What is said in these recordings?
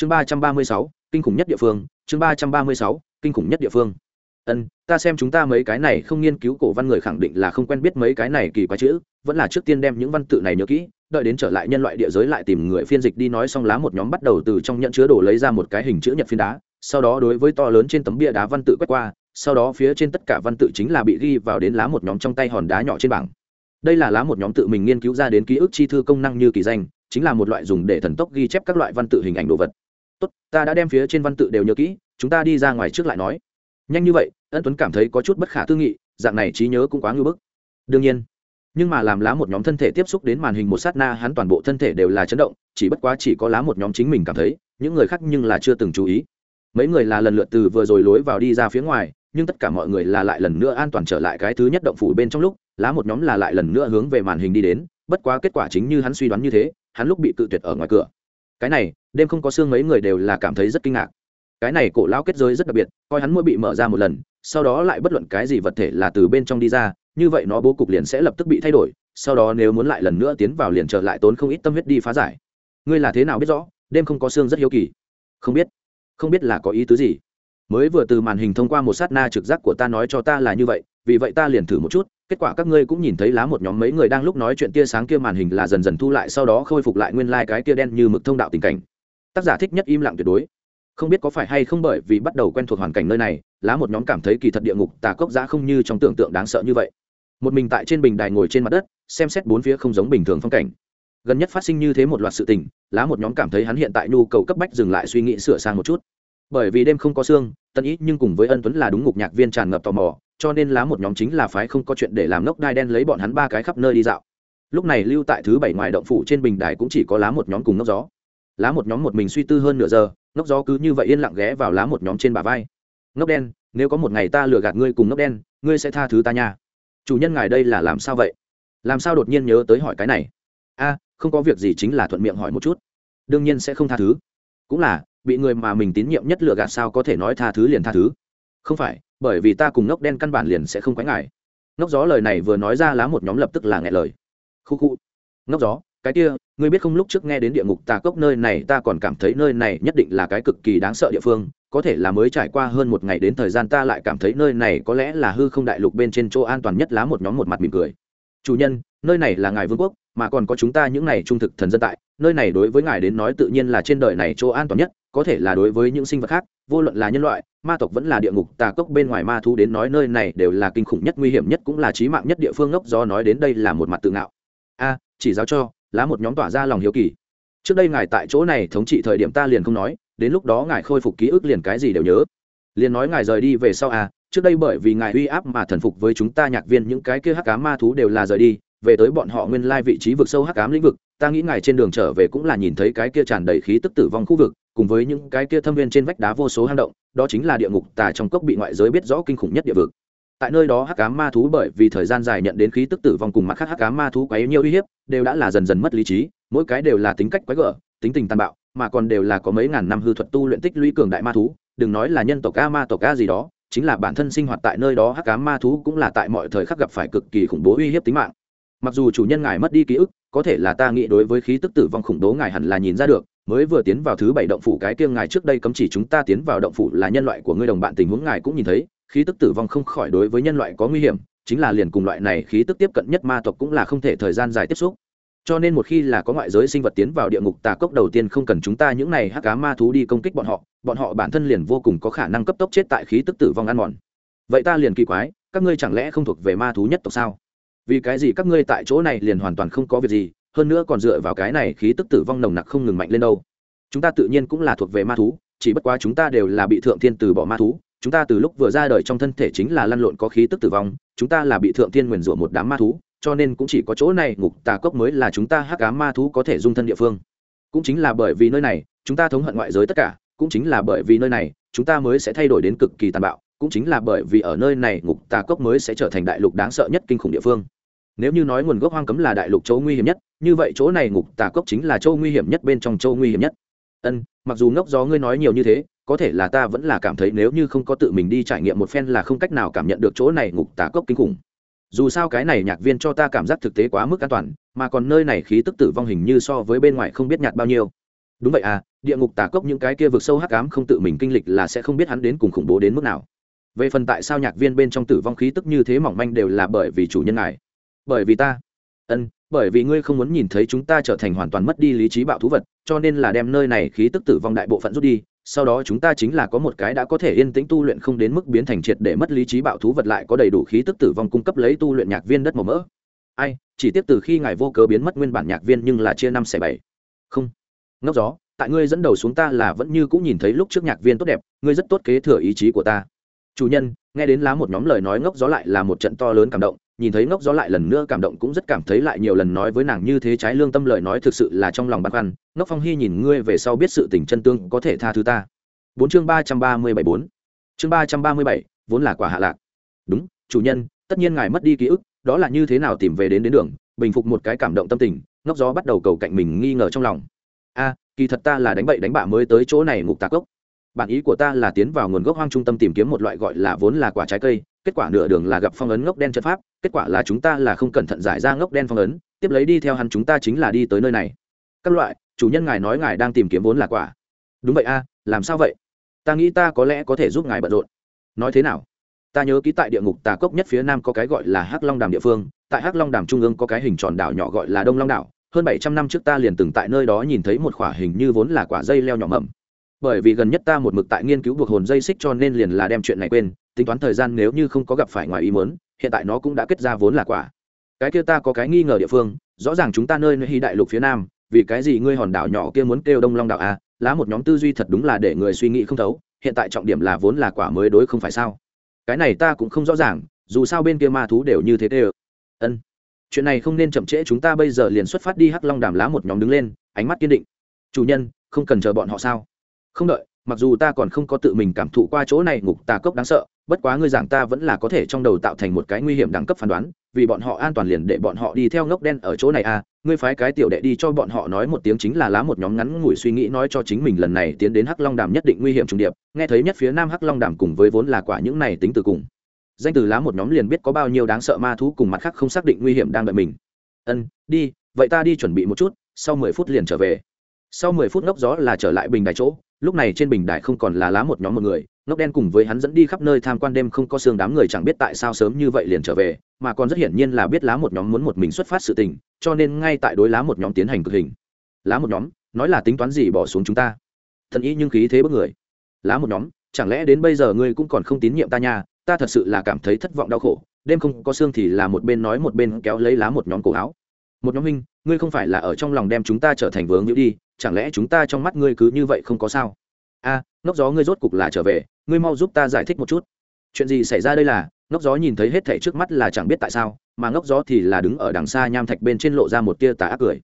chương ba trăm ba mươi sáu, kinh khủng nhất địa phương, chương ba trăm ba mươi sáu, kinh khủng nhất địa phương. Ân, ta xem chúng ta mấy cái này không nghiên cứu cổ văn người khẳng định là không quen biết mấy cái này kỳ quái chữ, vẫn là trước tiên đem những văn tự này nhớ kỹ, đợi đến trở lại nhân loại địa giới lại tìm người phiên dịch đi nói xong lá một nhóm bắt đầu từ trong nhận chứa đồ lấy ra một cái hình chữ nhật phiến đá, sau đó đối với to lớn trên tấm bia đá văn tự quét qua, sau đó phía trên tất cả văn tự chính là bị ghi vào đến lá một nhóm trong tay hòn đá nhỏ trên bảng. Đây là lá một nhóm tự mình nghiên cứu ra đến ký ức chi thư công năng như kỳ danh, chính là một loại dùng để thần tốc ghi chép các loại văn tự hình ảnh đồ vật tốt, ta đã đem phía trên văn tự đều nhớ kỹ, chúng ta đi ra ngoài trước lại nói. Nhanh như vậy, ân tuấn cảm thấy có chút bất khả tư nghị, dạng này trí nhớ cũng quá ngưỡng bức. Đương nhiên, nhưng mà làm lá một nhóm thân thể tiếp xúc đến màn hình một sát na, hắn toàn bộ thân thể đều là chấn động, chỉ bất quá chỉ có lá một nhóm chính mình cảm thấy, những người khác nhưng là chưa từng chú ý. Mấy người là lần lượt từ vừa rồi lối vào đi ra phía ngoài, nhưng tất cả mọi người là lại lần nữa an toàn trở lại cái thứ nhất động phủ bên trong lúc, lá một nhóm là lại lần nữa hướng về màn hình đi đến, bất quá kết quả chính như hắn suy đoán như thế, hắn lúc bị cự tuyệt ở ngoài cửa. Cái này đêm không có xương mấy người đều là cảm thấy rất kinh ngạc. Cái này cổ lão kết giới rất đặc biệt, coi hắn mỗi bị mở ra một lần, sau đó lại bất luận cái gì vật thể là từ bên trong đi ra, như vậy nó bố cục liền sẽ lập tức bị thay đổi, sau đó nếu muốn lại lần nữa tiến vào liền trở lại tốn không ít tâm huyết đi phá giải. Ngươi là thế nào biết rõ, đêm không có xương rất hiếu kỳ? Không biết. Không biết là có ý tứ gì? Mới vừa từ màn hình thông qua một sát na trực giác của ta nói cho ta là như vậy, vì vậy ta liền thử một chút, kết quả các ngươi cũng nhìn thấy lá một nhóm mấy người đang lúc nói chuyện tia sáng kia màn hình là dần dần thu lại, sau đó khôi phục lại nguyên lai、like、cái tia đen như mực thông đạo tình cảnh tác giả thích nhất im lặng tuyệt đối. Không biết có phải hay không bởi vì bắt đầu quen thuộc hoàn cảnh nơi này, lá một nhóm cảm thấy kỳ thật địa ngục, tà cốc giã không như trong tưởng tượng đáng sợ như vậy. Một mình tại trên bình đài ngồi trên mặt đất, xem xét bốn phía không giống bình thường phong cảnh. Gần nhất phát sinh như thế một loạt sự tình, lá một nhóm cảm thấy hắn hiện tại nhu cầu cấp bách dừng lại suy nghĩ sửa sang một chút. Bởi vì đêm không có xương tân ý nhưng cùng với ân tuấn là đúng ngục nhạc viên tràn ngập tò mò, cho nên lá một nhóm chính là phái không có chuyện để làm nốc đai đen lấy bọn hắn ba cái khắp nơi đi dạo. Lúc này lưu tại thứ bảy ngoài động phủ trên bình đài cũng chỉ có lá một nhóm cùng nốc gió lá một nhóm một mình suy tư hơn nửa giờ, ngốc gió cứ như vậy yên lặng ghé vào lá một nhóm trên bả vai. Ngốc đen, nếu có một ngày ta lừa gạt ngươi cùng ngốc đen, ngươi sẽ tha thứ ta nha. Chủ nhân ngài đây là làm sao vậy? Làm sao đột nhiên nhớ tới hỏi cái này? A, không có việc gì chính là thuận miệng hỏi một chút. Đương nhiên sẽ không tha thứ. Cũng là, bị người mà mình tín nhiệm nhất lừa gạt sao có thể nói tha thứ liền tha thứ? Không phải, bởi vì ta cùng ngốc đen căn bản liền sẽ không quái ngại. Ngốc gió lời này vừa nói ra lá một nhóm lập tức là nghe lời. Khu khu. Ngốc gió cái kia, ngươi biết không, lúc trước nghe đến địa ngục tà cốc nơi này, ta còn cảm thấy nơi này nhất định là cái cực kỳ đáng sợ địa phương. Có thể là mới trải qua hơn một ngày đến thời gian, ta lại cảm thấy nơi này có lẽ là hư không đại lục bên trên chỗ an toàn nhất lá một nhóm một mặt mỉm cười. Chủ nhân, nơi này là ngài vương quốc, mà còn có chúng ta những này trung thực thần dân tại. Nơi này đối với ngài đến nói tự nhiên là trên đời này chỗ an toàn nhất, có thể là đối với những sinh vật khác, vô luận là nhân loại, ma tộc vẫn là địa ngục tà cốc bên ngoài ma thú đến nói nơi này đều là kinh khủng nhất, nguy hiểm nhất, cũng là trí mạng nhất địa phương. Ngốc do nói đến đây là một mặt tự ngạo. A, chỉ giáo cho lá một nhóm tỏa ra lòng hiếu kỳ. Trước đây ngài tại chỗ này thống trị thời điểm ta liền không nói, đến lúc đó ngài khôi phục ký ức liền cái gì đều nhớ. Liền nói ngài rời đi về sau à trước đây bởi vì ngài uy áp mà thần phục với chúng ta nhạc viên, những cái kia hắc cá ma thú đều là rời đi, về tới bọn họ nguyên lai vị trí vực sâu hắc ám lĩnh vực, ta nghĩ ngài trên đường trở về cũng là nhìn thấy cái kia tràn đầy khí tức tử vong khu vực, cùng với những cái kia thâm viên trên vách đá vô số hang động, đó chính là địa ngục tà trong cốc bị ngoại giới biết rõ kinh khủng nhất địa vực tại nơi đó hắc ám ma thú bởi vì thời gian dài nhận đến khí tức tử vong cùng mặt khác hắc ám ma thú quá nhiều uy hiếp, đều đã là dần dần mất lý trí, mỗi cái đều là tính cách quái gở, tính tình tàn bạo, mà còn đều là có mấy ngàn năm hư thuật tu luyện tích lũy cường đại ma thú, đừng nói là nhân tộc a, ma tộc a gì đó, chính là bản thân sinh hoạt tại nơi đó hắc ám ma thú cũng là tại mọi thời khắc gặp phải cực kỳ khủng bố uy hiếp tính mạng. Mặc dù chủ nhân ngài mất đi ký ức, có thể là ta nghĩ đối với khí tức tử vong khủng bố ngài hẳn là nhìn ra được, mới vừa tiến vào thứ bảy động phủ cái kia ngài trước đây cấm chỉ chúng ta tiến vào động phủ là nhân loại của ngươi đồng bạn tình huống ngài cũng nhìn thấy khí tức tử vong không khỏi đối với nhân loại có nguy hiểm, chính là liền cùng loại này khí tức tiếp cận nhất ma tộc cũng là không thể thời gian dài tiếp xúc. Cho nên một khi là có ngoại giới sinh vật tiến vào địa ngục, tà cốc đầu tiên không cần chúng ta những này hắc cá ma thú đi công kích bọn họ bọn họ bản thân liền vô cùng có khả năng cấp tốc chết tại khí tức tử vong ăn mòn. Vậy ta liền kỳ quái, các ngươi chẳng lẽ không thuộc về ma thú nhất tộc sao? Vì cái gì các ngươi tại chỗ này liền hoàn toàn không có việc gì, hơn nữa còn dựa vào cái này khí tức tử vong nồng nặc không ngừng mạnh lên đâu? Chúng ta tự nhiên cũng là thuộc về ma thú, chỉ bất quá chúng ta đều là bị thượng thiên từ bỏ ma thú chúng ta từ lúc vừa ra đời trong thân thể chính là lăn lộn có khí tức tử vong, chúng ta là bị thượng thiên nguyền rủa một đám ma thú, cho nên cũng chỉ có chỗ này ngục tà cốc mới là chúng ta hắc ám ma thú có thể dung thân địa phương. Cũng chính là bởi vì nơi này, chúng ta thống hận ngoại giới tất cả, cũng chính là bởi vì nơi này, chúng ta mới sẽ thay đổi đến cực kỳ tàn bạo, cũng chính là bởi vì ở nơi này ngục tà cốc mới sẽ trở thành đại lục đáng sợ nhất kinh khủng địa phương. Nếu như nói nguồn gốc hoang cấm là đại lục châu nguy hiểm nhất, như vậy chỗ này ngục tà cốc chính là châu nguy hiểm nhất bên trong châu nguy hiểm nhất ân, mặc dù ngốc gió ngươi nói nhiều như thế, có thể là ta vẫn là cảm thấy nếu như không có tự mình đi trải nghiệm một phen là không cách nào cảm nhận được chỗ này ngục tà cốc kinh khủng. Dù sao cái này nhạc viên cho ta cảm giác thực tế quá mức an toàn, mà còn nơi này khí tức tử vong hình như so với bên ngoài không biết nhạt bao nhiêu. Đúng vậy à địa ngục tà cốc những cái kia vực sâu hắc ám không tự mình kinh lịch là sẽ không biết hắn đến cùng khủng bố đến mức nào. Về phần tại sao nhạc viên bên trong tử vong khí tức như thế mỏng manh đều là bởi vì chủ nhân ngài. Bởi vì ta. Ân, bởi vì ngươi không muốn nhìn thấy chúng ta trở thành hoàn toàn mất đi lý trí bạo thú vật cho nên là đem nơi này khí tức tử vong đại bộ phận rút đi, sau đó chúng ta chính là có một cái đã có thể yên tĩnh tu luyện không đến mức biến thành triệt để mất lý trí bạo thú vật lại có đầy đủ khí tức tử vong cung cấp lấy tu luyện nhạc viên đất màu mỡ. Ai, chỉ tiếp từ khi ngài vô cớ biến mất nguyên bản nhạc viên nhưng là chia năm xẻ bảy. Không. Ngốc gió, tại ngươi dẫn đầu xuống ta là vẫn như cũng nhìn thấy lúc trước nhạc viên tốt đẹp, ngươi rất tốt kế thừa ý chí của ta. Chủ nhân, nghe đến lá một nhóm lời nói ngốc gió lại là một trận to lớn cảm động nhìn thấy ngốc gió lại lần nữa cảm động cũng rất cảm thấy lại nhiều lần nói với nàng như thế trái lương tâm lời nói thực sự là trong lòng băn khoăn. Ngốc phong hy nhìn ngươi về sau biết sự tình chân tương có thể tha thứ ta. Bốn chương ba trăm ba mươi bảy bốn. Chương ba trăm ba mươi bảy, vốn là quả hạ lạc. Đúng, chủ nhân, tất nhiên ngài mất đi ký ức, đó là như thế nào tìm về đến đến đường, bình phục một cái cảm động tâm tình, ngốc gió bắt đầu cầu cạnh mình nghi ngờ trong lòng. A, kỳ thật ta là đánh bậy đánh bạ mới tới chỗ này ngục tạc gốc bản ý của ta là tiến vào nguồn gốc hoang trung tâm tìm kiếm một loại gọi là vốn là quả trái cây, kết quả nửa đường là gặp phong ấn ngốc đen trận pháp, kết quả là chúng ta là không cẩn thận giải ra ngốc đen phong ấn, tiếp lấy đi theo hắn chúng ta chính là đi tới nơi này. Các loại, chủ nhân ngài nói ngài đang tìm kiếm vốn là quả. Đúng vậy a, làm sao vậy? Ta nghĩ ta có lẽ có thể giúp ngài bận rộn. Nói thế nào? Ta nhớ ký tại địa ngục tà cốc nhất phía nam có cái gọi là hắc long đàm địa phương, tại hắc long đàm trung ương có cái hình tròn đảo nhỏ gọi là đông long đảo. Hơn bảy trăm năm trước ta liền từng tại nơi đó nhìn thấy một quả hình như vốn là quả dây leo nhỏ mầm bởi vì gần nhất ta một mực tại nghiên cứu buộc hồn dây xích cho nên liền là đem chuyện này quên, tính toán thời gian nếu như không có gặp phải ngoài ý muốn, hiện tại nó cũng đã kết ra vốn là quả. Cái kia ta có cái nghi ngờ địa phương, rõ ràng chúng ta nơi nơi hy đại lục phía nam, vì cái gì ngươi hòn đảo nhỏ kia muốn kêu đông long đảo a à? lá một nhóm tư duy thật đúng là để người suy nghĩ không thấu, hiện tại trọng điểm là vốn là quả mới đối không phải sao? Cái này ta cũng không rõ ràng, dù sao bên kia ma thú đều như thế tê ân. Chuyện này không nên chậm trễ chúng ta bây giờ liền xuất phát đi hắc long đàm lá một nhóm đứng lên, ánh mắt kiên định. Chủ nhân, không cần chờ bọn họ sao? Không đợi, mặc dù ta còn không có tự mình cảm thụ qua chỗ này ngục tà cốc đáng sợ, bất quá ngươi giảng ta vẫn là có thể trong đầu tạo thành một cái nguy hiểm đẳng cấp phán đoán, vì bọn họ an toàn liền để bọn họ đi theo ngốc đen ở chỗ này à ngươi phái cái tiểu đệ đi cho bọn họ nói một tiếng chính là lá một nhóm ngắn ngủi suy nghĩ nói cho chính mình lần này tiến đến hắc long đàm nhất định nguy hiểm trùng điệp, nghe thấy nhất phía nam hắc long đàm cùng với vốn là quả những này tính từ cùng. Danh từ lá một nhóm liền biết có bao nhiêu đáng sợ ma thú cùng mặt khác không xác định nguy hiểm đang đợi mình. Ân, đi, vậy ta đi chuẩn bị một chút, sau mười phút liền trở về sau mười phút ngốc gió là trở lại bình đài chỗ, lúc này trên bình đài không còn là lá một nhóm một người, ngốc đen cùng với hắn dẫn đi khắp nơi tham quan đêm không có xương đám người chẳng biết tại sao sớm như vậy liền trở về, mà còn rất hiển nhiên là biết lá một nhóm muốn một mình xuất phát sự tình, cho nên ngay tại đối lá một nhóm tiến hành cực hình. Lá một nhóm, nói là tính toán gì bỏ xuống chúng ta? Thần ý nhưng khí thế bất người. Lá một nhóm, chẳng lẽ đến bây giờ ngươi cũng còn không tín nhiệm ta nha, ta thật sự là cảm thấy thất vọng đau khổ, đêm không có xương thì là một bên nói một bên kéo lấy lá một nhóm cổ áo một nhóm huynh ngươi không phải là ở trong lòng đem chúng ta trở thành vướng nhữ đi chẳng lẽ chúng ta trong mắt ngươi cứ như vậy không có sao? A à, gió ngươi rốt cục là trở về ngươi mau giúp ta giải thích một chút. Chuyện gì xảy ra đây là ngốc gió nhìn thấy hết thảy trước mắt là chẳng biết tại sao mà ngốc gió thì là đứng ở đằng xa nham thạch bên trên lộ ra một tia tà ác cười.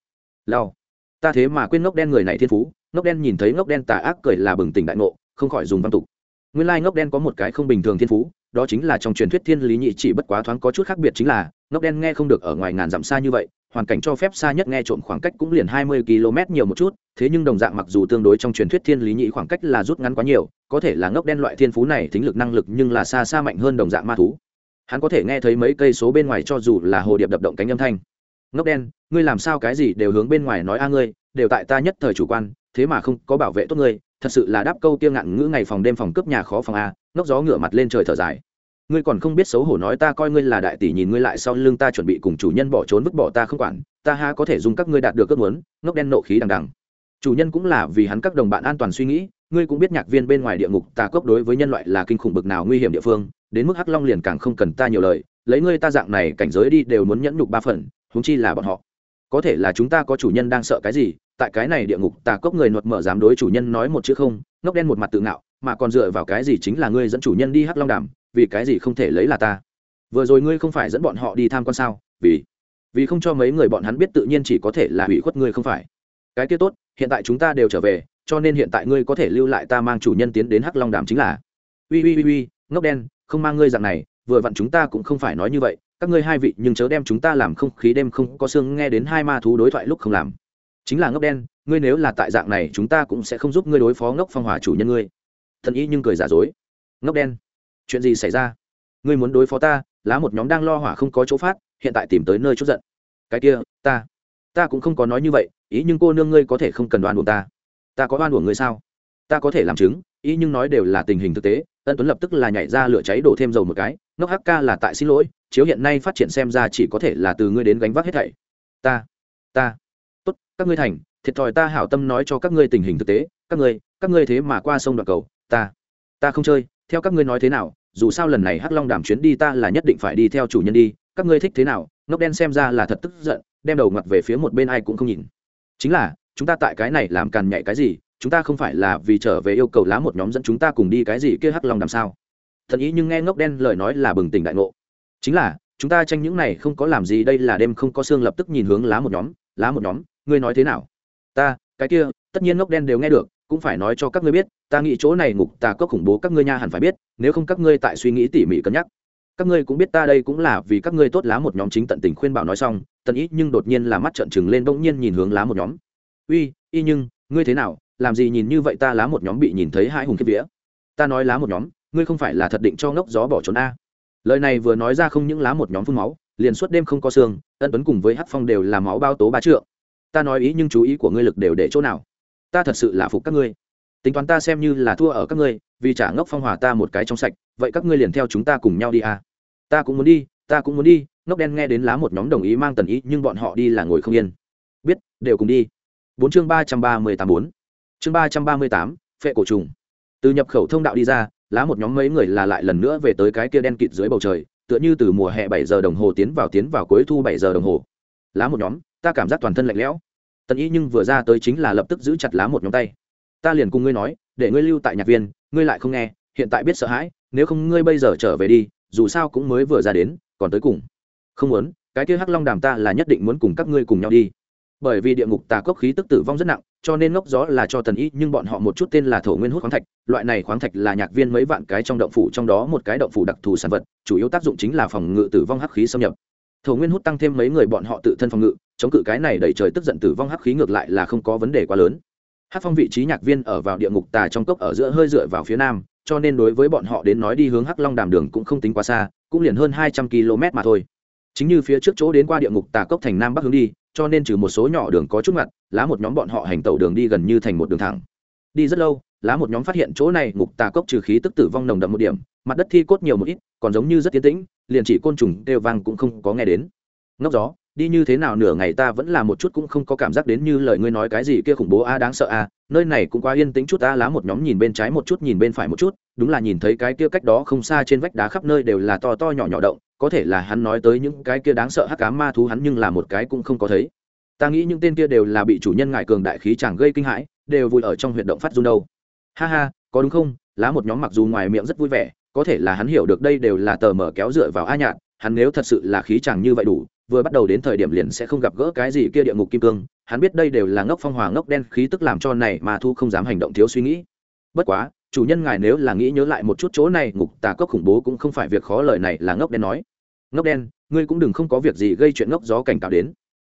Lao ta thế mà quên ngốc đen người này thiên phú ngốc đen nhìn thấy ngốc đen tà ác cười là bừng tỉnh đại ngộ không khỏi dùng văn tục. Nguyên lai ngốc đen có một cái không bình thường thiên phú đó chính là trong truyền thuyết thiên lý nhị chỉ bất quá thoáng có chút khác biệt chính là ngốc đen nghe không được ở ngoài ngàn dặm xa như vậy hoàn cảnh cho phép xa nhất nghe trộm khoảng cách cũng liền hai mươi km nhiều một chút, thế nhưng đồng dạng mặc dù tương đối trong truyền thuyết thiên lý nhị khoảng cách là rút ngắn quá nhiều, có thể là ngốc đen loại thiên phú này thính lực năng lực nhưng là xa xa mạnh hơn đồng dạng ma thú. Hắn có thể nghe thấy mấy cây số bên ngoài cho dù là hồ điệp đập động cánh âm thanh. Ngốc đen, ngươi làm sao cái gì đều hướng bên ngoài nói a ngươi, đều tại ta nhất thời chủ quan, thế mà không có bảo vệ tốt ngươi, thật sự là đáp câu tiêu ngạn ngữ ngày phòng đêm phòng cướp nhà khó phòng a, ngốc gió ngửa mặt lên trời thở dài ngươi còn không biết xấu hổ nói ta coi ngươi là đại tỷ nhìn ngươi lại sau lưng ta chuẩn bị cùng chủ nhân bỏ trốn vứt bỏ ta không quản, ta ha có thể dùng các ngươi đạt được ước muốn, ngốc đen nộ khí đằng đằng. Chủ nhân cũng là vì hắn các đồng bạn an toàn suy nghĩ, ngươi cũng biết nhạc viên bên ngoài địa ngục tà cốc đối với nhân loại là kinh khủng bực nào nguy hiểm địa phương, đến mức hắc long liền càng không cần ta nhiều lời, lấy ngươi ta dạng này cảnh giới đi đều muốn nhẫn nhục ba phần húng chi là bọn họ. Có thể là chúng ta có chủ nhân đang sợ cái gì, tại cái này địa ngục tà cốc người nuột mở dám đối chủ nhân nói một chữ không, ngốc đen một mặt tự ngạo, mà còn dựa vào cái gì chính là ngươi dẫn chủ nhân đi hắc long đàm vì cái gì không thể lấy là ta? Vừa rồi ngươi không phải dẫn bọn họ đi tham quan sao? Vì vì không cho mấy người bọn hắn biết tự nhiên chỉ có thể là hủy khuất ngươi không phải. Cái kia tốt, hiện tại chúng ta đều trở về, cho nên hiện tại ngươi có thể lưu lại ta mang chủ nhân tiến đến hắc long đàm chính là. Ui ui ui ui ngốc đen, không mang ngươi dạng này, vừa vặn chúng ta cũng không phải nói như vậy. Các ngươi hai vị nhưng chớ đem chúng ta làm không khí đêm không có xương, nghe đến hai ma thú đối thoại lúc không làm. Chính là ngốc đen, ngươi nếu là tại dạng này, chúng ta cũng sẽ không giúp ngươi đối phó ngốc phong hòa chủ nhân ngươi. Thần ý nhưng cười giả dối. Ngốc đen chuyện gì xảy ra? Ngươi muốn đối phó ta, lá một nhóm đang lo hỏa không có chỗ phát, hiện tại tìm tới nơi chút giận. Cái kia, ta ta cũng không có nói như vậy, ý nhưng cô nương ngươi có thể không cần đoan buồn ta. Ta có đoan buồn ngươi sao? Ta có thể làm chứng, ý nhưng nói đều là tình hình thực tế, ân tuấn lập tức là nhảy ra lửa cháy đổ thêm dầu một cái, ngốc hk là tại xin lỗi, chiếu hiện nay phát triển xem ra chỉ có thể là từ ngươi đến gánh vác hết thảy. Ta ta, tốt, các ngươi thành, thiệt thòi ta hảo tâm nói cho các ngươi tình hình thực tế, các ngươi các ngươi thế mà qua sông đoạn cầu, ta ta không chơi, theo các ngươi nói thế nào dù sao lần này hắc long đàm chuyến đi ta là nhất định phải đi theo chủ nhân đi, các ngươi thích thế nào, ngốc đen xem ra là thật tức giận, đem đầu ngặt về phía một bên ai cũng không nhìn. Chính là, chúng ta tại cái này làm càn nhảy cái gì, chúng ta không phải là vì trở về yêu cầu lá một nhóm dẫn chúng ta cùng đi cái gì kia hắc long đàm sao? Thần ý nhưng nghe ngốc đen lời nói là bừng tỉnh đại ngộ. Chính là, chúng ta tranh những này không có làm gì đây là đêm không có xương lập tức nhìn hướng lá một nhóm, lá một nhóm, ngươi nói thế nào? Ta, cái kia, tất nhiên ngốc đen đều nghe được cũng phải nói cho các ngươi biết, ta nghĩ chỗ này ngục tà cốc khủng bố các ngươi nha hẳn phải biết, nếu không các ngươi tại suy nghĩ tỉ mỉ cân nhắc. Các ngươi cũng biết ta đây cũng là vì các ngươi tốt lá một nhóm chính tận tình khuyên bảo nói xong, tần ý nhưng đột nhiên là mắt trợn trừng lên bỗng nhiên nhìn hướng lá một nhóm. Uy, y nhưng, ngươi thế nào? Làm gì nhìn như vậy ta lá một nhóm bị nhìn thấy hai hùng kiếp vía. Ta nói lá một nhóm, ngươi không phải là thật định cho ngốc gió bỏ trốn a. Lời này vừa nói ra không những lá một nhóm phun máu, liền suốt đêm không có xương, ân tuấn cùng với hát phong đều là máu bao tố ba trượng. Ta nói ý nhưng chú ý của ngươi lực đều để chỗ nào? Ta thật sự là phục các ngươi. Tính toán ta xem như là thua ở các ngươi, vì trả ngốc phong hòa ta một cái trong sạch, vậy các ngươi liền theo chúng ta cùng nhau đi à. ta cũng muốn đi, ta cũng muốn đi, ngốc đen nghe đến lá một nhóm đồng ý mang tần ý, nhưng bọn họ đi là ngồi không yên. Biết, đều cùng đi. Bốn chương ba trăm ba mươi tám bốn. Chương ba trăm ba mươi tám, phệ cổ trùng. Từ nhập khẩu thông đạo đi ra, lá một nhóm mấy người là lại lần nữa về tới cái kia đen kịt dưới bầu trời, tựa như từ mùa hè bảy giờ đồng hồ tiến vào tiến vào cuối thu bảy giờ đồng hồ. Lá một nhóm, ta cảm giác toàn thân lạnh lẽo tần Y nhưng vừa ra tới chính là lập tức giữ chặt lá một nhóm tay. Ta liền cùng ngươi nói, để ngươi lưu tại nhạc viên, ngươi lại không nghe, hiện tại biết sợ hãi, nếu không ngươi bây giờ trở về đi, dù sao cũng mới vừa ra đến, còn tới cùng. Không muốn, cái kia hắc long đàm ta là nhất định muốn cùng các ngươi cùng nhau đi. Bởi vì địa ngục tà cốc khí tức tử vong rất nặng, cho nên ngốc gió là cho tần Y nhưng bọn họ một chút tên là thổ nguyên hút khoáng thạch, loại này khoáng thạch là nhạc viên mấy vạn cái trong động phủ, trong đó một cái động phủ đặc thù sản vật, chủ yếu tác dụng chính là phòng ngự tử vong hắc khí xâm nhập. Thổ nguyên hút tăng thêm mấy người bọn họ tự thân phòng ngự chống cự cái này đẩy trời tức giận tử vong hắc khí ngược lại là không có vấn đề quá lớn. Hát phong vị trí nhạc viên ở vào địa ngục tà trong cốc ở giữa hơi dựa vào phía nam, cho nên đối với bọn họ đến nói đi hướng hắc long đàm đường cũng không tính quá xa, cũng liền hơn hai trăm km mà thôi. Chính như phía trước chỗ đến qua địa ngục tà cốc thành nam bắc hướng đi, cho nên trừ một số nhỏ đường có chút ngặt, lá một nhóm bọn họ hành tẩu đường đi gần như thành một đường thẳng. Đi rất lâu, lá một nhóm phát hiện chỗ này ngục tà cốc trừ khí tức tử vong nồng đậm một điểm, mặt đất thi cốt nhiều một ít, còn giống như rất tiến tĩnh, liền chỉ côn trùng đều vang cũng không có nghe đến ngốc gió, đi như thế nào nửa ngày ta vẫn là một chút cũng không có cảm giác đến như lời ngươi nói cái gì kia khủng bố a, đáng sợ a, nơi này cũng quá yên tĩnh chút a, lá một nhóm nhìn bên trái một chút, nhìn bên phải một chút, đúng là nhìn thấy cái kia cách đó không xa trên vách đá khắp nơi đều là to to nhỏ nhỏ động, có thể là hắn nói tới những cái kia đáng sợ hắc cá ma thú hắn nhưng là một cái cũng không có thấy. Ta nghĩ những tên kia đều là bị chủ nhân ngại cường đại khí chẳng gây kinh hãi, đều vui ở trong huyệt động phát run đâu. Ha ha, có đúng không? Lá một nhóm mặc dù ngoài miệng rất vui vẻ, có thể là hắn hiểu được đây đều là tờ mở kéo dựa vào a nhạn, hắn nếu thật sự là khí chẳng như vậy đủ vừa bắt đầu đến thời điểm liền sẽ không gặp gỡ cái gì kia địa ngục kim cương, hắn biết đây đều là ngốc phong hòa ngốc đen khí tức làm cho này mà thu không dám hành động thiếu suy nghĩ. Bất quá, chủ nhân ngài nếu là nghĩ nhớ lại một chút chỗ này, ngục tà cốc khủng bố cũng không phải việc khó lời này là ngốc đen nói. Ngốc đen, ngươi cũng đừng không có việc gì gây chuyện ngốc gió cảnh cáo đến.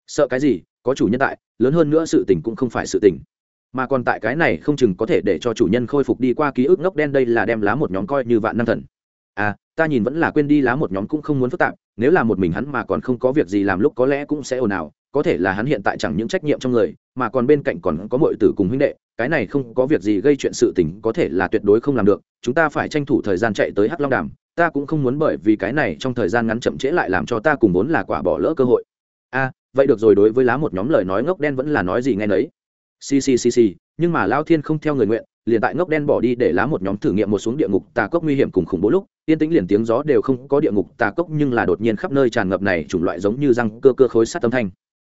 Sợ cái gì, có chủ nhân tại, lớn hơn nữa sự tình cũng không phải sự tình. Mà còn tại cái này không chừng có thể để cho chủ nhân khôi phục đi qua ký ức ngốc đen đây là đem lá một nhóm coi như vạn năm thần. À ta nhìn vẫn là quên đi lá một nhóm cũng không muốn phức tạp nếu là một mình hắn mà còn không có việc gì làm lúc có lẽ cũng sẽ ồn ào, có thể là hắn hiện tại chẳng những trách nhiệm trong người, mà còn bên cạnh còn có mọi tử cùng huynh đệ, cái này không có việc gì gây chuyện sự tình có thể là tuyệt đối không làm được, chúng ta phải tranh thủ thời gian chạy tới hắc long đàm, ta cũng không muốn bởi vì cái này trong thời gian ngắn chậm trễ lại làm cho ta cùng vốn là quả bỏ lỡ cơ hội. A, vậy được rồi, đối với lá một nhóm lời nói ngốc đen vẫn là nói gì nghe nấy. Ccc nhưng mà lao thiên không theo người nguyện liền tại ngốc đen bỏ đi để lá một nhóm thử nghiệm một xuống địa ngục tà cốc nguy hiểm cùng khủng bố lúc, yên tĩnh liền tiếng gió đều không có địa ngục tà cốc nhưng là đột nhiên khắp nơi tràn ngập này chủng loại giống như răng cơ cơ khối sát âm thanh.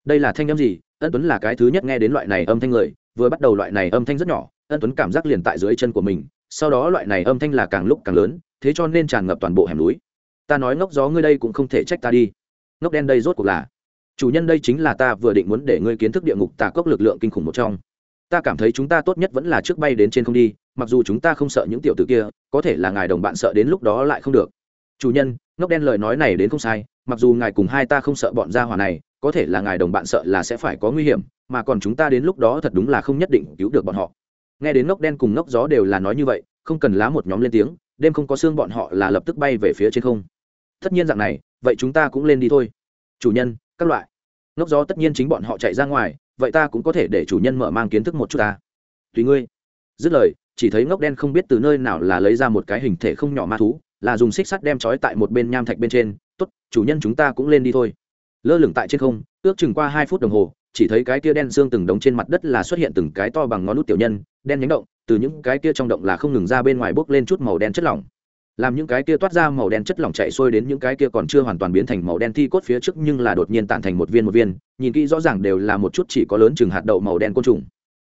Đây là thanh âm gì? Ân tuấn là cái thứ nhất nghe đến loại này âm thanh người, vừa bắt đầu loại này âm thanh rất nhỏ, ân tuấn cảm giác liền tại dưới chân của mình, sau đó loại này âm thanh là càng lúc càng lớn, thế cho nên tràn ngập toàn bộ hẻm núi. Ta nói ngốc gió ngươi đây cũng không thể trách ta đi. Ngốc đen đây rốt cuộc là, chủ nhân đây chính là ta vừa định muốn để ngươi kiến thức địa ngục tà cốc lực lượng kinh khủng một trong ta cảm thấy chúng ta tốt nhất vẫn là trước bay đến trên không đi, mặc dù chúng ta không sợ những tiểu tử kia, có thể là ngài đồng bạn sợ đến lúc đó lại không được. Chủ nhân, ngốc đen lời nói này đến không sai, mặc dù ngài cùng hai ta không sợ bọn gia hỏa này, có thể là ngài đồng bạn sợ là sẽ phải có nguy hiểm, mà còn chúng ta đến lúc đó thật đúng là không nhất định cứu được bọn họ. Nghe đến ngốc đen cùng ngốc gió đều là nói như vậy, không cần lá một nhóm lên tiếng, đêm không có xương bọn họ là lập tức bay về phía trên không. Tất nhiên dạng này, vậy chúng ta cũng lên đi thôi. Chủ nhân, các loại. Ngốc gió tất nhiên chính bọn họ chạy ra ngoài vậy ta cũng có thể để chủ nhân mở mang kiến thức một chút ta. Tùy ngươi. Dứt lời, chỉ thấy ngốc đen không biết từ nơi nào là lấy ra một cái hình thể không nhỏ ma thú, là dùng xích sắt đem trói tại một bên nham thạch bên trên, tốt, chủ nhân chúng ta cũng lên đi thôi. Lơ lửng tại trên không, ước chừng qua hai phút đồng hồ, chỉ thấy cái kia đen xương từng đống trên mặt đất là xuất hiện từng cái to bằng ngón nút tiểu nhân, đen nhánh động, từ những cái kia trong động là không ngừng ra bên ngoài bốc lên chút màu đen chất lỏng làm những cái kia toát ra màu đen chất lỏng chạy xuôi đến những cái kia còn chưa hoàn toàn biến thành màu đen thi cốt phía trước nhưng là đột nhiên tản thành một viên một viên, nhìn kỹ rõ ràng đều là một chút chỉ có lớn chừng hạt đậu màu đen côn trùng.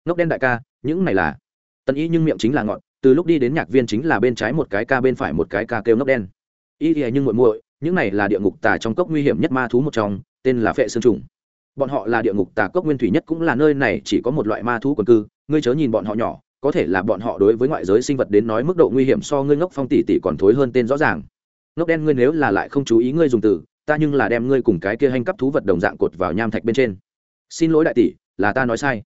Ngốc đen đại ca, những này là? Tân y nhưng miệng chính là ngọn, từ lúc đi đến nhạc viên chính là bên trái một cái ca bên phải một cái ca kêu ngốc đen. Y thì nhưng muội muội, những này là địa ngục tà trong cốc nguy hiểm nhất ma thú một trong, tên là phệ xương trùng. Bọn họ là địa ngục tà cốc nguyên thủy nhất cũng là nơi này chỉ có một loại ma thú quần cư, ngươi chớ nhìn bọn họ nhỏ có thể là bọn họ đối với ngoại giới sinh vật đến nói mức độ nguy hiểm so ngươi ngốc phong tỷ tỷ còn thối hơn tên rõ ràng. Ngốc đen ngươi nếu là lại không chú ý ngươi dùng từ, ta nhưng là đem ngươi cùng cái kia hành cấp thú vật đồng dạng cột vào nham thạch bên trên. Xin lỗi đại tỷ, là ta nói sai.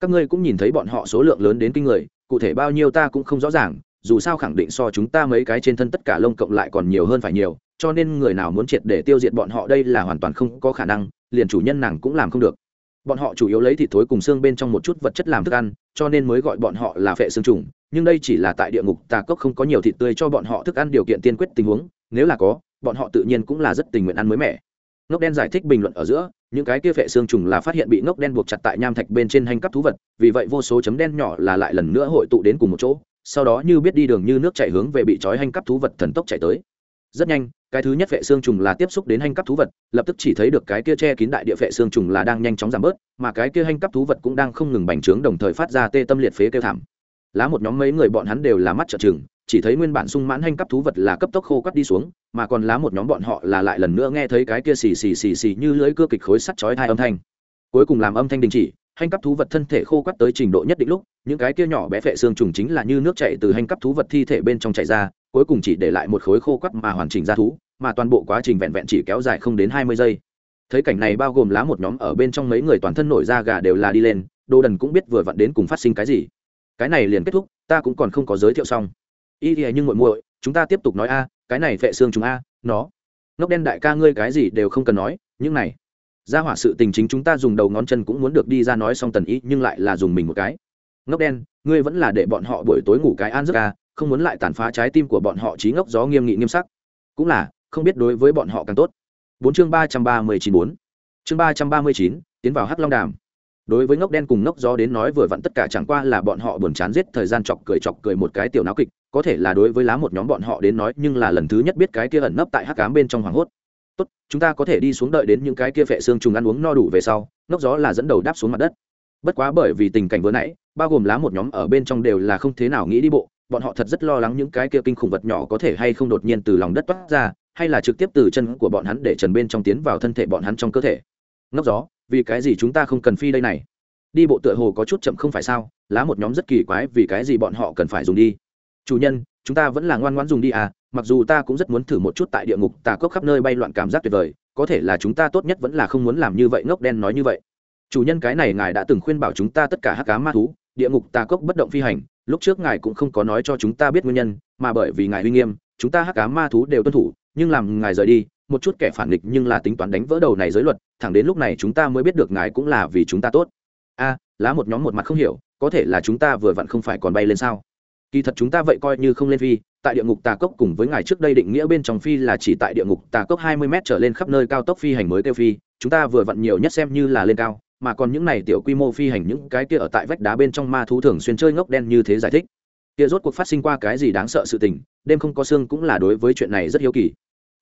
Các ngươi cũng nhìn thấy bọn họ số lượng lớn đến kinh người, cụ thể bao nhiêu ta cũng không rõ ràng, dù sao khẳng định so chúng ta mấy cái trên thân tất cả lông cộng lại còn nhiều hơn phải nhiều, cho nên người nào muốn triệt để tiêu diệt bọn họ đây là hoàn toàn không có khả năng, liền chủ nhân nàng cũng làm không được bọn họ chủ yếu lấy thịt thối cùng xương bên trong một chút vật chất làm thức ăn, cho nên mới gọi bọn họ là phệ xương trùng, nhưng đây chỉ là tại địa ngục, tà cốc không có nhiều thịt tươi cho bọn họ thức ăn điều kiện tiên quyết tình huống, nếu là có, bọn họ tự nhiên cũng là rất tình nguyện ăn mới mẻ. Ngốc đen giải thích bình luận ở giữa, những cái kia phệ xương trùng là phát hiện bị ngốc đen buộc chặt tại nham thạch bên trên hành cấp thú vật, vì vậy vô số chấm đen nhỏ là lại lần nữa hội tụ đến cùng một chỗ, sau đó như biết đi đường như nước chạy hướng về bị trói hành cấp thú vật thần tốc chạy tới. Rất nhanh cái thứ nhất vệ xương trùng là tiếp xúc đến hành cấp thú vật, lập tức chỉ thấy được cái kia che kín đại địa vệ xương trùng là đang nhanh chóng giảm bớt, mà cái kia hành cấp thú vật cũng đang không ngừng bành trướng đồng thời phát ra tê tâm liệt phế kêu thảm. Lá một nhóm mấy người bọn hắn đều là mắt trợ chừng chỉ thấy nguyên bản sung mãn hành cấp thú vật là cấp tốc khô quắt đi xuống, mà còn lá một nhóm bọn họ là lại lần nữa nghe thấy cái kia xì xì xì xì như lưỡi cưa kịch khối sắt chói hai âm thanh. Cuối cùng làm âm thanh đình chỉ hành cấp thú vật thân thể khô quắt tới trình độ nhất định lúc, những cái kia nhỏ bé phệ xương trùng chính là như nước chảy từ hành cấp thú vật thi thể bên trong chảy ra cuối cùng chỉ để lại một khối khô quắt mà hoàn chỉnh ra thú, mà toàn bộ quá trình vẹn vẹn chỉ kéo dài không đến hai mươi giây. Thấy cảnh này bao gồm lá một nhóm ở bên trong mấy người toàn thân nổi da gà đều là đi lên, đô đần cũng biết vừa vặn đến cùng phát sinh cái gì. Cái này liền kết thúc, ta cũng còn không có giới thiệu xong. Y thì nhưng muội muội, chúng ta tiếp tục nói a, cái này vệ xương chúng a, nó. Ngốc đen đại ca ngươi cái gì đều không cần nói, những này. Ra hỏa sự tình chính chúng ta dùng đầu ngón chân cũng muốn được đi ra nói xong tần ý, nhưng lại là dùng mình một cái ngốc đen, ngươi vẫn là để bọn họ buổi tối ngủ cái an giấc ca, không muốn lại tàn phá trái tim của bọn họ trí ngốc gió nghiêm nghị nghiêm sắc. Cũng là, không biết đối với bọn họ càng tốt. Bốn chương ba trăm ba mươi chín bốn. Chương ba trăm ba mươi chín, tiến vào hắc long đàm. Đối với ngốc đen cùng ngốc gió đến nói vừa vặn tất cả chẳng qua là bọn họ buồn chán giết thời gian chọc cười chọc cười một cái tiểu náo kịch, có thể là đối với lá một nhóm bọn họ đến nói, nhưng là lần thứ nhất biết cái kia ẩn nấp tại hắc cám bên trong hoàng hốt. Tốt, chúng ta có thể đi xuống đợi đến những cái kia phệ xương trùng ăn uống no đủ về sau, ngốc gió là dẫn đầu đáp xuống mặt đất. Bất quá bởi vì tình cảnh vừa nãy bao gồm lá một nhóm ở bên trong đều là không thế nào nghĩ đi bộ, bọn họ thật rất lo lắng những cái kia kinh khủng vật nhỏ có thể hay không đột nhiên từ lòng đất toát ra, hay là trực tiếp từ chân của bọn hắn để trần bên trong tiến vào thân thể bọn hắn trong cơ thể. Ngốc gió, vì cái gì chúng ta không cần phi đây này? Đi bộ tựa hồ có chút chậm không phải sao? Lá một nhóm rất kỳ quái, vì cái gì bọn họ cần phải dùng đi? Chủ nhân, chúng ta vẫn là ngoan ngoãn dùng đi à mặc dù ta cũng rất muốn thử một chút tại địa ngục, tà cốc khắp nơi bay loạn cảm giác tuyệt vời, có thể là chúng ta tốt nhất vẫn là không muốn làm như vậy, ngốc đen nói như vậy. Chủ nhân cái này ngài đã từng khuyên bảo chúng ta tất cả hắc cá ma thú địa ngục tà cốc bất động phi hành, lúc trước ngài cũng không có nói cho chúng ta biết nguyên nhân, mà bởi vì ngài uy nghiêm, chúng ta hắc cá ma thú đều tuân thủ, nhưng làm ngài rời đi, một chút kẻ phản nghịch nhưng là tính toán đánh vỡ đầu này giới luật, thẳng đến lúc này chúng ta mới biết được ngài cũng là vì chúng ta tốt. A, lá một nhóm một mặt không hiểu, có thể là chúng ta vừa vặn không phải còn bay lên sao? Kỳ thật chúng ta vậy coi như không lên phi, tại địa ngục tà cốc cùng với ngài trước đây định nghĩa bên trong phi là chỉ tại địa ngục tà cốc hai mươi m trở lên khắp nơi cao tốc phi hành mới kêu phi, chúng ta vừa vặn nhiều nhất xem như là lên cao mà còn những này tiểu quy mô phi hành những cái kia ở tại vách đá bên trong ma thú thường xuyên chơi ngốc đen như thế giải thích. Kia rốt cuộc phát sinh qua cái gì đáng sợ sự tình, đêm không có xương cũng là đối với chuyện này rất hiếu kỳ.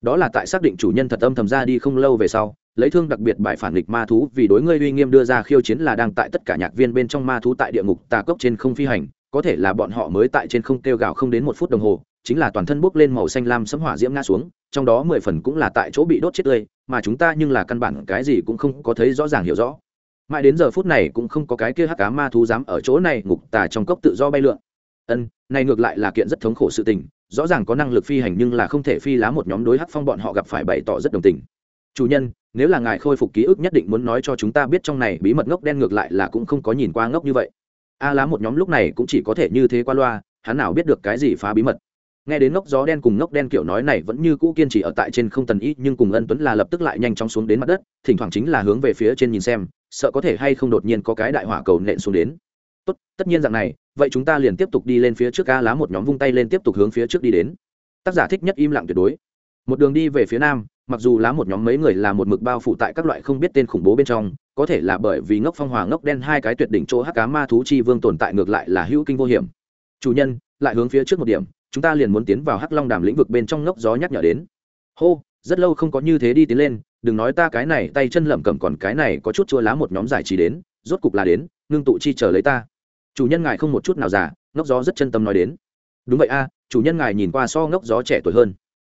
Đó là tại xác định chủ nhân thật âm thầm ra đi không lâu về sau, lấy thương đặc biệt bài phản nghịch ma thú vì đối ngươi uy nghiêm đưa ra khiêu chiến là đang tại tất cả nhạc viên bên trong ma thú tại địa ngục tà cốc trên không phi hành, có thể là bọn họ mới tại trên không kêu gào không đến một phút đồng hồ, chính là toàn thân bốc lên màu xanh lam sấm hỏa diễm ngã xuống, trong đó mười phần cũng là tại chỗ bị đốt chết tươi, mà chúng ta nhưng là căn bản cái gì cũng không có thấy rõ ràng hiểu rõ mãi đến giờ phút này cũng không có cái kia hắc cá ma thú dám ở chỗ này ngục tà trong cốc tự do bay lượn. Ân, này ngược lại là kiện rất thống khổ sự tình, rõ ràng có năng lực phi hành nhưng là không thể phi lá một nhóm đối hắc phong bọn họ gặp phải bày tỏ rất đồng tình. Chủ nhân, nếu là ngài khôi phục ký ức nhất định muốn nói cho chúng ta biết trong này bí mật ngốc đen ngược lại là cũng không có nhìn qua ngốc như vậy. A lá một nhóm lúc này cũng chỉ có thể như thế qua loa, hắn nào biết được cái gì phá bí mật. Nghe đến ngốc gió đen cùng ngốc đen kiểu nói này vẫn như cũ kiên trì ở tại trên không tần ít nhưng cùng ân tuấn là lập tức lại nhanh chóng xuống đến mặt đất, thỉnh thoảng chính là hướng về phía trên nhìn xem sợ có thể hay không đột nhiên có cái đại hỏa cầu nện xuống đến. Tốt, tất nhiên dạng này, vậy chúng ta liền tiếp tục đi lên phía trước ca lá một nhóm vung tay lên tiếp tục hướng phía trước đi đến. Tác giả thích nhất im lặng tuyệt đối. Một đường đi về phía nam, mặc dù lá một nhóm mấy người là một mực bao phủ tại các loại không biết tên khủng bố bên trong, có thể là bởi vì ngốc phong hòa ngốc đen hai cái tuyệt đỉnh chỗ hắc cá ma thú chi vương tồn tại ngược lại là hữu kinh vô hiểm. Chủ nhân, lại hướng phía trước một điểm, chúng ta liền muốn tiến vào hắc long đàm lĩnh vực bên trong ngốc gió nhắc nhở đến. Hô! Rất lâu không có như thế đi tiến lên, đừng nói ta cái này tay chân lẩm cẩm còn cái này có chút chua lá một nhóm giải trí đến, rốt cục là đến, ngưng tụ chi chờ lấy ta. Chủ nhân ngài không một chút nào giả ngốc gió rất chân tâm nói đến. Đúng vậy a, chủ nhân ngài nhìn qua so ngốc gió trẻ tuổi hơn.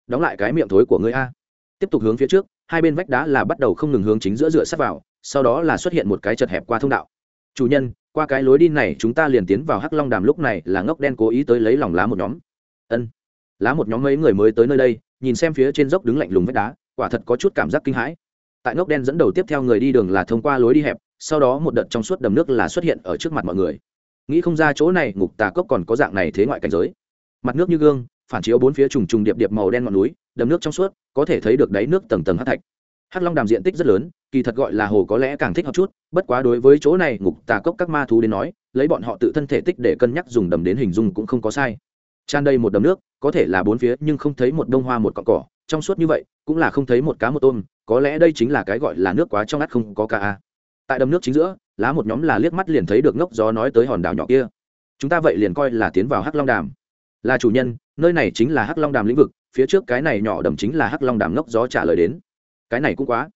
Đóng lại cái miệng thối của ngươi a. Tiếp tục hướng phía trước, hai bên vách đá là bắt đầu không ngừng hướng chính giữa dựa sát vào, sau đó là xuất hiện một cái chật hẹp qua thông đạo. Chủ nhân, qua cái lối đi này, chúng ta liền tiến vào hắc long đàm lúc này là ngốc đen cố ý tới lấy lòng lá một nhóm. Ân. Lá một nhóm mấy người mới tới nơi đây nhìn xem phía trên dốc đứng lạnh lùng vách đá, quả thật có chút cảm giác kinh hãi. Tại ngốc đen dẫn đầu tiếp theo người đi đường là thông qua lối đi hẹp, sau đó một đợt trong suốt đầm nước là xuất hiện ở trước mặt mọi người. Nghĩ không ra chỗ này, ngục tà cốc còn có dạng này thế ngoại cảnh giới. Mặt nước như gương, phản chiếu bốn phía trùng trùng điệp điệp màu đen ngọn núi, đầm nước trong suốt, có thể thấy được đáy nước tầng tầng hát thạch. Hát long đàm diện tích rất lớn, kỳ thật gọi là hồ có lẽ càng thích hợp chút, bất quá đối với chỗ này, ngục tà cốc các ma thú đến nói, lấy bọn họ tự thân thể tích để cân nhắc dùng đầm đến hình dung cũng không có sai tràn đầy một đầm nước, có thể là bốn phía nhưng không thấy một đông hoa một cọn cỏ. Trong suốt như vậy, cũng là không thấy một cá một tôm. Có lẽ đây chính là cái gọi là nước quá trong ngắt không có cá à. tại đầm nước chính giữa, lá một nhóm là liếc mắt liền thấy được ngốc gió nói tới hòn đảo nhỏ kia. Chúng ta vậy liền coi là tiến vào hắc long đàm. Là chủ nhân, nơi này chính là hắc long đàm lĩnh vực, phía trước cái này nhỏ đầm chính là hắc long đàm ngốc gió trả lời đến. Cái này cũng quá.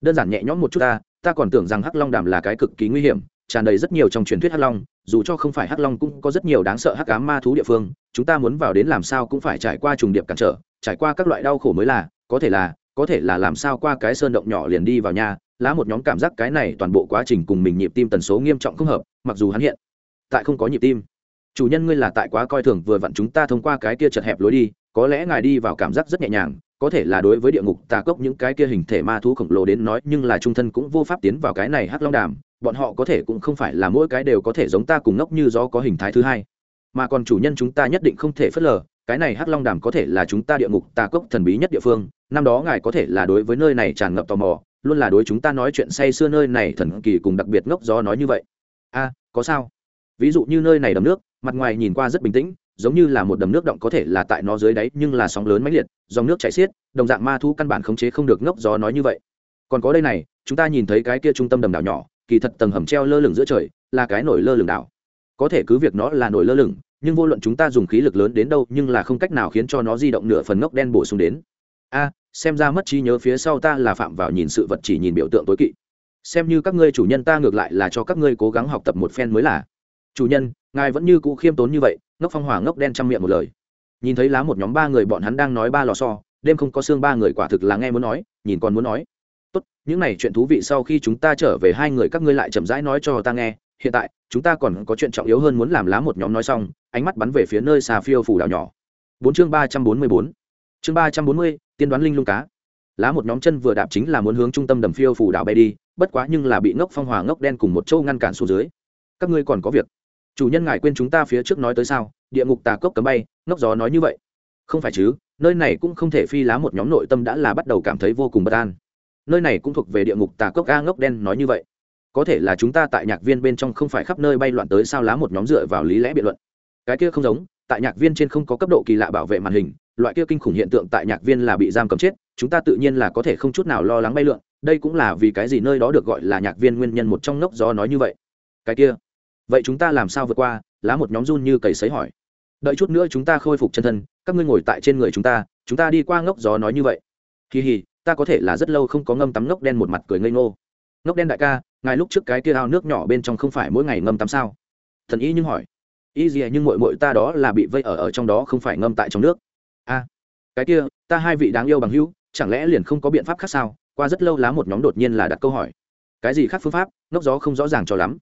Đơn giản nhẹ nhõm một chút ta ta còn tưởng rằng hắc long đàm là cái cực kỳ nguy hiểm tràn đầy rất nhiều trong truyền thuyết hắc long, dù cho không phải hắc long cũng có rất nhiều đáng sợ hắc ám ma thú địa phương, chúng ta muốn vào đến làm sao cũng phải trải qua trùng điệp cản trở, trải qua các loại đau khổ mới là, có thể là, có thể là làm sao qua cái sơn động nhỏ liền đi vào nhà, lá một nhóm cảm giác cái này toàn bộ quá trình cùng mình nhịp tim tần số nghiêm trọng không hợp, mặc dù hắn hiện tại không có nhịp tim. Chủ nhân ngươi là tại quá coi thường vừa vặn chúng ta thông qua cái kia chật hẹp lối đi, có lẽ ngài đi vào cảm giác rất nhẹ nhàng, có thể là đối với địa ngục tà cốc những cái kia hình thể ma thú khổng lồ đến nói, nhưng là trung thân cũng vô pháp tiến vào cái này hắc long đàm bọn họ có thể cũng không phải là mỗi cái đều có thể giống ta cùng ngốc như gió có hình thái thứ hai. Mà còn chủ nhân chúng ta nhất định không thể phớt lờ, cái này hắc long đàm có thể là chúng ta địa ngục tà cốc thần bí nhất địa phương, năm đó ngài có thể là đối với nơi này tràn ngập tò mò, luôn là đối chúng ta nói chuyện say xưa nơi này thần kỳ cùng đặc biệt ngốc gió nói như vậy. A, có sao? Ví dụ như nơi này đầm nước, mặt ngoài nhìn qua rất bình tĩnh, giống như là một đầm nước động có thể là tại nó dưới đáy, nhưng là sóng lớn mãnh liệt, dòng nước chảy xiết, đồng dạng ma thu căn bản khống chế không được ngốc gió nói như vậy. Còn có đây này, chúng ta nhìn thấy cái kia trung tâm đầm đảo nhỏ kỳ thật tầng hầm treo lơ lửng giữa trời, là cái nổi lơ lửng đảo. Có thể cứ việc nó là nổi lơ lửng, nhưng vô luận chúng ta dùng khí lực lớn đến đâu, nhưng là không cách nào khiến cho nó di động nửa phần ngốc đen bổ sung đến. A, xem ra mất trí nhớ phía sau ta là phạm vào nhìn sự vật chỉ nhìn biểu tượng tối kỵ. Xem như các ngươi chủ nhân ta ngược lại là cho các ngươi cố gắng học tập một phen mới là. Chủ nhân, ngài vẫn như cũ khiêm tốn như vậy, ngốc phong hỏa ngốc đen chăm miệng một lời. Nhìn thấy lá một nhóm ba người bọn hắn đang nói ba lò so đêm không có xương ba người quả thực là nghe muốn nói, nhìn còn muốn nói tốt, những này chuyện thú vị sau khi chúng ta trở về hai người các ngươi lại chậm rãi nói cho ta nghe. Hiện tại, chúng ta còn có chuyện trọng yếu hơn muốn làm lá một nhóm nói xong, ánh mắt bắn về phía nơi xà phiêu phủ đảo nhỏ. Bốn chương ba trăm bốn mươi bốn. Chương ba trăm bốn mươi, tiên đoán linh lung cá. Lá một nhóm chân vừa đạp chính là muốn hướng trung tâm đầm phiêu phủ đảo bay đi, bất quá nhưng là bị ngốc phong hòa ngốc đen cùng một châu ngăn cản xuống dưới. Các ngươi còn có việc. Chủ nhân ngài quên chúng ta phía trước nói tới sao? Địa ngục tà cốc cấm bay, ngốc gió nói như vậy. Không phải chứ, nơi này cũng không thể phi lá một nhóm nội tâm đã là bắt đầu cảm thấy vô cùng bất an nơi này cũng thuộc về địa ngục tà cốc ga ngốc đen nói như vậy. Có thể là chúng ta tại nhạc viên bên trong không phải khắp nơi bay loạn tới sao lá một nhóm dựa vào lý lẽ biện luận. Cái kia không giống, tại nhạc viên trên không có cấp độ kỳ lạ bảo vệ màn hình, loại kia kinh khủng hiện tượng tại nhạc viên là bị giam cầm chết, chúng ta tự nhiên là có thể không chút nào lo lắng bay lượn, đây cũng là vì cái gì nơi đó được gọi là nhạc viên nguyên nhân một trong ngốc gió nói như vậy. Cái kia, vậy chúng ta làm sao vượt qua? Lá một nhóm run như cầy sấy hỏi. Đợi chút nữa chúng ta khôi phục chân thân, các ngươi ngồi tại trên người chúng ta chúng ta đi qua ngốc gió nói như vậy. Kỳ hì ta có thể là rất lâu không có ngâm tắm ngốc đen một mặt cười ngây ngô. Ngốc đen đại ca, ngài lúc trước cái kia ao nước nhỏ bên trong không phải mỗi ngày ngâm tắm sao? Thần y nhưng hỏi. Y gì à, nhưng mội mội ta đó là bị vây ở ở trong đó không phải ngâm tại trong nước. A, cái kia, ta hai vị đáng yêu bằng hữu, chẳng lẽ liền không có biện pháp khác sao? Qua rất lâu lá một nhóm đột nhiên là đặt câu hỏi. Cái gì khác phương pháp? Ngốc gió không rõ ràng cho lắm.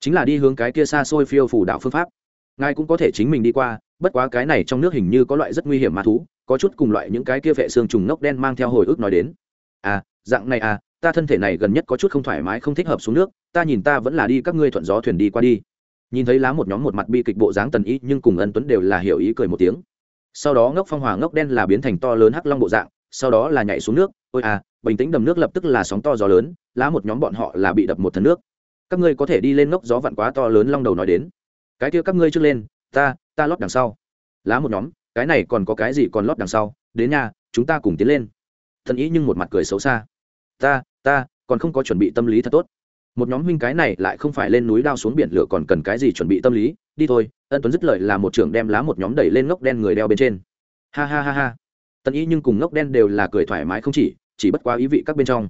Chính là đi hướng cái kia xa xôi phiêu phủ đảo phương pháp. Ngài cũng có thể chính mình đi qua, bất quá cái này trong nước hình như có loại rất nguy hiểm ma thú có chút cùng loại những cái kia vệ xương trùng ngốc đen mang theo hồi ức nói đến. À dạng này à ta thân thể này gần nhất có chút không thoải mái, không thích hợp xuống nước, ta nhìn ta vẫn là đi, các ngươi thuận gió thuyền đi qua đi. Nhìn thấy lá một nhóm một mặt bi kịch bộ dáng tần ý nhưng cùng ân tuấn đều là hiểu ý cười một tiếng. Sau đó ngốc phong hòa ngốc đen là biến thành to lớn hắc long bộ dạng, sau đó là nhảy xuống nước, ôi à bình tĩnh đầm nước lập tức là sóng to gió lớn, lá một nhóm bọn họ là bị đập một thân nước. Các ngươi có thể đi lên ngốc gió vặn quá to lớn long đầu nói đến. Cái kia các ngươi trước lên, ta ta lót đằng sau. Lá một nhóm cái này còn có cái gì còn lót đằng sau, đến nhà, chúng ta cùng tiến lên. Thần ý nhưng một mặt cười xấu xa. Ta ta, còn không có chuẩn bị tâm lý thật tốt. Một nhóm huynh cái này lại không phải lên núi đao xuống biển lửa còn cần cái gì chuẩn bị tâm lý, đi thôi, ân tuấn dứt lời là một trưởng đem lá một nhóm đẩy lên ngốc đen người đeo bên trên. Ha ha ha ha. Tân ý nhưng cùng ngốc đen đều là cười thoải mái không chỉ chỉ bất quá ý vị các bên trong.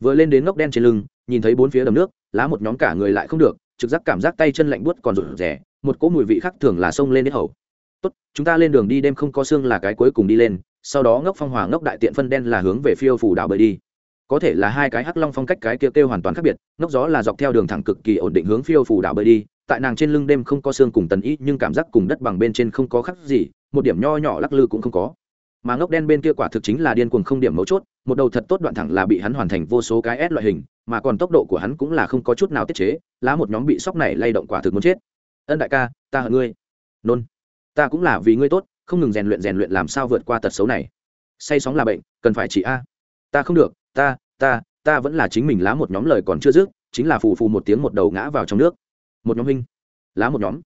Vừa lên đến ngốc đen trên lưng, nhìn thấy bốn phía đầm nước, lá một nhóm cả người lại không được, trực giác cảm giác tay chân lạnh buốt còn rụt rẻ một cỗ mùi vị khác thường là xông lên đến hầu tốt, chúng ta lên đường đi đêm không có xương là cái cuối cùng đi lên, sau đó ngốc phong hòa ngốc đại tiện phân đen là hướng về phiêu phủ đảo bơi đi. Có thể là hai cái hắc long phong cách cái kia kêu hoàn toàn khác biệt, ngốc gió là dọc theo đường thẳng cực kỳ ổn định hướng phiêu phủ đảo bơi đi, tại nàng trên lưng đêm không có xương cùng tần ý, nhưng cảm giác cùng đất bằng bên trên không có khác gì, một điểm nho nhỏ lắc lư cũng không có. Mà ngốc đen bên kia quả thực chính là điên cuồng không điểm mấu chốt, một đầu thật tốt đoạn thẳng là bị hắn hoàn thành vô số cái s loại hình, mà còn tốc độ của hắn cũng là không có chút nào tiết chế, lá một nhóm bị sóc này lay động quả thực muốn chết. Ân đại ca, ta hận ngươi. Nôn ta cũng là vì ngươi tốt, không ngừng rèn luyện rèn luyện làm sao vượt qua tật xấu này. Say sóng là bệnh, cần phải chỉ a. Ta không được, ta ta ta vẫn là chính mình lá một nhóm lời còn chưa dứt, chính là phù phù một tiếng một đầu ngã vào trong nước. Một nhóm huynh, lá một nhóm.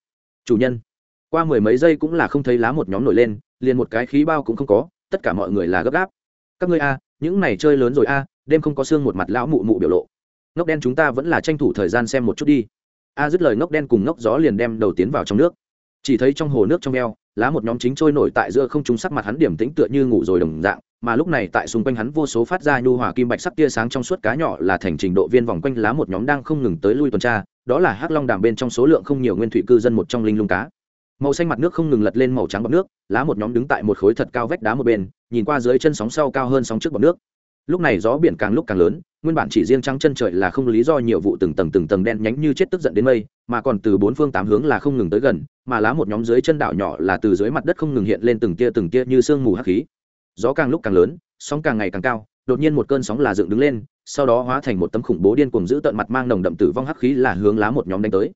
Chủ nhân, qua mười mấy giây cũng là không thấy lá một nhóm nổi lên, liền một cái khí bao cũng không có, tất cả mọi người là gấp gáp. Các ngươi a, những này chơi lớn rồi a, đêm không có xương một mặt lão mụ mụ biểu lộ. Ngốc đen chúng ta vẫn là tranh thủ thời gian xem một chút đi. A dứt lời ngốc đen cùng ngốc gió liền đem đầu tiến vào trong nước chỉ thấy trong hồ nước trong eo, lá một nhóm chính trôi nổi tại giữa không trung sắc mặt hắn điểm tĩnh tựa như ngủ rồi đồng dạng, mà lúc này tại xung quanh hắn vô số phát ra nhu hòa kim bạch sắc tia sáng trong suốt cá nhỏ là thành trình độ viên vòng quanh lá một nhóm đang không ngừng tới lui tuần tra, đó là hắc long đàm bên trong số lượng không nhiều nguyên thủy cư dân một trong linh lung cá. Màu xanh mặt nước không ngừng lật lên màu trắng bọc nước, lá một nhóm đứng tại một khối thật cao vách đá một bên, nhìn qua dưới chân sóng sau cao hơn sóng trước bọc nước lúc này gió biển càng lúc càng lớn, nguyên bản chỉ riêng trắng chân trời là không lý do nhiều vụ từng tầng từng tầng đen nhánh như chết tức giận đến mây, mà còn từ bốn phương tám hướng là không ngừng tới gần, mà lá một nhóm dưới chân đảo nhỏ là từ dưới mặt đất không ngừng hiện lên từng tia từng tia như sương mù hắc khí. Gió càng lúc càng lớn, sóng càng ngày càng cao, đột nhiên một cơn sóng là dựng đứng lên, sau đó hóa thành một tấm khủng bố điên cuồng giữ tận mặt mang nồng đậm tử vong hắc khí là hướng lá một nhóm đánh tới.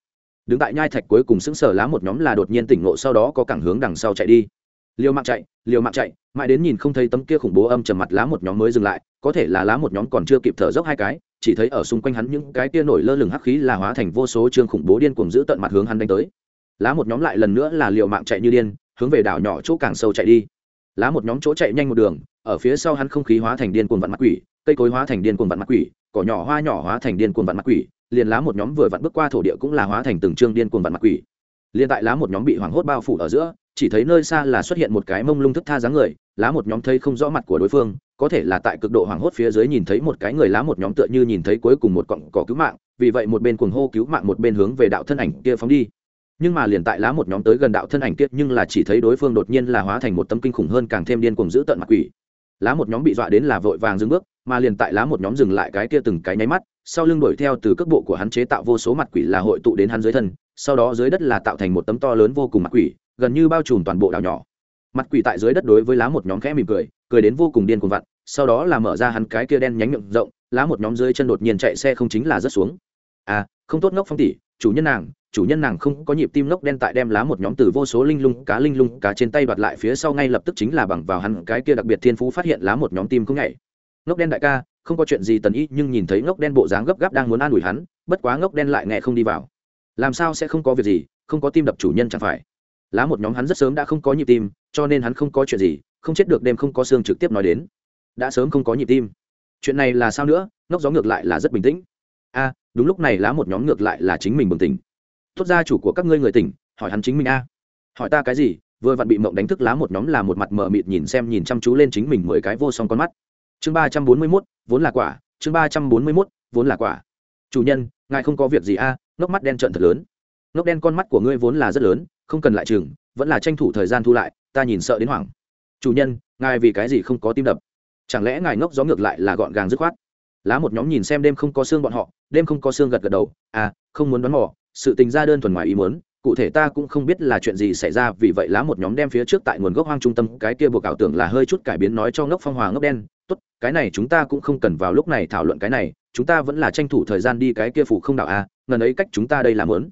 Đứng tại nhai thạch cuối cùng sững sờ lá một nhóm là đột nhiên tỉnh ngộ, sau đó có cảng hướng đằng sau chạy đi liều mạng chạy, liều mạng chạy, mãi đến nhìn không thấy tấm kia khủng bố âm trầm mặt lá một nhóm mới dừng lại, có thể là lá một nhóm còn chưa kịp thở dốc hai cái, chỉ thấy ở xung quanh hắn những cái kia nổi lơ lửng hắc khí là hóa thành vô số chương khủng bố điên cuồng giữ tận mặt hướng hắn đánh tới. Lá một nhóm lại lần nữa là liều mạng chạy như điên, hướng về đảo nhỏ chỗ càng sâu chạy đi. Lá một nhóm chỗ chạy nhanh một đường, ở phía sau hắn không khí hóa thành điên cuồng vặn mặt quỷ, cây cối hóa thành điên cuồng vặn mặt quỷ, cỏ nhỏ hoa nhỏ hóa thành điên cuồng vặn mặt quỷ, liền lá một nhóm vừa vặn bước qua thổ địa cũng là hóa thành từng chương điên cuồng vặn mặt quỷ. Liền tại lá một nhóm bị hoảng hốt bao phủ ở giữa chỉ thấy nơi xa là xuất hiện một cái mông lung thức tha dáng người, lá một nhóm thấy không rõ mặt của đối phương, có thể là tại cực độ hoảng hốt phía dưới nhìn thấy một cái người lá một nhóm tựa như nhìn thấy cuối cùng một cọng cỏ cứu mạng, vì vậy một bên cuồng hô cứu mạng một bên hướng về đạo thân ảnh kia phóng đi. Nhưng mà liền tại lá một nhóm tới gần đạo thân ảnh kia, nhưng là chỉ thấy đối phương đột nhiên là hóa thành một tấm kinh khủng hơn càng thêm điên cuồng giữ tận mặt quỷ. Lá một nhóm bị dọa đến là vội vàng dừng bước, mà liền tại lá một nhóm dừng lại cái kia từng cái nháy mắt, sau lưng đuổi theo từ cước bộ của hắn chế tạo vô số mặt quỷ là hội tụ đến hắn dưới thân, sau đó dưới đất là tạo thành một tấm to lớn vô cùng mặt quỷ gần như bao trùm toàn bộ đảo nhỏ. Mặt quỷ tại dưới đất đối với lá một nhóm khẽ mỉm cười cười đến vô cùng điên cuồng vặn, sau đó là mở ra hắn cái kia đen nhánh miệng rộng, lá một nhóm dưới chân đột nhiên chạy xe không chính là rớt xuống. À không tốt ngốc phong tỷ, chủ nhân nàng, chủ nhân nàng không có nhịp tim ngốc đen tại đem lá một nhóm từ vô số linh lung, cá linh lung, cá trên tay đoạt lại phía sau ngay lập tức chính là bằng vào hắn cái kia đặc biệt thiên phú phát hiện lá một nhóm tim không nhảy. Ngốc đen đại ca, không có chuyện gì tần ý nhưng nhìn thấy ngốc đen bộ dáng gấp gáp đang muốn an ủi hắn, bất quá ngốc đen lại nghe không đi vào. Làm sao sẽ không có việc gì, không có tim đập chủ nhân chẳng phải lá một nhóm hắn rất sớm đã không có nhịp tim, cho nên hắn không có chuyện gì, không chết được đêm không có xương trực tiếp nói đến. Đã sớm không có nhịp tim. Chuyện này là sao nữa? Ngốc gió ngược lại là rất bình tĩnh. A, đúng lúc này lá một nhóm ngược lại là chính mình bừng tỉnh. Thốt ra chủ của các ngươi người tỉnh, hỏi hắn chính mình a. Hỏi ta cái gì? Vừa vặn bị mộng đánh thức lá một nhóm là một mặt mờ mịt nhìn xem nhìn chăm chú lên chính mình mười cái vô song con mắt. Chương ba trăm bốn mươi mốt, vốn là quả. Chương ba trăm bốn mươi mốt, vốn là quả. Chủ nhân, ngài không có việc gì a, ngốc mắt đen trợn thật lớn. Ngốc đen con mắt của ngươi vốn là rất lớn không cần lại chừng, vẫn là tranh thủ thời gian thu lại, ta nhìn sợ đến hoảng. Chủ nhân, ngài vì cái gì không có tim đập? Chẳng lẽ ngài ngốc gió ngược lại là gọn gàng dứt khoát? Lá một nhóm nhìn xem đêm không có xương bọn họ, đêm không có xương gật gật đầu à không muốn đoán mò, sự tình ra đơn thuần ngoài ý muốn, cụ thể ta cũng không biết là chuyện gì xảy ra, vì vậy lá một nhóm đem phía trước tại nguồn gốc hoang trung tâm cái kia buộc ảo tưởng là hơi chút cải biến nói cho ngốc phong hòa ngốc đen, tốt, cái này chúng ta cũng không cần vào lúc này thảo luận cái này, chúng ta vẫn là tranh thủ thời gian đi cái kia phủ không đạo a, ngần ấy cách chúng ta đây làm lớn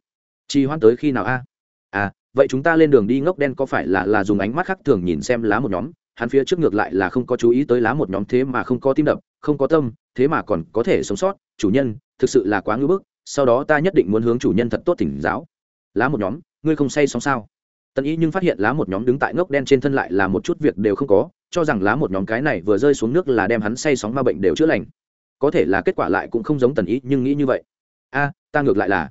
trì hoãn tới khi nào a? À vậy chúng ta lên đường đi ngốc đen có phải là là dùng ánh mắt khác thường nhìn xem lá một nhóm? Hắn phía trước ngược lại là không có chú ý tới lá một nhóm thế mà không có tim đập, không có tâm, thế mà còn có thể sống sót. Chủ nhân, thực sự là quá ngưỡng bức, sau đó ta nhất định muốn hướng chủ nhân thật tốt tỉnh giáo. Lá một nhóm, ngươi không say sóng sao? Tần ý nhưng phát hiện lá một nhóm đứng tại ngốc đen trên thân lại là một chút việc đều không có, cho rằng lá một nhóm cái này vừa rơi xuống nước là đem hắn say sóng ma bệnh đều chữa lành. Có thể là kết quả lại cũng không giống tần ý nhưng nghĩ như vậy. A, ta ngược lại là.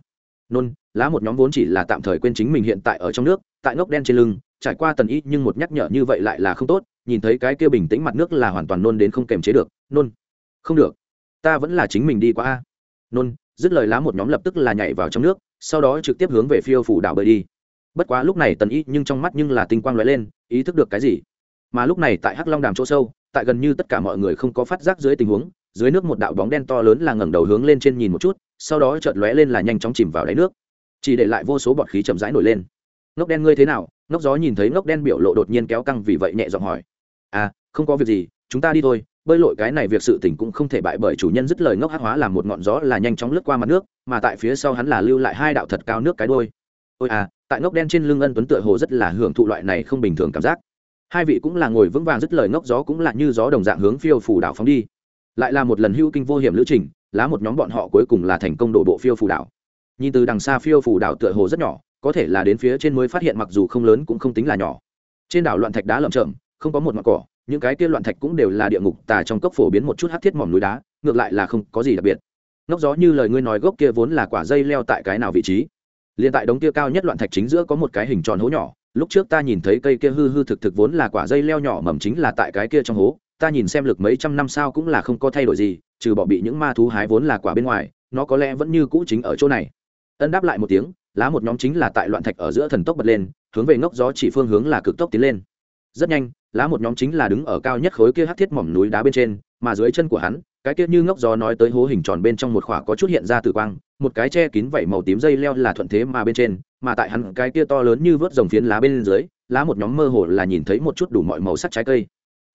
Nôn lá một nhóm vốn chỉ là tạm thời quên chính mình hiện tại ở trong nước, tại ngốc đen trên lưng, trải qua tần ý nhưng một nhắc nhở như vậy lại là không tốt, nhìn thấy cái kia bình tĩnh mặt nước là hoàn toàn nôn đến không kềm chế được, nôn, không được, ta vẫn là chính mình đi qua a. Nôn, dứt lời lá một nhóm lập tức là nhảy vào trong nước, sau đó trực tiếp hướng về phiêu phủ đảo bơi đi. Bất quá lúc này tần ý nhưng trong mắt nhưng là tinh quang lóe lên, ý thức được cái gì? Mà lúc này tại hắc long đàm chỗ sâu, tại gần như tất cả mọi người không có phát giác dưới tình huống, dưới nước một đạo bóng đen to lớn là ngẩng đầu hướng lên trên nhìn một chút, sau đó chợt lóe lên là nhanh chóng chìm vào đáy nước chỉ để lại vô số bọt khí chậm rãi nổi lên. Ngốc đen ngươi thế nào? Ngốc gió nhìn thấy ngốc đen biểu lộ đột nhiên kéo căng vì vậy nhẹ giọng hỏi. À không có việc gì, chúng ta đi thôi, bơi lội cái này việc sự tình cũng không thể bại bởi chủ nhân dứt lời ngốc hắc hóa làm một ngọn gió là nhanh chóng lướt qua mặt nước, mà tại phía sau hắn là lưu lại hai đạo thật cao nước cái đôi ôi à tại ngốc đen trên lưng ân tuấn tựa hồ rất là hưởng thụ loại này không bình thường cảm giác. Hai vị cũng là ngồi vững vàng dứt lời ngốc gió cũng là như gió đồng dạng hướng phiêu phủ đảo phóng đi. Lại là một lần hưu kinh vô hiểm lữ trình, lá một nhóm bọn họ cuối cùng là thành công đổ bộ phiêu phủ đảo nhìn từ đằng xa phiêu phủ đảo tựa hồ rất nhỏ, có thể là đến phía trên mới phát hiện mặc dù không lớn cũng không tính là nhỏ. Trên đảo loạn thạch đá lởm chởm, không có một mặt cỏ, những cái kia loạn thạch cũng đều là địa ngục, tà trong cốc phổ biến một chút hát thiết mỏm núi đá, ngược lại là không có gì đặc biệt. Ngốc gió như lời ngươi nói gốc kia vốn là quả dây leo tại cái nào vị trí? Liền tại đống kia cao nhất loạn thạch chính giữa có một cái hình tròn hố nhỏ, lúc trước ta nhìn thấy cây kia hư hư thực thực vốn là quả dây leo nhỏ mầm chính là tại cái kia trong hố, ta nhìn xem lực mấy trăm năm sau cũng là không có thay đổi gì, trừ bỏ bị những ma thú hái vốn là quả bên ngoài, nó có lẽ vẫn như cũ chính ở chỗ này ân đáp lại một tiếng, lá một nhóm chính là tại loạn thạch ở giữa thần tốc bật lên, hướng về ngốc gió chỉ phương hướng là cực tốc tiến lên. Rất nhanh, lá một nhóm chính là đứng ở cao nhất khối kia hát thiết mỏm núi đá bên trên, mà dưới chân của hắn, cái kia như ngốc gió nói tới hố hình tròn bên trong một khỏa có chút hiện ra tử quang, một cái che kín vảy màu tím dây leo là thuận thế mà bên trên, mà tại hắn cái kia to lớn như vớt dòng phiến lá bên dưới, lá một nhóm mơ hồ là nhìn thấy một chút đủ mọi màu sắc trái cây.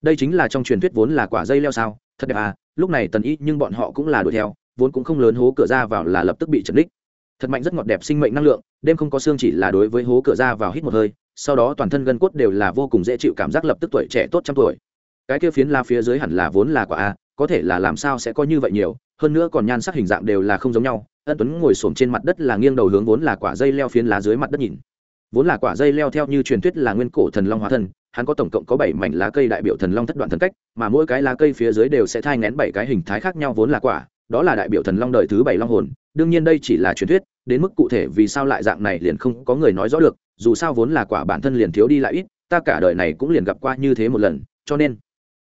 Đây chính là trong truyền thuyết vốn là quả dây leo sao? Thật đẹp à lúc này tần ý nhưng bọn họ cũng là đuổi theo, vốn cũng không lớn hố cửa ra vào là lập tức bị chật đích thật mạnh rất ngọt đẹp sinh mệnh năng lượng, đêm không có xương chỉ là đối với hố cửa ra vào hít một hơi, sau đó toàn thân gân cốt đều là vô cùng dễ chịu cảm giác lập tức tuổi trẻ tốt trăm tuổi. Cái kia phiến la phía dưới hẳn là vốn là quả a, có thể là làm sao sẽ có như vậy nhiều, hơn nữa còn nhan sắc hình dạng đều là không giống nhau. Ân tuấn ngồi xổm trên mặt đất là nghiêng đầu hướng vốn là quả dây leo phiến lá dưới mặt đất nhìn. Vốn là quả dây leo theo như truyền thuyết là nguyên cổ thần long hóa thân, hắn có tổng cộng có bảy mảnh lá cây đại biểu thần long thất đoạn thần cách, mà mỗi cái lá cây phía dưới đều sẽ thai ngén bảy cái hình thái khác nhau vốn là quả đó là đại biểu thần long đời thứ bảy long hồn, đương nhiên đây chỉ là truyền thuyết, đến mức cụ thể vì sao lại dạng này liền không có người nói rõ được, dù sao vốn là quả bản thân liền thiếu đi lại ít, ta cả đời này cũng liền gặp qua như thế một lần, cho nên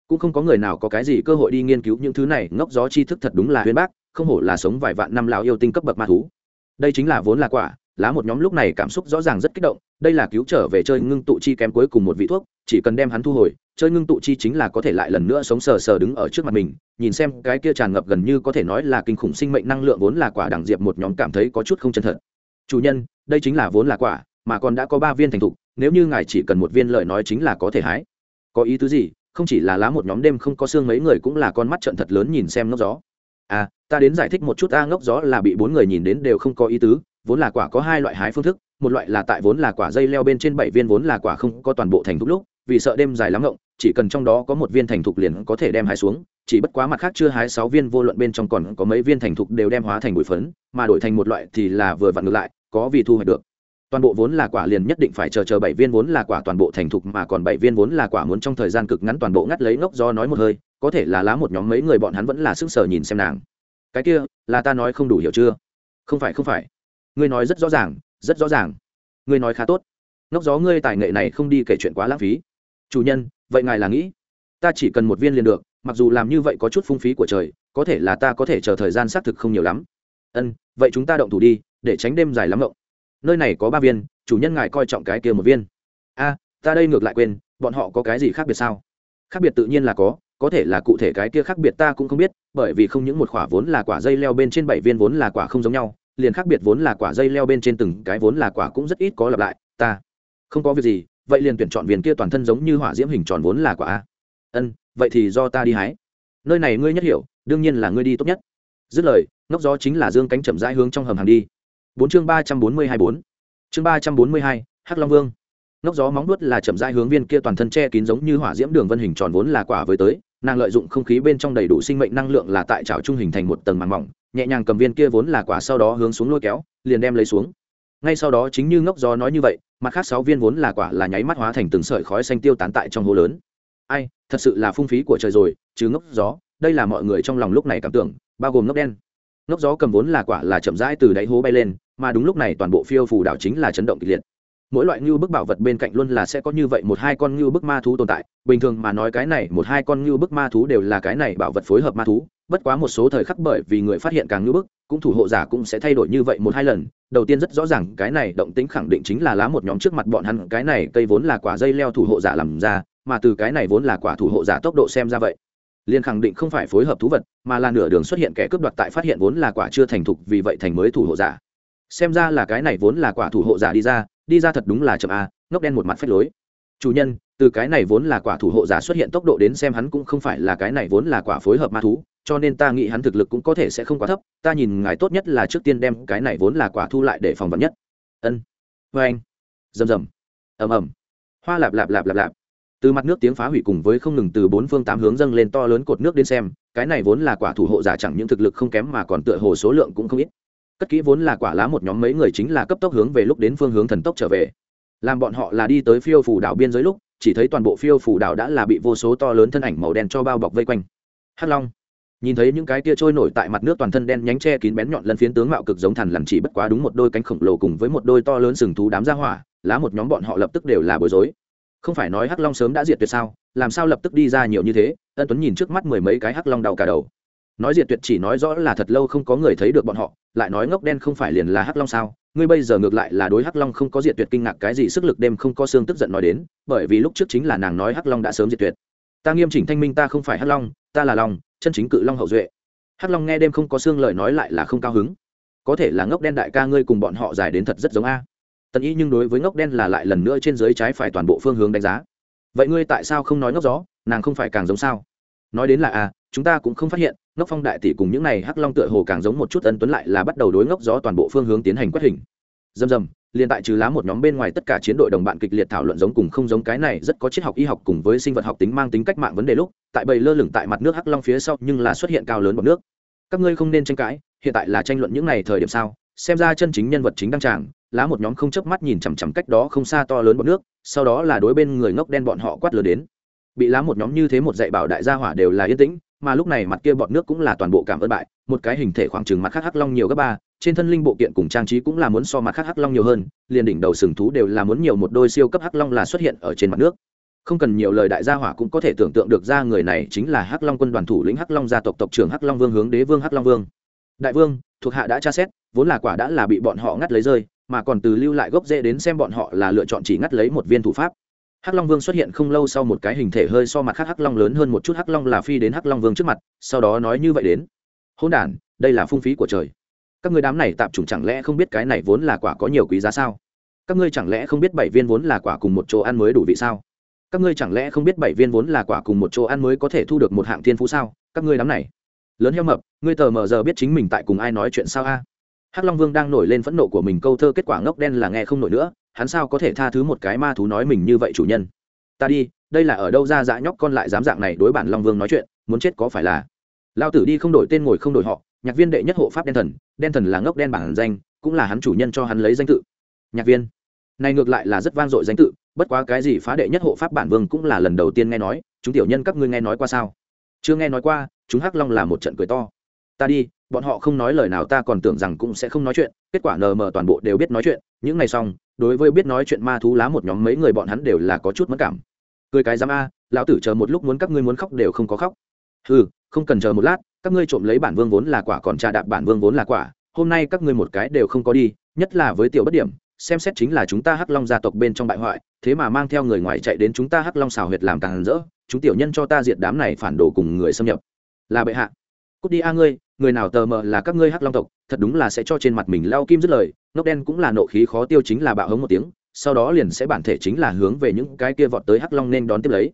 cũng không có người nào có cái gì cơ hội đi nghiên cứu những thứ này, ngốc gió tri thức thật đúng là huyên bác, không hổ là sống vài vạn năm lão yêu tinh cấp bậc ma thú. Đây chính là vốn là quả, lá một nhóm lúc này cảm xúc rõ ràng rất kích động, đây là cứu trở về chơi ngưng tụ chi kém cuối cùng một vị thuốc, chỉ cần đem hắn thu hồi chơi ngưng tụ chi chính là có thể lại lần nữa sống sờ sờ đứng ở trước mặt mình, nhìn xem cái kia tràn ngập gần như có thể nói là kinh khủng sinh mệnh năng lượng vốn là quả đẳng diệp một nhóm cảm thấy có chút không chân thật. Chủ nhân, đây chính là vốn là quả, mà còn đã có ba viên thành thục, nếu như ngài chỉ cần một viên lời nói chính là có thể hái. Có ý tứ gì? Không chỉ là lá một nhóm đêm không có xương mấy người cũng là con mắt trận thật lớn nhìn xem ngốc gió. À ta đến giải thích một chút a ngốc gió là bị bốn người nhìn đến đều không có ý tứ, vốn là quả có hai loại hái phương thức, một loại là tại vốn là quả dây leo bên trên bảy viên vốn là quả không có toàn bộ thành thục lúc vì sợ đêm dài lắm ngộng, chỉ cần trong đó có một viên thành thục liền có thể đem hái xuống, chỉ bất quá mặt khác chưa hái sáu viên vô luận bên trong còn có mấy viên thành thục đều đem hóa thành bụi phấn, mà đổi thành một loại thì là vừa vặn ngược lại, có vì thu hoạch được. Toàn bộ vốn là quả liền nhất định phải chờ chờ bảy viên vốn là quả toàn bộ thành thục mà còn bảy viên vốn là quả muốn trong thời gian cực ngắn toàn bộ ngắt lấy ngốc do nói một hơi, có thể là lá một nhóm mấy người bọn hắn vẫn là sức sờ nhìn xem nàng. Cái kia, là ta nói không đủ hiểu chưa? Không phải không phải. Ngươi nói rất rõ ràng, rất rõ ràng. Ngươi nói khá tốt. Ngốc gió ngươi tài nghệ này không đi kể chuyện quá lãng phí chủ nhân, vậy ngài là nghĩ, ta chỉ cần một viên liền được, mặc dù làm như vậy có chút phung phí của trời, có thể là ta có thể chờ thời gian xác thực không nhiều lắm. Ân, vậy chúng ta động thủ đi, để tránh đêm dài lắm động nơi này có ba viên, chủ nhân ngài coi trọng cái kia một viên. A, ta đây ngược lại quên, bọn họ có cái gì khác biệt sao? Khác biệt tự nhiên là có có thể là cụ thể cái kia khác biệt ta cũng không biết, bởi vì không những một quả vốn là quả dây leo bên trên bảy viên vốn là quả không giống nhau, liền khác biệt vốn là quả dây leo bên trên từng cái vốn là quả cũng rất ít có lặp lại, ta không có việc gì vậy liền tuyển chọn viên kia toàn thân giống như hỏa diễm hình tròn vốn là quả a. Ân, vậy thì do ta đi hái. Nơi này ngươi nhất hiểu, đương nhiên là ngươi đi tốt nhất. Dứt lời, ngốc gió chính là dương cánh chậm rãi hướng trong hầm hàng đi. Bốn chương ba trăm bốn mươi hai bốn. Chương ba trăm bốn mươi hai, hắc long vương. Ngốc gió móng nuốt là chậm rãi hướng viên kia toàn thân che kín giống như hỏa diễm đường vân hình tròn vốn là quả với tới. Nàng lợi dụng không khí bên trong đầy đủ sinh mệnh năng lượng là tại trào trung hình thành một tầng màng mỏng, nhẹ nhàng cầm viên kia vốn là quả sau đó hướng xuống lôi kéo, liền đem lấy xuống. Ngay sau đó chính như ngốc gió nói như vậy mặt khác sáu viên vốn là quả là nháy mắt hóa thành từng sợi khói xanh tiêu tán tại trong hố lớn. Ai, thật sự là phung phí của trời rồi, chứ ngốc gió, đây là mọi người trong lòng lúc này cảm tưởng, bao gồm ngốc đen. Ngốc gió cầm vốn là quả là chậm rãi từ đáy hố bay lên, mà đúng lúc này toàn bộ phiêu phù đảo chính là chấn động kịch liệt. Mỗi loại ngưu bức bảo vật bên cạnh luôn là sẽ có như vậy một hai con ngưu bức ma thú tồn tại, bình thường mà nói cái này một hai con ngưu bức ma thú đều là cái này bảo vật phối hợp ma thú, bất quá một số thời khắc bởi vì người phát hiện càng ngưu bức cũng thủ hộ giả cũng sẽ thay đổi như vậy một hai lần. Đầu tiên rất rõ ràng, cái này động tính khẳng định chính là lá một nhóm trước mặt bọn hắn, cái này cây vốn là quả dây leo thủ hộ giả làm ra, mà từ cái này vốn là quả thủ hộ giả tốc độ xem ra vậy Liên khẳng định không phải phối hợp thú vật, mà là nửa đường xuất hiện kẻ cướp đoạt tại phát hiện vốn là quả chưa thành thục, vì vậy thành mới thủ hộ giả. Xem ra là cái này vốn là quả thủ hộ giả đi ra đi ra thật đúng là chậm a, ngốc đen một mặt phách lối. Chủ nhân, từ cái này vốn là quả thủ hộ giả xuất hiện tốc độ đến xem hắn cũng không phải là cái này vốn là quả phối hợp ma thú cho nên ta nghĩ hắn thực lực cũng có thể sẽ không quá thấp, ta nhìn ngài tốt nhất là trước tiên đem cái này vốn là quả thu lại để phòng vật nhất. Ân. Vê anh. Rầm rầm. Ầm ầm. Hoa lạp lạp lạp lạp lạp. Từ mặt nước tiếng phá hủy cùng với không ngừng từ bốn phương tám hướng dâng lên to lớn cột nước đến xem, cái này vốn là quả thủ hộ giả chẳng những thực lực không kém mà còn tựa hồ số lượng cũng không ít. Cất kỹ vốn là quả lá một nhóm mấy người chính là cấp tốc hướng về lúc đến phương hướng thần tốc trở về. Làm bọn họ là đi tới phiêu phủ đảo biên giới lúc, chỉ thấy toàn bộ phiêu phủ đảo đã là bị vô số to lớn thân ảnh màu đen cho bao bọc vây quanh. Hắc long nhìn thấy những cái tia trôi nổi tại mặt nước toàn thân đen nhánh che kín bén nhọn lần phiến tướng mạo cực giống thằn lằn chỉ bất quá đúng một đôi cánh khổng lồ cùng với một đôi to lớn sừng thú đám ra hỏa, lá một nhóm bọn họ lập tức đều là bối rối. Không phải nói hắc long sớm đã diệt tuyệt sao? Làm sao lập tức đi ra nhiều như thế? Ân tuấn nhìn trước mắt mười mấy cái hắc long đau cả đầu. Nói diệt tuyệt chỉ nói rõ là thật lâu không có người thấy được bọn họ, lại nói ngốc đen không phải liền là hắc long sao? Ngươi bây giờ ngược lại là đối hắc long không có diệt tuyệt kinh ngạc, cái gì sức lực đêm không có xương tức giận nói đến, bởi vì lúc trước chính là nàng nói hắc long đã sớm diệt tuyệt. Ta nghiêm chỉnh thanh minh ta không phải hắc long, ta là long chân chính cự long hậu duệ. Hắc long nghe đêm không có xương lời nói lại là không cao hứng. Có thể là ngốc đen đại ca ngươi cùng bọn họ dài đến thật rất giống a. Tần ý nhưng đối với ngốc đen là lại lần nữa trên dưới trái phải toàn bộ phương hướng đánh giá. Vậy ngươi tại sao không nói ngốc gió? Nàng không phải càng giống sao? Nói đến là a, chúng ta cũng không phát hiện, ngốc phong đại tỷ cùng những này hắc long tựa hồ càng giống một chút ân tuấn lại là bắt đầu đối ngốc gió toàn bộ phương hướng tiến hành quét hình. Dầm dầm liền tại trừ lá một nhóm bên ngoài tất cả chiến đội đồng bạn kịch liệt thảo luận giống cùng không giống cái này rất có triết học y học cùng với sinh vật học tính mang tính cách mạng vấn đề lúc, tại bầy lơ lửng tại mặt nước hắc long phía sau nhưng là xuất hiện cao lớn bọc nước. Các ngươi không nên tranh cãi, hiện tại là tranh luận những này thời điểm sao? Xem ra chân chính nhân vật chính đăng tràng, lá một nhóm không chớp mắt nhìn chằm chằm cách đó không xa to lớn bọc nước, sau đó là đối bên người ngốc đen bọn họ quát lừa đến. Bị lá một nhóm như thế một dạy bảo đại gia hỏa đều là yên tĩnh, mà lúc này mặt kia bọt nước cũng là toàn bộ cảm ơn bại, một cái hình thể khoảng chừng mặt khác hắc long nhiều gấp ba trên thân linh bộ kiện cùng trang trí cũng là muốn so mặt khác hắc long nhiều hơn liền đỉnh đầu sừng thú đều là muốn nhiều một đôi siêu cấp hắc long là xuất hiện ở trên mặt nước không cần nhiều lời đại gia hỏa cũng có thể tưởng tượng được ra người này chính là hắc long quân đoàn thủ lĩnh hắc long gia tộc tộc trưởng hắc long vương hướng đế vương hắc long vương đại vương thuộc hạ đã tra xét vốn là quả đã là bị bọn họ ngắt lấy rơi mà còn từ lưu lại gốc rễ đến xem bọn họ là lựa chọn chỉ ngắt lấy một viên thủ pháp hắc long vương xuất hiện không lâu sau một cái hình thể hơi so mặt khác hắc long lớn hơn một chút hắc long là phi đến hắc long vương trước mặt sau đó nói như vậy đến hôn đ đây là phung phí của trời các ngươi đám này tạp chủng chẳng lẽ không biết cái này vốn là quả có nhiều quý giá sao? Các ngươi chẳng lẽ không biết bảy viên vốn là quả cùng một chỗ ăn mới đủ vị sao? Các ngươi chẳng lẽ không biết bảy viên vốn là quả cùng một chỗ ăn mới có thể thu được một hạng thiên phú sao? Các ngươi đám này. Lớn heo mập, ngươi tờ mờ giờ biết chính mình tại cùng ai nói chuyện sao a? Hắc long vương đang nổi lên phẫn nộ của mình, câu thơ kết quả ngốc đen là nghe không nổi nữa. Hắn sao có thể tha thứ một cái ma thú nói mình như vậy chủ nhân? Ta đi, đây là ở đâu ra dã nhóc con lại dám dạng này đối bản long vương nói chuyện, muốn chết có phải là? Lao tử đi không đổi tên ngồi không đổi họ nhạc viên đệ nhất hộ pháp đen thần đen thần là ngốc đen bản danh, cũng là hắn chủ nhân cho hắn lấy danh tự. Nhạc viên. Này ngược lại là rất vang dội danh tự, bất quá cái gì phá đệ nhất hộ pháp bản vương cũng là lần đầu tiên nghe nói, chúng tiểu nhân các ngươi nghe nói qua sao? Chưa nghe nói qua, chúng hắc long là một trận cười to. Ta đi, bọn họ không nói lời nào ta còn tưởng rằng cũng sẽ không nói chuyện, kết quả nờ mờ toàn bộ đều biết nói chuyện, những ngày xong, đối với biết nói chuyện ma thú lá một nhóm mấy người bọn hắn đều là có chút mất cảm. Cười cái dám a, lão tử chờ một lúc muốn các ngươi muốn khóc đều không có khóc. Ừ không cần chờ một lát các ngươi trộm lấy bản vương vốn là quả còn trà đạp bản vương vốn là quả, hôm nay các ngươi một cái đều không có đi, nhất là với tiểu bất điểm, xem xét chính là chúng ta hắc long gia tộc bên trong bại hoại, thế mà mang theo người ngoài chạy đến chúng ta hắc long xào huyệt làm càng rỡ, chúng tiểu nhân cho ta diệt đám này phản đồ cùng người xâm nhập. Là bệ hạ. Cút đi a ngươi, người nào tờ mờ là các ngươi hắc long tộc, thật đúng là sẽ cho trên mặt mình lao kim dứt lời nóc đen cũng là nộ khí khó tiêu chính là bạo hống một tiếng, sau đó liền sẽ bản thể chính là hướng về những cái kia vọt tới hắc long nên đón tiếp lấy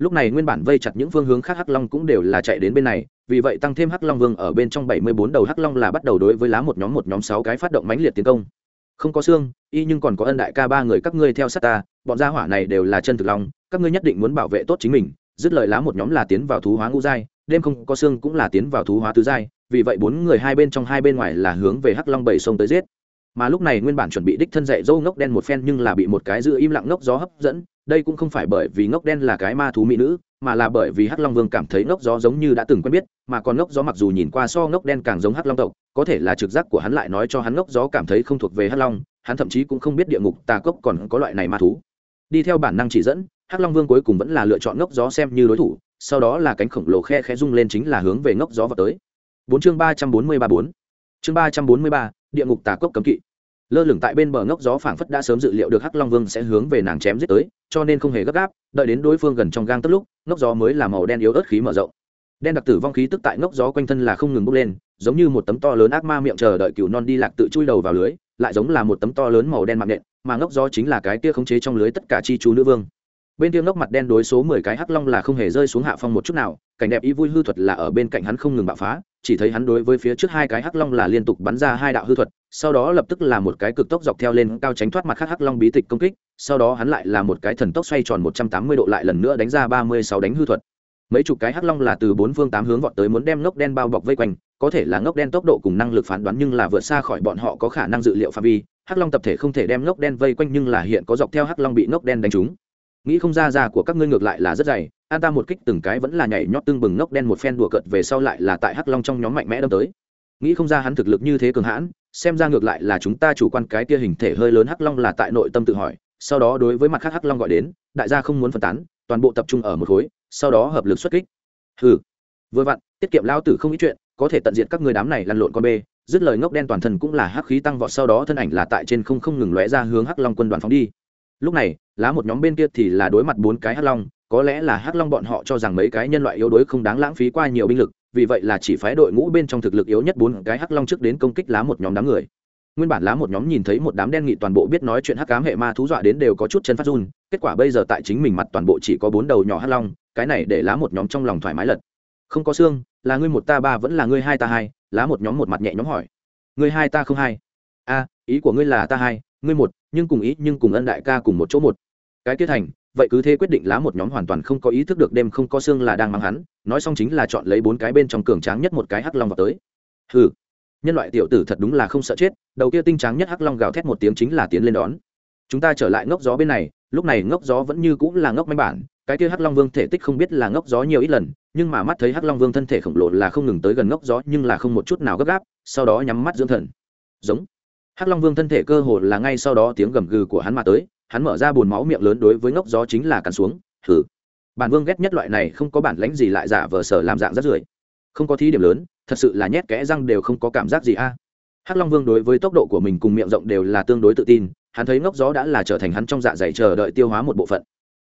lúc này nguyên bản vây chặt những phương hướng khác hắc long cũng đều là chạy đến bên này, vì vậy tăng thêm hắc long vương ở bên trong bảy mươi bốn đầu hắc long là bắt đầu đối với lá một nhóm một nhóm sáu cái phát động mãnh liệt tiến công. Không có xương, y nhưng còn có ân đại ca ba người các ngươi theo sát ta, bọn gia hỏa này đều là chân thực long các ngươi nhất định muốn bảo vệ tốt chính mình, dứt lời lá một nhóm là tiến vào thú hóa ngũ giai, đêm không có xương cũng là tiến vào thú hóa tứ giai, vì vậy bốn người hai bên trong hai bên ngoài là hướng về hắc long bảy sông tới giết. Mà lúc này nguyên bản chuẩn bị đích thân dạy dâu ngốc đen một phen nhưng là bị một cái giữ im lặng ngốc gió hấp dẫn đây cũng không phải bởi vì ngốc đen là cái ma thú mỹ nữ, mà là bởi vì hắc long vương cảm thấy ngốc gió giống như đã từng quen biết, mà còn ngốc gió mặc dù nhìn qua so ngốc đen càng giống hắc long tộc, có thể là trực giác của hắn lại nói cho hắn ngốc gió cảm thấy không thuộc về hắc long, hắn thậm chí cũng không biết địa ngục tà cốc còn có loại này ma thú. Đi theo bản năng chỉ dẫn, hắc long vương cuối cùng vẫn là lựa chọn ngốc gió xem như đối thủ, sau đó là cánh khổng lồ khe khẽ rung lên chính là hướng về ngốc gió vào tới. Bốn chương ba trăm bốn mươi ba bốn. Chương ba trăm bốn mươi ba, địa ngục tà cốc cấm kỵ. Lơ lửng tại bên bờ ngốc gió phảng phất đã sớm dự liệu được hắc long vương sẽ hướng về nàng chém giết tới cho nên không hề gấp gáp, đợi đến đối phương gần trong gang tất lúc, ngốc gió mới là màu đen yếu ớt khí mở rộng. Đen đặc tử vong khí tức tại ngốc gió quanh thân là không ngừng bốc lên, giống như một tấm to lớn ác ma miệng chờ đợi cừu non đi lạc tự chui đầu vào lưới, lại giống là một tấm to lớn màu đen mạng nện, mà ngốc gió chính là cái kia khống chế trong lưới tất cả chi chú nữ vương. Bên kia ngốc mặt đen đối số mười cái hắc long là không hề rơi xuống hạ phong một chút nào, cảnh đẹp ý vui hư thuật là ở bên cạnh hắn không ngừng bạo phá, chỉ thấy hắn đối với phía trước hai cái hắc long là liên tục bắn ra hai đạo hư thuật sau đó lập tức là một cái cực tốc dọc theo lên cao tránh thoát mặt khắc hắc long bí tịch công kích, sau đó hắn lại là một cái thần tốc xoay tròn một trăm tám mươi độ lại lần nữa đánh ra ba mươi sáu đánh hư thuật. Mấy chục cái hắc long là từ bốn phương tám hướng vọt tới muốn đem ngốc đen bao bọc vây quanh, có thể là ngốc đen tốc độ cùng năng lực phán đoán nhưng là vượt xa khỏi bọn họ có khả năng dự liệu phạm vi, hắc long tập thể không thể đem ngốc đen vây quanh nhưng là hiện có dọc theo hắc long bị ngốc đen đánh trúng. Nghĩ không ra ra của các ngươi ngược lại là rất dày, an ta một kích từng cái vẫn là nhảy nhót tương bừng ngốc đen một phen đùa cợt về sau lại là tại hắc long trong nhóm mạnh mẽ đâm tới. Nghĩ không ra hắn thực lực như thế cường hãn xem ra ngược lại là chúng ta chủ quan cái kia hình thể hơi lớn hắc long là tại nội tâm tự hỏi, sau đó đối với mặt khác hắc long gọi đến, đại gia không muốn phân tán, toàn bộ tập trung ở một khối, sau đó hợp lực xuất kích. Hừ. Vừa vặn, tiết kiệm lao tử không ít chuyện, có thể tận diện các người đám này lăn lộn con bê, dứt lời ngốc đen toàn thân cũng là hắc khí tăng vọt, sau đó thân ảnh là tại trên không không ngừng lóe ra hướng hắc long quân đoàn phóng đi. Lúc này, lá một nhóm bên kia thì là đối mặt bốn cái hắc long, có lẽ là hắc long bọn họ cho rằng mấy cái nhân loại yếu đuối không đáng lãng phí qua nhiều binh lực vì vậy là chỉ phái đội ngũ bên trong thực lực yếu nhất bốn cái hắc long trước đến công kích lá một nhóm đám người. Nguyên bản lá một nhóm nhìn thấy một đám đen nghị toàn bộ biết nói chuyện hắc cám hệ ma thú dọa đến đều có chút chân phát run, kết quả bây giờ tại chính mình mặt toàn bộ chỉ có bốn đầu nhỏ hắc long, cái này để lá một nhóm trong lòng thoải mái lật. Không có xương, là ngươi một ta ba vẫn là ngươi hai ta hai, lá một nhóm một mặt nhẹ nhóm hỏi. Ngươi hai ta không hai? A, ý của ngươi là ta hai, ngươi một, nhưng cùng ý, nhưng cùng ân đại ca cùng một chỗ một. Cái tiết thành vậy cứ thế quyết định lá một nhóm hoàn toàn không có ý thức được đêm không có xương là đang mang hắn, nói xong chính là chọn lấy bốn cái bên trong cường tráng nhất một cái hắc long vào tới. Hừ, nhân loại tiểu tử thật đúng là không sợ chết, đầu kia tinh tráng nhất hắc long gào thét một tiếng chính là tiến lên đón. Chúng ta trở lại ngốc gió bên này, lúc này ngốc gió vẫn như cũng là ngốc manh bản, cái kia hắc long vương thể tích không biết là ngốc gió nhiều ít lần, nhưng mà mắt thấy hắc long vương thân thể khổng lồ là không ngừng tới gần ngốc gió, nhưng là không một chút nào gấp gáp, sau đó nhắm mắt dưỡng thần. Giống. Hắc long vương thân thể cơ hồ là ngay sau đó tiếng gầm gừ của hắn mà tới hắn mở ra bồn máu miệng lớn đối với ngốc gió chính là cắn xuống thử bản vương ghét nhất loại này không có bản lãnh gì lại giả vờ sở làm dạng rất rưởi. Không có thí điểm lớn, thật sự là nhét kẽ răng đều không có cảm giác gì a. Hắc long vương đối với tốc độ của mình cùng miệng rộng đều là tương đối tự tin, hắn thấy ngốc gió đã là trở thành hắn trong dạ dày chờ đợi tiêu hóa một bộ phận.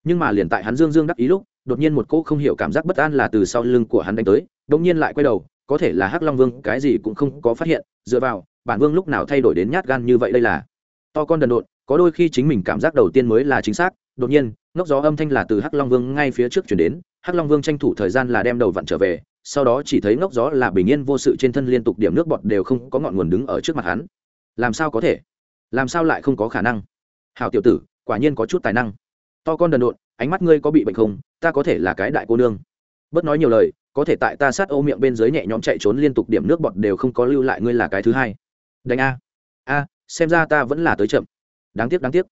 Nhưng mà liền tại hắn dương dương đắc ý lúc, đột nhiên một cô không hiểu cảm giác bất an là từ sau lưng của hắn đánh tới đ ỗ n g nhiên lại quay đầu, có thể là hắc long vương, cái gì cũng không có phát hiện, dựa vào, bản vương lúc nào thay đổi đến nhát gan như vậy đây là. To con đần độn có đôi khi chính mình cảm giác đầu tiên mới là chính xác, đột nhiên, ngốc gió âm thanh là từ hắc long vương ngay phía trước chuyển đến, hắc long vương tranh thủ thời gian là đem đầu vặn trở về, sau đó chỉ thấy ngốc gió là bình yên vô sự trên thân liên tục điểm nước bọt đều không có ngọn nguồn đứng ở trước mặt hắn. Làm sao có thể? Làm sao lại không có khả năng? Hào tiểu tử, quả nhiên có chút tài năng. To con đần độn, ánh mắt ngươi có bị bệnh không? Ta có thể là cái đại cô nương. Bớt nói nhiều lời, có thể tại ta sát ô miệng bên dưới nhẹ nhõm chạy trốn liên tục điểm nước bọt đều không có lưu lại ngươi là cái thứ hai. Đánh a. A, xem ra ta vẫn là tới chậm đáng tiếc đáng tiếc.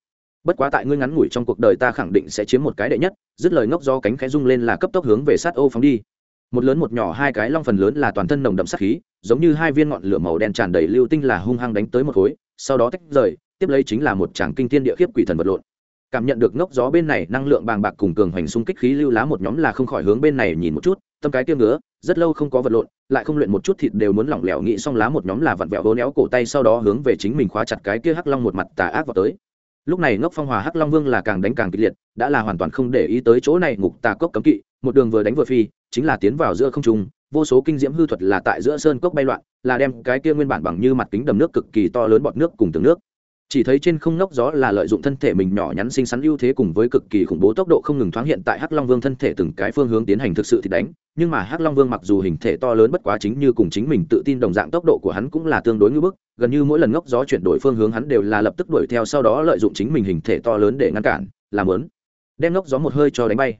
Bất quá tại ngươi ngắn ngủi trong cuộc đời ta khẳng định sẽ chiếm một cái đệ nhất, dứt lời ngốc do cánh khẽ rung lên là cấp tốc hướng về sát ô phóng đi. Một lớn một nhỏ, hai cái long phần lớn là toàn thân nồng đậm sát khí, giống như hai viên ngọn lửa màu đen tràn đầy lưu tinh là hung hăng đánh tới một khối, sau đó tách rời, tiếp lấy chính là một tràng kinh thiên địa khiếp quỷ thần vật lộn. Cảm nhận được ngốc gió bên này, năng lượng bàng bạc cùng cường hoành xung kích khí lưu lá một nhóm là không khỏi hướng bên này nhìn một chút tâm cái tiêm ngứa, rất lâu không có vật lộn, lại không luyện một chút thịt đều muốn lỏng lẻo nghĩ xong lá một nhóm là vặn vẹo hố néo cổ tay sau đó hướng về chính mình khóa chặt cái kia hắc long một mặt tà ác vào tới. Lúc này ngốc phong hòa hắc long vương là càng đánh càng kịch liệt, đã là hoàn toàn không để ý tới chỗ này ngục tà cốc cấm kỵ, một đường vừa đánh vừa phi, chính là tiến vào giữa không trung, vô số kinh diễm hư thuật là tại giữa sơn cốc bay loạn, là đem cái kia nguyên bản bằng như mặt kính đầm nước cực kỳ to lớn bọt nước cùng từng nước chỉ thấy trên không nóc gió là lợi dụng thân thể mình nhỏ nhắn xinh xắn ưu thế cùng với cực kỳ khủng bố tốc độ không ngừng thoáng hiện tại hắc long vương thân thể từng cái phương hướng tiến hành thực sự thì đánh, nhưng mà hắc long vương mặc dù hình thể to lớn bất quá chính như cùng chính mình tự tin đồng dạng tốc độ của hắn cũng là tương đối ngưỡng bức, gần như mỗi lần ngóc gió chuyển đổi phương hướng hắn đều là lập tức đuổi theo sau đó lợi dụng chính mình hình thể to lớn để ngăn cản, làm lớn, đem ngóc gió một hơi cho đánh bay.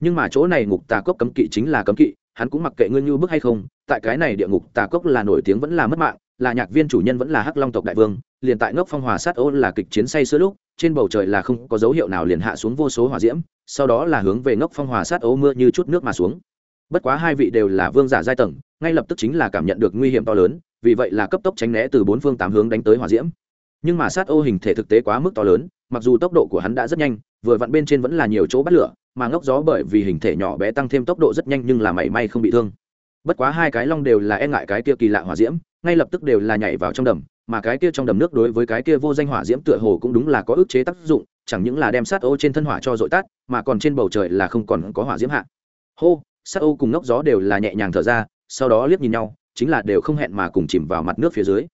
Nhưng mà chỗ này ngục tà cốc cấm kỵ chính là cấm kỵ, hắn cũng mặc kệ ngươi như bức hay không, tại cái này địa ngục tà cốc là nổi tiếng vẫn là mất mạng là nhạc viên chủ nhân vẫn là hắc long tộc đại vương, liền tại ngốc phong hòa sát ô là kịch chiến say sữa lúc, trên bầu trời là không có dấu hiệu nào liền hạ xuống vô số hỏa diễm, sau đó là hướng về ngốc phong hòa sát ô mưa như chút nước mà xuống. Bất quá hai vị đều là vương giả giai tầng, ngay lập tức chính là cảm nhận được nguy hiểm to lớn, vì vậy là cấp tốc tránh né từ bốn phương tám hướng đánh tới hỏa diễm. Nhưng mà sát ô hình thể thực tế quá mức to lớn, mặc dù tốc độ của hắn đã rất nhanh, vừa vặn bên trên vẫn là nhiều chỗ bắt lửa, mà ngốc gió bởi vì hình thể nhỏ bé tăng thêm tốc độ rất nhanh nhưng là mảy may không bị thương. Bất quá hai cái long đều là e ngại cái kia kỳ lạ hỏa diễm ngay lập tức đều là nhảy vào trong đầm, mà cái kia trong đầm nước đối với cái kia vô danh hỏa diễm tựa hồ cũng đúng là có ức chế tác dụng, chẳng những là đem sát ô trên thân hỏa cho dội tắt, mà còn trên bầu trời là không còn có hỏa diễm hạ. Hô, sát ô cùng ngốc gió đều là nhẹ nhàng thở ra, sau đó liếc nhìn nhau, chính là đều không hẹn mà cùng chìm vào mặt nước phía dưới.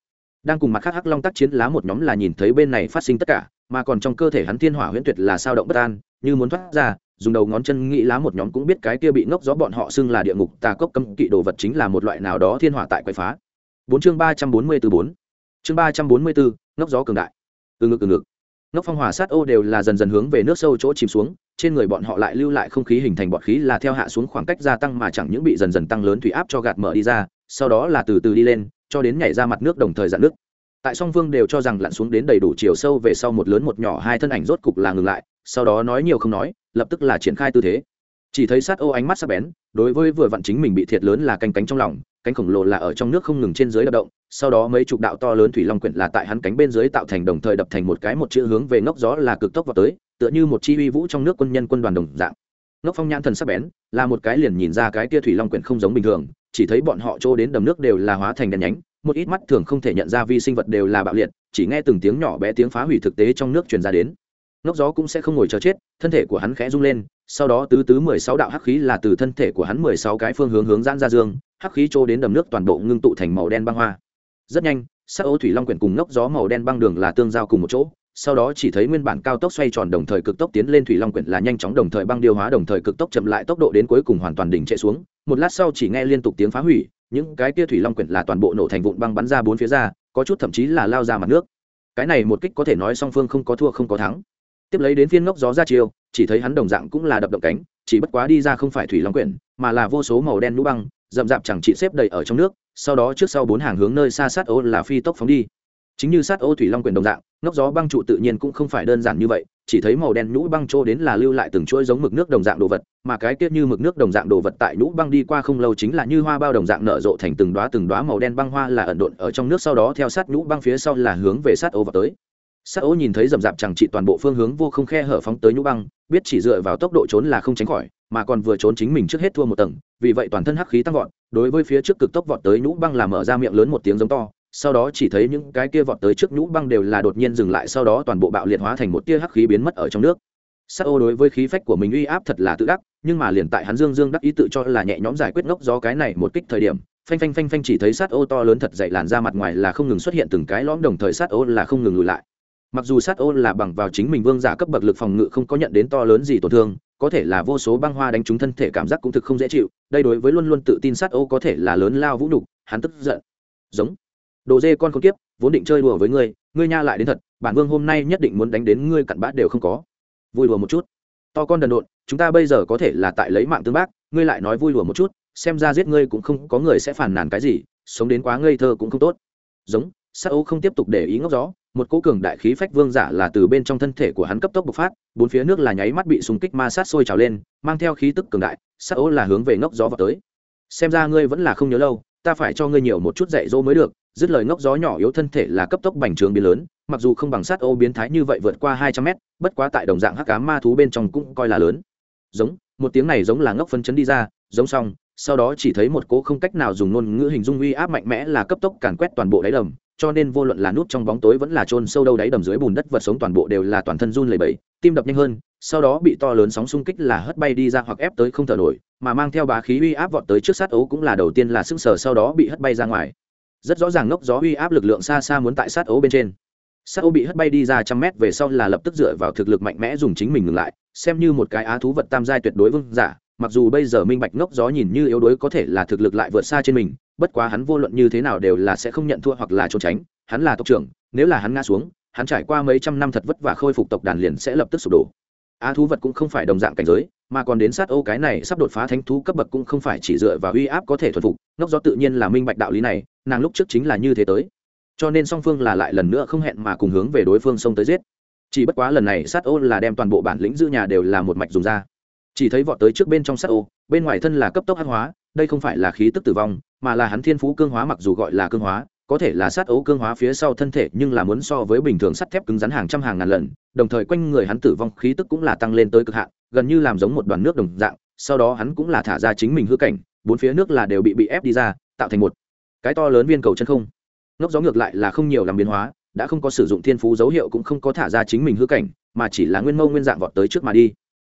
Đang cùng mặt khác hắc long tác chiến lá một nhóm là nhìn thấy bên này phát sinh tất cả, mà còn trong cơ thể hắn thiên hỏa huyễn tuyệt là sao động bất an, như muốn thoát ra, dùng đầu ngón chân nghĩ lá một nhóm cũng biết cái kia bị ngốc gió bọn họ xưng là địa ngục tà cốc cấm kỵ đồ vật chính là một loại nào đó thiên hỏa tại quậy phá bốn chương ba trăm bốn mươi từ bốn. Chương ba trăm bốn mươi bốn ngốc gió cường đại. Từ ngực từ ngực. Ngốc phong hỏa sát ô đều là dần dần hướng về nước sâu chỗ chìm xuống, trên người bọn họ lại lưu lại không khí hình thành bọt khí là theo hạ xuống khoảng cách gia tăng mà chẳng những bị dần dần tăng lớn thủy áp cho gạt mở đi ra, sau đó là từ từ đi lên, cho đến nhảy ra mặt nước đồng thời dạn nước. Tại song phương đều cho rằng lặn xuống đến đầy đủ chiều sâu về sau một lớn một nhỏ hai thân ảnh rốt cục là ngừng lại, sau đó nói nhiều không nói, lập tức là triển khai tư thế chỉ thấy sát ô ánh mắt sắc bén, đối với vừa vặn chính mình bị thiệt lớn là canh cánh trong lòng, cánh khổng lồ là ở trong nước không ngừng trên dưới đập động, sau đó mấy chục đạo to lớn thủy long quyển là tại hắn cánh bên dưới tạo thành đồng thời đập thành một cái một chữ hướng về ngốc gió là cực tốc vào tới, tựa như một chi uy vũ trong nước quân nhân quân đoàn đồng dạng. Ngốc phong nhãn thần sắc bén, là một cái liền nhìn ra cái kia thủy long quyển không giống bình thường, chỉ thấy bọn họ trô đến đầm nước đều là hóa thành đèn nhánh, một ít mắt thường không thể nhận ra vi sinh vật đều là bạo liệt, chỉ nghe từng tiếng nhỏ bé tiếng phá hủy thực tế trong nước truyền ra đến. Ngốc gió cũng sẽ không ngồi chờ chết, thân thể của hắn khẽ rung lên sau đó tứ tứ mười sáu đạo hắc khí là từ thân thể của hắn mười sáu cái phương hướng hướng giãn ra dương, hắc khí trô đến đầm nước toàn bộ ngưng tụ thành màu đen băng hoa. Rất nhanh, sắc ô thủy long quyển cùng ngốc gió màu đen băng đường là tương giao cùng một chỗ, sau đó chỉ thấy nguyên bản cao tốc xoay tròn đồng thời cực tốc tiến lên thủy long quyển là nhanh chóng đồng thời băng điều hóa đồng thời cực tốc chậm lại tốc độ đến cuối cùng hoàn toàn đỉnh chạy xuống. Một lát sau chỉ nghe liên tục tiếng phá hủy, những cái kia thủy long quyển là toàn bộ nổ thành vụn băng bắn ra bốn phía ra, có chút thậm chí là lao ra mặt nước. Cái này một kích có thể nói song phương không có thua không có thắng tiếp lấy đến phiên ngốc gió ra chiêu, chỉ thấy hắn đồng dạng cũng là đập động cánh, chỉ bất quá đi ra không phải thủy long quyển, mà là vô số màu đen lũ băng, rậm rạp chẳng chị xếp đầy ở trong nước, sau đó trước sau bốn hàng hướng nơi xa sát ô là phi tốc phóng đi. Chính như sát ô thủy long quyển đồng dạng, ngốc gió băng trụ tự nhiên cũng không phải đơn giản như vậy, chỉ thấy màu đen nhũ băng trô đến là lưu lại từng chuỗi giống mực nước đồng dạng đồ vật, mà cái tiết như mực nước đồng dạng đồ vật tại nhũ băng đi qua không lâu chính là như hoa bao đồng dạng nở rộ thành từng đoá từng đoá màu đen băng hoa là ẩn độn ở trong nước, sau đó theo sát nhũ băng phía sau là hướng về sát ô vào tới sát ô nhìn thấy rầm rạp chẳng trị toàn bộ phương hướng vô không khe hở phóng tới nhũ băng, biết chỉ dựa vào tốc độ trốn là không tránh khỏi, mà còn vừa trốn chính mình trước hết thua một tầng, vì vậy toàn thân hắc khí tăng vọt, đối với phía trước cực tốc vọt tới nhũ băng là mở ra miệng lớn một tiếng giống to, sau đó chỉ thấy những cái kia vọt tới trước nhũ băng đều là đột nhiên dừng lại, sau đó toàn bộ bạo liệt hóa thành một tia hắc khí biến mất ở trong nước. Sắc ô đối với khí phách của mình uy áp thật là tự đắc, nhưng mà liền tại hắn dương dương đắc ý tự cho là nhẹ nhõm giải quyết ngốc gió cái này một kích thời điểm, phanh phanh phanh phanh chỉ thấy sát ô to lớn thật dậy làn ra mặt ngoài là không ngừng xuất hiện từng cái lõm, đồng thời sát ô là không ngừng lùi lại mặc dù sát ô là bằng vào chính mình vương giả cấp bậc lực phòng ngự không có nhận đến to lớn gì tổn thương, có thể là vô số băng hoa đánh trúng thân thể cảm giác cũng thực không dễ chịu, đây đối với luôn luôn tự tin sát ô có thể là lớn lao vũ nhục, hắn tức giận. Giống. Đồ dê con không kiếp, vốn định chơi đùa với ngươi ngươi nha lại đến thật, bản vương hôm nay nhất định muốn đánh đến ngươi cặn bát đều không có. Vui đùa một chút. To con đần độn, chúng ta bây giờ có thể là tại lấy mạng tương bác, ngươi lại nói vui đùa một chút, xem ra giết ngươi cũng không có người sẽ phản nàn cái gì, sống đến quá ngây thơ cũng không tốt. Giống. Sắc ô không tiếp tục để ý ngốc gió một cỗ cường đại khí phách vương giả là từ bên trong thân thể của hắn cấp tốc bộc phát, bốn phía nước là nháy mắt bị súng kích ma sát sôi trào lên, mang theo khí tức cường đại sắc ố là hướng về ngốc gió vào tới. Xem ra ngươi vẫn là không nhớ lâu, ta phải cho ngươi nhiều một chút dạy dỗ mới được, dứt lời ngốc gió nhỏ yếu thân thể là cấp tốc bành trướng biến lớn, mặc dù không bằng sát ô biến thái như vậy vượt qua hai trăm mét, bất quá tại đồng dạng hắc cá ma thú bên trong cũng coi là lớn. Giống, một tiếng này giống là ngốc phân chấn đi ra, giống xong, sau đó chỉ thấy một cỗ không cách nào dùng ngôn ngữ hình dung uy áp mạnh mẽ là cấp tốc càn quét toàn bộ đáy đầm cho nên vô luận là nút trong bóng tối vẫn là chôn sâu đâu đáy đầm dưới bùn đất vật sống toàn bộ đều là toàn thân run lẩy bẩy, tim đập nhanh hơn, sau đó bị to lớn sóng xung kích là hất bay đi ra hoặc ép tới không thở nổi, mà mang theo bá khí uy áp vọt tới trước sát ấu cũng là đầu tiên là sững sờ sau đó bị hất bay ra ngoài. Rất rõ ràng ngốc gió uy áp lực lượng xa xa muốn tại sát ấu bên trên. Sát ấu bị hất bay đi ra trăm mét về sau là lập tức dựa vào thực lực mạnh mẽ dùng chính mình ngừng lại, xem như một cái á thú vật tam giai tuyệt đối vương giả, mặc dù bây giờ minh bạch ngốc gió nhìn như yếu đuối có thể là thực lực lại vượt xa trên mình bất quá hắn vô luận như thế nào đều là sẽ không nhận thua hoặc là trốn tránh, hắn là tộc trưởng, nếu là hắn ngã xuống, hắn trải qua mấy trăm năm thật vất vả khôi phục tộc đàn liền sẽ lập tức sụp đổ. Á thú vật cũng không phải đồng dạng cảnh giới, mà còn đến sát ô cái này sắp đột phá thánh thú cấp bậc cũng không phải chỉ dựa vào uy áp có thể thuần phục, ngốc gió tự nhiên là minh bạch đạo lý này, nàng lúc trước chính là như thế tới. Cho nên song phương là lại lần nữa không hẹn mà cùng hướng về đối phương xông tới giết. Chỉ bất quá lần này sát ô là đem toàn bộ bản lĩnh giữ nhà đều là một mạch dùng ra. Chỉ thấy vọt tới trước bên trong sát ô, bên ngoài thân là cấp tốc hát hóa đây không phải là khí tức tử vong, mà là hắn thiên phú cương hóa mặc dù gọi là cương hóa, có thể là sát ấu cương hóa phía sau thân thể, nhưng là muốn so với bình thường sắt thép cứng rắn hàng trăm hàng ngàn lần, đồng thời quanh người hắn tử vong khí tức cũng là tăng lên tới cực hạn, gần như làm giống một đoàn nước đồng dạng, sau đó hắn cũng là thả ra chính mình hư cảnh, bốn phía nước là đều bị bị ép đi ra, tạo thành một cái to lớn viên cầu chân không. Ngốc gió ngược lại là không nhiều làm biến hóa, đã không có sử dụng thiên phú dấu hiệu cũng không có thả ra chính mình hư cảnh, mà chỉ là nguyên mâu nguyên dạng vọt tới trước mà đi.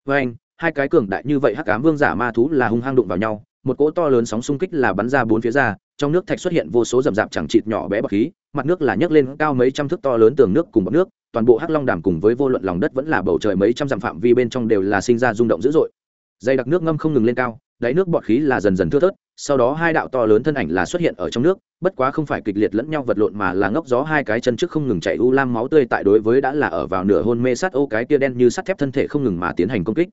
Với anh hai cái cường đại như vậy hắc ám vương giả ma thú là hung hăng đụng vào nhau một cỗ to lớn sóng xung kích là bắn ra bốn phía ra, trong nước thạch xuất hiện vô số rậm rạp chẳng chịt nhỏ bé bọc khí, mặt nước là nhấc lên cao mấy trăm thước to lớn tường nước cùng bọc nước, toàn bộ hắc long đàm cùng với vô luận lòng đất vẫn là bầu trời mấy trăm dặm phạm vi bên trong đều là sinh ra rung động dữ dội. Dây đặc nước ngâm không ngừng lên cao, đáy nước bọt khí là dần dần thưa thớt, sau đó hai đạo to lớn thân ảnh là xuất hiện ở trong nước, bất quá không phải kịch liệt lẫn nhau vật lộn mà là ngốc gió hai cái chân trước không ngừng chạy u lam máu tươi tại đối với đã là ở vào nửa hôn mê sát ô cái kia đen như sắt thép thân thể không ngừng mà tiến hành công kích.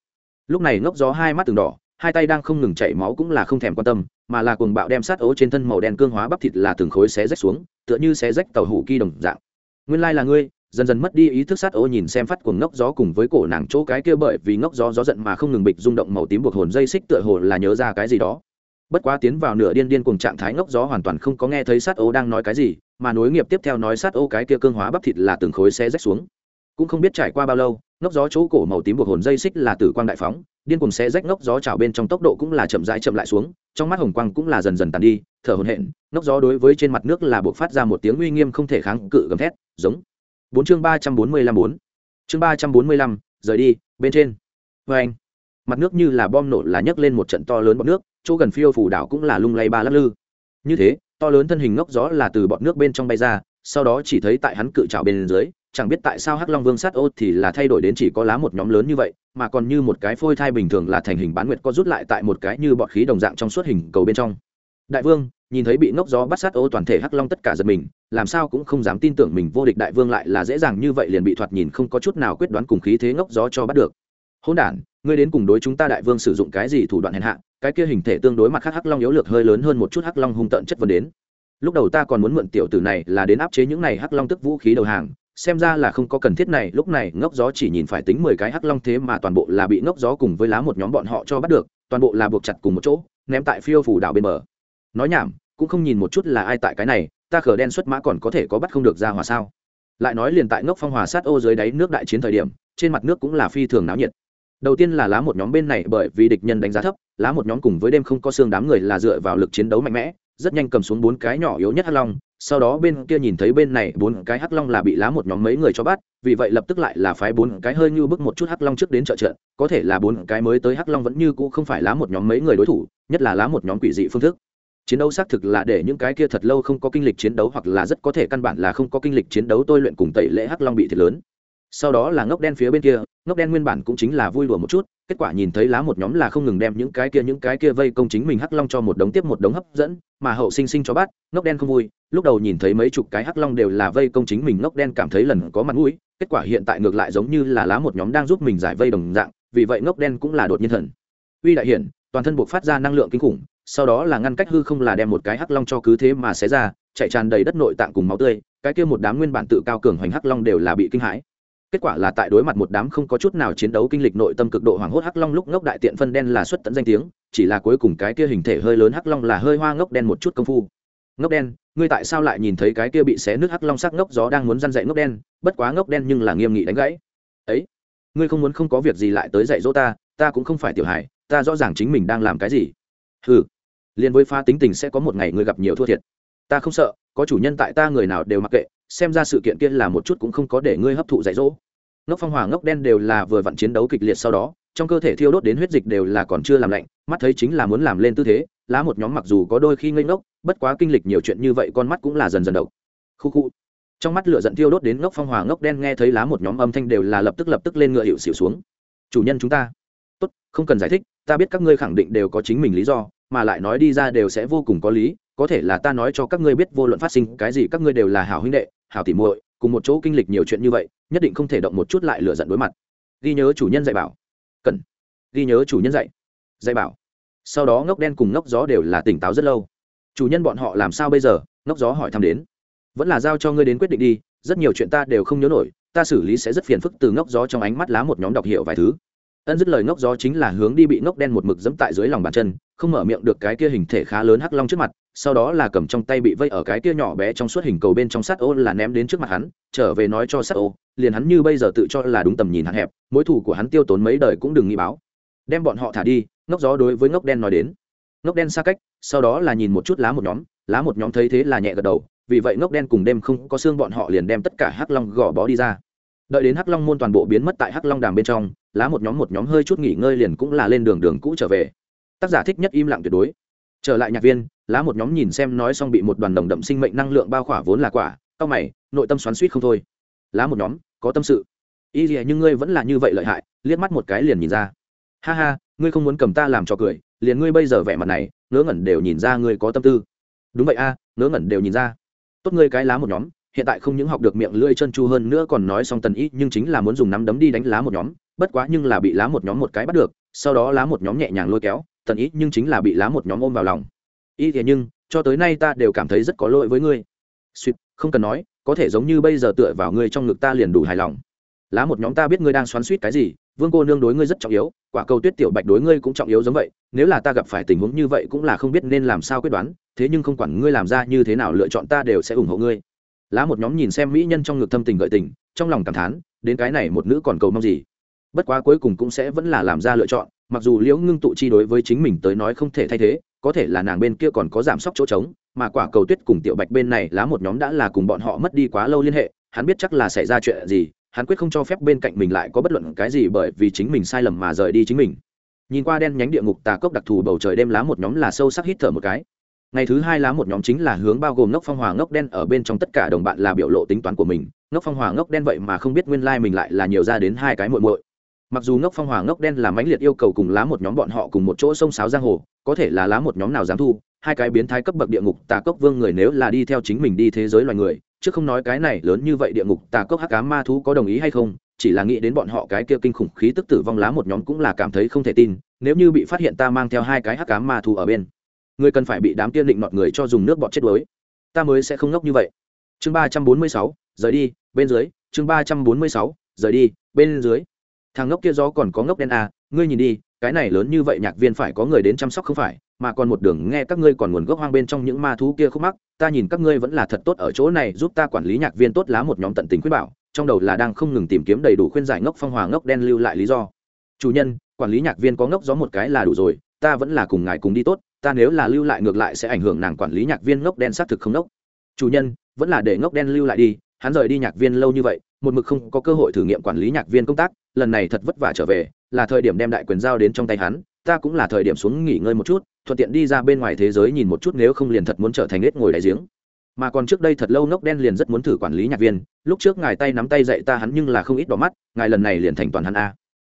Lúc này ngốc gió hai mắt từng đỏ hai tay đang không ngừng chảy máu cũng là không thèm quan tâm, mà là cuồng bạo đem sát ố trên thân màu đen cương hóa bắp thịt là từng khối xé rách xuống, tựa như xé rách tàu hủ kỳ đồng dạng. Nguyên lai là ngươi, dần dần mất đi ý thức sát ô nhìn xem phát cuồng ngốc gió cùng với cổ nàng chỗ cái kia bởi vì ngốc gió gió giận mà không ngừng bịch rung động màu tím buộc hồn dây xích tựa hồ là nhớ ra cái gì đó. Bất quá tiến vào nửa điên điên cùng trạng thái ngốc gió hoàn toàn không có nghe thấy sát ô đang nói cái gì, mà nối nghiệp tiếp theo nói sát ô cái kia cương hóa bắp thịt là từng khối xé rách xuống cũng không biết trải qua bao lâu, ngốc gió chỗ cổ màu tím buộc hồn dây xích là tử quang đại phóng, điên cùng xé rách ngốc gió trào bên trong tốc độ cũng là chậm rãi chậm lại xuống, trong mắt hồng quang cũng là dần dần tàn đi, thở hồn hện ngốc gió đối với trên mặt nước là buộc phát ra một tiếng uy nghiêm không thể kháng cự gầm thét, giống. Bốn chương ba trăm bốn mươi lăm bốn. Chương ba trăm bốn mươi lăm, rời đi, bên trên. Vê anh, mặt nước như là bom nổ là nhấc lên một trận to lớn bọt nước, chỗ gần phiêu phủ đảo cũng là lung lay ba lắc lư. Như thế, to lớn thân hình ngốc gió là từ bọt nước bên trong bay ra, sau đó chỉ thấy tại hắn cự trào bên dưới chẳng biết tại sao hắc long vương sát ô thì là thay đổi đến chỉ có lá một nhóm lớn như vậy, mà còn như một cái phôi thai bình thường là thành hình bán nguyệt có rút lại tại một cái như bọt khí đồng dạng trong suốt hình cầu bên trong. Đại vương, nhìn thấy bị ngốc gió bắt sát ô toàn thể hắc long tất cả giật mình, làm sao cũng không dám tin tưởng mình vô địch đại vương lại là dễ dàng như vậy liền bị thoạt nhìn không có chút nào quyết đoán cùng khí thế ngốc gió cho bắt được. Hôn đản, ngươi đến cùng đối chúng ta đại vương sử dụng cái gì thủ đoạn hèn hạ, cái kia hình thể tương đối mặt khác hắc long yếu lược hơi lớn hơn một chút hắc long hung tợn chất vấn đến. Lúc đầu ta còn muốn mượn tiểu tử này là đến áp chế những này hắc long tức vũ khí đầu hàng xem ra là không có cần thiết này, lúc này ngốc gió chỉ nhìn phải tính mười cái hắc long thế mà toàn bộ là bị ngốc gió cùng với lá một nhóm bọn họ cho bắt được, toàn bộ là buộc chặt cùng một chỗ, ném tại phiêu phủ đảo bên bờ. Nói nhảm, cũng không nhìn một chút là ai tại cái này, ta khờ đen xuất mã còn có thể có bắt không được ra hòa sao? Lại nói liền tại ngốc phong hòa sát ô dưới đáy nước đại chiến thời điểm, trên mặt nước cũng là phi thường náo nhiệt. Đầu tiên là lá một nhóm bên này bởi vì địch nhân đánh giá thấp, lá một nhóm cùng với đêm không có xương đám người là dựa vào lực chiến đấu mạnh mẽ, rất nhanh cầm xuống bốn cái nhỏ yếu nhất hắc long sau đó bên kia nhìn thấy bên này bốn cái hắc long là bị lá một nhóm mấy người cho bắt, vì vậy lập tức lại là phái bốn cái hơi như bức một chút hắc long trước đến trợ trận, có thể là bốn cái mới tới hắc long vẫn như cũ không phải lá một nhóm mấy người đối thủ, nhất là lá một nhóm quỷ dị phương thức. Chiến đấu xác thực là để những cái kia thật lâu không có kinh lịch chiến đấu hoặc là rất có thể căn bản là không có kinh lịch chiến đấu tôi luyện cùng tẩy lễ hắc long bị thiệt lớn. Sau đó là ngốc đen phía bên kia, ngốc đen nguyên bản cũng chính là vui đùa một chút kết quả nhìn thấy lá một nhóm là không ngừng đem những cái kia, những cái kia vây công chính mình hắc long cho một đống tiếp một đống hấp dẫn, mà hậu sinh sinh cho bắt ngốc đen không vui. Lúc đầu nhìn thấy mấy chục cái hắc long đều là vây công chính mình, ngốc đen cảm thấy lần có mặt mũi, kết quả hiện tại ngược lại giống như là lá một nhóm đang giúp mình giải vây đồng dạng, vì vậy ngốc đen cũng là đột nhiên thần uy đại hiển, toàn thân buộc phát ra năng lượng kinh khủng, sau đó là ngăn cách hư không là đem một cái hắc long cho cứ thế mà xé ra, chạy tràn đầy đất nội tạng cùng máu tươi, cái kia một đám nguyên bản tự cao cường hoành hắc long đều là bị kinh hãi kết quả là tại đối mặt một đám không có chút nào chiến đấu kinh lịch nội tâm cực độ hoảng hốt hắc long lúc ngốc đại tiện phân đen là xuất tận danh tiếng, chỉ là cuối cùng cái kia hình thể hơi lớn hắc long là hơi hoa ngốc đen một chút công phu. Ngốc đen, ngươi tại sao lại nhìn thấy cái kia bị xé nước hắc long sắc ngốc gió đang muốn răn dạy ngốc đen? Bất quá ngốc đen nhưng là nghiêm nghị đánh gãy. Ấy, ngươi không muốn không có việc gì lại tới dạy dỗ ta ta cũng không phải tiểu hài, ta rõ ràng chính mình đang làm cái gì. Ừ liền với pha tính tình sẽ có một ngày ngươi gặp nhiều thua thiệt. Ta không sợ, có chủ nhân tại ta người nào đều mặc kệ xem ra sự kiện kia là một chút cũng không có để ngươi hấp thụ dạy dỗ. Ngốc phong hỏa ngốc đen đều là vừa vặn chiến đấu kịch liệt sau đó, trong cơ thể thiêu đốt đến huyết dịch đều là còn chưa làm lạnh, mắt thấy chính là muốn làm lên tư thế, lá một nhóm mặc dù có đôi khi ngây ngốc, bất quá kinh lịch nhiều chuyện như vậy con mắt cũng là dần dần độc. Khu khu. Trong mắt lửa giận thiêu đốt đến ngốc phong hỏa ngốc đen nghe thấy lá một nhóm âm thanh đều là lập tức lập tức lên ngựa hiệu xỉu xuống. Chủ nhân chúng ta. Tốt, không cần giải thích, ta biết các ngươi khẳng định đều có chính mình lý do, mà lại nói đi ra đều sẽ vô cùng có lý, có thể là ta nói cho các ngươi biết vô luận phát sinh cái gì các ngươi đều là hảo huynh đệ hảo tỉ muội, cùng một chỗ kinh lịch nhiều chuyện như vậy, nhất định không thể động một chút lại lựa giận đối mặt. Ghi nhớ chủ nhân dạy bảo. Cần. Ghi nhớ chủ nhân dạy. Dạy bảo. Sau đó ngốc đen cùng ngốc gió đều là tỉnh táo rất lâu. Chủ nhân bọn họ làm sao bây giờ? Ngốc gió hỏi thăm đến. Vẫn là giao cho ngươi đến quyết định đi, rất nhiều chuyện ta đều không nhớ nổi, ta xử lý sẽ rất phiền phức từ ngốc gió trong ánh mắt lá một nhóm đọc hiệu vài thứ ân dứt lời ngốc gió chính là hướng đi bị ngốc đen một mực dẫm tại dưới lòng bàn chân, không mở miệng được cái kia hình thể khá lớn hắc long trước mặt, sau đó là cầm trong tay bị vây ở cái kia nhỏ bé trong suốt hình cầu bên trong sắt ô là ném đến trước mặt hắn, trở về nói cho sắt ô, liền hắn như bây giờ tự cho là đúng tầm nhìn hạn hẹp, mối thủ của hắn tiêu tốn mấy đời cũng đừng nghĩ báo. Đem bọn họ thả đi, ngốc gió đối với ngốc đen nói đến. Ngốc đen xa cách, sau đó là nhìn một chút lá một nhóm, lá một nhóm thấy thế là nhẹ gật đầu, vì vậy ngốc đen cùng đêm không có xương bọn họ liền đem tất cả hắc long gò bó đi ra đợi đến hắc long môn toàn bộ biến mất tại hắc long đàm bên trong lá một nhóm một nhóm hơi chút nghỉ ngơi liền cũng là lên đường đường cũ trở về. Tác giả thích nhất im lặng tuyệt đối. Trở lại nhạc viên lá một nhóm nhìn xem nói xong bị một đoàn đồng đậm sinh mệnh năng lượng bao khỏa vốn là quả cao mày nội tâm xoắn suýt không thôi. Lá một nhóm có tâm sự. Y gì nhưng ngươi vẫn là như vậy lợi hại liếc mắt một cái liền nhìn ra. Ha ha ngươi không muốn cầm ta làm cho cười liền ngươi bây giờ vẻ mặt này ngớ ngẩn đều nhìn ra ngươi có tâm tư. Đúng vậy a à, ngớ ngẩn đều nhìn ra. Tốt ngươi cái lá một nhóm hiện tại không những học được miệng lưỡi chân chu hơn nữa còn nói xong tần ý nhưng chính là muốn dùng nắm đấm đi đánh lá một nhóm, bất quá nhưng là bị lá một nhóm một cái bắt được, sau đó lá một nhóm nhẹ nhàng lôi kéo, tần ý nhưng chính là bị lá một nhóm ôm vào lòng. Ý thế nhưng, cho tới nay ta đều cảm thấy rất có lỗi với ngươi. Suýt, không cần nói, có thể giống như bây giờ tựa vào ngươi trong ngực ta liền đủ hài lòng. Lá một nhóm ta biết ngươi đang xoắn suýt cái gì, vương cô nương đối ngươi rất trọng yếu, quả cầu tuyết tiểu bạch đối ngươi cũng trọng yếu giống vậy, nếu là ta gặp phải tình huống như vậy cũng là không biết nên làm sao quyết đoán, thế nhưng không quản ngươi làm ra như thế nào lựa chọn ta đều sẽ ủng hộ ngươi lá một nhóm nhìn xem mỹ nhân trong ngực thâm tình gợi tình, trong lòng cảm thán, đến cái này một nữ còn cầu mong gì. Bất quá cuối cùng cũng sẽ vẫn là làm ra lựa chọn, mặc dù liễu ngưng tụ chi đối với chính mình tới nói không thể thay thế, có thể là nàng bên kia còn có giảm sốc chỗ trống, mà quả cầu tuyết cùng tiểu bạch bên này lá một nhóm đã là cùng bọn họ mất đi quá lâu liên hệ, hắn biết chắc là xảy ra chuyện gì, hắn quyết không cho phép bên cạnh mình lại có bất luận cái gì bởi vì chính mình sai lầm mà rời đi chính mình. Nhìn qua đen nhánh địa ngục tà cốc đặc thù bầu trời đêm lá một nhóm là sâu sắc hít thở một cái ngày thứ hai lá một nhóm chính là hướng bao gồm ngốc phong hòa ngốc đen ở bên trong tất cả đồng bạn là biểu lộ tính toán của mình. Ngốc phong hòa ngốc đen vậy mà không biết nguyên lai、like、mình lại là nhiều ra đến hai cái muội muội. Mặc dù ngốc phong hòa ngốc đen là mãnh liệt yêu cầu cùng lá một nhóm bọn họ cùng một chỗ sông sáo giang hồ, có thể là lá một nhóm nào dám thu, hai cái biến thái cấp bậc địa ngục tà cốc vương người nếu là đi theo chính mình đi thế giới loài người, chứ không nói cái này lớn như vậy địa ngục tà cốc hắc cá ma thú có đồng ý hay không, chỉ là nghĩ đến bọn họ cái kia kinh khủng khí tức tử vong lá một nhóm cũng là cảm thấy không thể tin, nếu như bị phát hiện ta mang theo hai cái hắc cá ma thú ở bên người cần phải bị đám tiên định nọt người cho dùng nước bọt chết đuối. Ta mới sẽ không ngốc như vậy. Chương ba trăm bốn mươi sáu rời đi bên dưới. Chương ba trăm bốn mươi sáu rời đi bên dưới. Thằng ngốc kia gió còn có ngốc đen à, ngươi nhìn đi cái này lớn như vậy nhạc viên phải có người đến chăm sóc không phải mà còn một đường nghe các ngươi còn nguồn gốc hoang bên trong những ma thú kia không mắc ta nhìn các ngươi vẫn là thật tốt ở chỗ này giúp ta quản lý nhạc viên tốt lá một nhóm tận tình khuyên bảo trong đầu là đang không ngừng tìm kiếm đầy đủ khuyên giải ngốc phong hòa ngốc đen lưu lại lý do. Chủ nhân quản lý nhạc viên có ngốc gió một cái là đủ rồi ta vẫn là cùng ngài cùng đi tốt ta nếu là lưu lại ngược lại sẽ ảnh hưởng nàng quản lý nhạc viên ngốc đen xác thực không ngốc. Chủ nhân, vẫn là để ngốc đen lưu lại đi, hắn rời đi nhạc viên lâu như vậy, một mực không có cơ hội thử nghiệm quản lý nhạc viên công tác, lần này thật vất vả trở về, là thời điểm đem đại quyền giao đến trong tay hắn, ta cũng là thời điểm xuống nghỉ ngơi một chút, thuận tiện đi ra bên ngoài thế giới nhìn một chút nếu không liền thật muốn trở thành nết ngồi đại giếng. Mà còn trước đây thật lâu ngốc đen liền rất muốn thử quản lý nhạc viên, lúc trước ngài tay nắm tay dạy ta hắn nhưng là không ít đỏ mắt, ngài lần này liền thành toàn hắn a.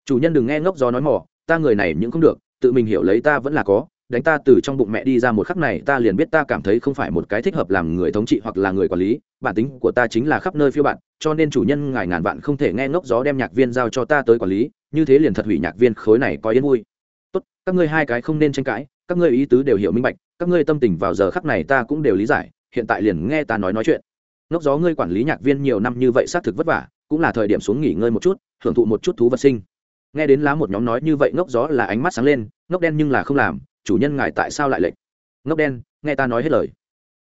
Chủ nhân đừng nghe ngốc gió nói mỏ, ta người này những không được, tự mình hiểu lấy ta vẫn là có đánh ta từ trong bụng mẹ đi ra một khắc này, ta liền biết ta cảm thấy không phải một cái thích hợp làm người thống trị hoặc là người quản lý, bản tính của ta chính là khắp nơi phiêu bạn, cho nên chủ nhân ngài ngàn vạn không thể nghe ngốc gió đem nhạc viên giao cho ta tới quản lý, như thế liền thật hủy nhạc viên khối này có yên vui. Tốt, các ngươi hai cái không nên tranh cãi, các ngươi ý tứ đều hiểu minh bạch, các ngươi tâm tình vào giờ khắc này ta cũng đều lý giải, hiện tại liền nghe ta nói nói chuyện. Ngốc gió ngươi quản lý nhạc viên nhiều năm như vậy xác thực vất vả, cũng là thời điểm xuống nghỉ ngơi một chút hưởng thụ một chút thú vật sinh. Nghe đến lá một nhóm nói như vậy, ngốc gió là ánh mắt sáng lên, ngốc đen nhưng là không làm chủ nhân ngài tại sao lại lệnh ngốc đen, nghe ta nói hết lời.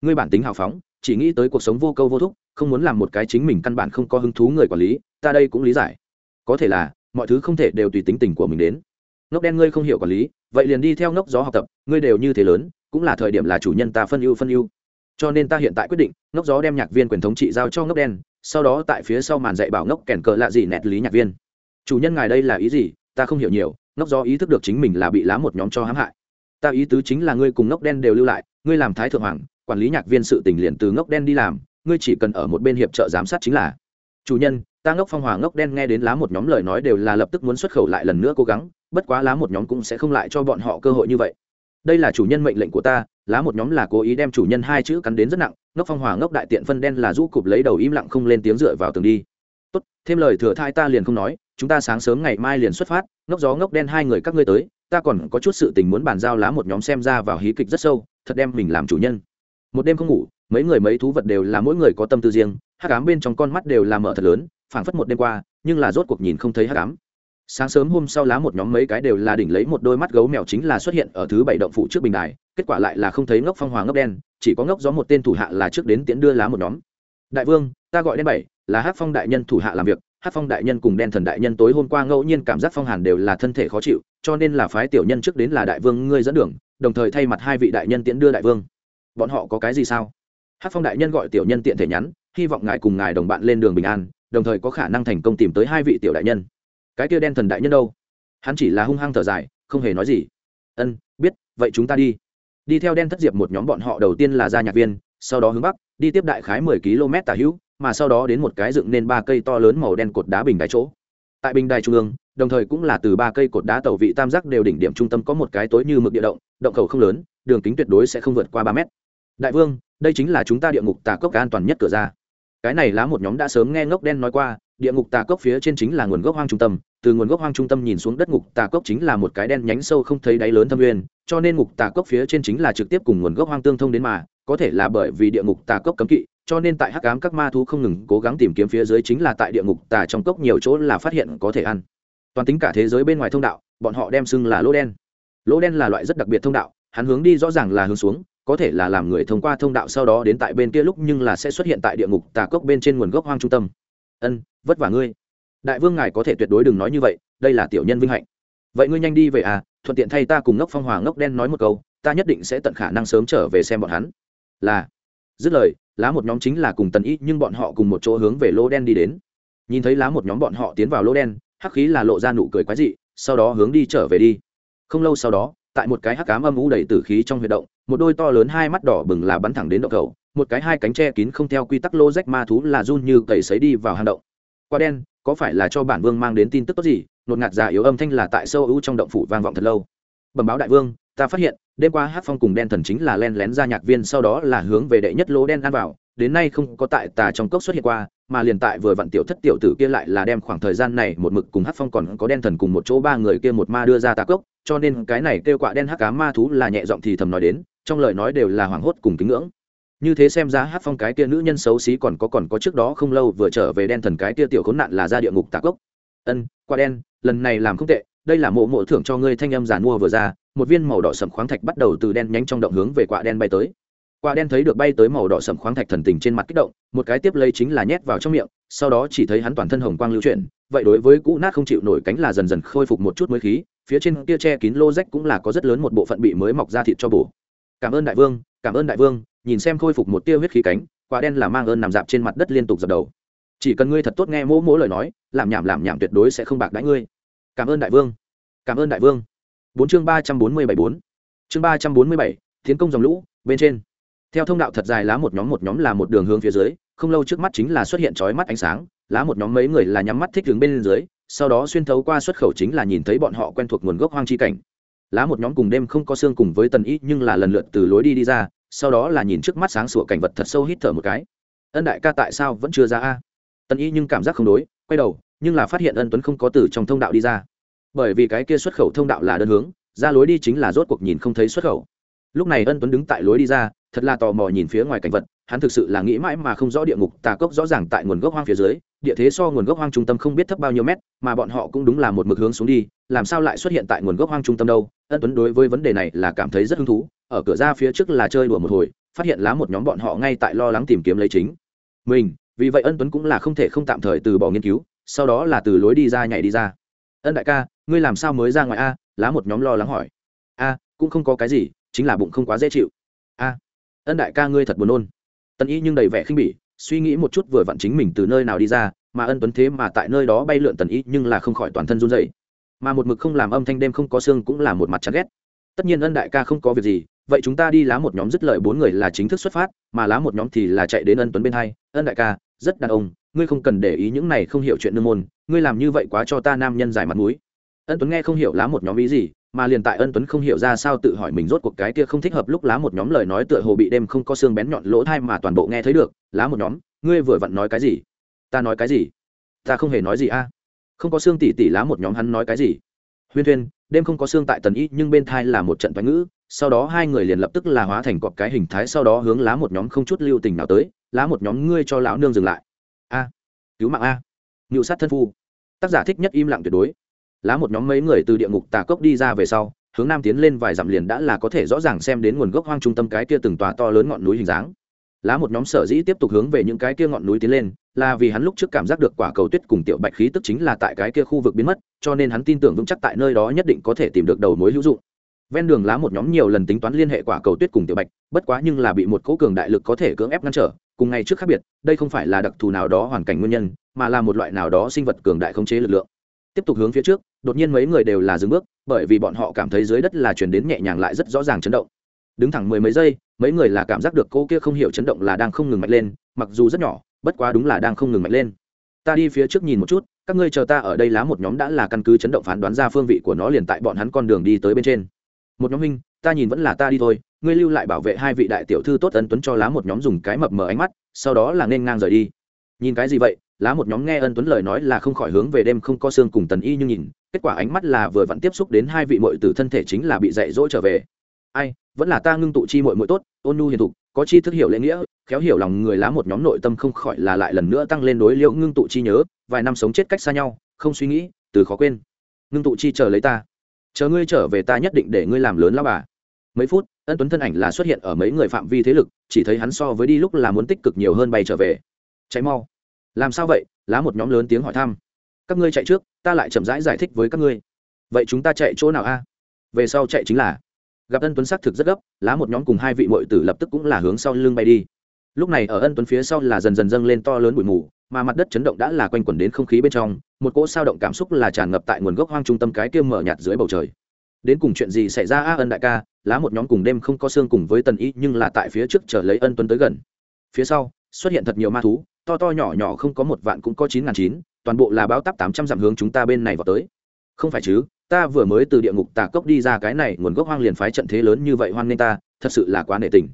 Ngươi bản tính hào phóng, chỉ nghĩ tới cuộc sống vô câu vô thúc, không muốn làm một cái chính mình căn bản không có hứng thú người quản lý, ta đây cũng lý giải. Có thể là, mọi thứ không thể đều tùy tính tình của mình đến. Ngốc đen ngươi không hiểu quản lý, vậy liền đi theo ngốc gió học tập, ngươi đều như thế lớn, cũng là thời điểm là chủ nhân ta phân ưu phân ưu. Cho nên ta hiện tại quyết định, ngốc gió đem nhạc viên quyền thống trị giao cho ngốc đen, sau đó tại phía sau màn dạy bảo ngốc kèn cờ lạ gì nẹt lý nhạc viên. Chủ nhân ngài đây là ý gì? Ta không hiểu nhiều, ngốc gió ý thức được chính mình là bị lá một nhóm cho hãm hại ta ý tứ chính là ngươi cùng ngốc đen đều lưu lại, ngươi làm thái thượng hoàng, quản lý nhạc viên sự tình liền từ ngốc đen đi làm, ngươi chỉ cần ở một bên hiệp trợ giám sát chính là. Chủ nhân, ta ngốc phong hòa ngốc đen nghe đến lá một nhóm lời nói đều là lập tức muốn xuất khẩu lại lần nữa cố gắng, bất quá lá một nhóm cũng sẽ không lại cho bọn họ cơ hội như vậy. Đây là chủ nhân mệnh lệnh của ta, lá một nhóm là cố ý đem chủ nhân hai chữ cắn đến rất nặng, ngốc phong hòa ngốc đại tiện phân đen là rũ cụp lấy đầu im lặng không lên tiếng dựa vào tường đi. Tốt, thêm lời thừa thai ta liền không nói, chúng ta sáng sớm ngày mai liền xuất phát, ngốc gió ngốc đen hai người các ngươi tới ta còn có chút sự tình muốn bàn giao lá một nhóm xem ra vào hí kịch rất sâu, thật đem mình làm chủ nhân. Một đêm không ngủ, mấy người mấy thú vật đều là mỗi người có tâm tư riêng, hắc ám bên trong con mắt đều là mở thật lớn, phảng phất một đêm qua, nhưng là rốt cuộc nhìn không thấy hắc ám. Sáng sớm hôm sau lá một nhóm mấy cái đều là đỉnh lấy một đôi mắt gấu mèo chính là xuất hiện ở thứ bảy động phụ trước bình đài, kết quả lại là không thấy ngốc phong hoàng ngốc đen, chỉ có ngốc gió một tên thủ hạ là trước đến tiễn đưa lá một nhóm. Đại vương, ta gọi đen bảy, là hát phong đại nhân thủ hạ làm việc hát phong đại nhân cùng đen thần đại nhân tối hôm qua ngẫu nhiên cảm giác phong hàn đều là thân thể khó chịu cho nên là phái tiểu nhân trước đến là đại vương ngươi dẫn đường, đồng thời thay mặt hai vị đại nhân tiễn đưa đại vương. Bọn họ có cái gì sao? Hát phong đại nhân gọi tiểu nhân tiện thể nhắn, hy vọng ngài cùng ngài đồng bạn lên đường bình an, đồng thời có khả năng thành công tìm tới hai vị tiểu đại nhân. Cái kia đen thần đại nhân đâu? Hắn chỉ là hung hăng thở dài, không hề nói gì. Ân, biết, vậy chúng ta đi. Đi theo đen thất diệp một nhóm bọn họ đầu tiên là gia nhạc viên, sau đó hướng bắc, đi tiếp đại khái mười km tả hữu, mà sau đó đến một cái dựng nên ba cây to lớn màu đen cột đá bình đài chỗ. Tại bình đài trung ương đồng thời cũng là từ ba cây cột đá tàu vị tam giác đều đỉnh điểm trung tâm có một cái tối như mực địa động động khẩu không lớn, đường kính tuyệt đối sẽ không vượt qua ba mét. Đại vương, đây chính là chúng ta địa ngục tà cốc an toàn nhất cửa ra. Cái này lá một nhóm đã sớm nghe ngốc đen nói qua, địa ngục tà cốc phía trên chính là nguồn gốc hoang trung tâm, từ nguồn gốc hoang trung tâm nhìn xuống đất ngục tà cốc chính là một cái đen nhánh sâu không thấy đáy lớn thâm nguyên, cho nên ngục tà cốc phía trên chính là trực tiếp cùng nguồn gốc hoang tương thông đến mà, có thể là bởi vì địa ngục tà cốc cấm kỵ, cho nên tại hắc ám các ma thú không ngừng cố gắng tìm kiếm phía dưới chính là tại địa ngục tà trong cốc nhiều chỗ là phát hiện có thể ăn toàn tính cả thế giới bên ngoài thông đạo, bọn họ đem xưng là lỗ đen. Lỗ đen là loại rất đặc biệt thông đạo, hắn hướng đi rõ ràng là hướng xuống, có thể là làm người thông qua thông đạo sau đó đến tại bên kia lúc nhưng là sẽ xuất hiện tại địa ngục, tà cốc bên trên nguồn gốc hoang trung tâm. Ân, vất vả ngươi. Đại vương ngài có thể tuyệt đối đừng nói như vậy, đây là tiểu nhân vinh hạnh. Vậy ngươi nhanh đi về à thuận tiện thay ta cùng ngốc phong hòa ngốc đen nói một câu, ta nhất định sẽ tận khả năng sớm trở về xem bọn hắn. Là. Dứt lời, lá một nhóm chính là cùng tần ý nhưng bọn họ cùng một chỗ hướng về lô đen đi đến. Nhìn thấy lá một nhóm bọn họ tiến vào lô đen hắc khí là lộ ra nụ cười quái dị, sau đó hướng đi trở về đi. Không lâu sau đó, tại một cái hắc cám âm u đầy tử khí trong huyệt động, một đôi to lớn hai mắt đỏ bừng là bắn thẳng đến động khẩu một cái hai cánh che kín không theo quy tắc lô rách ma thú là run như cầy sấy đi vào hang động. Qua đen, có phải là cho bản vương mang đến tin tức tốt gì? Nột ngạt già yếu âm thanh là tại sâu ưu trong động phủ vang vọng thật lâu. Bẩm báo đại vương, ta phát hiện, đêm qua hát phong cùng đen thần chính là len lén ra nhạc viên, sau đó là hướng về đệ nhất lỗ đen ăn vào đến nay không có tại tà trong cốc xuất hiện qua, mà liền tại vừa vặn tiểu thất tiểu tử kia lại là đem khoảng thời gian này một mực cùng hát phong còn có đen thần cùng một chỗ ba người kia một ma đưa ra tà cốc, cho nên cái này kêu quạ đen hắc cá ma thú là nhẹ giọng thì thầm nói đến, trong lời nói đều là hoảng hốt cùng kính ngưỡng. Như thế xem ra hát phong cái kia nữ nhân xấu xí còn có còn có trước đó không lâu vừa trở về đen thần cái kia tiểu khốn nạn là ra địa ngục tà cốc. Ân quả đen, lần này làm không tệ, đây là mộ mộ thưởng cho ngươi thanh âm giàn mua vừa ra, một viên màu đỏ sầm khoáng thạch bắt đầu từ đen nhánh trong động hướng về quả đen bay tới quả đen thấy được bay tới màu đỏ sẫm khoáng thạch thần tình trên mặt kích động, một cái tiếp lấy chính là nhét vào trong miệng, sau đó chỉ thấy hắn toàn thân hồng quang lưu chuyển, vậy đối với cũ nát không chịu nổi cánh là dần dần khôi phục một chút mới khí, phía trên kia che kín lô rách cũng là có rất lớn một bộ phận bị mới mọc ra thịt cho bổ. Cảm ơn đại vương, cảm ơn đại vương, nhìn xem khôi phục một tia huyết khí cánh, quả đen là mang ơn nằm dạp trên mặt đất liên tục dập đầu. Chỉ cần ngươi thật tốt nghe mỗ mỗ lời nói, làm nhảm làm nhảm tuyệt đối sẽ không bạc đãi ngươi. Cảm ơn đại vương, cảm ơn đại vương. Bốn chương ba trăm bốn mươi bảy bốn. Chương ba trăm bốn mươi bảy, tiến công dòng lũ, bên trên theo thông đạo thật dài, lá một nhóm một nhóm là một đường hướng phía dưới, không lâu trước mắt chính là xuất hiện chói mắt ánh sáng, lá một nhóm mấy người là nhắm mắt thích đứng bên dưới, sau đó xuyên thấu qua xuất khẩu chính là nhìn thấy bọn họ quen thuộc nguồn gốc hoang chi cảnh. Lá một nhóm cùng đêm không có xương cùng với tần ý nhưng là lần lượt từ lối đi đi ra, sau đó là nhìn trước mắt sáng sủa cảnh vật thật sâu hít thở một cái. Ân đại ca tại sao vẫn chưa ra a? Tần ý nhưng cảm giác không đối, quay đầu, nhưng là phát hiện ân tuấn không có từ trong thông đạo đi ra. Bởi vì cái kia xuất khẩu thông đạo là đơn hướng, ra lối đi chính là rốt cuộc nhìn không thấy xuất khẩu. Lúc này ân tuấn đứng tại lối đi ra thật là tò mò nhìn phía ngoài cảnh vật, hắn thực sự là nghĩ mãi mà không rõ địa ngục tà cốc rõ ràng tại nguồn gốc hoang phía dưới, địa thế so nguồn gốc hoang trung tâm không biết thấp bao nhiêu mét, mà bọn họ cũng đúng là một mực hướng xuống đi, làm sao lại xuất hiện tại nguồn gốc hoang trung tâm đâu? Ân tuấn đối với vấn đề này là cảm thấy rất hứng thú, ở cửa ra phía trước là chơi đùa một hồi, phát hiện lá một nhóm bọn họ ngay tại lo lắng tìm kiếm lấy chính. Mình, vì vậy ân tuấn cũng là không thể không tạm thời từ bỏ nghiên cứu, sau đó là từ lối đi ra nhảy đi ra. Ân đại ca, ngươi làm sao mới ra ngoài a? Lá một nhóm lo lắng hỏi. A, cũng không có cái gì, chính là bụng không quá dễ chịu. A ân đại ca ngươi thật buồn nôn. Tân y nhưng đầy vẻ khinh bỉ, suy nghĩ một chút vừa vặn chính mình từ nơi nào đi ra, mà ân tuấn thế mà tại nơi đó bay lượn tần y nhưng là không khỏi toàn thân run dậy mà một mực không làm âm thanh đêm không có xương cũng là một mặt chán ghét. Tất nhiên ân đại ca không có việc gì, vậy chúng ta đi lá một nhóm dứt lợi bốn người là chính thức xuất phát, mà lá một nhóm thì là chạy đến ân tuấn bên hai. Ân đại ca, rất đàn ông, ngươi không cần để ý những này không hiểu chuyện nương môn, ngươi làm như vậy quá cho ta nam nhân giải mặt mũi. Ân tuấn nghe không hiểu lá một nhóm ý gì mà liền tại ân tuấn không hiểu ra sao tự hỏi mình rốt cuộc cái kia không thích hợp lúc lá một nhóm lời nói tựa hồ bị đêm không có xương bén nhọn lỗ thai mà toàn bộ nghe thấy được, lá một nhóm, ngươi vừa vặn nói cái gì? Ta nói cái gì? Ta không hề nói gì a. À? Không có xương tỉ tỉ lá một nhóm hắn nói cái gì? Huyên thuyên, đêm không có xương tại tần y, nhưng bên thai là một trận thoái ngữ, sau đó hai người liền lập tức là hóa thành cọp cái hình thái, sau đó hướng lá một nhóm không chút lưu tình nào tới, lá một nhóm, ngươi cho lão nương dừng lại. A, cứu mạng a. Ngự sát thân phu. Tác giả thích nhất im lặng tuyệt đối lá một nhóm mấy người từ địa ngục tà cốc đi ra về sau, hướng nam tiến lên vài dặm liền đã là có thể rõ ràng xem đến nguồn gốc hoang trung tâm cái kia từng tòa to lớn ngọn núi hình dáng. Lá một nhóm sở dĩ tiếp tục hướng về những cái kia ngọn núi tiến lên, là vì hắn lúc trước cảm giác được quả cầu tuyết cùng tiểu bạch khí tức chính là tại cái kia khu vực biến mất, cho nên hắn tin tưởng vững chắc tại nơi đó nhất định có thể tìm được đầu mối hữu dụng. Ven đường lá một nhóm nhiều lần tính toán liên hệ quả cầu tuyết cùng tiểu bạch, bất quá nhưng là bị một cố cường đại lực có thể cưỡng ép ngăn trở, cùng ngày trước khác biệt, đây không phải là đặc thù nào đó hoàn cảnh nguyên nhân, mà là một loại nào đó sinh vật cường đại khống chế lực lượng tiếp tục hướng phía trước, đột nhiên mấy người đều là dừng bước, bởi vì bọn họ cảm thấy dưới đất là chuyển đến nhẹ nhàng lại rất rõ ràng chấn động. Đứng thẳng mười mấy giây, mấy người là cảm giác được cô kia không hiểu chấn động là đang không ngừng mạnh lên, mặc dù rất nhỏ, bất quá đúng là đang không ngừng mạnh lên. Ta đi phía trước nhìn một chút, các ngươi chờ ta ở đây lá một nhóm đã là căn cứ chấn động phán đoán ra phương vị của nó liền tại bọn hắn con đường đi tới bên trên. Một nhóm huynh, ta nhìn vẫn là ta đi thôi, ngươi lưu lại bảo vệ hai vị đại tiểu thư tốt ấn tuấn cho lá một nhóm dùng cái mập mờ ánh mắt, sau đó là nên ngang rời đi. Nhìn cái gì vậy? Lá một nhóm nghe ân tuấn lời nói là không khỏi hướng về đêm không có xương cùng tần y như nhìn, kết quả ánh mắt là vừa vặn tiếp xúc đến hai vị mội từ thân thể chính là bị dạy dỗ trở về. Ai, vẫn là ta ngưng tụ chi mội mội tốt, ôn nhu hiền thục, có chi thức hiểu lễ nghĩa, khéo hiểu lòng người lá một nhóm nội tâm không khỏi là lại lần nữa tăng lên đối liệu ngưng tụ chi nhớ, vài năm sống chết cách xa nhau, không suy nghĩ, từ khó quên. Ngưng tụ chi chờ lấy ta. Chờ ngươi trở về ta nhất định để ngươi làm lớn lao bà. Mấy phút, ân tuấn thân ảnh là xuất hiện ở mấy người phạm vi thế lực, chỉ thấy hắn so với đi lúc là muốn tích cực nhiều hơn bay trở về. Cháy mau làm sao vậy? Lá một nhóm lớn tiếng hỏi thăm. Các ngươi chạy trước ta lại chậm rãi giải, giải thích với các ngươi. Vậy chúng ta chạy chỗ nào a? Về sau chạy chính là. Gặp ân tuấn xác thực rất gấp lá một nhóm cùng hai vị mội tử lập tức cũng là hướng sau lưng bay đi. Lúc này ở ân tuấn phía sau là dần dần dâng lên to lớn bụi mù mà mặt đất chấn động đã là quanh quẩn đến không khí bên trong một cỗ sao động cảm xúc là tràn ngập tại nguồn gốc hoang trung tâm cái kia mở nhạt dưới bầu trời. Đến cùng chuyện gì xảy ra a ân đại ca? Lá một nhóm cùng đêm không có xương cùng với tần y nhưng là tại phía trước chờ lấy ân tuấn tới gần. Phía sau xuất hiện thật nhiều ma thú to to nhỏ nhỏ không có một vạn cũng có chín ngàn chín, toàn bộ là báo tắp tám trăm dặm hướng chúng ta bên này vào tới. Không phải chứ, ta vừa mới từ địa ngục tà cốc đi ra cái này, nguồn gốc hoang liền phái trận thế lớn như vậy hoang nên ta, thật sự là quá nể tình.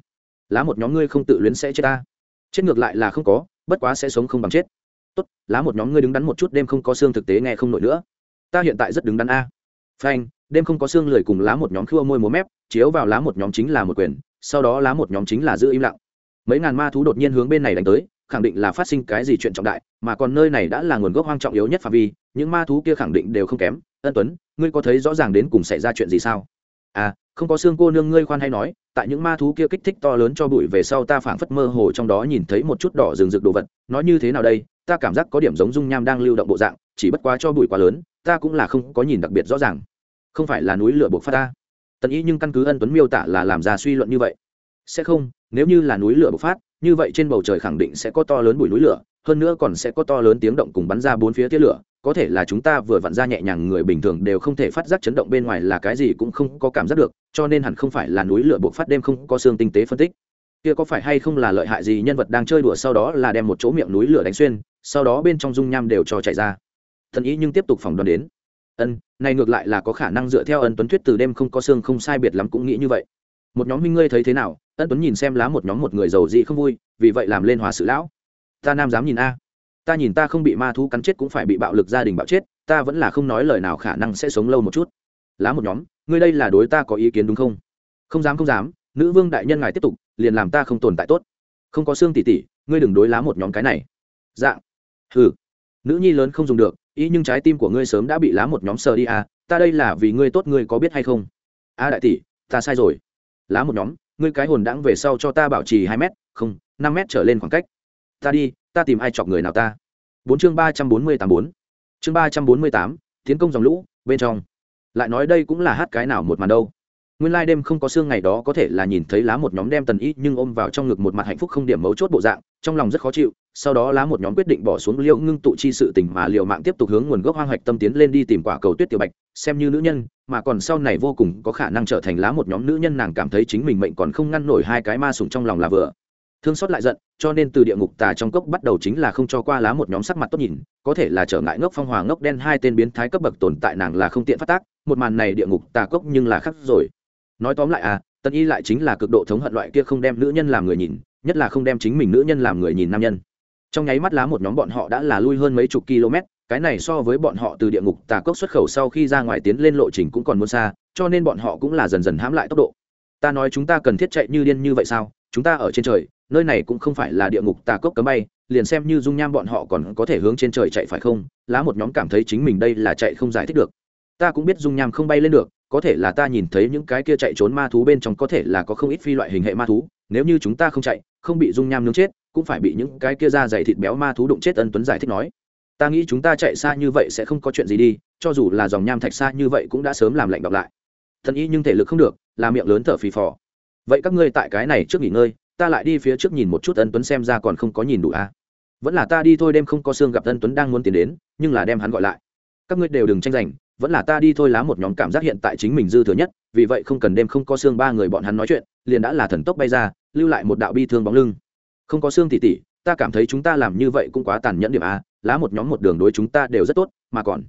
Lá một nhóm ngươi không tự luyến sẽ chết ta. Chết ngược lại là không có, bất quá sẽ sống không bằng chết. Tốt, lá một nhóm ngươi đứng đắn một chút, đêm không có xương thực tế nghe không nổi nữa. Ta hiện tại rất đứng đắn a. Phanh, đêm không có xương lười cùng lá một nhóm khua môi múa mép, chiếu vào lá một nhóm chính là một quyền, sau đó lá một nhóm chính là giữ im lặng. Mấy ngàn ma thú đột nhiên hướng bên này đánh tới khẳng định là phát sinh cái gì chuyện trọng đại, mà còn nơi này đã là nguồn gốc hoang trọng yếu nhất phạm vi, những ma thú kia khẳng định đều không kém. Ân tuấn, ngươi có thấy rõ ràng đến cùng xảy ra chuyện gì sao? À không có xương cô nương ngươi khoan hay nói, tại những ma thú kia kích thích to lớn cho bụi về sau ta phảng phất mơ hồ trong đó nhìn thấy một chút đỏ rừng rực đồ vật. Nói như thế nào đây? Ta cảm giác có điểm giống dung nham đang lưu động bộ dạng, chỉ bất quá cho bụi quá lớn, ta cũng là không có nhìn đặc biệt rõ ràng. Không phải là núi lửa buộc phát ta. Tần ý nhưng căn cứ ân tuấn miêu tả là làm ra suy luận như vậy. Sẽ không, nếu như là núi lửa bộc phát như vậy trên bầu trời khẳng định sẽ có to lớn bụi núi lửa, hơn nữa còn sẽ có to lớn tiếng động cùng bắn ra bốn phía tia lửa, có thể là chúng ta vừa vặn ra nhẹ nhàng, người bình thường đều không thể phát giác chấn động bên ngoài là cái gì cũng không có cảm giác được, cho nên hẳn không phải là núi lửa buộc phát đêm không có xương tinh tế phân tích. Kia có phải hay không là lợi hại gì nhân vật đang chơi đùa sau đó là đem một chỗ miệng núi lửa đánh xuyên, sau đó bên trong dung nham đều cho chạy ra. Thần ý nhưng tiếp tục phỏng đoán đến. Ân, này ngược lại là có khả năng dựa theo ân tuấn thuyết từ đêm không có xương không sai biệt lắm cũng nghĩ như vậy. Một nhóm minh ngươi thấy thế nào? Ân tuấn nhìn xem lá một nhóm một người giàu dị không vui, vì vậy làm lên hòa sự lão. Ta nam dám nhìn a. Ta nhìn ta không bị ma thú cắn chết cũng phải bị bạo lực gia đình bạo chết, ta vẫn là không nói lời nào khả năng sẽ sống lâu một chút. Lá một nhóm, ngươi đây là đối ta có ý kiến đúng không? Không dám không dám, nữ vương đại nhân ngài tiếp tục, liền làm ta không tồn tại tốt. Không có xương tỉ tỉ, ngươi đừng đối lá một nhóm cái này. Dạng ừ nữ nhi lớn không dùng được, ý nhưng trái tim của ngươi sớm đã bị lá một nhóm sờ đi à ta đây là vì ngươi tốt, ngươi có biết hay không? A đại tỷ, ta sai rồi. Lá một nhóm ngươi cái hồn đãng về sau cho ta bảo trì hai m không, năm m trở lên khoảng cách. Ta đi, ta tìm ai chọc người nào ta? Bốn chương ba trăm bốn mươi tám bốn. Chương ba trăm bốn mươi tám, tiến công dòng lũ, bên trong. Lại nói đây cũng là hát cái nào một màn đâu nguyên lai đêm không có xương ngày đó có thể là nhìn thấy lá một nhóm đem tần y nhưng ôm vào trong ngực một mặt hạnh phúc không điểm mấu chốt bộ dạng, trong lòng rất khó chịu, sau đó lá một nhóm quyết định bỏ xuống liêu ngưng tụ chi sự tình mà liệu mạng tiếp tục hướng nguồn gốc hoang hoạch tâm tiến lên đi tìm quả cầu tuyết tiểu bạch, xem như nữ nhân, mà còn sau này vô cùng có khả năng trở thành lá một nhóm nữ nhân nàng cảm thấy chính mình mệnh còn không ngăn nổi hai cái ma sủng trong lòng là vừa. Thương xót lại giận, cho nên từ địa ngục tà trong cốc bắt đầu chính là không cho qua lá một nhóm sắc mặt tốt nhìn, có thể là trở ngại ngốc phong hòa ngốc đen hai tên biến thái cấp bậc tồn tại nàng là không tiện phát tác, một màn này địa ngục tà cốc nhưng là khắc rồi nói tóm lại à tân y lại chính là cực độ thống hận loại kia không đem nữ nhân làm người nhìn, nhất là không đem chính mình nữ nhân làm người nhìn nam nhân. Trong nháy mắt lá một nhóm bọn họ đã là lui hơn mấy chục km, cái này so với bọn họ từ địa ngục tà cốc xuất khẩu sau khi ra ngoài tiến lên lộ trình cũng còn muốn xa, cho nên bọn họ cũng là dần dần hãm lại tốc độ. Ta nói chúng ta cần thiết chạy như điên như vậy sao? Chúng ta ở trên trời, nơi này cũng không phải là địa ngục tà cốc cấm bay, liền xem như dung nham bọn họ còn có thể hướng trên trời chạy phải không? Lá một nhóm cảm thấy chính mình đây là chạy không giải thích được. Ta cũng biết dung nham không bay lên được có thể là ta nhìn thấy những cái kia chạy trốn ma thú bên trong có thể là có không ít phi loại hình hệ ma thú, nếu như chúng ta không chạy, không bị dung nham nướng chết, cũng phải bị những cái kia da dày thịt béo ma thú đụng chết ân tuấn giải thích nói. Ta nghĩ chúng ta chạy xa như vậy sẽ không có chuyện gì đi, cho dù là dòng nham thạch xa như vậy cũng đã sớm làm lạnh đọc lại. Thần y nhưng thể lực không được, là miệng lớn thở phì phò. Vậy các ngươi tại cái này trước nghỉ ngơi, ta lại đi phía trước nhìn một chút ân tuấn xem ra còn không có nhìn đủ à. vẫn là ta đi thôi đêm không có xương gặp ân tuấn đang muốn tiến đến, nhưng là đem hắn gọi lại. Các ngươi đều đừng tranh giành vẫn là ta đi thôi lá một nhóm cảm giác hiện tại chính mình dư thừa nhất, vì vậy không cần đêm không có xương ba người bọn hắn nói chuyện, liền đã là thần tốc bay ra, lưu lại một đạo bi thương bóng lưng. Không có xương tỉ tỉ, ta cảm thấy chúng ta làm như vậy cũng quá tàn nhẫn điểm a, lá một nhóm một đường đối chúng ta đều rất tốt, mà còn,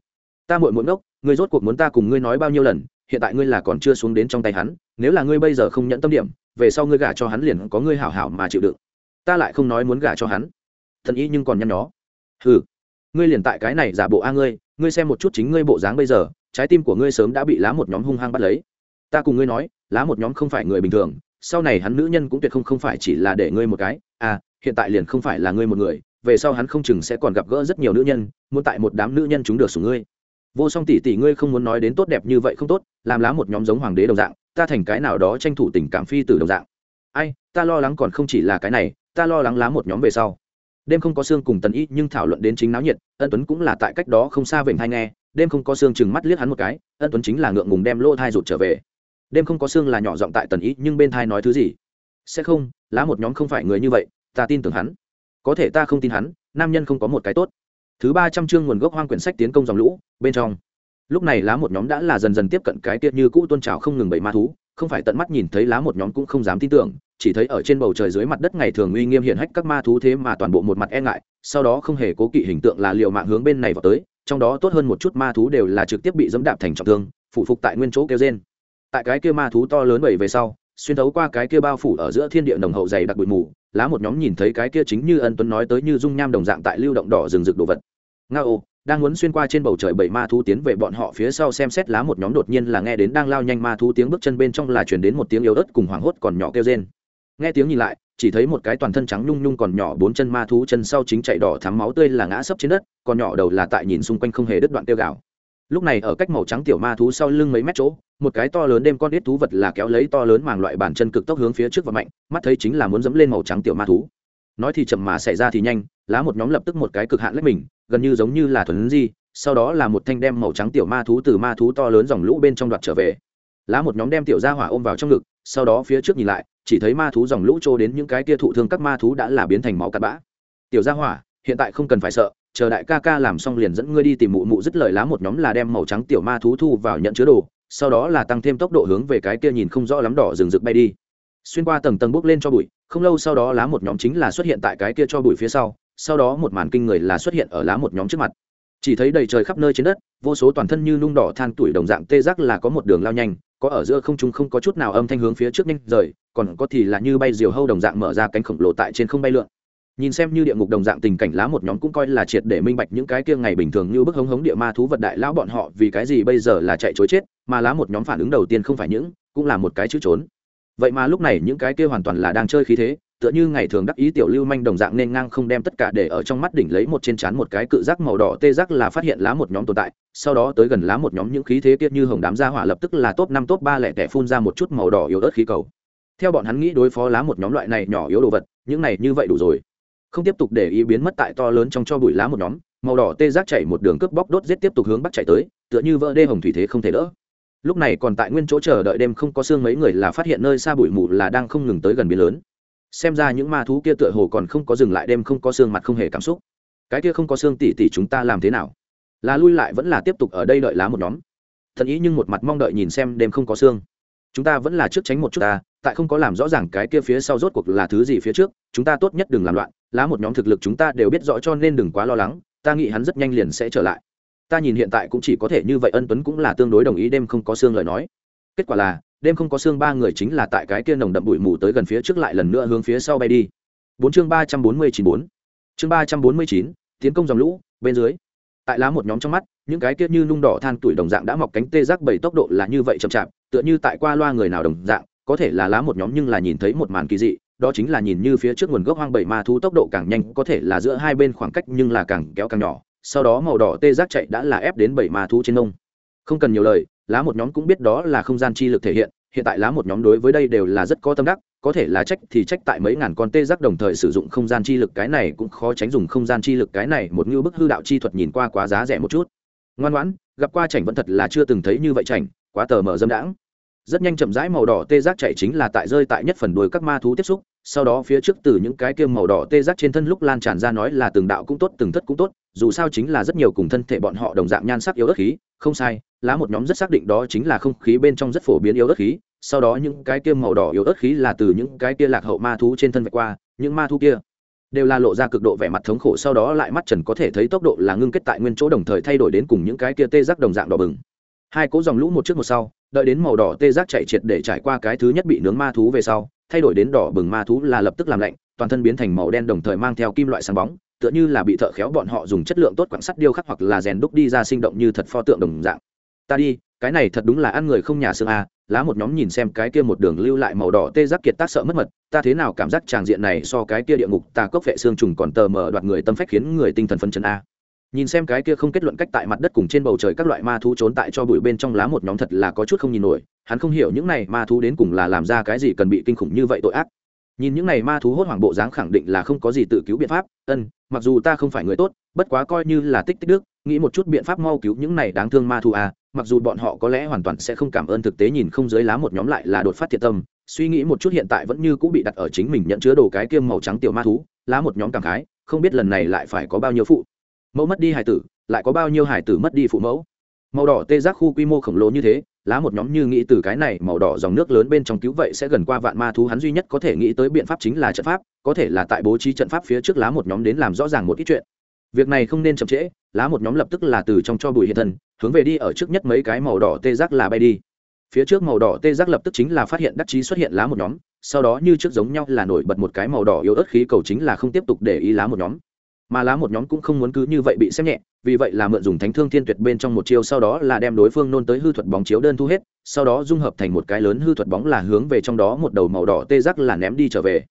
ta muội muội ngốc, ngươi rốt cuộc muốn ta cùng ngươi nói bao nhiêu lần, hiện tại ngươi là còn chưa xuống đến trong tay hắn, nếu là ngươi bây giờ không nhận tâm điểm, về sau ngươi gả cho hắn liền có ngươi hảo hảo mà chịu đựng. Ta lại không nói muốn gả cho hắn. Thần ý nhưng còn nhăn nhó. Ừ ngươi liền tại cái này giả bộ a ngươi ngươi xem một chút chính ngươi bộ dáng bây giờ, trái tim của ngươi sớm đã bị lá một nhóm hung hăng bắt lấy. Ta cùng ngươi nói, lá một nhóm không phải người bình thường, sau này hắn nữ nhân cũng tuyệt không không phải chỉ là để ngươi một cái. À hiện tại liền không phải là ngươi một người, về sau hắn không chừng sẽ còn gặp gỡ rất nhiều nữ nhân, muốn tại một đám nữ nhân chúng được sủng ngươi. Vô song tỷ tỷ ngươi không muốn nói đến tốt đẹp như vậy không tốt, làm lá một nhóm giống hoàng đế đồng dạng, ta thành cái nào đó tranh thủ tình cảm phi từ đồng dạng. Ai, ta lo lắng còn không chỉ là cái này, ta lo lắng lá một nhóm về sau đêm không có xương cùng tần y, nhưng thảo luận đến chính náo nhiệt, ân tuấn cũng là tại cách đó không xa vểnh hay nghe, đêm không có xương chừng mắt liếc hắn một cái, ân tuấn chính là ngượng ngùng đem lỗ thai rụt trở về. Đêm không có xương là nhỏ giọng tại tần y, nhưng bên thai nói thứ gì? Sẽ không, lá một nhóm không phải người như vậy, ta tin tưởng hắn. Có thể ta không tin hắn, nam nhân không có một cái tốt. Thứ ba trăm chương nguồn gốc hoang quyển sách tiến công dòng lũ, bên trong. Lúc này lá một nhóm đã là dần dần tiếp cận cái tiết như cũ tôn trào không ngừng bảy ma thú không phải tận mắt nhìn thấy lá một nhóm cũng không dám tin tưởng, chỉ thấy ở trên bầu trời dưới mặt đất ngày thường uy nghiêm hiển hách các ma thú thế mà toàn bộ một mặt e ngại, sau đó không hề cố kỵ hình tượng là liệu mạng hướng bên này vào tới, trong đó tốt hơn một chút ma thú đều là trực tiếp bị dẫm đạp thành trọng thương phụ phục tại nguyên chỗ kêu trên tại cái kia ma thú to lớn bảy về sau, xuyên thấu qua cái kia bao phủ ở giữa thiên địa nồng hậu dày đặc bụi mù, lá một nhóm nhìn thấy cái kia chính như ân tuấn nói tới như dung nham đồng dạng tại lưu động đỏ rừng rực đồ vật. Nga ô đang muốn xuyên qua trên bầu trời bảy ma thú tiến về bọn họ phía sau xem xét lá một nhóm đột nhiên là nghe đến đang lao nhanh ma thú tiếng bước chân bên trong là chuyển đến một tiếng yếu ớt cùng hoảng hốt còn nhỏ kêu rên. Nghe tiếng nhìn lại, chỉ thấy một cái toàn thân trắng nhung nhung còn nhỏ bốn chân ma thú chân sau chính chạy đỏ thắm máu tươi là ngã sấp trên đất, còn nhỏ đầu là tại nhìn xung quanh không hề đứt đoạn tiêu gạo lúc này ở cách màu trắng tiểu ma thú sau lưng mấy mét chỗ, một cái to lớn đêm con ít thú vật là kéo lấy to lớn màng loại bản chân cực tốc hướng phía trước và mạnh, mắt thấy chính là muốn dẫm lên màu trắng tiểu ma thú. Nói thì chậm mà xảy ra thì nhanh, lá một nhóm lập tức một cái cực hạn lách mình gần như giống như là thuần di, sau đó là một thanh đem màu trắng tiểu ma thú từ ma thú to lớn dòng lũ bên trong đoạt trở về. Lá một nhóm đem tiểu ra hỏa ôm vào trong ngực, sau đó phía trước nhìn lại, chỉ thấy ma thú dòng lũ trô đến những cái kia thụ thương các ma thú đã là biến thành máu cắt bã. Tiểu ra hỏa, hiện tại không cần phải sợ, chờ đại ca ca làm xong liền dẫn ngươi đi tìm mụ mụ dứt lời. Lá một nhóm là đem màu trắng tiểu ma thú thu vào nhận chứa đồ, sau đó là tăng thêm tốc độ hướng về cái kia nhìn không rõ lắm đỏ rừng rực bay đi. Xuyên qua tầng tầng bước lên cho bụi, không lâu sau đó lá một nhóm chính là xuất hiện tại cái kia cho bụi phía sau sau đó một màn kinh người là xuất hiện ở lá một nhóm trước mặt. Chỉ thấy đầy trời khắp nơi trên đất, vô số toàn thân như nung đỏ than tuổi đồng dạng tê giác là có một đường lao nhanh, có ở giữa không trung không có chút nào âm thanh hướng phía trước nhanh rời, còn có thì là như bay diều hâu đồng dạng mở ra cánh khổng lồ tại trên không bay lượn. Nhìn xem như địa ngục đồng dạng tình cảnh lá một nhóm cũng coi là triệt để minh bạch những cái kia ngày bình thường như bức hống hống địa ma thú vật đại lão bọn họ vì cái gì bây giờ là chạy chối chết, mà lá một nhóm phản ứng đầu tiên không phải những, cũng là một cái chữ trốn. Vậy mà lúc này những cái kia hoàn toàn là đang chơi khí thế tựa như ngày thường đắc ý tiểu lưu manh đồng dạng nên ngang không đem tất cả để ở trong mắt đỉnh lấy một trên trán một cái cự giác màu đỏ tê giác là phát hiện lá một nhóm tồn tại, sau đó tới gần lá một nhóm những khí thế kia như hồng đám gia hỏa lập tức là top năm top ba lẻ tẻ phun ra một chút màu đỏ yếu ớt khí cầu. Theo bọn hắn nghĩ đối phó lá một nhóm loại này nhỏ yếu đồ vật, những này như vậy đủ rồi. Không tiếp tục để ý biến mất tại to lớn trong cho bụi lá một nhóm, màu đỏ tê giác chảy một đường cướp bóc đốt giết tiếp tục hướng bắc chạy tới, tựa như vỡ đê hồng thủy thế không thể đỡ. Lúc này còn tại nguyên chỗ chờ đợi đêm không có xương mấy người là phát hiện nơi xa bụi mù là đang không ngừng tới gần biến lớn xem ra những ma thú kia tựa hồ còn không có dừng lại đêm không có xương mặt không hề cảm xúc. Cái kia không có xương tỉ tỉ chúng ta làm thế nào? Là lui lại vẫn là tiếp tục ở đây đợi lá một nhóm? Thần ý nhưng một mặt mong đợi nhìn xem đêm không có xương. Chúng ta vẫn là trước tránh một chút ta, tại không có làm rõ ràng cái kia phía sau rốt cuộc là thứ gì phía trước, chúng ta tốt nhất đừng làm loạn, lá một nhóm thực lực chúng ta đều biết rõ cho nên đừng quá lo lắng, ta nghĩ hắn rất nhanh liền sẽ trở lại. Ta nhìn hiện tại cũng chỉ có thể như vậy, ân tuấn cũng là tương đối đồng ý đêm không có xương lời nói. Kết quả là đêm không có xương ba người chính là tại cái kia nồng đậm bụi mù tới gần phía trước lại lần nữa hướng phía sau bay đi. Bốn chương ba trăm bốn mươi chín bốn. Chương ba trăm bốn mươi chín, tiến công dòng lũ, bên dưới. Tại lá một nhóm trong mắt, những cái kia như nung đỏ than tuổi đồng dạng đã mọc cánh tê giác bảy tốc độ là như vậy chậm chạp, tựa như tại qua loa người nào đồng dạng, có thể là lá một nhóm nhưng là nhìn thấy một màn kỳ dị, đó chính là nhìn như phía trước nguồn gốc hoang bảy ma thú tốc độ càng nhanh, có thể là giữa hai bên khoảng cách nhưng là càng kéo càng nhỏ, sau đó màu đỏ tê giác chạy đã là ép đến bảy ma thú trên nông. Không cần nhiều lời, lá một nhóm cũng biết đó là không gian chi lực thể hiện hiện tại lá một nhóm đối với đây đều là rất có tâm đắc, có thể lá trách thì trách tại mấy ngàn con tê giác đồng thời sử dụng không gian chi lực, cái này cũng khó tránh dùng không gian chi lực, cái này một như bức hư đạo chi thuật nhìn qua quá giá rẻ một chút. Ngoan ngoãn, gặp qua chảnh vẫn thật là chưa từng thấy như vậy chảnh, quá tờ mở dâm đãng. Rất nhanh chậm rãi màu đỏ tê giác chạy chính là tại rơi tại nhất phần đuôi các ma thú tiếp xúc, sau đó phía trước từ những cái kia màu đỏ tê giác trên thân lúc lan tràn ra nói là từng đạo cũng tốt, từng thất cũng tốt, dù sao chính là rất nhiều cùng thân thể bọn họ đồng dạng nhan sắc yếu ớt khí, không sai, lá một nhóm rất xác định đó chính là không khí bên trong rất phổ biến yếu ớt khí sau đó những cái kia màu đỏ yếu ớt khí là từ những cái kia lạc hậu ma thú trên thân vạch qua, những ma thú kia đều là lộ ra cực độ vẻ mặt thống khổ, sau đó lại mắt trần có thể thấy tốc độ là ngưng kết tại nguyên chỗ đồng thời thay đổi đến cùng những cái kia tê giác đồng dạng đỏ bừng. Hai cỗ dòng lũ một trước một sau, đợi đến màu đỏ tê giác chạy triệt để trải qua cái thứ nhất bị nướng ma thú về sau, thay đổi đến đỏ bừng ma thú là lập tức làm lạnh, toàn thân biến thành màu đen đồng thời mang theo kim loại sáng bóng, tựa như là bị thợ khéo bọn họ dùng chất lượng tốt quảng sắt điêu khắc hoặc là rèn đúc đi ra sinh động như thật pho tượng đồng dạng. Ta đi cái này thật đúng là ăn người không nhà xương a lá một nhóm nhìn xem cái kia một đường lưu lại màu đỏ tê giác kiệt tác sợ mất mật, ta thế nào cảm giác tràng diện này so cái kia địa ngục ta cốc vệ xương trùng còn tờ mờ đoạt người tâm phách khiến người tinh thần phân chân a à. nhìn xem cái kia không kết luận cách tại mặt đất cùng trên bầu trời các loại ma thú trốn tại cho bụi bên trong lá một nhóm thật là có chút không nhìn nổi, hắn không hiểu những này ma thú đến cùng là làm ra cái gì cần bị kinh khủng như vậy tội ác. Nhìn những này ma thú hốt hoảng bộ dáng khẳng định là không có gì tự cứu biện pháp, ân, mặc dù ta không phải người tốt, bất quá coi như là tích tích đức nghĩ một chút biện pháp mau cứu những này đáng thương ma thú à mặc dù bọn họ có lẽ hoàn toàn sẽ không cảm ơn thực tế nhìn không dưới lá một nhóm lại là đột phát thiệt tâm, suy nghĩ một chút hiện tại vẫn như cũng bị đặt ở chính mình nhận chứa đồ cái kiêm màu trắng tiểu ma thú, lá một nhóm cảm khái, không biết lần này lại phải có bao nhiêu phụ. Mẫu mất đi hải tử, lại có bao nhiêu hải tử mất đi phụ mẫu? Màu đỏ tê giác khu quy mô khổng lồ như thế, lá một nhóm như nghĩ từ cái này màu đỏ dòng nước lớn bên trong cứu vậy sẽ gần qua vạn ma thú hắn duy nhất có thể nghĩ tới biện pháp chính là trận pháp, có thể là tại bố trí trận pháp phía trước lá một nhóm đến làm rõ ràng một ít chuyện việc này không nên chậm trễ, lá một nhóm lập tức là từ trong cho bụi hiện thân, hướng về đi ở trước nhất mấy cái màu đỏ tê giác là bay đi. Phía trước màu đỏ tê giác lập tức chính là phát hiện đắc chí xuất hiện lá một nhóm, sau đó như trước giống nhau là nổi bật một cái màu đỏ yếu ớt khí cầu chính là không tiếp tục để ý lá một nhóm. Mà lá một nhóm cũng không muốn cứ như vậy bị xem nhẹ, vì vậy là mượn dùng thánh thương thiên tuyệt bên trong một chiêu sau đó là đem đối phương nôn tới hư thuật bóng chiếu đơn thu hết, sau đó dung hợp thành một cái lớn hư thuật bóng là hướng về trong đó một đầu màu đỏ tê giác là ném đi trở về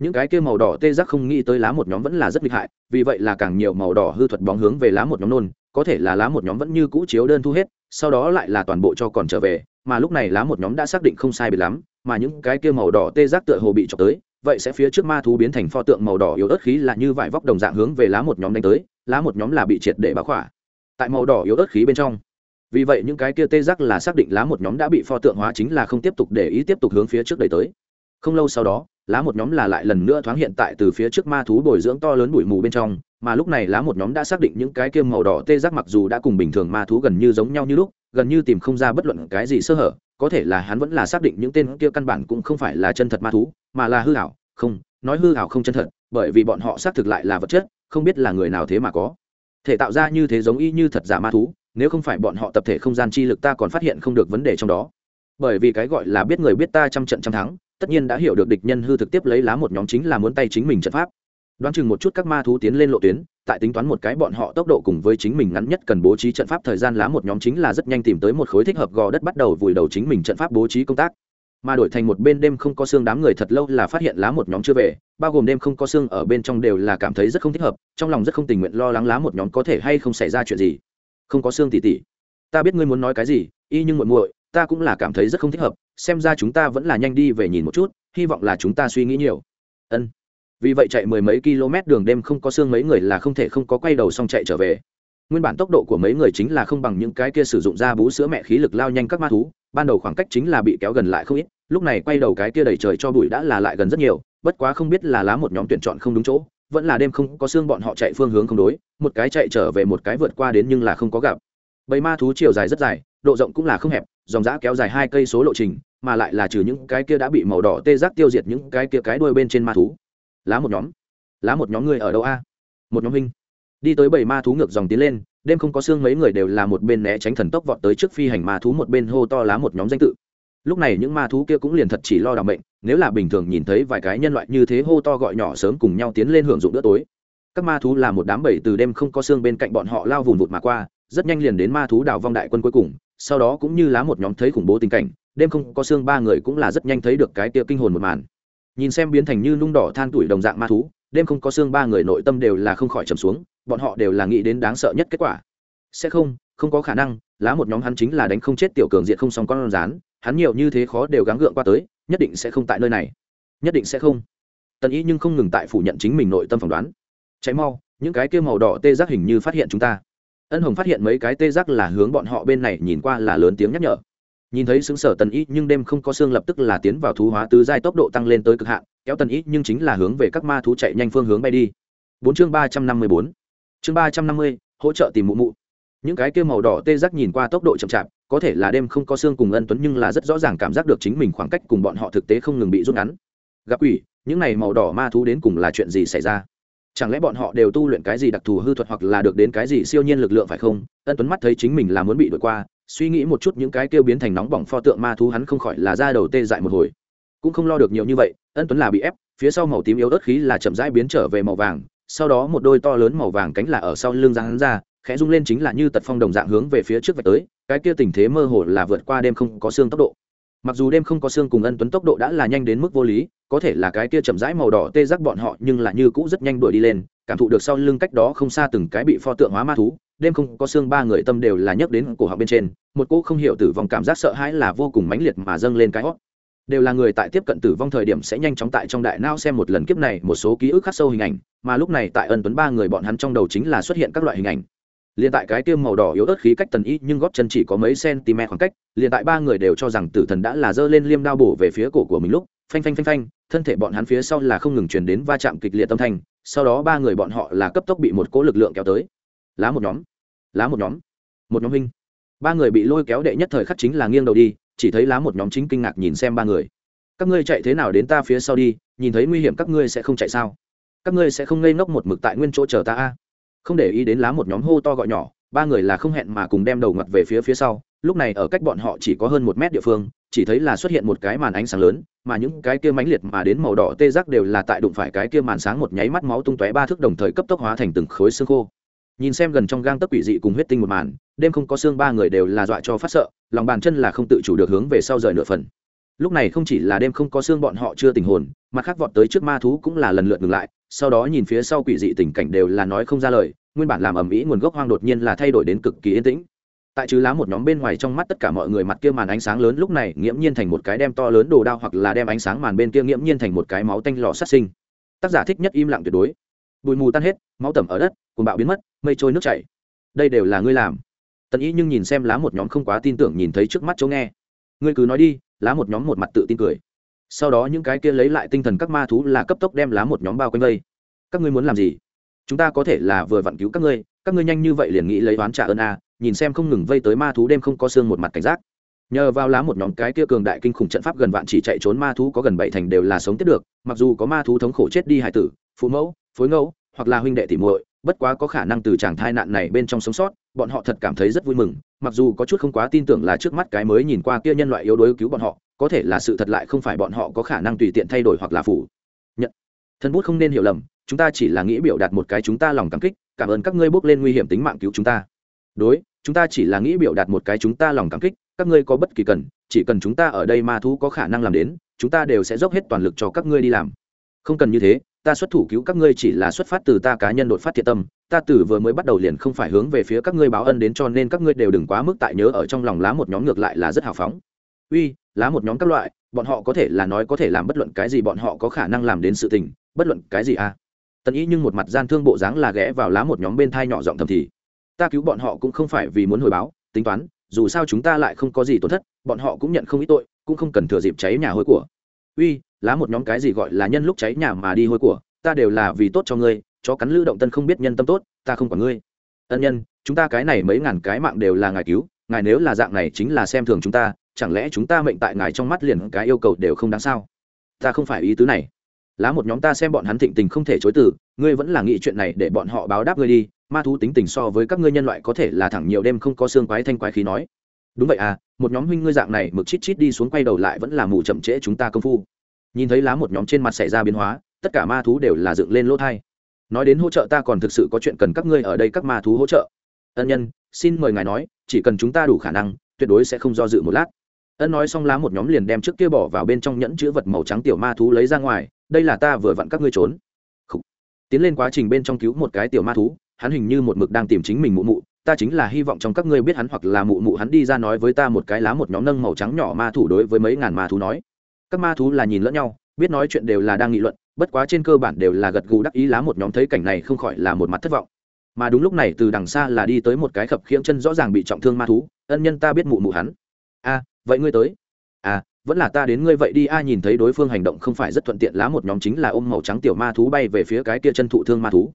những cái kia màu đỏ tê giác không nghĩ tới lá một nhóm vẫn là rất nguy hại, vì vậy là càng nhiều màu đỏ hư thuật bóng hướng về lá một nhóm nôn, có thể là lá một nhóm vẫn như cũ chiếu đơn thu hết, sau đó lại là toàn bộ cho còn trở về, mà lúc này lá một nhóm đã xác định không sai bị lắm, mà những cái kia màu đỏ tê giác tựa hồ bị chọc tới, vậy sẽ phía trước ma thú biến thành pho tượng màu đỏ yếu ớt khí là như vải vóc đồng dạng hướng về lá một nhóm đánh tới, lá một nhóm là bị triệt để báo khỏa. Tại màu đỏ yếu ớt khí bên trong, vì vậy những cái kia tê giác là xác định lá một nhóm đã bị pho tượng hóa chính là không tiếp tục để ý tiếp tục hướng phía trước đẩy tới. Không lâu sau đó lá một nhóm là lại lần nữa thoáng hiện tại từ phía trước ma thú bồi dưỡng to lớn bụi mù bên trong, mà lúc này lá một nhóm đã xác định những cái kiêm màu đỏ tê giác mặc dù đã cùng bình thường ma thú gần như giống nhau như lúc, gần như tìm không ra bất luận cái gì sơ hở, có thể là hắn vẫn là xác định những tên kia căn bản cũng không phải là chân thật ma thú, mà là hư hảo không, nói hư hảo không chân thật, bởi vì bọn họ xác thực lại là vật chất, không biết là người nào thế mà có. Thể tạo ra như thế giống y như thật giả ma thú, nếu không phải bọn họ tập thể không gian chi lực ta còn phát hiện không được vấn đề trong đó. Bởi vì cái gọi là biết người biết ta trăm trận trăm thắng tất nhiên đã hiểu được địch nhân hư thực tiếp lấy lá một nhóm chính là muốn tay chính mình trận pháp. Đoán chừng một chút các ma thú tiến lên lộ tuyến, tại tính toán một cái bọn họ tốc độ cùng với chính mình ngắn nhất cần bố trí trận pháp thời gian lá một nhóm chính là rất nhanh tìm tới một khối thích hợp gò đất bắt đầu vùi đầu chính mình trận pháp bố trí công tác. Mà đổi thành một bên đêm không có xương đám người thật lâu là phát hiện lá một nhóm chưa về, bao gồm đêm không có xương ở bên trong đều là cảm thấy rất không thích hợp, trong lòng rất không tình nguyện lo lắng lá một nhóm có thể hay không xảy ra chuyện gì. Không có xương tỉ tỉ. Ta biết ngươi muốn nói cái gì, y nhưng muội muội ta cũng là cảm thấy rất không thích hợp, xem ra chúng ta vẫn là nhanh đi về nhìn một chút, hy vọng là chúng ta suy nghĩ nhiều. Ân. Vì vậy chạy mười mấy km đường đêm không có xương mấy người là không thể không có quay đầu xong chạy trở về. Nguyên bản tốc độ của mấy người chính là không bằng những cái kia sử dụng da bú sữa mẹ khí lực lao nhanh các ma thú, ban đầu khoảng cách chính là bị kéo gần lại không ít, lúc này quay đầu cái kia đầy trời cho bụi đã là lại gần rất nhiều, bất quá không biết là lá một nhóm tuyển chọn không đúng chỗ, vẫn là đêm không có xương bọn họ chạy phương hướng không đối, một cái chạy trở về một cái vượt qua đến nhưng là không có gặp. Bầy ma thú chiều dài rất dài, độ rộng cũng là không hẹp dòng giã kéo dài hai cây số lộ trình, mà lại là trừ những cái kia đã bị màu đỏ tê giác tiêu diệt những cái kia cái đuôi bên trên ma thú. Lá một nhóm. Lá một nhóm người ở đâu a? Một nhóm hình đi tới bảy ma thú ngược dòng tiến lên, đêm không có xương mấy người đều là một bên né tránh thần tốc vọt tới trước phi hành ma thú một bên hô to lá một nhóm danh tự. Lúc này những ma thú kia cũng liền thật chỉ lo đảm bệnh nếu là bình thường nhìn thấy vài cái nhân loại như thế hô to gọi nhỏ sớm cùng nhau tiến lên hưởng dụng bữa tối. Các ma thú là một đám bầy từ đêm không có xương bên cạnh bọn họ lao vùn vụt mà qua, rất nhanh liền đến ma thú đào vong đại quân cuối cùng sau đó cũng như lá một nhóm thấy khủng bố tình cảnh, đêm không có xương ba người cũng là rất nhanh thấy được cái tia kinh hồn một màn. Nhìn xem biến thành như nung đỏ than tuổi đồng dạng ma thú, đêm không có xương ba người nội tâm đều là không khỏi trầm xuống, bọn họ đều là nghĩ đến đáng sợ nhất kết quả. Sẽ không không có khả năng, lá một nhóm hắn chính là đánh không chết tiểu cường diện không xong con rán, hắn nhiều như thế khó đều gắng gượng qua tới, nhất định sẽ không tại nơi này. Nhất định sẽ không. Tần ý nhưng không ngừng tại phủ nhận chính mình nội tâm phỏng đoán. Cháy mau, những cái kia màu đỏ tê giác hình như phát hiện chúng ta ân hồng phát hiện mấy cái tê giác là hướng bọn họ bên này nhìn qua là lớn tiếng nhắc nhở. Nhìn thấy xứng sở tần ý nhưng đêm không có xương lập tức là tiến vào thú hóa tứ giai tốc độ tăng lên tới cực hạn, kéo tần ý nhưng chính là hướng về các ma thú chạy nhanh phương hướng bay đi. Bốn chương ba trăm năm mươi bốn. Chương ba trăm năm mươi, hỗ trợ tìm mụ mụ. Những cái kia màu đỏ tê giác nhìn qua tốc độ chậm chạp, có thể là đêm không có xương cùng ân tuấn nhưng là rất rõ ràng cảm giác được chính mình khoảng cách cùng bọn họ thực tế không ngừng bị rút ngắn. Gặp quỷ, những này màu đỏ ma thú đến cùng là chuyện gì xảy ra? Chẳng lẽ bọn họ đều tu luyện cái gì đặc thù hư thuật hoặc là được đến cái gì siêu nhiên lực lượng phải không? Ân tuấn mắt thấy chính mình là muốn bị đuổi qua, suy nghĩ một chút những cái kêu biến thành nóng bỏng pho tượng ma thú hắn không khỏi là ra đầu tê dại một hồi. Cũng không lo được nhiều như vậy, ân tuấn là bị ép, phía sau màu tím yếu ớt khí là chậm rãi biến trở về màu vàng, sau đó một đôi to lớn màu vàng cánh là ở sau lưng ra hắn ra, khẽ rung lên chính là như tật phong đồng dạng hướng về phía trước vạch tới, cái kia tình thế mơ hồ là vượt qua đêm không có xương tốc độ mặc dù đêm không có xương cùng ân tuấn tốc độ đã là nhanh đến mức vô lý, có thể là cái kia chậm rãi màu đỏ tê giác bọn họ, nhưng là như cũ rất nhanh đuổi đi lên, cảm thụ được sau lưng cách đó không xa từng cái bị pho tượng hóa ma thú, đêm không có xương ba người tâm đều là nhấc đến cổ họng bên trên, một cô không hiểu tử vong cảm giác sợ hãi là vô cùng mãnh liệt mà dâng lên cái hót. Đều là người tại tiếp cận tử vong thời điểm sẽ nhanh chóng tại trong đại não xem một lần kiếp này, một số ký ức khắc sâu hình ảnh, mà lúc này tại ân tuấn ba người bọn hắn trong đầu chính là xuất hiện các loại hình ảnh liền tại cái tiêm màu đỏ yếu ớt khí cách tần y nhưng góp chân chỉ có mấy cm khoảng cách, liền tại ba người đều cho rằng tử thần đã là giơ lên liêm đao bổ về phía cổ của mình lúc, phanh phanh phanh phanh, thân thể bọn hắn phía sau là không ngừng chuyển đến va chạm kịch liệt tâm thanh, sau đó ba người bọn họ là cấp tốc bị một cỗ lực lượng kéo tới. Lá một nhóm, lá một nhóm một nhóm huynh. Ba người bị lôi kéo đệ nhất thời khắc chính là nghiêng đầu đi, chỉ thấy lá một nhóm chính kinh ngạc nhìn xem ba người. Các ngươi chạy thế nào đến ta phía sau đi, nhìn thấy nguy hiểm các ngươi sẽ không chạy sao? Các ngươi sẽ không ngây ngốc một mực tại nguyên chỗ chờ ta a? Không để ý đến lá một nhóm hô to gọi nhỏ, ba người là không hẹn mà cùng đem đầu ngặt về phía phía sau, lúc này ở cách bọn họ chỉ có hơn một mét địa phương, chỉ thấy là xuất hiện một cái màn ánh sáng lớn, mà những cái kia mãnh liệt mà đến màu đỏ tê giác đều là tại đụng phải cái kia màn sáng một nháy mắt máu tung tóe ba thước đồng thời cấp tốc hóa thành từng khối xương khô. Nhìn xem gần trong gang tấc quỷ dị cùng huyết tinh một màn, đêm không có xương ba người đều là dọa cho phát sợ, lòng bàn chân là không tự chủ được hướng về sau rời nửa phần. Lúc này không chỉ là đêm không có xương bọn họ chưa tình hồn mà khác vọt tới trước ma thú cũng là lần lượt ngừng lại sau đó nhìn phía sau quỷ dị tình cảnh đều là nói không ra lời, nguyên bản làm ầm ĩ nguồn gốc hoang đột nhiên là thay đổi đến cực kỳ yên tĩnh. Tại chứ lá một nhóm bên ngoài trong mắt tất cả mọi người mặt kia màn ánh sáng lớn lúc này nghiễm nhiên thành một cái đem to lớn đồ đao hoặc là đem ánh sáng màn bên kia nghiễm nhiên thành một cái máu tanh lò sát sinh. Tác giả thích nhất im lặng tuyệt đối. Bụi mù tan hết, máu tẩm ở đất cùng bạo biến mất, mây trôi nước chảy. Đây đều là ngươi làm. Tần ý nhưng nhìn xem lá một nhóm không quá tin tưởng nhìn thấy trước mắt chỗ nghe. Ngươi cứ nói đi, lá một nhóm một mặt tự tin cười sau đó những cái kia lấy lại tinh thần các ma thú là cấp tốc đem lá một nhóm bao quanh vây. Các ngươi muốn làm gì? Chúng ta có thể là vừa vặn cứu các ngươi các ngươi nhanh như vậy liền nghĩ lấy oán trả ơn a, nhìn xem không ngừng vây tới ma thú đêm không có xương một mặt cảnh giác. Nhờ vào lá một nhóm cái kia cường đại kinh khủng trận pháp gần vạn chỉ chạy trốn ma thú có gần bảy thành đều là sống tiếp được, mặc dù có ma thú thống khổ chết đi hải tử, phụ mẫu, phối ngẫu, hoặc là huynh đệ tỉ muội bất quá có khả năng từ chàng thai nạn này bên trong sống sót, bọn họ thật cảm thấy rất vui mừng, mặc dù có chút không quá tin tưởng là trước mắt cái mới nhìn qua kia nhân loại yếu đuối cứu bọn họ, có thể là sự thật lại không phải bọn họ có khả năng tùy tiện thay đổi hoặc là phủ. Nhận. Thân bút không nên hiểu lầm, chúng ta chỉ là nghĩ biểu đạt một cái chúng ta lòng cảm kích, cảm ơn các ngươi bước lên nguy hiểm tính mạng cứu chúng ta. Đối, chúng ta chỉ là nghĩ biểu đạt một cái chúng ta lòng cảm kích, các ngươi có bất kỳ cần, chỉ cần chúng ta ở đây ma thú có khả năng làm đến, chúng ta đều sẽ dốc hết toàn lực cho các ngươi đi làm. Không cần như thế ta xuất thủ cứu các ngươi chỉ là xuất phát từ ta cá nhân đột phát thiệt tâm, ta từ vừa mới bắt đầu liền không phải hướng về phía các ngươi báo ân đến cho nên các ngươi đều đừng quá mức tại nhớ ở trong lòng lá một nhóm ngược lại là rất hào phóng. Uy, lá một nhóm các loại, bọn họ có thể là nói có thể làm bất luận cái gì, bọn họ có khả năng làm đến sự tình, bất luận cái gì à? Tần ý nhưng một mặt gian thương bộ dáng là ghé vào lá một nhóm bên thai nhỏ giọng thầm thì, ta cứu bọn họ cũng không phải vì muốn hồi báo, tính toán, dù sao chúng ta lại không có gì tổn thất, bọn họ cũng nhận không ít tội, cũng không cần thừa dịp cháy nhà hôi của. Uy lá một nhóm cái gì gọi là nhân lúc cháy nhà mà đi hôi của, ta đều là vì tốt cho ngươi, chó cắn lữ động tân không biết nhân tâm tốt, ta không còn ngươi. Ân nhân, chúng ta cái này mấy ngàn cái mạng đều là ngài cứu, ngài nếu là dạng này chính là xem thường chúng ta, chẳng lẽ chúng ta mệnh tại ngài trong mắt liền cái yêu cầu đều không đáng sao? Ta không phải ý tứ này. Lá một nhóm ta xem bọn hắn thịnh tình không thể chối từ, ngươi vẫn là nghĩ chuyện này để bọn họ báo đáp ngươi đi, ma thú tính tình so với các ngươi nhân loại có thể là thẳng nhiều đêm không có xương quái thanh quái khí nói. Đúng vậy à một nhóm huynh ngươi dạng này mực chít chít đi xuống quay đầu lại vẫn là mù chậm trễ chúng ta công phu nhìn thấy lá một nhóm trên mặt xảy ra biến hóa, tất cả ma thú đều là dựng lên lỗ thai. Nói đến hỗ trợ ta còn thực sự có chuyện cần các ngươi ở đây các ma thú hỗ trợ. Ân nhân, xin mời ngài nói, chỉ cần chúng ta đủ khả năng, tuyệt đối sẽ không do dự một lát. Ân nói xong lá một nhóm liền đem trước kia bỏ vào bên trong nhẫn chữ vật màu trắng tiểu ma thú lấy ra ngoài, đây là ta vừa vặn các ngươi trốn. Khủ. tiến lên quá trình bên trong cứu một cái tiểu ma thú, hắn hình như một mực đang tìm chính mình mụ mụ, ta chính là hy vọng trong các ngươi biết hắn hoặc là mụ mụ hắn đi ra nói với ta một cái lá một nhóm nâng màu trắng nhỏ ma thủ đối với mấy ngàn ma thú nói các ma thú là nhìn lẫn nhau, biết nói chuyện đều là đang nghị luận, bất quá trên cơ bản đều là gật gù đắc ý lá một nhóm thấy cảnh này không khỏi là một mặt thất vọng. Mà đúng lúc này từ đằng xa là đi tới một cái khập khiễng chân rõ ràng bị trọng thương ma thú, ân nhân ta biết mụ mụ hắn. A, vậy ngươi tới. À vẫn là ta đến ngươi vậy đi. A nhìn thấy đối phương hành động không phải rất thuận tiện, lá một nhóm chính là ôm màu trắng tiểu ma thú bay về phía cái kia chân thụ thương ma thú.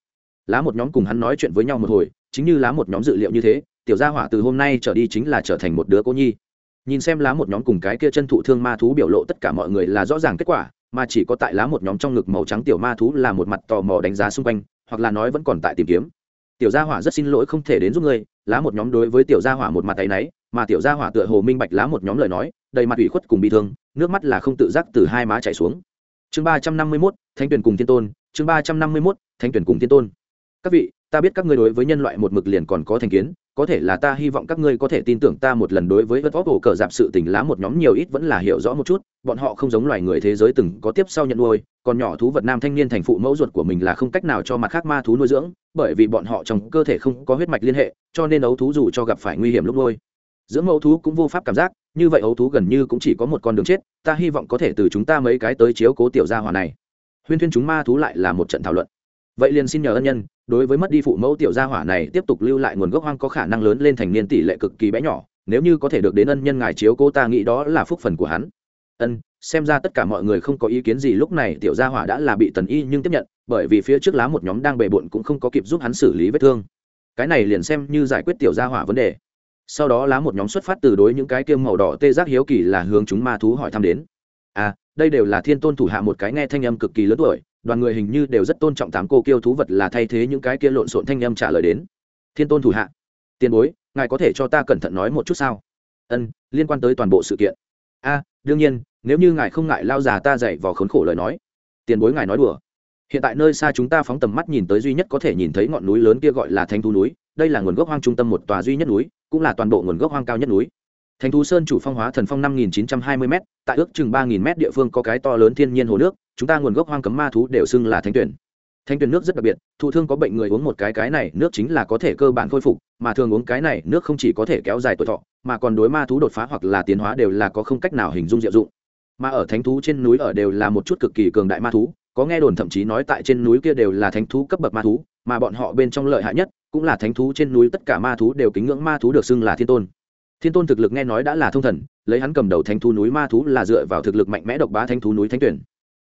Lá một nhóm cùng hắn nói chuyện với nhau một hồi, chính như lá một nhóm dự liệu như thế, tiểu gia hỏa từ hôm nay trở đi chính là trở thành một đứa cô nhi nhìn xem lá một nhóm cùng cái kia chân thụ thương ma thú biểu lộ tất cả mọi người là rõ ràng kết quả, mà chỉ có tại lá một nhóm trong ngực màu trắng tiểu ma thú là một mặt tò mò đánh giá xung quanh, hoặc là nói vẫn còn tại tìm kiếm. Tiểu gia hỏa rất xin lỗi không thể đến giúp ngươi, lá một nhóm đối với tiểu gia hỏa một mặt tay náy, mà tiểu gia hỏa tựa hồ minh bạch lá một nhóm lời nói, đầy mặt ủy khuất cùng bị thương, nước mắt là không tự giác từ hai má chảy xuống. Chương ba trăm năm mươi mốt, thánh tuyển cùng thiên tôn, chương ba trăm năm mươi mốt, thánh tuyển cùng thiên tôn. Các vị, ta biết các ngươi đối với nhân loại một mực liền còn có thành kiến có thể là ta hy vọng các ngươi có thể tin tưởng ta một lần đối với vật vóc ổ cờ dạp sự tình lá một nhóm nhiều ít vẫn là hiểu rõ một chút, bọn họ không giống loài người thế giới từng có tiếp sau nhận nuôi, còn nhỏ thú vật nam thanh niên thành phụ mẫu ruột của mình là không cách nào cho mặt khác ma thú nuôi dưỡng, bởi vì bọn họ trong cơ thể không có huyết mạch liên hệ, cho nên ấu thú dù cho gặp phải nguy hiểm lúc nuôi, dưỡng ấu thú cũng vô pháp cảm giác, như vậy ấu thú gần như cũng chỉ có một con đường chết, ta hy vọng có thể từ chúng ta mấy cái tới chiếu cố tiểu gia hòa này. Huyên thuyên chúng ma thú lại là một trận thảo luận. Vậy liền xin nhờ ân nhân đối với mất đi phụ mẫu tiểu gia hỏa này, tiếp tục lưu lại nguồn gốc hoang có khả năng lớn lên thành niên tỷ lệ cực kỳ bé nhỏ. Nếu như có thể được đến ân nhân ngài chiếu cô ta nghĩ đó là phúc phần của hắn. Ân, xem ra tất cả mọi người không có ý kiến gì lúc này tiểu gia hỏa đã là bị tần y nhưng tiếp nhận, bởi vì phía trước lá một nhóm đang bề bộn cũng không có kịp giúp hắn xử lý vết thương. Cái này liền xem như giải quyết tiểu gia hỏa vấn đề. Sau đó lá một nhóm xuất phát từ đối những cái kiêm màu đỏ tê giác hiếu kỳ là hướng chúng ma thú hỏi thăm đến. À đây đều là thiên tôn thủ hạ một cái nghe thanh âm cực kỳ lớn tuổi đoàn người hình như đều rất tôn trọng tám cô kiêu thú vật là thay thế những cái kia lộn xộn thanh âm trả lời đến. Thiên tôn thủ hạ. Tiền bối, ngài có thể cho ta cẩn thận nói một chút sao? Ân, liên quan tới toàn bộ sự kiện. A, đương nhiên, nếu như ngài không ngại lao già ta dạy vào khốn khổ lời nói. Tiền bối ngài nói đùa. Hiện tại nơi xa chúng ta phóng tầm mắt nhìn tới duy nhất có thể nhìn thấy ngọn núi lớn kia gọi là thanh thu núi. Đây là nguồn gốc hoang trung tâm một tòa duy nhất núi, cũng là toàn bộ nguồn gốc hoang cao nhất núi thành thú sơn chủ phong hóa thần phong năm nghìn chín trăm hai mươi m tại ước chừng ba nghìn m địa phương có cái to lớn thiên nhiên hồ nước, chúng ta nguồn gốc hoang cấm ma thú đều xưng là thánh tuyển. Thánh tuyển nước rất đặc biệt, thụ thương có bệnh người uống một cái cái này nước chính là có thể cơ bản khôi phục, mà thường uống cái này nước không chỉ có thể kéo dài tuổi thọ, mà còn đối ma thú đột phá hoặc là tiến hóa đều là có không cách nào hình dung diệu dụng. Mà ở thánh thú trên núi ở đều là một chút cực kỳ cường đại ma thú, có nghe đồn thậm chí nói tại trên núi kia đều là thánh thú cấp bậc ma thú, mà bọn họ bên trong lợi hại nhất cũng là thánh thú trên núi tất cả ma thú đều kính ngưỡng ma thú được xưng là thiên tôn thiên tôn thực lực nghe nói đã là thông thần, lấy hắn cầm đầu thánh thú núi ma thú là dựa vào thực lực mạnh mẽ độc bá thánh thú núi thánh tuyển.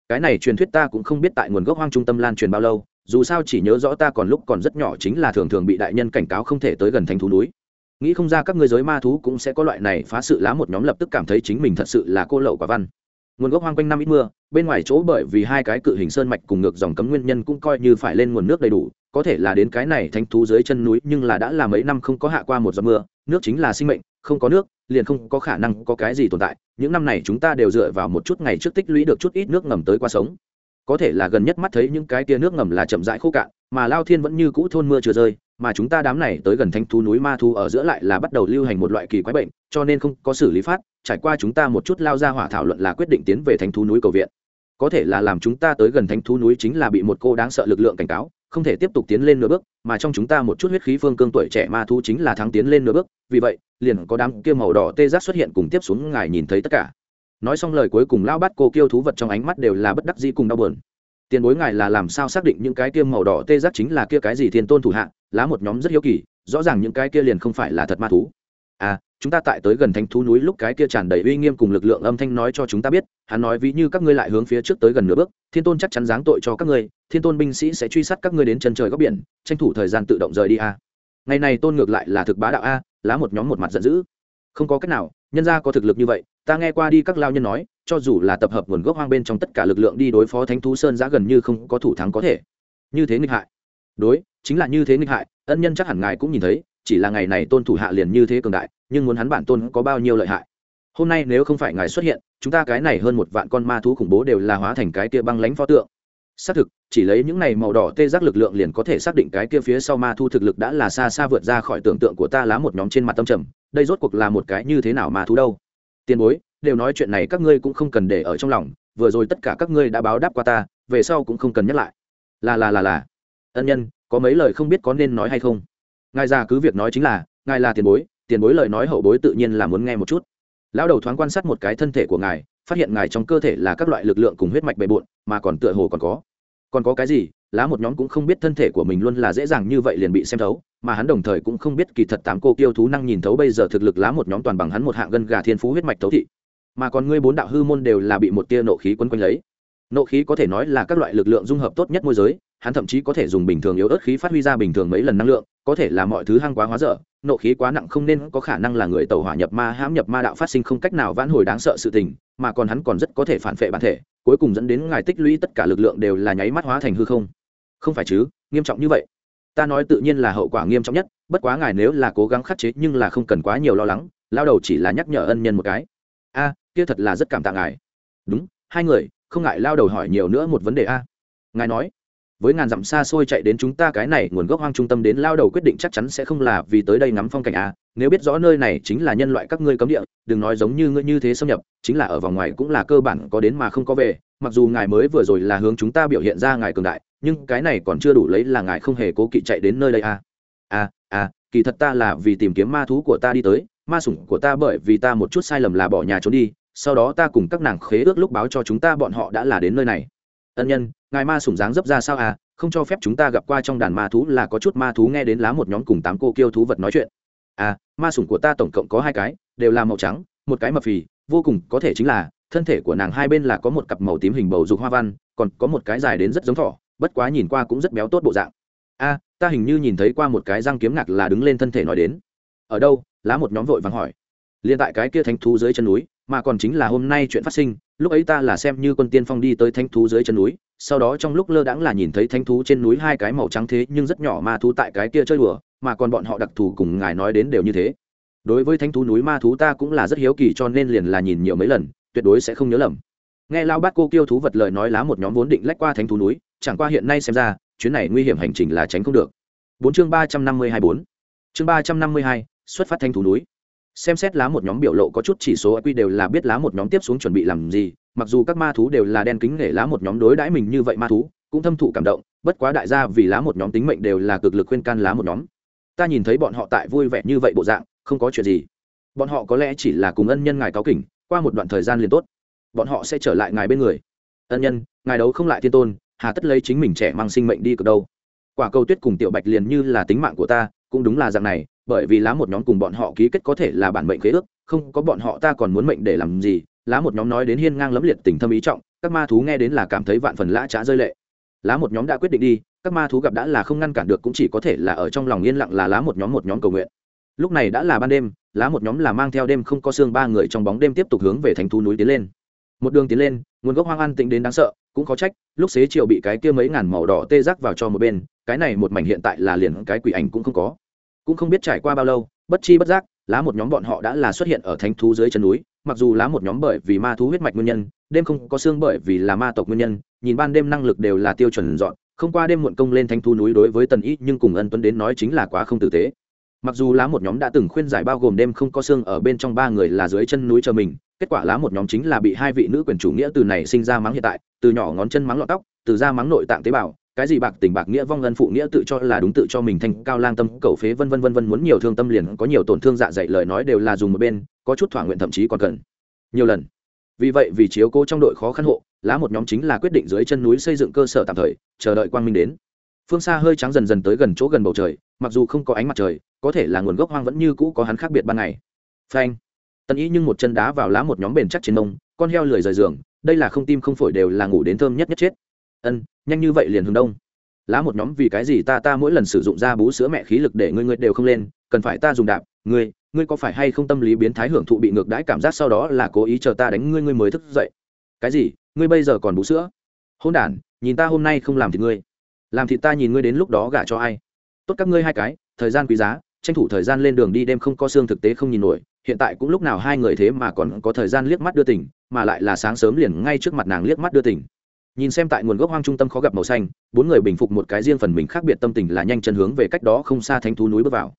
Cái này truyền thuyết ta cũng không biết tại nguồn gốc hoang trung tâm lan truyền bao lâu, dù sao chỉ nhớ rõ ta còn lúc còn rất nhỏ chính là thường thường bị đại nhân cảnh cáo không thể tới gần thánh thú núi. Nghĩ không ra các ngươi giới ma thú cũng sẽ có loại này phá sự lá một nhóm lập tức cảm thấy chính mình thật sự là cô lậu quả văn. Nguồn gốc hoang quanh năm ít mưa, bên ngoài chỗ bởi vì hai cái cự hình sơn mạch cùng ngược dòng cấm nguyên nhân cũng coi như phải lên nguồn nước đầy đủ có thể là đến cái này thánh thú dưới chân núi, nhưng là đã là mấy năm không có hạ qua một giọt mưa, nước chính là sinh mệnh, không có nước, liền không có khả năng có cái gì tồn tại. Những năm này chúng ta đều dựa vào một chút ngày trước tích lũy được chút ít nước ngầm tới qua sống. Có thể là gần nhất mắt thấy những cái tia nước ngầm là chậm rãi khô cạn, mà lao thiên vẫn như cũ thôn mưa chưa rơi, mà chúng ta đám này tới gần thanh thú núi ma thu ở giữa lại là bắt đầu lưu hành một loại kỳ quái bệnh, cho nên không có xử lý phát, trải qua chúng ta một chút lao ra hỏa thảo luận là quyết định tiến về thanh thú núi cầu viện. Có thể là làm chúng ta tới gần thanh thú núi chính là bị một cô đáng sợ lực lượng cảnh cáo không thể tiếp tục tiến lên nửa bước, mà trong chúng ta một chút huyết khí phương cương tuổi trẻ ma thú chính là thắng tiến lên nửa bước, vì vậy, liền có đám kia màu đỏ tê giác xuất hiện cùng tiếp xuống ngài nhìn thấy tất cả. Nói xong lời cuối cùng lao bắt cô kêu thú vật trong ánh mắt đều là bất đắc dĩ cùng đau buồn. Tiền bối ngài là làm sao xác định những cái kia màu đỏ tê giác chính là kia cái gì thiên tôn thủ hạ, lá một nhóm rất hiếu kỳ, rõ ràng những cái kia liền không phải là thật ma thú. À chúng ta tại tới gần thánh thú núi lúc cái kia tràn đầy uy nghiêm cùng lực lượng âm thanh nói cho chúng ta biết, hắn nói ví như các ngươi lại hướng phía trước tới gần nửa bước, thiên tôn chắc chắn giáng tội cho các ngươi, thiên tôn binh sĩ sẽ truy sát các ngươi đến chân trời góc biển, tranh thủ thời gian tự động rời đi a. Ngày này tôn ngược lại là thực bá đạo a, lá một nhóm một mặt giận dữ. Không có cách nào, nhân gia có thực lực như vậy, ta nghe qua đi các lao nhân nói, cho dù là tập hợp nguồn gốc hoang bên trong tất cả lực lượng đi đối phó thánh thú sơn giã gần như không có thủ thắng có thể. Như thế nghịch hại. Đối, chính là như thế nghịch hại, ân nhân chắc hẳn ngài cũng nhìn thấy chỉ là ngày này tôn thủ hạ liền như thế cường đại, nhưng muốn hắn bản tôn có bao nhiêu lợi hại? Hôm nay nếu không phải ngài xuất hiện, chúng ta cái này hơn một vạn con ma thú khủng bố đều là hóa thành cái kia băng lánh pho tượng. Xác thực, chỉ lấy những này màu đỏ tê giác lực lượng liền có thể xác định cái kia phía sau ma thu thực lực đã là xa xa vượt ra khỏi tưởng tượng của ta lá một nhóm trên mặt tâm trầm, đây rốt cuộc là một cái như thế nào ma thú đâu? Tiền bối, đều nói chuyện này các ngươi cũng không cần để ở trong lòng, vừa rồi tất cả các ngươi đã báo đáp qua ta, về sau cũng không cần nhắc lại. Là là là là. Ân nhân, có mấy lời không biết có nên nói hay không? Ngài già cứ việc nói chính là, ngài là tiền bối tiền bối lời nói hậu bối tự nhiên là muốn nghe một chút. Lão đầu thoáng quan sát một cái thân thể của ngài, phát hiện ngài trong cơ thể là các loại lực lượng cùng huyết mạch bề bộn, mà còn tựa hồ còn có. Còn có cái gì? Lá một nhóm cũng không biết thân thể của mình luôn là dễ dàng như vậy liền bị xem thấu, mà hắn đồng thời cũng không biết kỳ thật tám cô kiêu thú năng nhìn thấu bây giờ thực lực lá một nhóm toàn bằng hắn một hạng gân gà thiên phú huyết mạch thấu thị. Mà còn ngươi bốn đạo hư môn đều là bị một tia nộ khí quấn quanh lấy. Nộ khí có thể nói là các loại lực lượng dung hợp tốt nhất môi giới hắn thậm chí có thể dùng bình thường yếu ớt khí phát huy ra bình thường mấy lần năng lượng, có thể là mọi thứ hăng quá hóa dở, nộ khí quá nặng không nên có khả năng là người tàu hỏa nhập ma, hãm nhập ma đạo phát sinh không cách nào vãn hồi đáng sợ sự tình, mà còn hắn còn rất có thể phản phệ bản thể, cuối cùng dẫn đến ngài tích lũy tất cả lực lượng đều là nháy mắt hóa thành hư không. Không phải chứ, nghiêm trọng như vậy. Ta nói tự nhiên là hậu quả nghiêm trọng nhất, bất quá ngài nếu là cố gắng khắc chế nhưng là không cần quá nhiều lo lắng, lao đầu chỉ là nhắc nhở ân nhân một cái. A, kia thật là rất cảm tạ ngài. Đúng, hai người, không ngại lao đầu hỏi nhiều nữa một vấn đề a. Ngài nói với ngàn dặm xa xôi chạy đến chúng ta cái này nguồn gốc hoang trung tâm đến lao đầu quyết định chắc chắn sẽ không là vì tới đây ngắm phong cảnh à? nếu biết rõ nơi này chính là nhân loại các ngươi cấm địa đừng nói giống như ngươi như thế xâm nhập chính là ở vòng ngoài cũng là cơ bản có đến mà không có về mặc dù ngài mới vừa rồi là hướng chúng ta biểu hiện ra ngài cường đại nhưng cái này còn chưa đủ lấy là ngài không hề cố kỵ chạy đến nơi đây à? À à, kỳ thật ta là vì tìm kiếm ma thú của ta đi tới ma sủng của ta bởi vì ta một chút sai lầm là bỏ nhà trốn đi sau đó ta cùng các nàng khế ước lúc báo cho chúng ta bọn họ đã là đến nơi này ân nhân, ngài ma sủng dáng dấp ra sao à? Không cho phép chúng ta gặp qua trong đàn ma thú là có chút ma thú nghe đến lá một nhóm cùng tám cô kêu thú vật nói chuyện. À ma sủng của ta tổng cộng có hai cái, đều là màu trắng, một cái mập phì, vô cùng có thể chính là, thân thể của nàng hai bên là có một cặp màu tím hình bầu dục hoa văn, còn có một cái dài đến rất giống thỏ, bất quá nhìn qua cũng rất béo tốt bộ dạng. A ta hình như nhìn thấy qua một cái răng kiếm ngạc là đứng lên thân thể nói đến. Ở đâu? Lá một nhóm vội vàng hỏi. Liên tại cái kia thánh thú dưới chân núi, mà còn chính là hôm nay chuyện phát sinh lúc ấy ta là xem như quân tiên phong đi tới thanh thú dưới chân núi, sau đó trong lúc lơ đãng là nhìn thấy thanh thú trên núi hai cái màu trắng thế nhưng rất nhỏ ma thú tại cái kia chơi đùa, mà còn bọn họ đặc thù cùng ngài nói đến đều như thế. Đối với thanh thú núi ma thú ta cũng là rất hiếu kỳ cho nên liền là nhìn nhiều mấy lần, tuyệt đối sẽ không nhớ lầm. Nghe lao bát cô kêu thú vật lời nói lá một nhóm vốn định lách qua thánh thú núi, chẳng qua hiện nay xem ra, chuyến này nguy hiểm hành trình là tránh không được. Bốn chương ba trăm năm mươi hai bốn. Chương ba trăm năm mươi hai, xuất phát thanh thú núi xem xét lá một nhóm biểu lộ có chút chỉ số IQ đều là biết lá một nhóm tiếp xuống chuẩn bị làm gì, mặc dù các ma thú đều là đen kính nể lá một nhóm đối đãi mình như vậy ma thú, cũng thâm thụ cảm động, bất quá đại gia vì lá một nhóm tính mệnh đều là cực lực khuyên can lá một nhóm. Ta nhìn thấy bọn họ tại vui vẻ như vậy bộ dạng, không có chuyện gì. Bọn họ có lẽ chỉ là cùng ân nhân ngài cáo kỉnh, qua một đoạn thời gian liền tốt. Bọn họ sẽ trở lại ngài bên người. Ân nhân, ngài đấu không lại thiên tôn, hà tất lấy chính mình trẻ mang sinh mệnh đi cực đâu. Quả cầu tuyết cùng tiểu bạch liền như là tính mạng của ta, cũng đúng là dạng này bởi vì lá một nhóm cùng bọn họ ký kết có thể là bản mệnh khế ước, không có bọn họ ta còn muốn mệnh để làm gì, lá một nhóm nói đến hiên ngang lẫm liệt tình thâm ý trọng, các ma thú nghe đến là cảm thấy vạn phần lã trá rơi lệ. Lá một nhóm đã quyết định đi, các ma thú gặp đã là không ngăn cản được cũng chỉ có thể là ở trong lòng yên lặng là lá một nhóm một nhóm cầu nguyện. Lúc này đã là ban đêm, lá một nhóm là mang theo đêm không có xương ba người trong bóng đêm tiếp tục hướng về thành thú núi tiến lên. Một đường tiến lên, nguồn gốc hoang an tĩnh đến đáng sợ, cũng khó trách, lúc xế chiều bị cái kia mấy ngàn màu đỏ tê rác vào cho một bên, cái này một mảnh hiện tại là liền cái quỷ ảnh cũng không có cũng không biết trải qua bao lâu, bất chi bất giác, lá một nhóm bọn họ đã là xuất hiện ở thánh thú dưới chân núi. Mặc dù lá một nhóm bởi vì ma thú huyết mạch nguyên nhân, đêm không có xương bởi vì là ma tộc nguyên nhân, nhìn ban đêm năng lực đều là tiêu chuẩn dọn, không qua đêm muộn công lên thánh thú núi đối với tần ý nhưng cùng ân tuấn đến nói chính là quá không tử tế. Mặc dù lá một nhóm đã từng khuyên giải bao gồm đêm không có xương ở bên trong ba người là dưới chân núi chờ mình, kết quả lá một nhóm chính là bị hai vị nữ quyền chủ nghĩa từ này sinh ra mắng hiện tại, từ nhỏ ngón chân mắng lọt tóc, từ ra mắng nội tạng tế bào cái gì bạc tình bạc nghĩa, vong ân phụ nghĩa tự cho là đúng tự cho mình thành cao lang tâm, cầu phế vân vân vân vân, muốn nhiều thương tâm liền có nhiều tổn thương dạ dày, lời nói đều là dùng một bên, có chút thỏa nguyện thậm chí còn cần. Nhiều lần. Vì vậy, vì chiếu cố trong đội khó khăn hộ, lá một nhóm chính là quyết định dưới chân núi xây dựng cơ sở tạm thời, chờ đợi quang minh đến. Phương xa hơi trắng dần dần tới gần chỗ gần bầu trời, mặc dù không có ánh mặt trời, có thể là nguồn gốc hoang vẫn như cũ có hắn khác biệt ban ngày. Phanh. Tần ý nhưng một chân đá vào lá một nhóm bền chắc trên nông con heo lười rời giường, đây là không tim không phổi đều là ngủ đến thơm nhất nhất chết ân, nhanh như vậy liền hướng đông. Lá một nhóm vì cái gì ta ta mỗi lần sử dụng ra bú sữa mẹ khí lực để ngươi ngươi đều không lên, cần phải ta dùng đạp. Ngươi ngươi có phải hay không tâm lý biến thái hưởng thụ bị ngược đãi cảm giác sau đó là cố ý chờ ta đánh ngươi ngươi mới thức dậy? Cái gì? Ngươi bây giờ còn bú sữa? Hôn đản, nhìn ta hôm nay không làm thì ngươi. Làm thì ta nhìn ngươi đến lúc đó gả cho ai? Tốt các ngươi hai cái, thời gian quý giá, tranh thủ thời gian lên đường đi, đêm không có xương thực tế không nhìn nổi. Hiện tại cũng lúc nào hai người thế mà còn có thời gian liếc mắt đưa tỉnh mà lại là sáng sớm liền ngay trước mặt nàng liếc mắt đưa tỉnh nhìn xem tại nguồn gốc hoang trung tâm khó gặp màu xanh, bốn người bình phục một cái riêng phần mình khác biệt tâm tình là nhanh chân hướng về cách đó không xa thánh thú núi bước vào.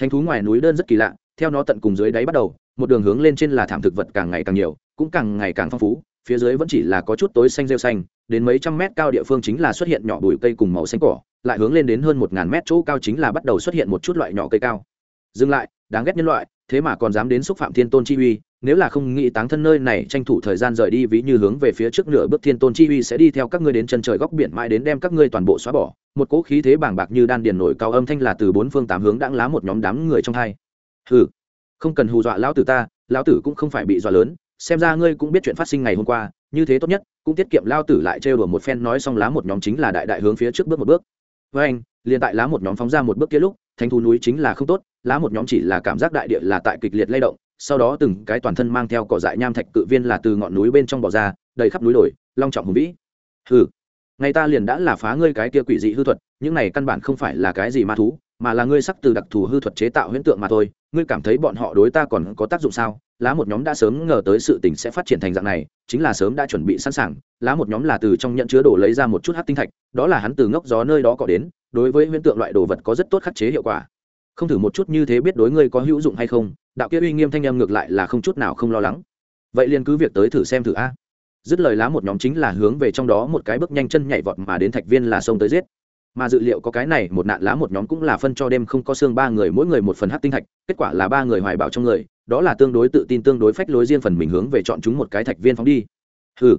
Thánh thú ngoài núi đơn rất kỳ lạ, theo nó tận cùng dưới đáy bắt đầu, một đường hướng lên trên là thảm thực vật càng ngày càng nhiều, cũng càng ngày càng phong phú, phía dưới vẫn chỉ là có chút tối xanh rêu xanh, đến mấy trăm mét cao địa phương chính là xuất hiện nhỏ bụi cây cùng màu xanh cỏ, lại hướng lên đến hơn một ngàn mét chỗ cao chính là bắt đầu xuất hiện một chút loại nhỏ cây cao. Dừng lại, đáng ghét nhân loại thế mà còn dám đến xúc phạm thiên tôn chi uy, nếu là không nghĩ táng thân nơi này, tranh thủ thời gian rời đi, ví như hướng về phía trước nửa bước, thiên tôn chi uy sẽ đi theo các ngươi đến chân trời góc biển mãi đến đem các ngươi toàn bộ xóa bỏ. Một cỗ khí thế bàng bạc như đan điền nổi cao âm thanh là từ bốn phương tám hướng đãng lá một nhóm đám người trong hai. Hừ, không cần hù dọa lão tử ta, lão tử cũng không phải bị dọa lớn, xem ra ngươi cũng biết chuyện phát sinh ngày hôm qua, như thế tốt nhất, cũng tiết kiệm lao tử lại trêu đùa một phen, nói xong lá một nhóm chính là đại đại hướng phía trước bước một bước. Với anh liền tại lá một nhóm phóng ra một bước kia lúc, thánh thú núi chính là không tốt lá một nhóm chỉ là cảm giác đại địa là tại kịch liệt lay động, sau đó từng cái toàn thân mang theo cỏ dại nham thạch cự viên là từ ngọn núi bên trong bỏ ra, đầy khắp núi đồi, long trọng hùng vĩ. Hừ, ngày ta liền đã là phá ngươi cái kia quỷ dị hư thuật, những này căn bản không phải là cái gì ma thú, mà là ngươi sắc từ đặc thù hư thuật chế tạo huyễn tượng mà thôi, ngươi cảm thấy bọn họ đối ta còn có tác dụng sao? Lá một nhóm đã sớm ngờ tới sự tình sẽ phát triển thành dạng này, chính là sớm đã chuẩn bị sẵn sàng, lá một nhóm là từ trong nhận chứa đồ lấy ra một chút hát tinh thạch, đó là hắn từ ngốc gió nơi đó cọ đến, đối với huyễn tượng loại đồ vật có rất tốt khắc chế hiệu quả không thử một chút như thế biết đối ngươi có hữu dụng hay không, đạo kia uy nghiêm thanh em ngược lại là không chút nào không lo lắng. Vậy liền cứ việc tới thử xem thử a. Dứt lời lá một nhóm chính là hướng về trong đó một cái bước nhanh chân nhảy vọt mà đến thạch viên là xông tới giết. Mà dự liệu có cái này, một nạn lá một nhóm cũng là phân cho đêm không có xương ba người, mỗi người một phần hát tinh thạch, kết quả là ba người hoài bảo trong người, đó là tương đối tự tin, tương đối phách lối riêng phần mình hướng về chọn chúng một cái thạch viên phóng đi. Ừ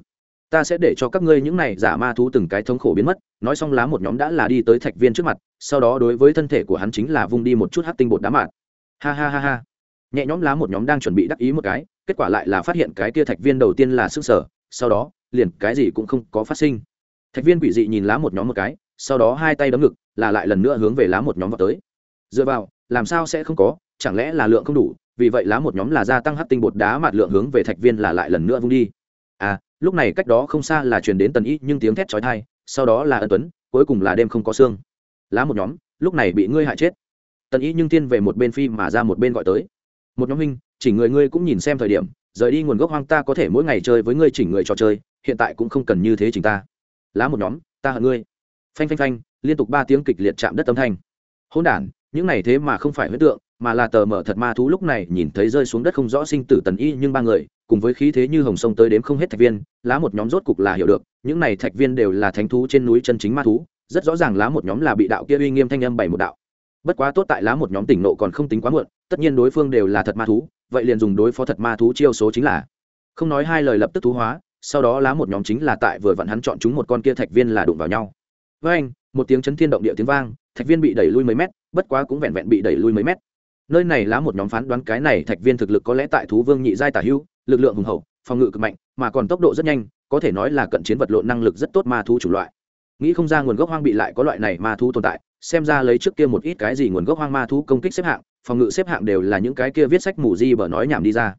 ta sẽ để cho các ngươi những này giả ma thú từng cái thống khổ biến mất. Nói xong lá một nhóm đã là đi tới thạch viên trước mặt, sau đó đối với thân thể của hắn chính là vung đi một chút hát tinh bột đá mạt ha ha ha ha. Nhẹ nhóm lá một nhóm đang chuẩn bị đắc ý một cái, kết quả lại là phát hiện cái tia thạch viên đầu tiên là s ư sở, sau đó, liền cái gì cũng không có phát sinh. Thạch viên quỷ dị nhìn lá một nhóm một cái, sau đó hai tay đấm ngực, là lại lần nữa hướng về lá một nhóm vào tới. Dựa vào, làm sao sẽ không có, chẳng lẽ là lượng không đủ, vì vậy lá một nhóm là gia tăng hát tinh bột đá mạt lượng hướng về thạch viên là lại lần nữa vung đi lúc này cách đó không xa là truyền đến tần y nhưng tiếng thét trói thai sau đó là ân tuấn, cuối cùng là đêm không có xương lá một nhóm, lúc này bị ngươi hại chết. Tần y nhưng tiên về một bên phi mà ra một bên gọi tới. Một nhóm huynh, chỉ người ngươi cũng nhìn xem thời điểm, rời đi nguồn gốc hoang ta có thể mỗi ngày chơi với ngươi chỉnh người trò chơi, hiện tại cũng không cần như thế chỉnh ta. Lá một nhóm, ta hận ngươi. Phanh phanh phanh, liên tục ba tiếng kịch liệt chạm đất âm thanh. Hỗn đản, những này thế mà không phải huyết tượng mà là tờ mở thật ma thú lúc này nhìn thấy rơi xuống đất không rõ sinh tử tần y nhưng ba người, cùng với khí thế như hồng sông tới đếm không hết thạch viên, lá một nhóm rốt cục là hiểu được, những này thạch viên đều là thánh thú trên núi chân chính ma thú, rất rõ ràng lá một nhóm là bị đạo kia uy nghiêm thanh âm bảy một đạo. Bất quá tốt tại lá một nhóm tỉnh nộ còn không tính quá muộn, tất nhiên đối phương đều là thật ma thú, vậy liền dùng đối phó thật ma thú chiêu số chính là. Không nói hai lời lập tức thú hóa, sau đó lá một nhóm chính là tại vừa vặn hắn chọn chúng một con kia thạch viên là đụng vào nhau. Với anh, một tiếng chấn thiên động địa tiếng vang, thạch viên bị đẩy lui mấy mét, bất quá cũng vẹn vẹn bị đẩy lui mấy mét nơi này lá một nhóm phán đoán cái này thạch viên thực lực có lẽ tại thú vương nhị giai tả hưu lực lượng hùng hậu, phòng ngự cực mạnh, mà còn tốc độ rất nhanh, có thể nói là cận chiến vật lộn năng lực rất tốt ma thú chủ loại. Nghĩ không ra nguồn gốc hoang bị lại có loại này ma thú tồn tại, xem ra lấy trước kia một ít cái gì nguồn gốc hoang ma thú công kích xếp hạng, phòng ngự xếp hạng đều là những cái kia viết sách mù di bở nói nhảm đi ra.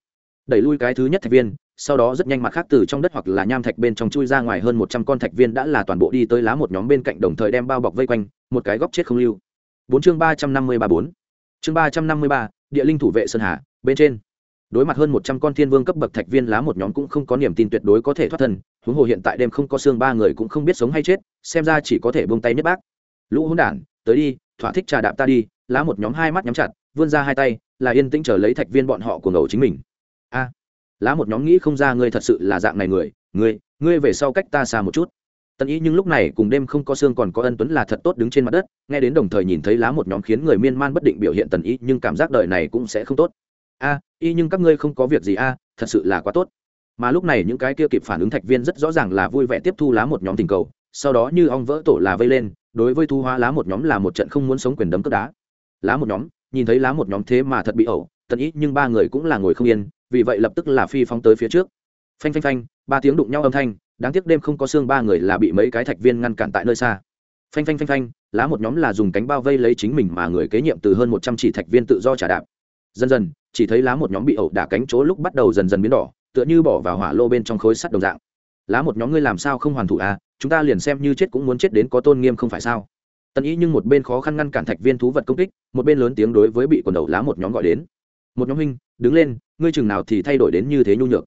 Đẩy lui cái thứ nhất thạch viên, sau đó rất nhanh mặt khác từ trong đất hoặc là nham thạch bên trong chui ra ngoài hơn một trăm con thạch viên đã là toàn bộ đi tới lá một nhóm bên cạnh đồng thời đem bao bọc vây quanh, một cái góc chết không lưu. Bốn chương ba trăm năm mươi ba bốn chương ba trăm năm mươi ba, địa linh thủ vệ sơn hà, bên trên. Đối mặt hơn một trăm con thiên vương cấp bậc thạch viên lá một nhóm cũng không có niềm tin tuyệt đối có thể thoát thân, huống hồ hiện tại đêm không có xương ba người cũng không biết sống hay chết, xem ra chỉ có thể buông tay nhất bác. Lũ hỗn đản, tới đi, thỏa thích trà đạp ta đi, lá một nhóm hai mắt nhắm chặt, vươn ra hai tay, là yên tĩnh chờ lấy thạch viên bọn họ của ngầu chính mình. A, lá một nhóm nghĩ không ra ngươi thật sự là dạng này người, ngươi ngươi về sau cách ta xa một chút tần ý nhưng lúc này cùng đêm không có xương còn có ân tuấn là thật tốt đứng trên mặt đất, nghe đến đồng thời nhìn thấy lá một nhóm khiến người miên man bất định biểu hiện tần ý, nhưng cảm giác đời này cũng sẽ không tốt. A, y nhưng các ngươi không có việc gì a, thật sự là quá tốt. Mà lúc này những cái kia kịp phản ứng thạch viên rất rõ ràng là vui vẻ tiếp thu lá một nhóm tình cầu, sau đó như ong vỡ tổ là vây lên, đối với thu hóa lá một nhóm là một trận không muốn sống quyền đấm cướp đá. Lá một nhóm, nhìn thấy lá một nhóm thế mà thật bị ẩu, tần ý nhưng ba người cũng là ngồi không yên, vì vậy lập tức là phi phóng tới phía trước. Phanh phanh phanh, ba tiếng đụng nhau âm thanh đáng tiếc đêm không có xương ba người là bị mấy cái thạch viên ngăn cản tại nơi xa. Phanh phanh phanh phanh, lá một nhóm là dùng cánh bao vây lấy chính mình mà người kế nhiệm từ hơn một trăm chỉ thạch viên tự do trả đạp. Dần dần, chỉ thấy lá một nhóm bị ẩu đả cánh chỗ lúc bắt đầu dần dần biến đỏ, tựa như bỏ vào hỏa lô bên trong khối sắt đồng dạng. Lá một nhóm ngươi làm sao không hoàn thủ à chúng ta liền xem như chết cũng muốn chết đến có tôn nghiêm không phải sao? Tần ý nhưng một bên khó khăn ngăn cản thạch viên thú vật công kích, một bên lớn tiếng đối với bị quần đầu lá một nhóm gọi đến. Một nhóm huynh, đứng lên, ngươi chừng nào thì thay đổi đến như thế nhu nhược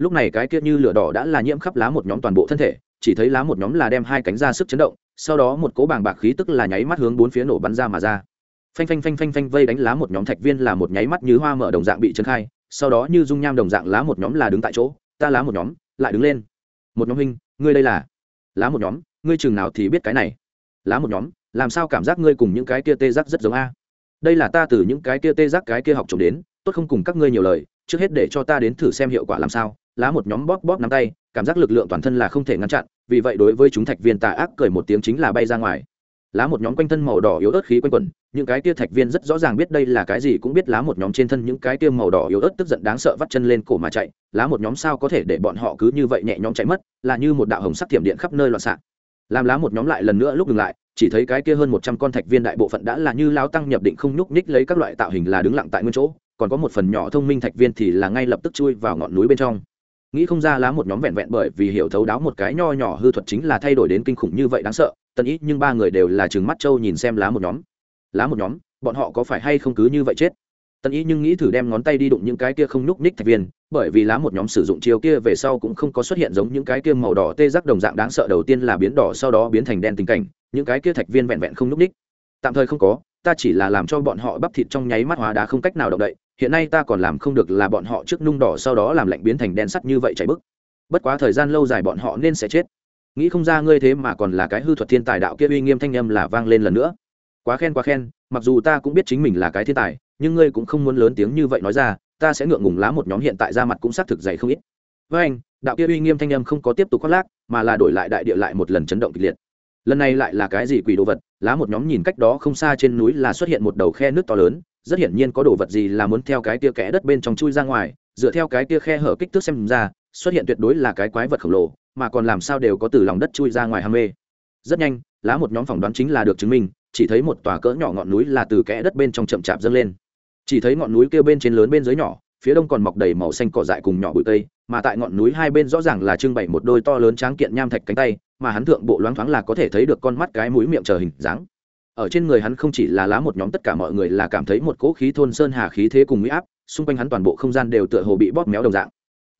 lúc này cái kia như lửa đỏ đã là nhiễm khắp lá một nhóm toàn bộ thân thể, chỉ thấy lá một nhóm là đem hai cánh ra sức chấn động, sau đó một cố bàng bạc khí tức là nháy mắt hướng bốn phía nổ bắn ra mà ra. Phanh phanh phanh phanh phanh vây đánh lá một nhóm thạch viên là một nháy mắt như hoa mở đồng dạng bị trấn khai, sau đó như dung nham đồng dạng lá một nhóm là đứng tại chỗ, ta lá một nhóm, lại đứng lên. Một nhóm huynh, ngươi đây là? Lá một nhóm, ngươi chừng nào thì biết cái này? Lá một nhóm, làm sao cảm giác ngươi cùng những cái kia tê giác rất giống a? Đây là ta từ những cái kia tê giác cái kia học trộm đến, tốt không cùng các ngươi nhiều lời, trước hết để cho ta đến thử xem hiệu quả làm sao lá một nhóm bóp bóp nắm tay, cảm giác lực lượng toàn thân là không thể ngăn chặn, vì vậy đối với chúng thạch viên tà ác cười một tiếng chính là bay ra ngoài. Lá một nhóm quanh thân màu đỏ yếu ớt khí quanh quẩn, những cái tia thạch viên rất rõ ràng biết đây là cái gì cũng biết lá một nhóm trên thân những cái tia màu đỏ yếu ớt tức giận đáng sợ vắt chân lên cổ mà chạy, lá một nhóm sao có thể để bọn họ cứ như vậy nhẹ nhõm chạy mất, là như một đạo hồng sắc thiểm điện khắp nơi loạn xạ. Làm lá một nhóm lại lần nữa lúc ngừng lại, chỉ thấy cái kia hơn một trăm con thạch viên đại bộ phận đã là như lao tăng nhập định không nhúc nhích lấy các loại tạo hình là đứng lặng tại nguyên chỗ, còn có một phần nhỏ thông minh thạch viên thì là ngay lập tức chui vào ngọn núi bên trong nghĩ không ra lá một nhóm vẹn vẹn bởi vì hiểu thấu đáo một cái nho nhỏ hư thuật chính là thay đổi đến kinh khủng như vậy đáng sợ, tần ý, nhưng ba người đều là chừng mắt trâu nhìn xem lá một nhóm. Lá một nhóm, bọn họ có phải hay không cứ như vậy chết? Tần ý nhưng nghĩ thử đem ngón tay đi đụng những cái kia không nhúc ních thạch viên, bởi vì lá một nhóm sử dụng chiều kia về sau cũng không có xuất hiện giống những cái kia màu đỏ tê giác đồng dạng đáng sợ đầu tiên là biến đỏ sau đó biến thành đen tình cảnh, những cái kia thạch viên vẹn vẹn không nhúc ních tạm thời không có, ta chỉ là làm cho bọn họ bắp thịt trong nháy mắt hóa đá không cách nào động đậy hiện nay ta còn làm không được là bọn họ trước nung đỏ sau đó làm lạnh biến thành đen sắt như vậy chảy bức. Bất quá thời gian lâu dài bọn họ nên sẽ chết. Nghĩ không ra ngươi thế mà còn là cái hư thuật thiên tài đạo kia uy nghiêm thanh âm là vang lên lần nữa. Quá khen quá khen, mặc dù ta cũng biết chính mình là cái thiên tài, nhưng ngươi cũng không muốn lớn tiếng như vậy nói ra, ta sẽ ngượng ngùng lá một nhóm hiện tại ra mặt cũng xác thực dày không ít. Với anh, đạo kia uy nghiêm thanh âm không có tiếp tục khoác lác, mà là đổi lại đại địa lại một lần chấn động kịch liệt. Lần này lại là cái gì quỷ đồ vật, lá một nhóm nhìn cách đó không xa trên núi là xuất hiện một đầu khe nước to lớn rất hiển nhiên có đồ vật gì là muốn theo cái kia kẽ đất bên trong chui ra ngoài dựa theo cái kia khe hở kích thước xem ra xuất hiện tuyệt đối là cái quái vật khổng lồ mà còn làm sao đều có từ lòng đất chui ra ngoài ham mê. Rất nhanh lá một nhóm phỏng đoán chính là được chứng minh chỉ thấy một tòa cỡ nhỏ ngọn núi là từ kẽ đất bên trong chậm chạp dâng lên. Chỉ thấy ngọn núi kia bên trên lớn bên dưới nhỏ phía đông còn mọc đầy màu xanh cỏ dại cùng nhỏ bụi tây, mà tại ngọn núi hai bên rõ ràng là trưng bày một đôi to lớn tráng kiện nham thạch cánh tay mà hắn thượng bộ loáng thoáng là có thể thấy được con mắt cái mũi miệng chờ hình dáng ở trên người hắn không chỉ là lá một nhóm tất cả mọi người là cảm thấy một cỗ khí thôn sơn hà khí thế cùng uy áp, xung quanh hắn toàn bộ không gian đều tựa hồ bị bóp méo đồng dạng.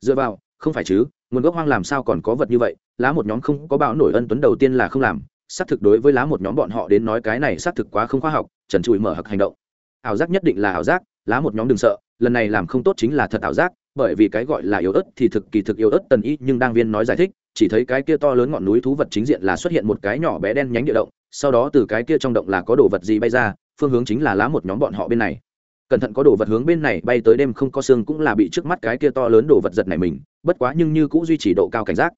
Dựa vào, không phải chứ, nguồn gốc hoang làm sao còn có vật như vậy, lá một nhóm không có bạo nổi ân tuấn đầu tiên là không làm, xác thực đối với lá một nhóm bọn họ đến nói cái này xác thực quá không khoa học, trần trụi mở hặc hành động. Ảo giác nhất định là ảo giác, lá một nhóm đừng sợ, lần này làm không tốt chính là thật ảo giác, bởi vì cái gọi là yếu ớt thì thực kỳ thực yếu ớt tần ý nhưng đang viên nói giải thích, chỉ thấy cái kia to lớn ngọn núi thú vật chính diện là xuất hiện một cái nhỏ bé đen nhánh địa động sau đó từ cái kia trong động là có đồ vật gì bay ra, phương hướng chính là lá một nhóm bọn họ bên này. Cẩn thận có đồ vật hướng bên này bay tới đêm không có xương cũng là bị trước mắt cái kia to lớn đồ vật giật này mình, bất quá nhưng như cũng duy trì độ cao cảnh giác.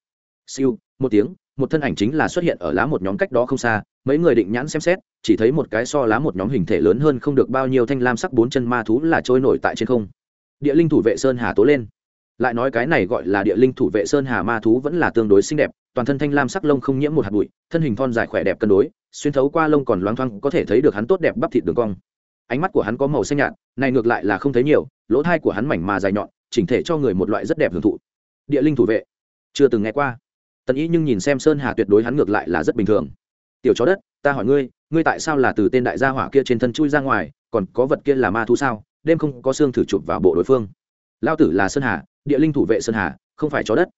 Siêu, một tiếng, một thân ảnh chính là xuất hiện ở lá một nhóm cách đó không xa, mấy người định nhãn xem xét, chỉ thấy một cái so lá một nhóm hình thể lớn hơn không được bao nhiêu thanh lam sắc bốn chân ma thú là trôi nổi tại trên không. Địa linh thủ vệ sơn hà tố lên lại nói cái này gọi là địa linh thủ vệ sơn hà ma thú vẫn là tương đối xinh đẹp, toàn thân thanh lam sắc lông không nhiễm một hạt bụi, thân hình thon dài khỏe đẹp cân đối, xuyên thấu qua lông còn loáng thoáng có thể thấy được hắn tốt đẹp bắp thịt đường cong. Ánh mắt của hắn có màu xanh nhạt, này ngược lại là không thấy nhiều, lỗ thai của hắn mảnh mà dài nhọn, chỉnh thể cho người một loại rất đẹp hưởng thụ. Địa linh thủ vệ. Chưa từng nghe qua. Tần ý nhưng nhìn xem sơn hà tuyệt đối hắn ngược lại là rất bình thường. Tiểu chó đất, ta hỏi ngươi ngươi tại sao là từ tên đại gia hỏa kia trên thân chui ra ngoài, còn có vật kia là ma thú sao? Đêm không có xương thử chụp vào bộ đối phương. Lao tử là sơn hà địa linh thủ vệ sơn hà, không phải chó đất.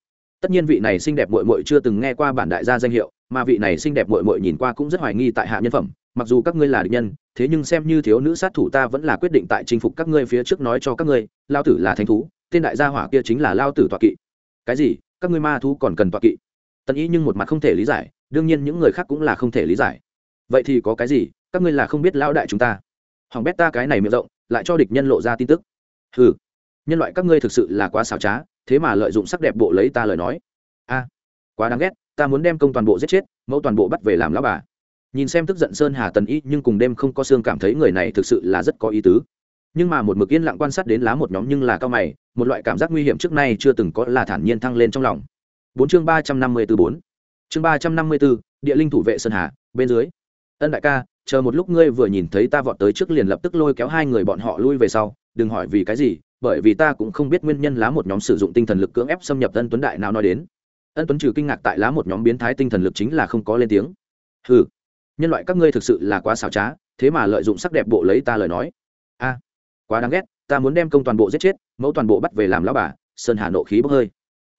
Tất nhiên vị này xinh đẹp mội mội chưa từng nghe qua bản đại gia danh hiệu, mà vị này xinh đẹp mội mội nhìn qua cũng rất hoài nghi tại hạ nhân phẩm, mặc dù các ngươi là địch nhân, thế nhưng xem như thiếu nữ sát thủ ta vẫn là quyết định tại chinh phục các ngươi phía trước nói cho các ngươi, lao tử là thánh thú, tên đại gia hỏa kia chính là lao tử tọa kỵ. Cái gì? Các ngươi ma thú còn cần tọa kỵ? Tần ý nhưng một mặt không thể lý giải, đương nhiên những người khác cũng là không thể lý giải. Vậy thì có cái gì? Các ngươi là không biết lão đại chúng ta. Hỏng bét ta cái này miệng rộng, lại cho địch nhân lộ ra tin tức. Ừ nhân loại các ngươi thực sự là quá xảo trá, thế mà lợi dụng sắc đẹp bộ lấy ta lời nói. A, quá đáng ghét, ta muốn đem công toàn bộ giết chết, mẫu toàn bộ bắt về làm lão bà. Nhìn xem tức giận sơn hà tần y, nhưng cùng đêm không có xương cảm thấy người này thực sự là rất có ý tứ. Nhưng mà một mực yên lặng quan sát đến lá một nhóm nhưng là cao mày, một loại cảm giác nguy hiểm trước nay chưa từng có là thản nhiên thăng lên trong lòng. Bốn chương ba trăm năm mươi tư bốn. Chương ba trăm năm mươi bốn địa linh thủ vệ sơn hà, bên dưới. Ân đại ca, chờ một lúc ngươi vừa nhìn thấy ta vọt tới trước liền lập tức lôi kéo hai người bọn họ lui về sau, đừng hỏi vì cái gì bởi vì ta cũng không biết nguyên nhân lá một nhóm sử dụng tinh thần lực cưỡng ép xâm nhập ân tuấn đại nào nói đến. Ân tuấn trừ kinh ngạc tại lá một nhóm biến thái tinh thần lực chính là không có lên tiếng. Ừ nhân loại các ngươi thực sự là quá xảo trá, thế mà lợi dụng sắc đẹp bộ lấy ta lời nói. A, quá đáng ghét, ta muốn đem công toàn bộ giết chết, mẫu toàn bộ bắt về làm lão bà, sơn hà nộ khí bốc hơi.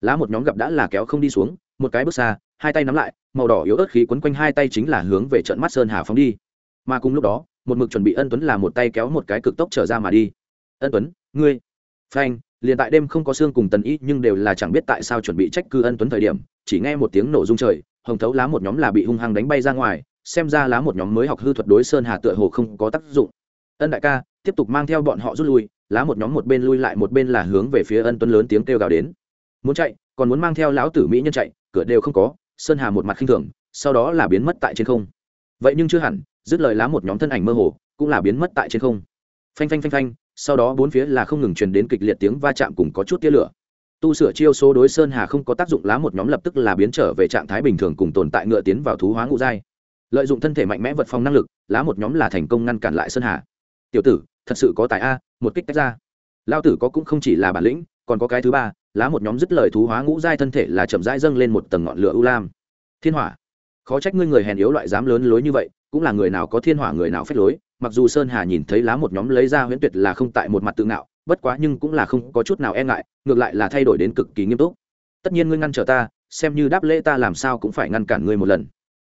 Lá một nhóm gặp đã là kéo không đi xuống, một cái bước xa, hai tay nắm lại, màu đỏ yếu ớt khí quấn quanh hai tay chính là hướng về trận mắt sơn hà phóng đi. Mà cùng lúc đó, một mực chuẩn bị ân tuấn là một tay kéo một cái cực tốc trở ra mà đi. Ân tuấn, ngươi phanh, liền tại đêm không có xương cùng tần y, nhưng đều là chẳng biết tại sao chuẩn bị trách cư ân tuấn thời điểm, chỉ nghe một tiếng nổ rung trời, hồng thấu lá một nhóm là bị hung hăng đánh bay ra ngoài, xem ra lá một nhóm mới học hư thuật đối sơn hà tựa hồ không có tác dụng. Ân đại ca, tiếp tục mang theo bọn họ rút lui, lá một nhóm một bên lui lại một bên là hướng về phía ân tuấn lớn tiếng kêu gào đến. Muốn chạy, còn muốn mang theo lão tử mỹ nhân chạy, cửa đều không có, sơn hà một mặt khinh thường, sau đó là biến mất tại trên không. Vậy nhưng chưa hẳn, dứt lời lá một nhóm thân ảnh mơ hồ, cũng là biến mất tại trên không. Phanh phanh phanh phanh sau đó bốn phía là không ngừng truyền đến kịch liệt tiếng va chạm cùng có chút tia lửa. Tu sửa chiêu số đối sơn hà không có tác dụng lá một nhóm lập tức là biến trở về trạng thái bình thường cùng tồn tại ngựa tiến vào thú hóa ngũ giai. Lợi dụng thân thể mạnh mẽ vật phòng năng lực, lá một nhóm là thành công ngăn cản lại sơn hà. Tiểu tử, thật sự có tài a, một kích tách ra. Lao tử có cũng không chỉ là bản lĩnh, còn có cái thứ ba, lá một nhóm dứt lời thú hóa ngũ giai thân thể là chậm rãi dâng lên một tầng ngọn lửa u lam. Thiên hỏa, khó trách ngươi người hèn yếu loại dám lớn lối như vậy, cũng là người nào có thiên hỏa người nào phép lối mặc dù sơn hà nhìn thấy lá một nhóm lấy ra huyễn tuyệt là không tại một mặt tự ngạo, bất quá nhưng cũng là không có chút nào e ngại, ngược lại là thay đổi đến cực kỳ nghiêm túc. Tất nhiên ngươi ngăn trở ta, xem như đáp lễ ta làm sao cũng phải ngăn cản ngươi một lần.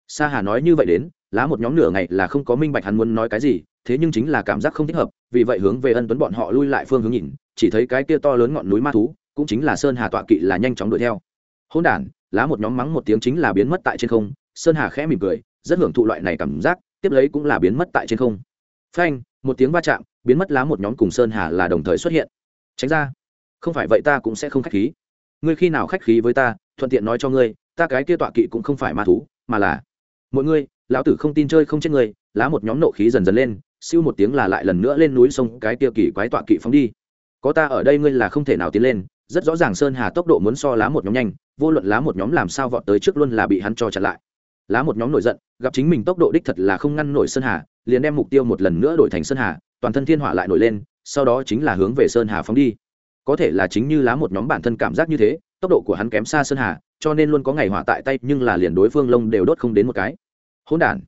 Sa hà nói như vậy đến, lá một nhóm nửa ngày là không có minh bạch hắn muốn nói cái gì, thế nhưng chính là cảm giác không thích hợp, vì vậy hướng về ân tuấn bọn họ lui lại phương hướng nhìn, chỉ thấy cái kia to lớn ngọn núi ma thú, cũng chính là sơn hà tọa kỵ là nhanh chóng đuổi theo. Hỗn đản, lá một nhóm mắng một tiếng chính là biến mất tại trên không, sơn hà khẽ mỉm cười, rất hưởng thụ loại này cảm giác, tiếp lấy cũng là biến mất tại trên không phanh, một tiếng va chạm, biến mất lá một nhóm cùng sơn hà là đồng thời xuất hiện. Tránh ra. Không phải vậy ta cũng sẽ không khách khí. Ngươi khi nào khách khí với ta, thuận tiện nói cho ngươi, ta cái kia tọa kỵ cũng không phải ma thú, mà là mỗi ngươi lão tử không tin chơi không chết ngươi lá một nhóm nộ khí dần dần lên, siêu một tiếng là lại lần nữa lên núi sông cái kia kỳ quái tọa kỵ phóng đi. Có ta ở đây ngươi là không thể nào tiến lên, rất rõ ràng sơn hà tốc độ muốn so lá một nhóm nhanh, vô luận lá một nhóm làm sao vọt tới trước luôn là bị hắn cho chặn lại lá một nhóm nổi giận, gặp chính mình tốc độ đích thật là không ngăn nổi sơn hà, liền đem mục tiêu một lần nữa đổi thành sơn hà, toàn thân thiên hỏa lại nổi lên, sau đó chính là hướng về sơn hà phóng đi. Có thể là chính như lá một nhóm bản thân cảm giác như thế, tốc độ của hắn kém xa sơn hà, cho nên luôn có ngày hỏa tại tay, nhưng là liền đối phương lông đều đốt không đến một cái. Hỗn đản.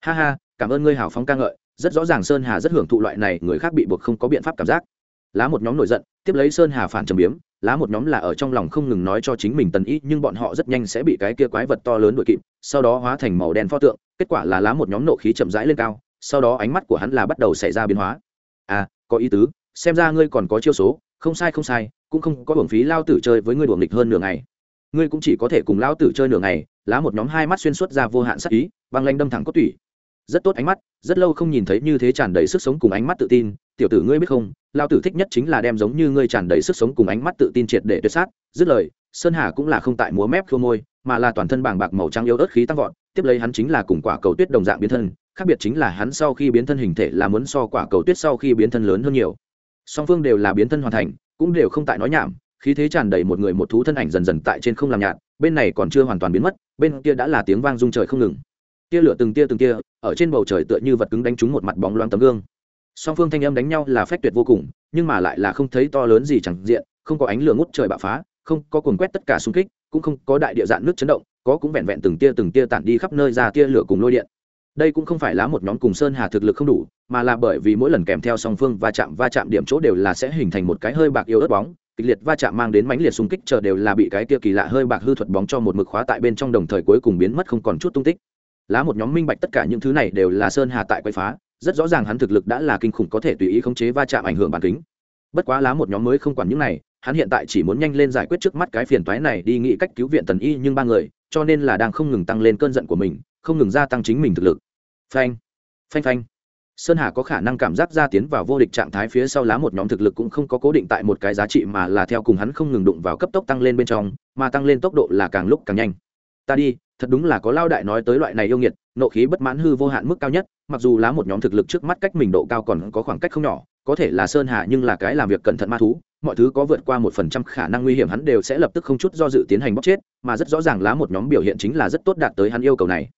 Ha ha, cảm ơn ngươi hào phóng ca ngợi, rất rõ ràng sơn hà rất hưởng thụ loại này, người khác bị buộc không có biện pháp cảm giác. Lá một nhóm nổi giận, tiếp lấy sơn hà phản trầm biếm lá một nhóm là ở trong lòng không ngừng nói cho chính mình tần ý, nhưng bọn họ rất nhanh sẽ bị cái kia quái vật to lớn đuổi kịp, sau đó hóa thành màu đen pho tượng, kết quả là lá một nhóm nộ khí chậm rãi lên cao, sau đó ánh mắt của hắn là bắt đầu xảy ra biến hóa. À có ý tứ, xem ra ngươi còn có chiêu số, không sai không sai, cũng không có hưởng phí lao tử chơi với ngươi đuồng nghịch hơn nửa ngày. Ngươi cũng chỉ có thể cùng lao tử chơi nửa ngày, lá một nhóm hai mắt xuyên suốt ra vô hạn sắc ý, băng lanh đâm thẳng có tủy rất tốt ánh mắt, rất lâu không nhìn thấy như thế tràn đầy sức sống cùng ánh mắt tự tin. Tiểu tử ngươi biết không lao tử thích nhất chính là đem giống như ngươi tràn đầy sức sống cùng ánh mắt tự tin triệt để tuyệt sát. Dứt lời, sơn hà cũng là không tại múa mép khô môi, mà là toàn thân bàng bạc màu trắng yếu ớt khí tăng vọt, tiếp lấy hắn chính là cùng quả cầu tuyết đồng dạng biến thân. Khác biệt chính là hắn sau khi biến thân hình thể là muốn so quả cầu tuyết sau khi biến thân lớn hơn nhiều. Song phương đều là biến thân hoàn thành, cũng đều không tại nói nhảm, khí thế tràn đầy một người một thú thân ảnh dần dần tại trên không làm nhạt, bên này còn chưa hoàn toàn biến mất, bên kia đã là tiếng vang rung trời không ngừng tia lửa từng tia từng tia, ở trên bầu trời tựa như vật cứng đánh trúng một mặt bóng loáng tấm gương. Song phương thanh âm đánh nhau là phách tuyệt vô cùng, nhưng mà lại là không thấy to lớn gì chẳng diện, không có ánh lửa ngút trời bạo phá, không có cuồng quét tất cả xung kích, cũng không có đại địa dạn nước chấn động, có cũng vẹn vẹn từng tia từng tia tản đi khắp nơi ra tia lửa cùng lôi điện. Đây cũng không phải là một nhóm cùng sơn hà thực lực không đủ, mà là bởi vì mỗi lần kèm theo song phương va chạm va chạm điểm chỗ đều là sẽ hình thành một cái hơi bạc yếu ớt bóng, kịch liệt va chạm mang đến mãnh liệt xung kích chờ đều là bị cái tia kỳ lạ hơi bạc hư thuật bóng cho một mực khóa tại bên trong đồng thời cuối cùng biến mất không còn chút tung tích lá một nhóm minh bạch tất cả những thứ này đều là sơn hà tại quậy phá, rất rõ ràng hắn thực lực đã là kinh khủng có thể tùy ý khống chế va chạm ảnh hưởng bản kính. Bất quá lá một nhóm mới không quản những này, hắn hiện tại chỉ muốn nhanh lên giải quyết trước mắt cái phiền toái này đi nghĩ cách cứu viện tần y nhưng ba người, cho nên là đang không ngừng tăng lên cơn giận của mình, không ngừng gia tăng chính mình thực lực. Phanh phanh phanh. Sơn hà có khả năng cảm giác ra tiến vào vô địch trạng thái phía sau lá một nhóm thực lực cũng không có cố định tại một cái giá trị mà là theo cùng hắn không ngừng đụng vào cấp tốc tăng lên bên trong, mà tăng lên tốc độ là càng lúc càng nhanh. Ta đi thật đúng là có lao đại nói tới loại này yêu nghiệt, nộ khí bất mãn hư vô hạn mức cao nhất, mặc dù lá một nhóm thực lực trước mắt cách mình độ cao còn có khoảng cách không nhỏ, có thể là sơn hà nhưng là cái làm việc cẩn thận ma thú, mọi thứ có vượt qua một phần trăm khả năng nguy hiểm hắn đều sẽ lập tức không chút do dự tiến hành bóc chết, mà rất rõ ràng lá một nhóm biểu hiện chính là rất tốt đạt tới hắn yêu cầu này.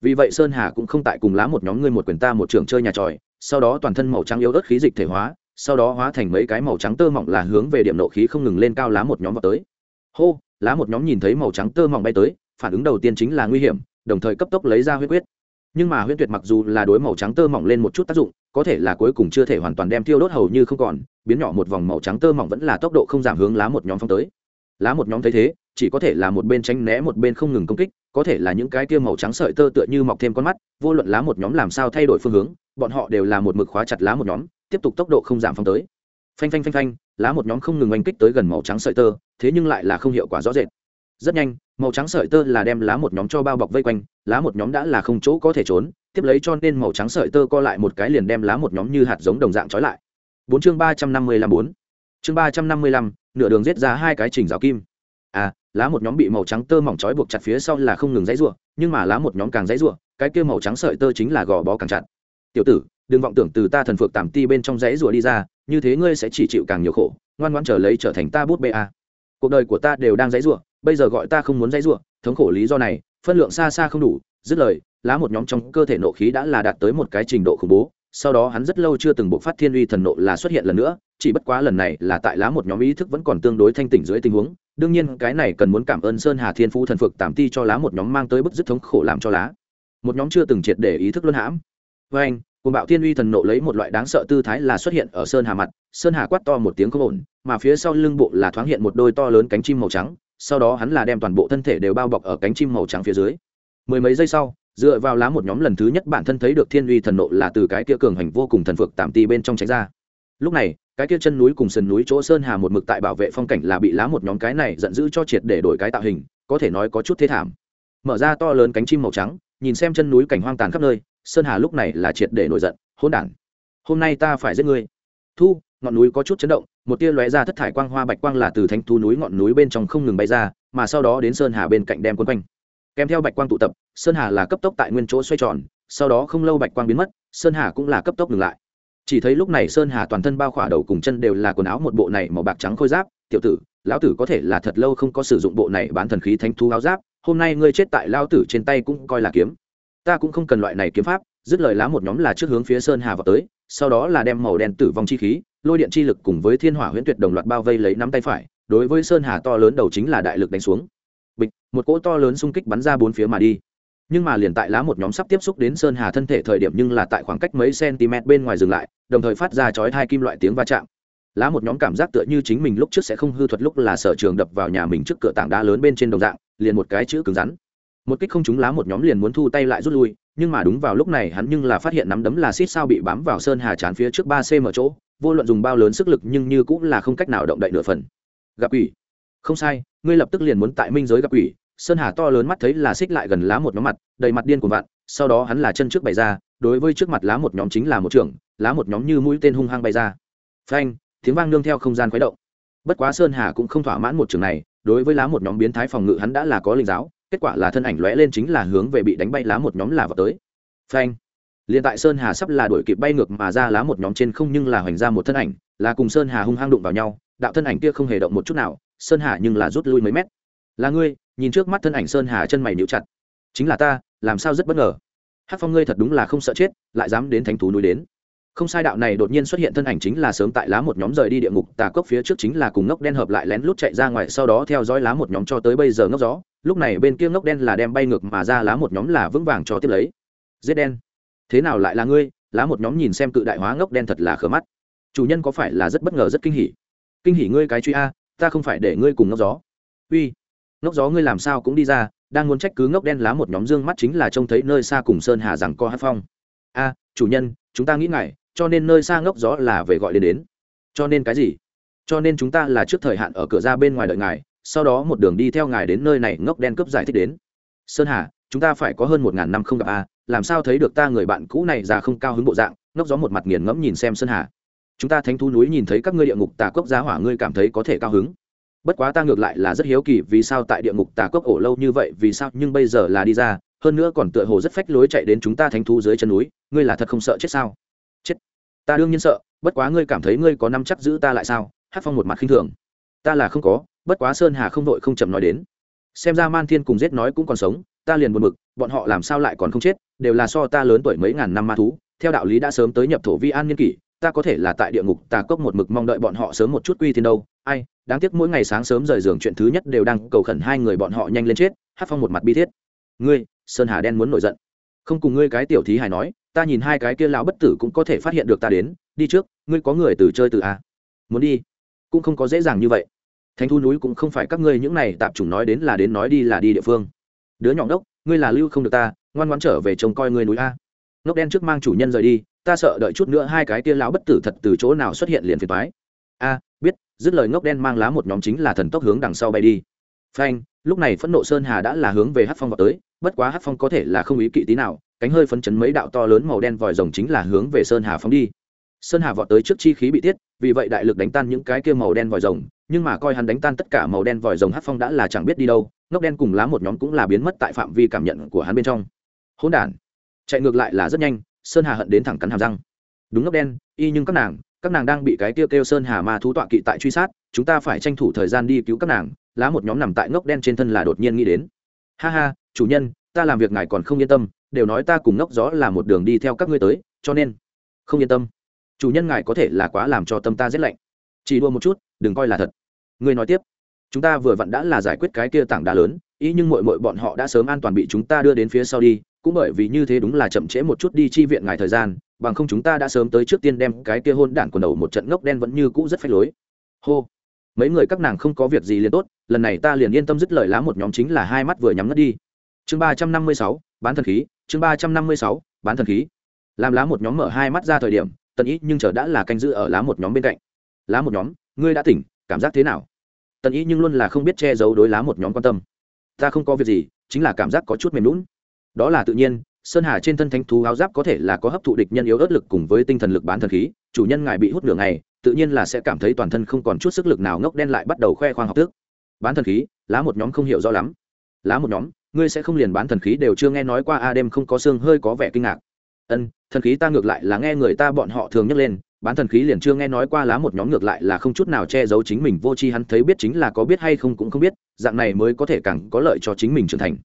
Vì vậy sơn hà cũng không tại cùng lá một nhóm ngươi một quyền ta một trường chơi nhà tròi, sau đó toàn thân màu trắng yếu ớt khí dịch thể hóa, sau đó hóa thành mấy cái màu trắng tơ mỏng là hướng về điểm nộ khí không ngừng lên cao lá một nhóm vào tới. Hô, lá một nhóm nhìn thấy màu trắng tơ mỏng bay tới phản ứng đầu tiên chính là nguy hiểm, đồng thời cấp tốc lấy ra huyết quyết. Nhưng mà huyết tuyệt mặc dù là đối màu trắng tơ mỏng lên một chút tác dụng, có thể là cuối cùng chưa thể hoàn toàn đem tiêu đốt hầu như không còn, biến nhỏ một vòng màu trắng tơ mỏng vẫn là tốc độ không giảm hướng lá một nhóm phong tới. Lá một nhóm thấy thế, chỉ có thể là một bên tránh né một bên không ngừng công kích, có thể là những cái kia màu trắng sợi tơ tựa như mọc thêm con mắt, vô luận lá một nhóm làm sao thay đổi phương hướng, bọn họ đều là một mực khóa chặt lá một nhóm, tiếp tục tốc độ không giảm phong tới. Phanh phanh phanh phanh, lá một nhóm không ngừng oanh kích tới gần màu trắng sợi tơ, thế nhưng lại là không hiệu quả rõ rệt. Rất nhanh màu trắng sợi tơ là đem lá một nhóm cho bao bọc vây quanh, lá một nhóm đã là không chỗ có thể trốn, tiếp lấy cho nên màu trắng sợi tơ co lại một cái liền đem lá một nhóm như hạt giống đồng dạng trói lại. Bốn chương ba trăm năm mươi lăm bốn. Chương ba trăm năm mươi lăm, nửa đường giết ra hai cái trình rào kim. À lá một nhóm bị màu trắng tơ mỏng trói buộc chặt phía sau là không ngừng dãy ruộng nhưng mà lá một nhóm càng dãy ruộng cái kia màu trắng sợi tơ chính là gò bó càng chặt. Tiểu tử, đừng vọng tưởng từ ta thần phược tạm ti bên trong dãy rùa đi ra, như thế ngươi sẽ chỉ chịu càng nhiều khổ, ngoan ngoãn trở lấy trở thành ta bút bê a cuộc đời của ta đều đang dãy rủa, bây giờ gọi ta không muốn dãy rủa, thống khổ lý do này, phân lượng xa xa không đủ, dứt lời, lá một nhóm trong cơ thể nộ khí đã là đạt tới một cái trình độ khủng bố, sau đó hắn rất lâu chưa từng bộc phát thiên uy thần nộ là xuất hiện lần nữa, chỉ bất quá lần này là tại lá một nhóm ý thức vẫn còn tương đối thanh tỉnh dưới tình huống, đương nhiên cái này cần muốn cảm ơn sơn hà thiên phú thần phực tạm ti cho lá một nhóm mang tới bức dứt thống khổ làm cho lá. Một nhóm chưa từng triệt để ý thức luân hãm. Với anh cùng bạo thiên uy thần nộ lấy một loại đáng sợ tư thái là xuất hiện ở sơn hà mặt, sơn hà quát to một tiếng không ổn, mà phía sau lưng bộ là thoáng hiện một đôi to lớn cánh chim màu trắng, sau đó hắn là đem toàn bộ thân thể đều bao bọc ở cánh chim màu trắng phía dưới. Mười mấy giây sau, dựa vào lá một nhóm lần thứ nhất bản thân thấy được thiên uy thần nộ là từ cái kia cường hành vô cùng thần phược tạm ti bên trong tránh ra. Lúc này, cái kia chân núi cùng sườn núi chỗ sơn hà một mực tại bảo vệ phong cảnh là bị lá một nhóm cái này giận dữ cho triệt để đổi cái tạo hình, có thể nói có chút thế thảm. Mở ra to lớn cánh chim màu trắng, nhìn xem chân núi cảnh hoang tàn khắp nơi sơn hà lúc này là triệt để nổi giận, hỗn đản. Hôm nay ta phải giết ngươi. Thu, ngọn núi có chút chấn động, một tia lóe ra thất thải quang hoa bạch quang là từ thánh thu núi ngọn núi bên trong không ngừng bay ra, mà sau đó đến sơn hà bên cạnh đem quân quanh. Kèm theo bạch quang tụ tập, sơn hà là cấp tốc tại nguyên chỗ xoay tròn, sau đó không lâu bạch quang biến mất, sơn hà cũng là cấp tốc ngừng lại. Chỉ thấy lúc này sơn hà toàn thân bao khỏa đầu cùng chân đều là quần áo một bộ này màu bạc trắng khôi giáp, tiểu tử, lão tử có thể là thật lâu không có sử dụng bộ này bán thần khí thánh thu áo giáp, hôm nay ngươi chết tại lao tử trên tay cũng coi là kiếm ta cũng không cần loại này kiếm pháp, dứt lời lá một nhóm là trước hướng phía sơn hà vào tới, sau đó là đem màu đen tử vong chi khí, lôi điện chi lực cùng với thiên hỏa huyễn tuyệt đồng loạt bao vây lấy nắm tay phải, đối với sơn hà to lớn đầu chính là đại lực đánh xuống. Bịch, một cỗ to lớn xung kích bắn ra bốn phía mà đi. Nhưng mà liền tại lá một nhóm sắp tiếp xúc đến sơn hà thân thể thời điểm nhưng là tại khoảng cách mấy cm bên ngoài dừng lại, đồng thời phát ra chói hai kim loại tiếng va chạm. Lá một nhóm cảm giác tựa như chính mình lúc trước sẽ không hư thuật lúc là sở trường đập vào nhà mình trước cửa tảng đá lớn bên trên đồng dạng, liền một cái chữ cứng rắn một kích không trúng lá một nhóm liền muốn thu tay lại rút lui, nhưng mà đúng vào lúc này hắn nhưng là phát hiện nắm đấm là xít sao bị bám vào sơn hà chán phía trước ba cm chỗ, vô luận dùng bao lớn sức lực nhưng như cũng là không cách nào động đậy nửa phần. Gặp quỷ. Không sai, ngươi lập tức liền muốn tại minh giới gặp quỷ. Sơn hà to lớn mắt thấy là xích lại gần lá một nhóm mặt, đầy mặt điên của vạn, sau đó hắn là chân trước bày ra, đối với trước mặt lá một nhóm chính là một trưởng, lá một nhóm như mũi tên hung hăng bay ra. Phanh, tiếng vang nương theo không gian khuấy động. Bất quá sơn hà cũng không thỏa mãn một trường này, đối với lá một nhóm biến thái phòng ngự hắn đã là có linh giáo kết quả là thân ảnh lóe lên chính là hướng về bị đánh bay lá một nhóm là vào tới. Phanh. Liền tại sơn hà sắp là đuổi kịp bay ngược mà ra lá một nhóm trên không nhưng là hoành ra một thân ảnh, là cùng sơn hà hung hăng đụng vào nhau, đạo thân ảnh kia không hề động một chút nào, sơn hà nhưng là rút lui mấy mét. Là ngươi? Nhìn trước mắt thân ảnh sơn hà chân mày níu chặt. Chính là ta, làm sao rất bất ngờ? Hát phong ngươi thật đúng là không sợ chết, lại dám đến thánh thú núi đến. Không sai đạo này đột nhiên xuất hiện thân ảnh chính là sớm tại lá một nhóm rời đi địa ngục, tà cốc phía trước chính là cùng ngốc đen hợp lại lén lút chạy ra ngoài, sau đó theo dõi lá một nhóm cho tới bây giờ ngốc gió lúc này bên kia ngốc đen là đem bay ngược mà ra lá một nhóm là vững vàng cho tiếp lấy. Giết đen. Thế nào lại là ngươi? Lá một nhóm nhìn xem cự đại hóa ngốc đen thật là khờ mắt. Chủ nhân có phải là rất bất ngờ, rất kinh hỉ? Kinh hỉ ngươi cái truy a, ta không phải để ngươi cùng ngốc gió. Uy, ngốc gió ngươi làm sao cũng đi ra, đang muốn trách cứ ngốc đen lá một nhóm dương mắt chính là trông thấy nơi xa cùng sơn hà rằng co hát phong. A, chủ nhân, chúng ta nghĩ ngại, cho nên nơi xa ngốc gió là về gọi đến đến. Cho nên cái gì? Cho nên chúng ta là trước thời hạn ở cửa ra bên ngoài đợi ngài sau đó một đường đi theo ngài đến nơi này ngốc đen cướp giải thích đến. Sơn hà, chúng ta phải có hơn một ngàn năm không gặp a, làm sao thấy được ta người bạn cũ này già không cao hứng bộ dạng, ngốc gió một mặt nghiền ngẫm nhìn xem sơn hà. Chúng ta thánh thú núi nhìn thấy các ngươi địa ngục tà cốc giá hỏa ngươi cảm thấy có thể cao hứng. Bất quá ta ngược lại là rất hiếu kỳ vì sao tại địa ngục tà cốc ổ lâu như vậy, vì sao nhưng bây giờ là đi ra, hơn nữa còn tựa hồ rất phách lối chạy đến chúng ta thánh thú dưới chân núi, ngươi là thật không sợ chết sao? Chết. Ta đương nhiên sợ, bất quá ngươi cảm thấy ngươi có năm chắc giữ ta lại sao? Hát phong một mặt khinh thường. Ta là không có bất quá sơn hà không đội không chậm nói đến. Xem ra man thiên cùng giết nói cũng còn sống, ta liền buồn bực, bọn họ làm sao lại còn không chết, đều là so ta lớn tuổi mấy ngàn năm ma thú, theo đạo lý đã sớm tới nhập thổ vi an nhân kỷ, ta có thể là tại địa ngục, tà cốc một mực mong đợi bọn họ sớm một chút quy thiên đâu. Ai, đáng tiếc mỗi ngày sáng sớm rời giường chuyện thứ nhất đều đang cầu khẩn hai người bọn họ nhanh lên chết hát phong một mặt bi thiết. Ngươi, sơn hà đen muốn nổi giận. Không cùng ngươi cái tiểu thí hài nói, ta nhìn hai cái kia lão bất tử cũng có thể phát hiện được ta đến, đi trước, ngươi có người từ chơi từ a. Muốn đi, cũng không có dễ dàng như vậy thánh thu núi cũng không phải các ngươi những này tạp chủng nói đến là đến nói đi là đi địa phương. Đứa nhỏ đốc ngươi là lưu không được ta, ngoan ngoan trở về trông coi ngươi núi a. Ngốc đen trước mang chủ nhân rời đi, ta sợ đợi chút nữa hai cái tia lão bất tử thật từ chỗ nào xuất hiện liền phiền toái. A, biết, dứt lời ngốc đen mang lá một nhóm chính là thần tốc hướng đằng sau bay đi. Phanh, lúc này phẫn nộ sơn hà đã là hướng về hát phong vào tới, bất quá hát phong có thể là không ý kỵ tí nào, cánh hơi phấn chấn mấy đạo to lớn màu đen vòi rồng chính là hướng về sơn hà phóng đi. Sơn hà vọt tới trước chi khí bị tiết, vì vậy đại lực đánh tan những cái kia màu đen vòi rồng nhưng mà coi hắn đánh tan tất cả màu đen vòi rồng hát phong đã là chẳng biết đi đâu, ngốc đen cùng lá một nhóm cũng là biến mất tại phạm vi cảm nhận của hắn bên trong. Hỗn đản. Chạy ngược lại là rất nhanh, sơn hà hận đến thẳng cắn hàm răng. Đúng ngốc đen, y nhưng các nàng các nàng đang bị cái tiêu kêu sơn hà ma thú tọa kỵ tại truy sát, chúng ta phải tranh thủ thời gian đi cứu các nàng, lá một nhóm nằm tại ngốc đen trên thân là đột nhiên nghĩ đến. Ha ha, chủ nhân, ta làm việc ngài còn không yên tâm, đều nói ta cùng ngốc gió là một đường đi theo các ngươi tới, cho nên, không yên tâm. Chủ nhân ngài có thể là quá làm cho tâm ta rét lạnh. Chỉ đua một chút, đừng coi là thật ngươi nói tiếp. Chúng ta vừa vặn đã là giải quyết cái kia tảng đá lớn, ý nhưng mội mội bọn họ đã sớm an toàn bị chúng ta đưa đến phía sau đi, cũng bởi vì như thế đúng là chậm trễ một chút đi chi viện ngài thời gian, bằng không chúng ta đã sớm tới trước tiên đem cái kia hôn đản quần đầu một trận ngốc đen vẫn như cũ rất phách lối. Hô. Mấy người các nàng không có việc gì liền tốt, lần này ta liền yên tâm dứt lời lá một nhóm chính là hai mắt vừa nhắm ngất đi. Chương ba trăm năm mươi sáu, bán thần khí, chương ba trăm năm mươi sáu, bán thần khí. Làm lá một nhóm mở hai mắt ra thời điểm, tần ý nhưng chờ đã là canh giữ ở lá một nhóm bên cạnh. Lá một nhóm, ngươi đã tỉnh, cảm giác thế nào? Tần ý nhưng luôn là không biết che giấu đối lá một nhóm quan tâm. Ta không có việc gì, chính là cảm giác có chút mềm lún đó là tự nhiên, sơn hà trên thân thánh thú áo giáp có thể là có hấp thụ địch nhân yếu ớt lực cùng với tinh thần lực bán thần khí, chủ nhân ngài bị hút nửa ngày, tự nhiên là sẽ cảm thấy toàn thân không còn chút sức lực nào ngốc đen lại bắt đầu khoe khoang học thức. Bán thần khí, lá một nhóm không hiểu rõ lắm. Lá một nhóm, ngươi sẽ không liền bán thần khí đều chưa nghe nói qua, a, đêm không có xương, hơi có vẻ kinh ngạc. Ân, thần khí ta ngược lại là nghe người ta bọn họ thường nhắc lên bán thần khí liền chưa nghe nói qua lá một nhóm ngược lại là không chút nào che giấu chính mình, vô tri hắn thấy biết chính là có biết hay không cũng không biết, dạng này mới có thể càng có lợi cho chính mình trưởng thành.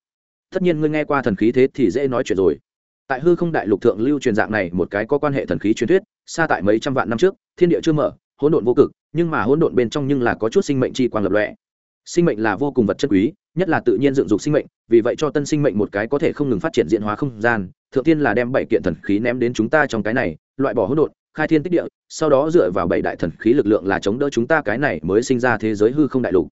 Tất nhiên ngươi nghe qua thần khí thế thì dễ nói chuyện rồi. Tại hư không đại lục thượng lưu truyền dạng này một cái có quan hệ thần khí truyền thuyết, xa tại mấy trăm vạn năm trước, thiên địa chưa mở, hỗn độn vô cực, nhưng mà hỗn độn bên trong nhưng là có chút sinh mệnh chi quang lập lọe sinh mệnh là vô cùng vật chất quý, nhất là tự nhiên dựng dục sinh mệnh, vì vậy cho tân sinh mệnh một cái có thể không ngừng phát triển diện hóa không gian, thượng tiên là đem bảy kiện thần khí ném đến chúng ta trong cái này, loại bỏ hỗn độn khai thiên tích địa, sau đó dựa vào bảy đại thần khí lực lượng là chống đỡ chúng ta cái này mới sinh ra thế giới hư không đại lục.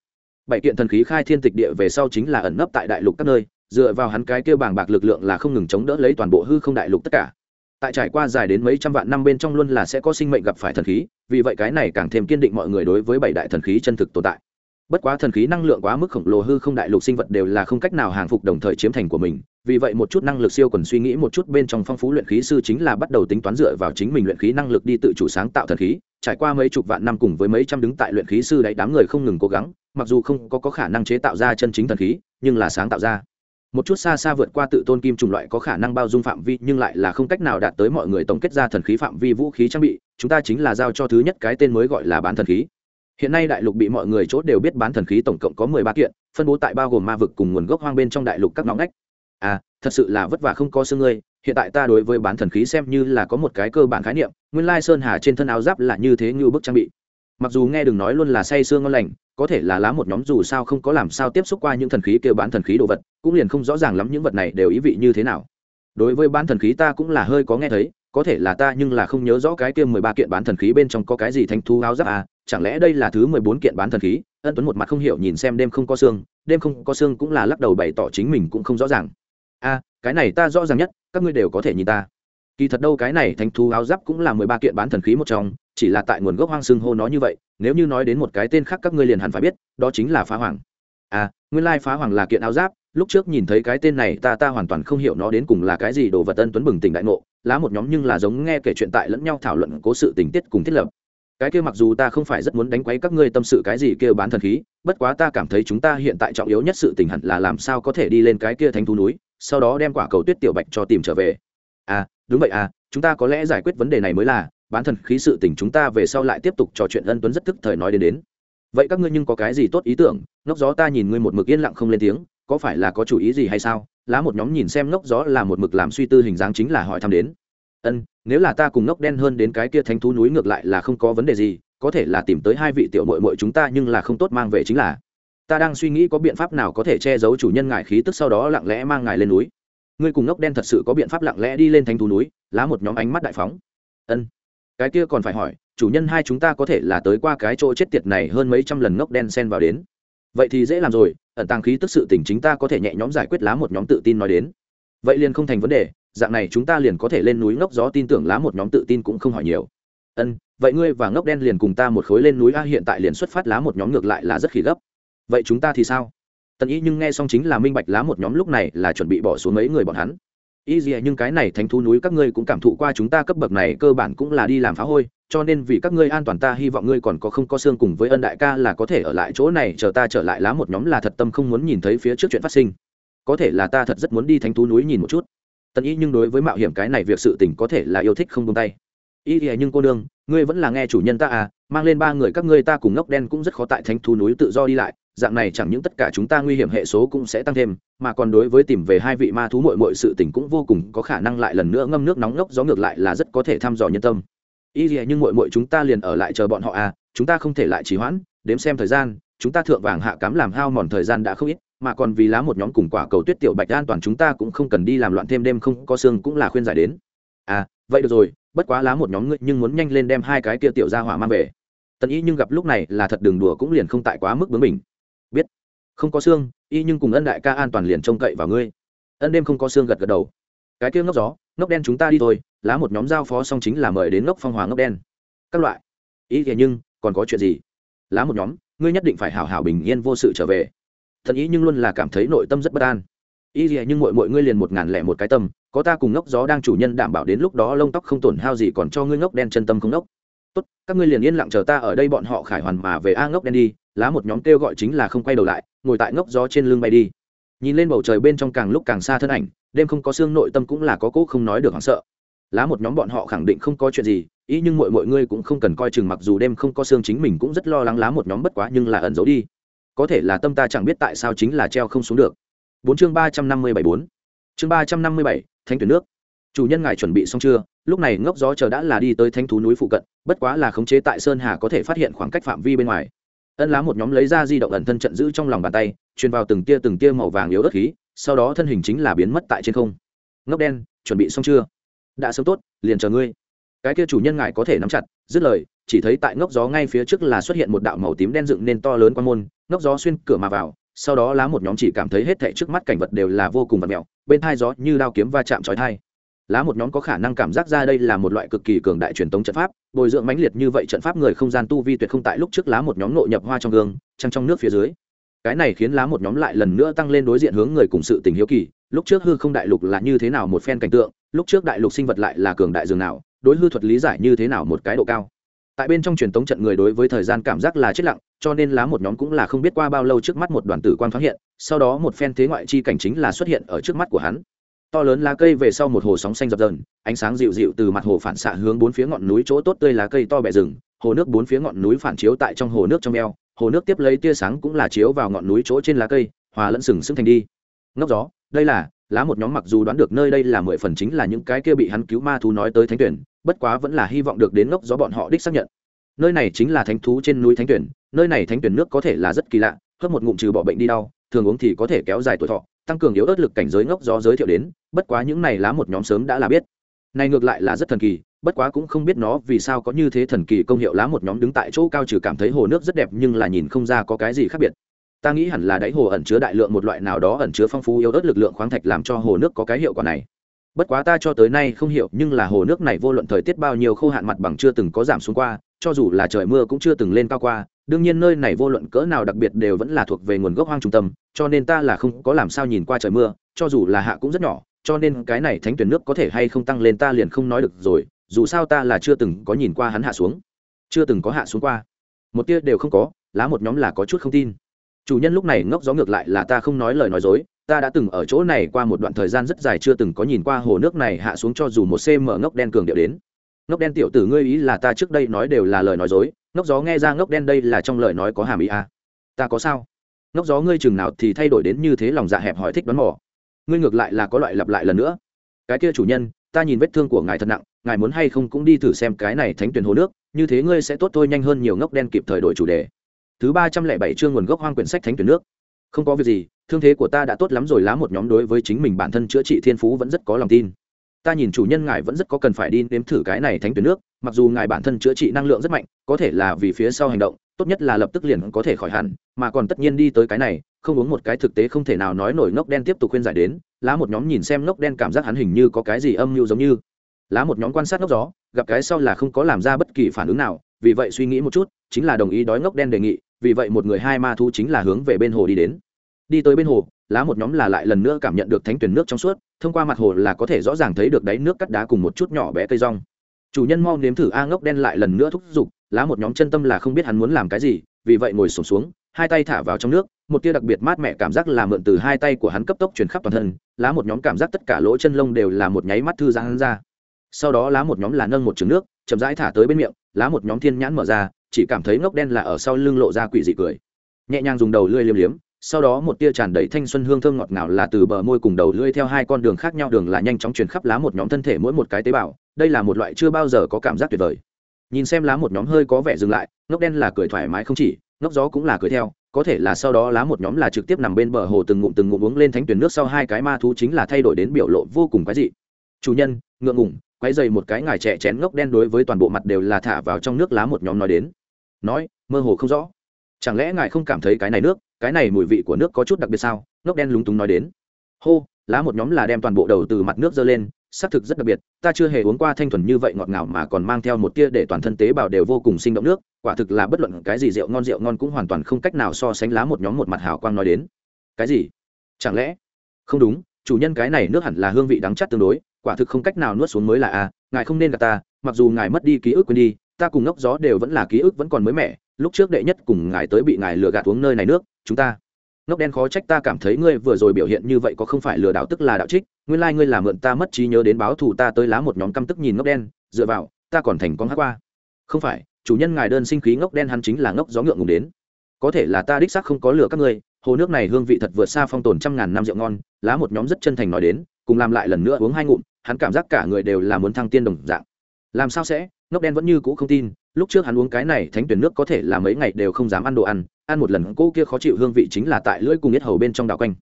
Bảy kiện thần khí khai thiên tịch địa về sau chính là ẩn nấp tại đại lục các nơi, dựa vào hắn cái kêu bàng bạc lực lượng là không ngừng chống đỡ lấy toàn bộ hư không đại lục tất cả. Tại trải qua dài đến mấy trăm vạn năm bên trong luôn là sẽ có sinh mệnh gặp phải thần khí, vì vậy cái này càng thêm kiên định mọi người đối với bảy đại thần khí chân thực tồn tại. Bất quá thần khí năng lượng quá mức khổng lồ hư không đại lục sinh vật đều là không cách nào hàng phục đồng thời chiếm thành của mình vì vậy một chút năng lực siêu quần suy nghĩ một chút bên trong phong phú luyện khí sư chính là bắt đầu tính toán dựa vào chính mình luyện khí năng lực đi tự chủ sáng tạo thần khí. Trải qua mấy chục vạn năm cùng với mấy trăm đứng tại luyện khí sư đấy đám người không ngừng cố gắng mặc dù không có, có khả năng chế tạo ra chân chính thần khí nhưng là sáng tạo ra. Một chút xa xa vượt qua tự tôn kim trùng loại có khả năng bao dung phạm vi nhưng lại là không cách nào đạt tới mọi người tổng kết ra thần khí phạm vi vũ khí trang bị chúng ta chính là giao cho thứ nhất cái tên mới gọi là bán thần khí. Hiện nay đại lục bị mọi người chốt đều biết bán thần khí tổng cộng có mười ba kiện phân bố tại bao gồm ma vực cùng nguồn gốc hoang bên trong đại lục các ngõ ngách à thật sự là vất vả không có xương ngươi, hiện tại ta đối với bán thần khí xem như là có một cái cơ bản khái niệm, nguyên lai sơn hà trên thân áo giáp là như thế như bức trang bị. Mặc dù nghe đừng nói luôn là say sương ngon lành, có thể là lá một nhóm dù sao không có làm sao tiếp xúc qua những thần khí kêu bán thần khí đồ vật, cũng liền không rõ ràng lắm những vật này đều ý vị như thế nào. Đối với bán thần khí ta cũng là hơi có nghe thấy, có thể là ta nhưng là không nhớ rõ cái kia mười ba kiện bán thần khí bên trong có cái gì thanh thu áo giáp à chẳng lẽ đây là thứ mười bốn kiện bán thần khí? Ân tuấn một mặt không hiểu nhìn xem đêm không có xương, đêm không có xương cũng là lắc đầu bày tỏ chính mình cũng không rõ ràng a à, cái này ta rõ ràng nhất các ngươi đều có thể nhìn ta. Kỳ thật đâu cái này thánh thu áo giáp cũng là mười ba kiện bán thần khí một trong chỉ là tại nguồn gốc hoang xương hô nó như vậy nếu như nói đến một cái tên khác các ngươi liền hẳn phải biết đó chính là phá hoàng. À nguyên lai phá hoàng là kiện áo giáp lúc trước nhìn thấy cái tên này ta ta hoàn toàn không hiểu nó đến cùng là cái gì đồ vật ân tuấn bừng tỉnh đại ngộ lá một nhóm nhưng là giống nghe kể chuyện tại lẫn nhau thảo luận cố sự tình tiết cùng thiết lập. Cái kia mặc dù ta không phải rất muốn đánh quấy các ngươi tâm sự cái gì kêu bán thần khí bất quá ta cảm thấy chúng ta hiện tại trọng yếu nhất sự tình hẳn là làm sao có thể đi lên cái kia thánh thú núi sau đó đem quả cầu tuyết tiểu bạch cho tìm trở về. À đúng vậy à chúng ta có lẽ giải quyết vấn đề này mới là, bán thần khí sự tình chúng ta về sau lại tiếp tục trò chuyện ân tuấn rất thức thời nói đến đến. Vậy các ngươi nhưng có cái gì tốt ý tưởng, ngốc gió ta nhìn ngươi một mực yên lặng không lên tiếng, có phải là có chủ ý gì hay sao? Lá một nhóm nhìn xem ngốc gió là một mực làm suy tư hình dáng chính là hỏi thăm đến. Ân, nếu là ta cùng ngốc đen hơn đến cái kia thánh thú núi ngược lại là không có vấn đề gì, có thể là tìm tới hai vị tiểu mội mội chúng ta nhưng là không tốt mang về chính là ta đang suy nghĩ có biện pháp nào có thể che giấu chủ nhân ngài khí tức sau đó lặng lẽ mang ngài lên núi. Ngươi cùng ngốc đen thật sự có biện pháp lặng lẽ đi lên thánh thú núi, lá một nhóm ánh mắt đại phóng. Ân. Cái kia còn phải hỏi, chủ nhân hai chúng ta có thể là tới qua cái chỗ chết tiệt này hơn mấy trăm lần ngốc đen xen vào đến. Vậy thì dễ làm rồi, ẩn tàng khí tức sự tình chính ta có thể nhẹ nhóm giải quyết lá một nhóm tự tin nói đến. Vậy liền không thành vấn đề, dạng này chúng ta liền có thể lên núi ngốc gió tin tưởng lá một nhóm tự tin cũng không hỏi nhiều. Ân, vậy ngươi và ngốc đen liền cùng ta một khối lên núi a hiện tại liền xuất phát lá một nhóm ngược lại là rất khỉ gấp vậy chúng ta thì sao? Tần ý nhưng nghe xong chính là minh bạch lá một nhóm lúc này là chuẩn bị bỏ xuống mấy người bọn hắn. Y gì nhưng cái này thánh thú núi các ngươi cũng cảm thụ qua chúng ta cấp bậc này cơ bản cũng là đi làm phá hôi, cho nên vì các ngươi an toàn ta hy vọng ngươi còn có không có xương cùng với ân đại ca là có thể ở lại chỗ này chờ ta trở lại lá một nhóm là thật tâm không muốn nhìn thấy phía trước chuyện phát sinh. Có thể là ta thật rất muốn đi thánh thú núi nhìn một chút. Tần y nhưng đối với mạo hiểm cái này việc sự tình có thể là yêu thích không tung tay. Y gì nhưng cô đương ngươi vẫn là nghe chủ nhân ta à mang lên ba người các ngươi ta cùng ngốc đen cũng rất khó tại thánh thú núi tự do đi lại dạng này chẳng những tất cả chúng ta nguy hiểm hệ số cũng sẽ tăng thêm, mà còn đối với tìm về hai vị ma thú mội mội sự tình cũng vô cùng có khả năng lại lần nữa ngâm nước nóng ngốc, gió ngược lại là rất có thể thăm dò nhân tâm. Ý gì nhưng mội mội chúng ta liền ở lại chờ bọn họ à chúng ta không thể lại trì hoãn, đếm xem thời gian, chúng ta thượng vàng hạ cám làm hao mòn thời gian đã không ít, mà còn vì lá một nhóm cùng quả cầu tuyết tiểu bạch an toàn chúng ta cũng không cần đi làm loạn thêm đêm không có xương cũng là khuyên giải đến. À vậy được rồi, bất quá lá một nhóm ngươi nhưng muốn nhanh lên đem hai cái kia tiểu ra hỏa mang về. Tần ý nhưng gặp lúc này là thật đường đùa cũng liền không tại quá mức bướng mình biết. Không có xương, y nhưng cùng ân đại ca an toàn liền trông cậy vào ngươi. Ân đêm không có xương gật gật đầu. Cái kia ngốc gió, ngốc đen chúng ta đi thôi, lá một nhóm giao phó xong chính là mời đến ngốc phong hòa ngốc đen. Các loại. Ý thế nhưng, còn có chuyện gì? Lá một nhóm, ngươi nhất định phải hảo hảo bình yên vô sự trở về. Thần ý nhưng luôn là cảm thấy nội tâm rất bất an. Ý thế nhưng mọi mọi ngươi liền một ngàn lẻ một cái tâm, có ta cùng ngốc gió đang chủ nhân đảm bảo đến lúc đó lông tóc không tổn hao gì còn cho ngươi ngốc đen chân tâm không ngốc. Tốt, các ngươi liền yên lặng chờ ta ở đây bọn họ khải hoàn mà về a ngốc đen đi lá một nhóm kêu gọi chính là không quay đầu lại, ngồi tại ngốc gió trên lưng bay đi. Nhìn lên bầu trời bên trong càng lúc càng xa thân ảnh, đêm không có xương nội tâm cũng là có cỗ không nói được hoảng sợ. Lá một nhóm bọn họ khẳng định không có chuyện gì, ý nhưng mọi mọi ngươi cũng không cần coi chừng mặc dù đêm không có xương chính mình cũng rất lo lắng lá một nhóm bất quá nhưng là ẩn giấu đi. Có thể là tâm ta chẳng biết tại sao chính là treo không xuống được. Bốn chương ba trăm năm mươi bảy bốn. Chương ba trăm năm mươi bảy, thánh tuyển nước. Chủ nhân ngài chuẩn bị xong chưa? Lúc này ngốc gió chờ đã là đi tới thánh thú núi phụ cận, bất quá là khống chế tại sơn hà có thể phát hiện khoảng cách phạm vi bên ngoài ân lá một nhóm lấy ra di động ẩn thân trận giữ trong lòng bàn tay, truyền vào từng tia từng tia màu vàng yếu đất khí, sau đó thân hình chính là biến mất tại trên không. Ngốc đen, chuẩn bị xong chưa? Đã sớm tốt, liền chờ ngươi. Cái kia chủ nhân ngài có thể nắm chặt, dứt lời, chỉ thấy tại ngốc gió ngay phía trước là xuất hiện một đạo màu tím đen dựng nên to lớn quan môn, ngốc gió xuyên cửa mà vào, sau đó lá một nhóm chỉ cảm thấy hết thảy trước mắt cảnh vật đều là vô cùng vật mèo bên thai gió như đao kiếm va chạm chói thai lá một nhóm có khả năng cảm giác ra đây là một loại cực kỳ cường đại truyền tống trận pháp, bồi dưỡng mãnh liệt như vậy trận pháp người không gian tu vi tuyệt không tại lúc trước lá một nhóm nội nhập hoa trong gương, trăng trong nước phía dưới. Cái này khiến lá một nhóm lại lần nữa tăng lên đối diện hướng người cùng sự tình hiếu kỳ, lúc trước hư không đại lục là như thế nào một phen cảnh tượng, lúc trước đại lục sinh vật lại là cường đại dường nào, đối hư thuật lý giải như thế nào một cái độ cao. Tại bên trong truyền tống trận người đối với thời gian cảm giác là chết lặng, cho nên lá một nhóm cũng là không biết qua bao lâu trước mắt một đoàn tử quan phát hiện, sau đó một phen thế ngoại chi cảnh chính là xuất hiện ở trước mắt của hắn to lớn lá cây về sau một hồ sóng xanh dập dờn, ánh sáng dịu dịu từ mặt hồ phản xạ hướng bốn phía ngọn núi chỗ tốt tươi lá cây to bẹ rừng, hồ nước bốn phía ngọn núi phản chiếu tại trong hồ nước trong eo, hồ nước tiếp lấy tia sáng cũng là chiếu vào ngọn núi chỗ trên lá cây, hòa lẫn sừng sững thành đi. Ngốc gió, đây là, lá một nhóm mặc dù đoán được nơi đây là mười phần chính là những cái kia bị hắn cứu ma thú nói tới thánh tuyển, bất quá vẫn là hy vọng được đến ngốc gió bọn họ đích xác nhận. Nơi này chính là thánh thú trên núi thánh tuyển, nơi này thánh tuyển nước có thể là rất kỳ lạ, hớp một ngụm trừ bỏ bệnh đi đau, thường uống thì có thể kéo dài tuổi thọ tăng cường yếu ớt lực cảnh giới ngốc gió giới thiệu đến, bất quá những này lá một nhóm sớm đã là biết. Này ngược lại là rất thần kỳ, bất quá cũng không biết nó vì sao có như thế thần kỳ công hiệu lá một nhóm đứng tại chỗ cao trừ cảm thấy hồ nước rất đẹp nhưng là nhìn không ra có cái gì khác biệt. Ta nghĩ hẳn là đáy hồ ẩn chứa đại lượng một loại nào đó ẩn chứa phong phú yếu ớt lực lượng khoáng thạch làm cho hồ nước có cái hiệu quả này. Bất quá ta cho tới nay không hiểu nhưng là hồ nước này vô luận thời tiết bao nhiêu khô hạn mặt bằng chưa từng có giảm xuống qua, cho dù là trời mưa cũng chưa từng lên cao qua đương nhiên nơi này vô luận cỡ nào đặc biệt đều vẫn là thuộc về nguồn gốc hoang trung tâm, cho nên ta là không có làm sao nhìn qua trời mưa, cho dù là hạ cũng rất nhỏ, cho nên cái này thánh tuyển nước có thể hay không tăng lên ta liền không nói được rồi, dù sao ta là chưa từng có nhìn qua hắn hạ xuống. Chưa từng có hạ xuống qua. Một tia đều không có, lá một nhóm là có chút không tin. Chủ nhân lúc này ngốc gió ngược lại là ta không nói lời nói dối, ta đã từng ở chỗ này qua một đoạn thời gian rất dài chưa từng có nhìn qua hồ nước này hạ xuống cho dù một cm ngốc đen cường điệu đến. Ngốc đen tiểu tử ngươi ý là ta trước đây nói đều là lời nói dối ngốc gió nghe ra ngốc đen đây là trong lời nói có hàm ý à. ta có sao? Ngốc gió ngươi chừng nào thì thay đổi đến như thế lòng dạ hẹp hỏi thích đoán mò. Ngươi ngược lại là có loại lặp lại lần nữa. Cái kia chủ nhân, ta nhìn vết thương của ngài thật nặng, ngài muốn hay không cũng đi thử xem cái này thánh tuyển hồ nước, như thế ngươi sẽ tốt thôi nhanh hơn nhiều ngốc đen kịp thời đổi chủ đề. Thứ ba trăm lẻ bảy chương nguồn gốc hoang quyển sách thánh tuyển nước. Không có việc gì, thương thế của ta đã tốt lắm rồi, lá một nhóm đối với chính mình bản thân chữa trị thiên phú vẫn rất có lòng tin ta nhìn chủ nhân ngài vẫn rất có cần phải đi nếm thử cái này thánh tuyển nước, mặc dù ngài bản thân chữa trị năng lượng rất mạnh, có thể là vì phía sau hành động, tốt nhất là lập tức liền có thể khỏi hẳn, mà còn tất nhiên đi tới cái này, không uống một cái thực tế không thể nào nói nổi ngốc đen tiếp tục khuyên giải đến, lá một nhóm nhìn xem ngốc đen cảm giác hắn hình như có cái gì âm mưu giống như. Lá một nhóm quan sát ngốc gió, gặp cái sau là không có làm ra bất kỳ phản ứng nào, vì vậy suy nghĩ một chút, chính là đồng ý đói ngốc đen đề nghị, vì vậy một người hai ma thu chính là hướng về bên hồ đi đến. Đi tới bên hồ lá một nhóm là lại lần nữa cảm nhận được thánh tuyển nước trong suốt thông qua mặt hồ là có thể rõ ràng thấy được đáy nước cắt đá cùng một chút nhỏ bé cây rong. Chủ nhân mau nếm thử a ngốc đen lại lần nữa thúc giục lá một nhóm chân tâm là không biết hắn muốn làm cái gì vì vậy ngồi sổm xuống, xuống hai tay thả vào trong nước một tia đặc biệt mát mẻ cảm giác là mượn từ hai tay của hắn cấp tốc truyền khắp toàn thân lá một nhóm cảm giác tất cả lỗ chân lông đều là một nháy mắt thư giãn ra. Sau đó lá một nhóm là nâng một trứng nước chậm rãi thả tới bên miệng lá một nhóm thiên nhãn mở ra chỉ cảm thấy ngốc đen là ở sau lưng lộ ra quỷ dị cười. Nhẹ nhàng dùng đầu lưỡi liếm liếm sau đó một tia tràn đầy thanh xuân hương thơm ngọt ngào là từ bờ môi cùng đầu lưỡi theo hai con đường khác nhau đường là nhanh chóng truyền khắp lá một nhóm thân thể mỗi một cái tế bào. Đây là một loại chưa bao giờ có cảm giác tuyệt vời. Nhìn xem lá một nhóm hơi có vẻ dừng lại, ngốc đen là cười thoải mái không chỉ, ngốc gió cũng là cười theo. Có thể là sau đó lá một nhóm là trực tiếp nằm bên bờ hồ từng ngụm từng ngụm uống lên thánh tuyển nước sau hai cái ma thú chính là thay đổi đến biểu lộ vô cùng quái dị. Chủ nhân, ngượng ngủng quái dày một cái ngài trẻ chén ngốc đen đối với toàn bộ mặt đều là thả vào trong nước lá một nhóm nói đến. Nói, mơ hồ không rõ chẳng lẽ ngài không cảm thấy cái này nước, cái này mùi vị của nước có chút đặc biệt sao? Ngốc đen lúng túng nói đến. Hô, lá một nhóm là đem toàn bộ đầu từ mặt nước dơ lên xác thực rất đặc biệt, ta chưa hề uống qua thanh thuần như vậy ngọt ngào mà còn mang theo một tia để toàn thân tế bào đều vô cùng sinh động nước, quả thực là bất luận cái gì rượu ngon rượu ngon cũng hoàn toàn không cách nào so sánh lá một nhóm một mặt hào quang nói đến. Cái gì? Chẳng lẽ? Không đúng, chủ nhân cái này nước hẳn là hương vị đắng chắt tương đối, quả thực không cách nào nuốt xuống mới là a ngài không nên gặp ta, mặc dù ngài mất đi ký ức quên đi, ta cùng ngốc gió đều vẫn là ký ức vẫn còn mới mẻ lúc trước đệ nhất cùng ngài tới bị ngài lừa gạt uống nơi này nước, chúng ta. Ngốc đen khó trách ta cảm thấy ngươi vừa rồi biểu hiện như vậy có không phải lừa đảo tức là đạo trích, nguyên lai、like、ngươi làm mượn ta mất trí nhớ đến báo thù ta tới lá một nhóm căm tức nhìn ngốc đen, dựa vào, ta còn thành con hát qua. Không phải, chủ nhân ngài đơn sinh khí ngốc đen hắn chính là ngốc gió ngượng ngùng đến. Có thể là ta đích xác không có lừa các ngươi, hồ nước này hương vị thật vượt xa phong tồn trăm ngàn năm rượu ngon, lá một nhóm rất chân thành nói đến, cùng làm lại lần nữa uống hai ngụm, hắn cảm giác cả người đều là muốn thăng tiên đồng dạng. Làm sao sẽ, ngốc đen vẫn như cũ không tin lúc trước hắn uống cái này thánh tuyển nước có thể là mấy ngày đều không dám ăn đồ ăn ăn một lần cô kia khó chịu hương vị chính là tại lưỡi cùng nhất hầu bên trong đảo quanh.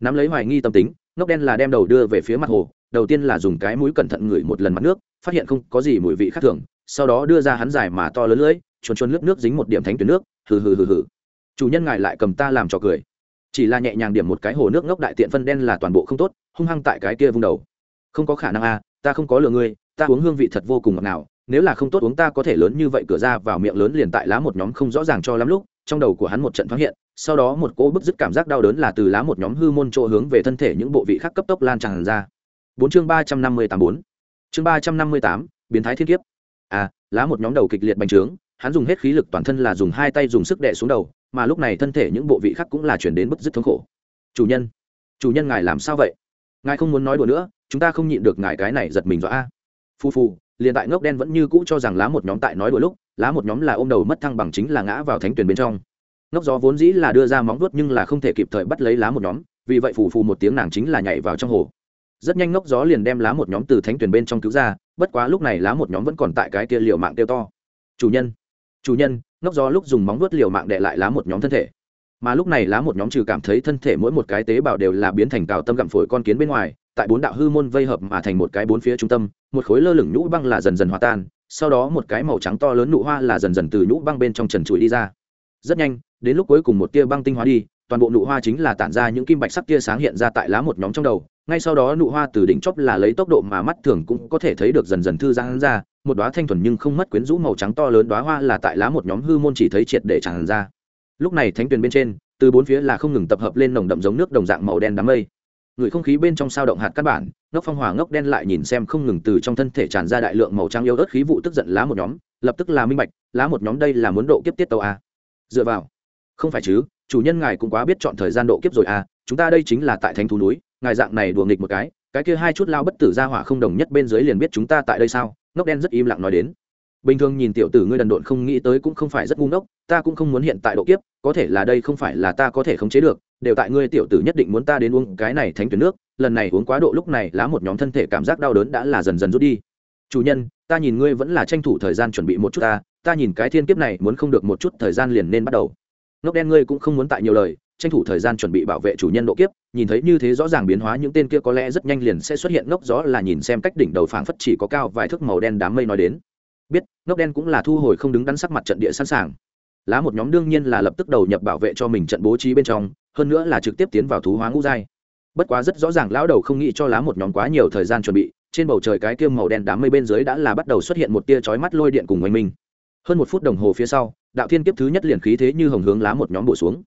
Nắm lấy hoài nghi tâm tính, ngốc đen là đem đầu đưa về phía mặt hồ, đầu tiên là dùng cái mũi cẩn thận ngửi một lần mặt nước, phát hiện không có gì mùi vị khác thường, sau đó đưa ra hắn dài mà to lớn lưỡi, chuồn chuồn nước nước dính một điểm thánh tuyển nước, hừ hừ hừ hừ. Chủ nhân ngài lại cầm ta làm trò cười. Chỉ là nhẹ nhàng điểm một cái hồ nước ngốc đại tiện phân đen là toàn bộ không tốt, hung hăng tại cái kia vung đầu. Không có khả năng a ta không có lừa ngươi, ta uống hương vị thật vô cùng ngọt ngào nếu là không tốt uống ta có thể lớn như vậy cửa ra vào miệng lớn liền tại lá một nhóm không rõ ràng cho lắm lúc, trong đầu của hắn một trận thoáng hiện, sau đó một cỗ bức dứt cảm giác đau đớn là từ lá một nhóm hư môn chỗ hướng về thân thể những bộ vị khác cấp tốc lan tràn ra. Bốn chương ba trăm năm mươi tám bốn. Chương ba trăm năm mươi tám, biến thái thiên kiếp. À lá một nhóm đầu kịch liệt bành trướng, hắn dùng hết khí lực toàn thân là dùng hai tay dùng sức đè xuống đầu, mà lúc này thân thể những bộ vị khác cũng là chuyển đến bức dứt thống khổ. Chủ nhân chủ nhân ngài làm sao vậy? Ngài không muốn nói đùa nữa, chúng ta không nhịn được ngài cái này giật mình rõ a phu phu liền tại ngốc đen vẫn như cũ cho rằng lá một nhóm tại nói đôi lúc, lá một nhóm là ôm đầu mất thăng bằng chính là ngã vào thánh tuyển bên trong. Ngốc gió vốn dĩ là đưa ra móng vuốt nhưng là không thể kịp thời bắt lấy lá một nhóm, vì vậy phù phù một tiếng nàng chính là nhảy vào trong hồ. Rất nhanh ngốc gió liền đem lá một nhóm từ thánh tuyển bên trong cứu ra, bất quá lúc này lá một nhóm vẫn còn tại cái kia liều mạng tiêu to. Chủ nhân chủ nhân! Ngốc gió lúc dùng móng vuốt liều mạng đệ lại lá một nhóm thân thể. Mà lúc này lá một nhóm trừ cảm thấy thân thể mỗi một cái tế bào đều là biến thành cào tâm gặm phổi con kiến bên ngoài tại bốn đạo hư môn vây hợp mà thành một cái bốn phía trung tâm, một khối lơ lửng nhũ băng là dần dần hòa tan, sau đó một cái màu trắng to lớn nụ hoa là dần dần từ nhũ băng bên trong trần trụi đi ra. Rất nhanh, đến lúc cuối cùng một tia băng tinh hóa đi, toàn bộ nụ hoa chính là tản ra những kim bạch sắc tia sáng hiện ra tại lá một nhóm trong đầu, ngay sau đó nụ hoa từ đỉnh chóp là lấy tốc độ mà mắt thường cũng có thể thấy được dần dần thư giãn ra, một đóa thanh thuần nhưng không mất quyến rũ màu trắng to lớn đóa hoa là tại lá một nhóm hư môn chỉ thấy triệt để tràn ra. Lúc này thánh tuyền bên trên, từ bốn phía là không ngừng tập hợp lên nồng đậm giống nước đồng dạng màu đen đám mây người không khí bên trong sao động hạt căn bản, ngốc phong hỏa ngốc đen lại nhìn xem không ngừng từ trong thân thể tràn ra đại lượng màu trắng yêu ớt khí vụ tức giận lá một nhóm, lập tức là minh bạch, lá một nhóm đây là muốn độ kiếp tiết tàu a. Dựa vào. Không phải chứ, chủ nhân ngài cũng quá biết chọn thời gian độ kiếp rồi a, chúng ta đây chính là tại thánh thú núi, ngài dạng này đùa nghịch một cái cái kia hai chút lao bất tử ra hỏa không đồng nhất bên dưới liền biết chúng ta tại đây sao, ngốc đen rất im lặng nói đến bình thường nhìn tiểu tử ngươi đần độn không nghĩ tới cũng không phải rất ngu ngốc, ta cũng không muốn hiện tại độ kiếp, có thể là đây không phải là ta có thể khống chế được, đều tại ngươi tiểu tử nhất định muốn ta đến uống cái này thánh tuyển nước, lần này uống quá độ lúc này lá một nhóm thân thể cảm giác đau đớn đã là dần dần rút đi. Chủ nhân, ta nhìn ngươi vẫn là tranh thủ thời gian chuẩn bị một chút ta ta nhìn cái thiên kiếp này muốn không được một chút thời gian liền nên bắt đầu. Ngốc đen ngươi cũng không muốn tại nhiều lời, tranh thủ thời gian chuẩn bị bảo vệ chủ nhân độ kiếp, nhìn thấy như thế rõ ràng biến hóa những tên kia có lẽ rất nhanh liền sẽ xuất hiện, ngốc gió là nhìn xem cách đỉnh đầu phảng phất chỉ có cao vài thước màu đen đám mây nói đến biết, ngốc đen cũng là thu hồi không đứng đắn sắc mặt trận địa sẵn sàng. Lá một nhóm đương nhiên là lập tức đầu nhập bảo vệ cho mình trận bố trí bên trong, hơn nữa là trực tiếp tiến vào thú hóa ngũ giai. Bất quá rất rõ ràng lão đầu không nghĩ cho lá một nhóm quá nhiều thời gian chuẩn bị, trên bầu trời cái kia màu đen đám mây bên dưới đã là bắt đầu xuất hiện một tia chói mắt lôi điện cùng oanh minh. Hơn một phút đồng hồ phía sau, đạo thiên kiếp thứ nhất liền khí thế như hồng hướng lá một nhóm bổ xuống.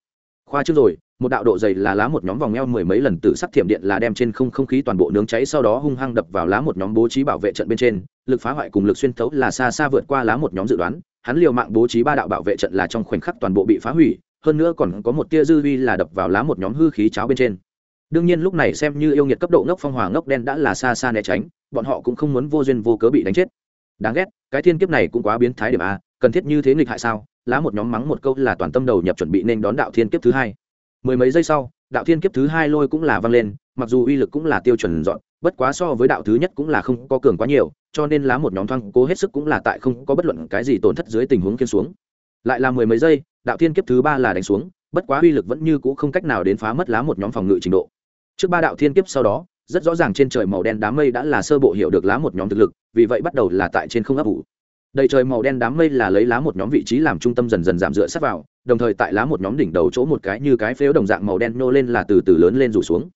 Khoa trước rồi một đạo độ dày là lá một nhóm vòng eo mười mấy lần tự sắc thiểm điện là đem trên không không khí toàn bộ nướng cháy, sau đó hung hăng đập vào lá một nhóm bố trí bảo vệ trận bên trên. Lực phá hoại cùng lực xuyên thấu là xa xa vượt qua lá một nhóm dự đoán. Hắn liều mạng bố trí ba đạo bảo vệ trận là trong khoảnh khắc toàn bộ bị phá hủy, hơn nữa còn có một tia dư vi là đập vào lá một nhóm hư khí cháo bên trên. Đương nhiên lúc này xem như yêu nghiệt cấp độ ngốc phong hòa ngốc đen đã là xa xa né tránh, bọn họ cũng không muốn vô duyên vô cớ bị đánh chết. Đáng ghét, cái thiên kiếp này cũng quá biến thái điểm a, cần thiết như thế nghịch hại sao? Lá một nhóm mắng một câu là toàn tâm đầu nhập chuẩn bị nên đón đạo thiên kiếp thứ hai mười mấy giây sau, đạo thiên kiếp thứ hai lôi cũng là văng lên, mặc dù uy lực cũng là tiêu chuẩn dọn, bất quá so với đạo thứ nhất cũng là không có cường quá nhiều, cho nên lá một nhóm thoang cố hết sức cũng là tại không có bất luận cái gì tổn thất dưới tình huống kiên xuống. Lại là mười mấy giây, đạo thiên kiếp thứ ba là đánh xuống, bất quá uy lực vẫn như cũ không cách nào đến phá mất lá một nhóm phòng ngự trình độ. Trước ba đạo thiên kiếp sau đó, rất rõ ràng trên trời màu đen đám mây đã là sơ bộ hiểu được lá một nhóm thực lực, vì vậy bắt đầu là tại trên không ấp ủ. Đầy trời màu đen đám mây là lấy lá một nhóm vị trí làm trung tâm dần dần giảm dựa sát vào đồng thời tại lá một nhóm đỉnh đầu chỗ một cái như cái phếu đồng dạng màu đen nô lên là từ từ lớn lên rủ xuống.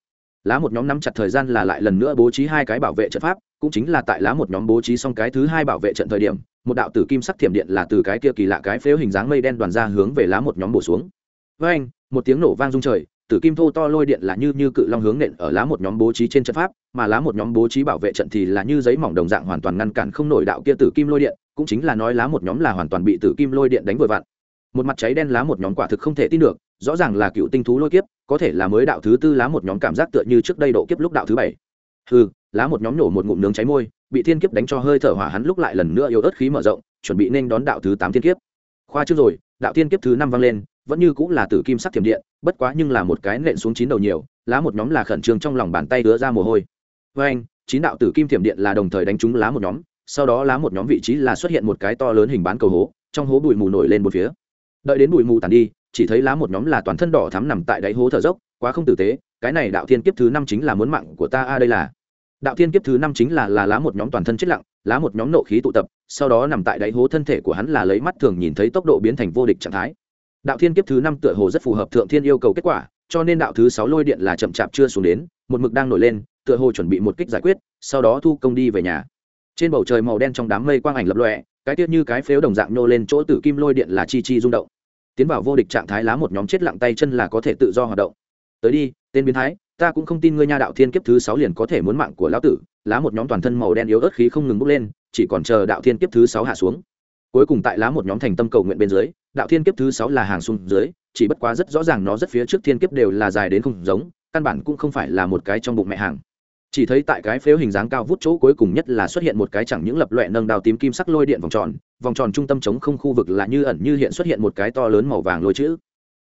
Lá một nhóm nắm chặt thời gian là lại lần nữa bố trí hai cái bảo vệ trận pháp, cũng chính là tại lá một nhóm bố trí xong cái thứ hai bảo vệ trận thời điểm, một đạo tử kim sắc thiểm điện là từ cái kia kỳ lạ cái phếu hình dáng mây đen đoàn ra hướng về lá một nhóm bổ xuống. Với anh, một tiếng nổ vang rung trời, tử kim thô to lôi điện là như như cự long hướng nện ở lá một nhóm bố trí trên trận pháp, mà lá một nhóm bố trí bảo vệ trận thì là như giấy mỏng đồng dạng hoàn toàn ngăn cản không nổi đạo kia tử kim lôi điện, cũng chính là nói lá một nhóm là hoàn toàn bị tử kim lôi điện đánh vội vặn một mặt cháy đen lá một nhóm quả thực không thể tin được, rõ ràng là cựu tinh thú lôi kiếp, có thể là mới đạo thứ tư lá một nhóm cảm giác tựa như trước đây độ kiếp lúc đạo thứ bảy. Hừ, lá một nhóm nổ một ngụm nướng cháy môi, bị thiên kiếp đánh cho hơi thở hỏa hắn lúc lại lần nữa yếu ớt khí mở rộng, chuẩn bị nên đón đạo thứ tám thiên kiếp. Khoa trước rồi, đạo thiên kiếp thứ năm vang lên, vẫn như cũng là tử kim sắc thiểm điện, bất quá nhưng là một cái nện xuống chín đầu nhiều, lá một nhóm là khẩn trương trong lòng bàn tay đứa ra mồ hôi. Với anh, chín đạo tử kim thiểm điện là đồng thời đánh trúng lá một nhóm, sau đó lá một nhóm vị trí là xuất hiện một cái to lớn hình bán cầu hố, trong hố bụi mù nổi lên một phía đợi đến bụi mù tàn đi, chỉ thấy lá một nhóm là toàn thân đỏ thắm nằm tại đáy hố thở dốc, quá không tử tế, cái này đạo thiên kiếp thứ năm chính là muốn mạng của ta a, đây là. Đạo thiên kiếp thứ năm chính là là lá một nhóm toàn thân chết lặng, lá một nhóm nộ khí tụ tập, sau đó nằm tại đáy hố thân thể của hắn là lấy mắt thường nhìn thấy tốc độ biến thành vô địch trạng thái. Đạo thiên kiếp thứ năm tựa hồ rất phù hợp thượng thiên yêu cầu kết quả, cho nên đạo thứ sáu lôi điện là chậm chạp chưa xuống đến, một mực đang nổi lên, tựa hồ chuẩn bị một kích giải quyết, sau đó thu công đi về nhà. Trên bầu trời màu đen trong đám mây quang ảnh lập lọe cái tiết như cái phếu đồng dạng nô lên, chỗ tử kim lôi điện là chi chi rung động tiến vào vô địch trạng thái lá một nhóm chết lặng tay chân là có thể tự do hoạt động. Tới đi, tên biến thái, ta cũng không tin ngươi nha đạo thiên kiếp thứ sáu liền có thể muốn mạng của lão tử. Lá một nhóm toàn thân màu đen yếu ớt khí không ngừng bốc lên, chỉ còn chờ đạo thiên kiếp thứ sáu hạ xuống. Cuối cùng tại lá một nhóm thành tâm cầu nguyện bên dưới, đạo thiên kiếp thứ sáu là hàng xuống dưới, chỉ bất quá rất rõ ràng nó rất phía trước thiên kiếp đều là dài đến không giống, căn bản cũng không phải là một cái trong bụng mẹ hàng chỉ thấy tại cái phếu hình dáng cao vút chỗ cuối cùng nhất là xuất hiện một cái chẳng những lập loẹ nâng đào tím kim sắc lôi điện vòng tròn vòng tròn trung tâm chống không khu vực là như ẩn như hiện xuất hiện một cái to lớn màu vàng lôi chữ.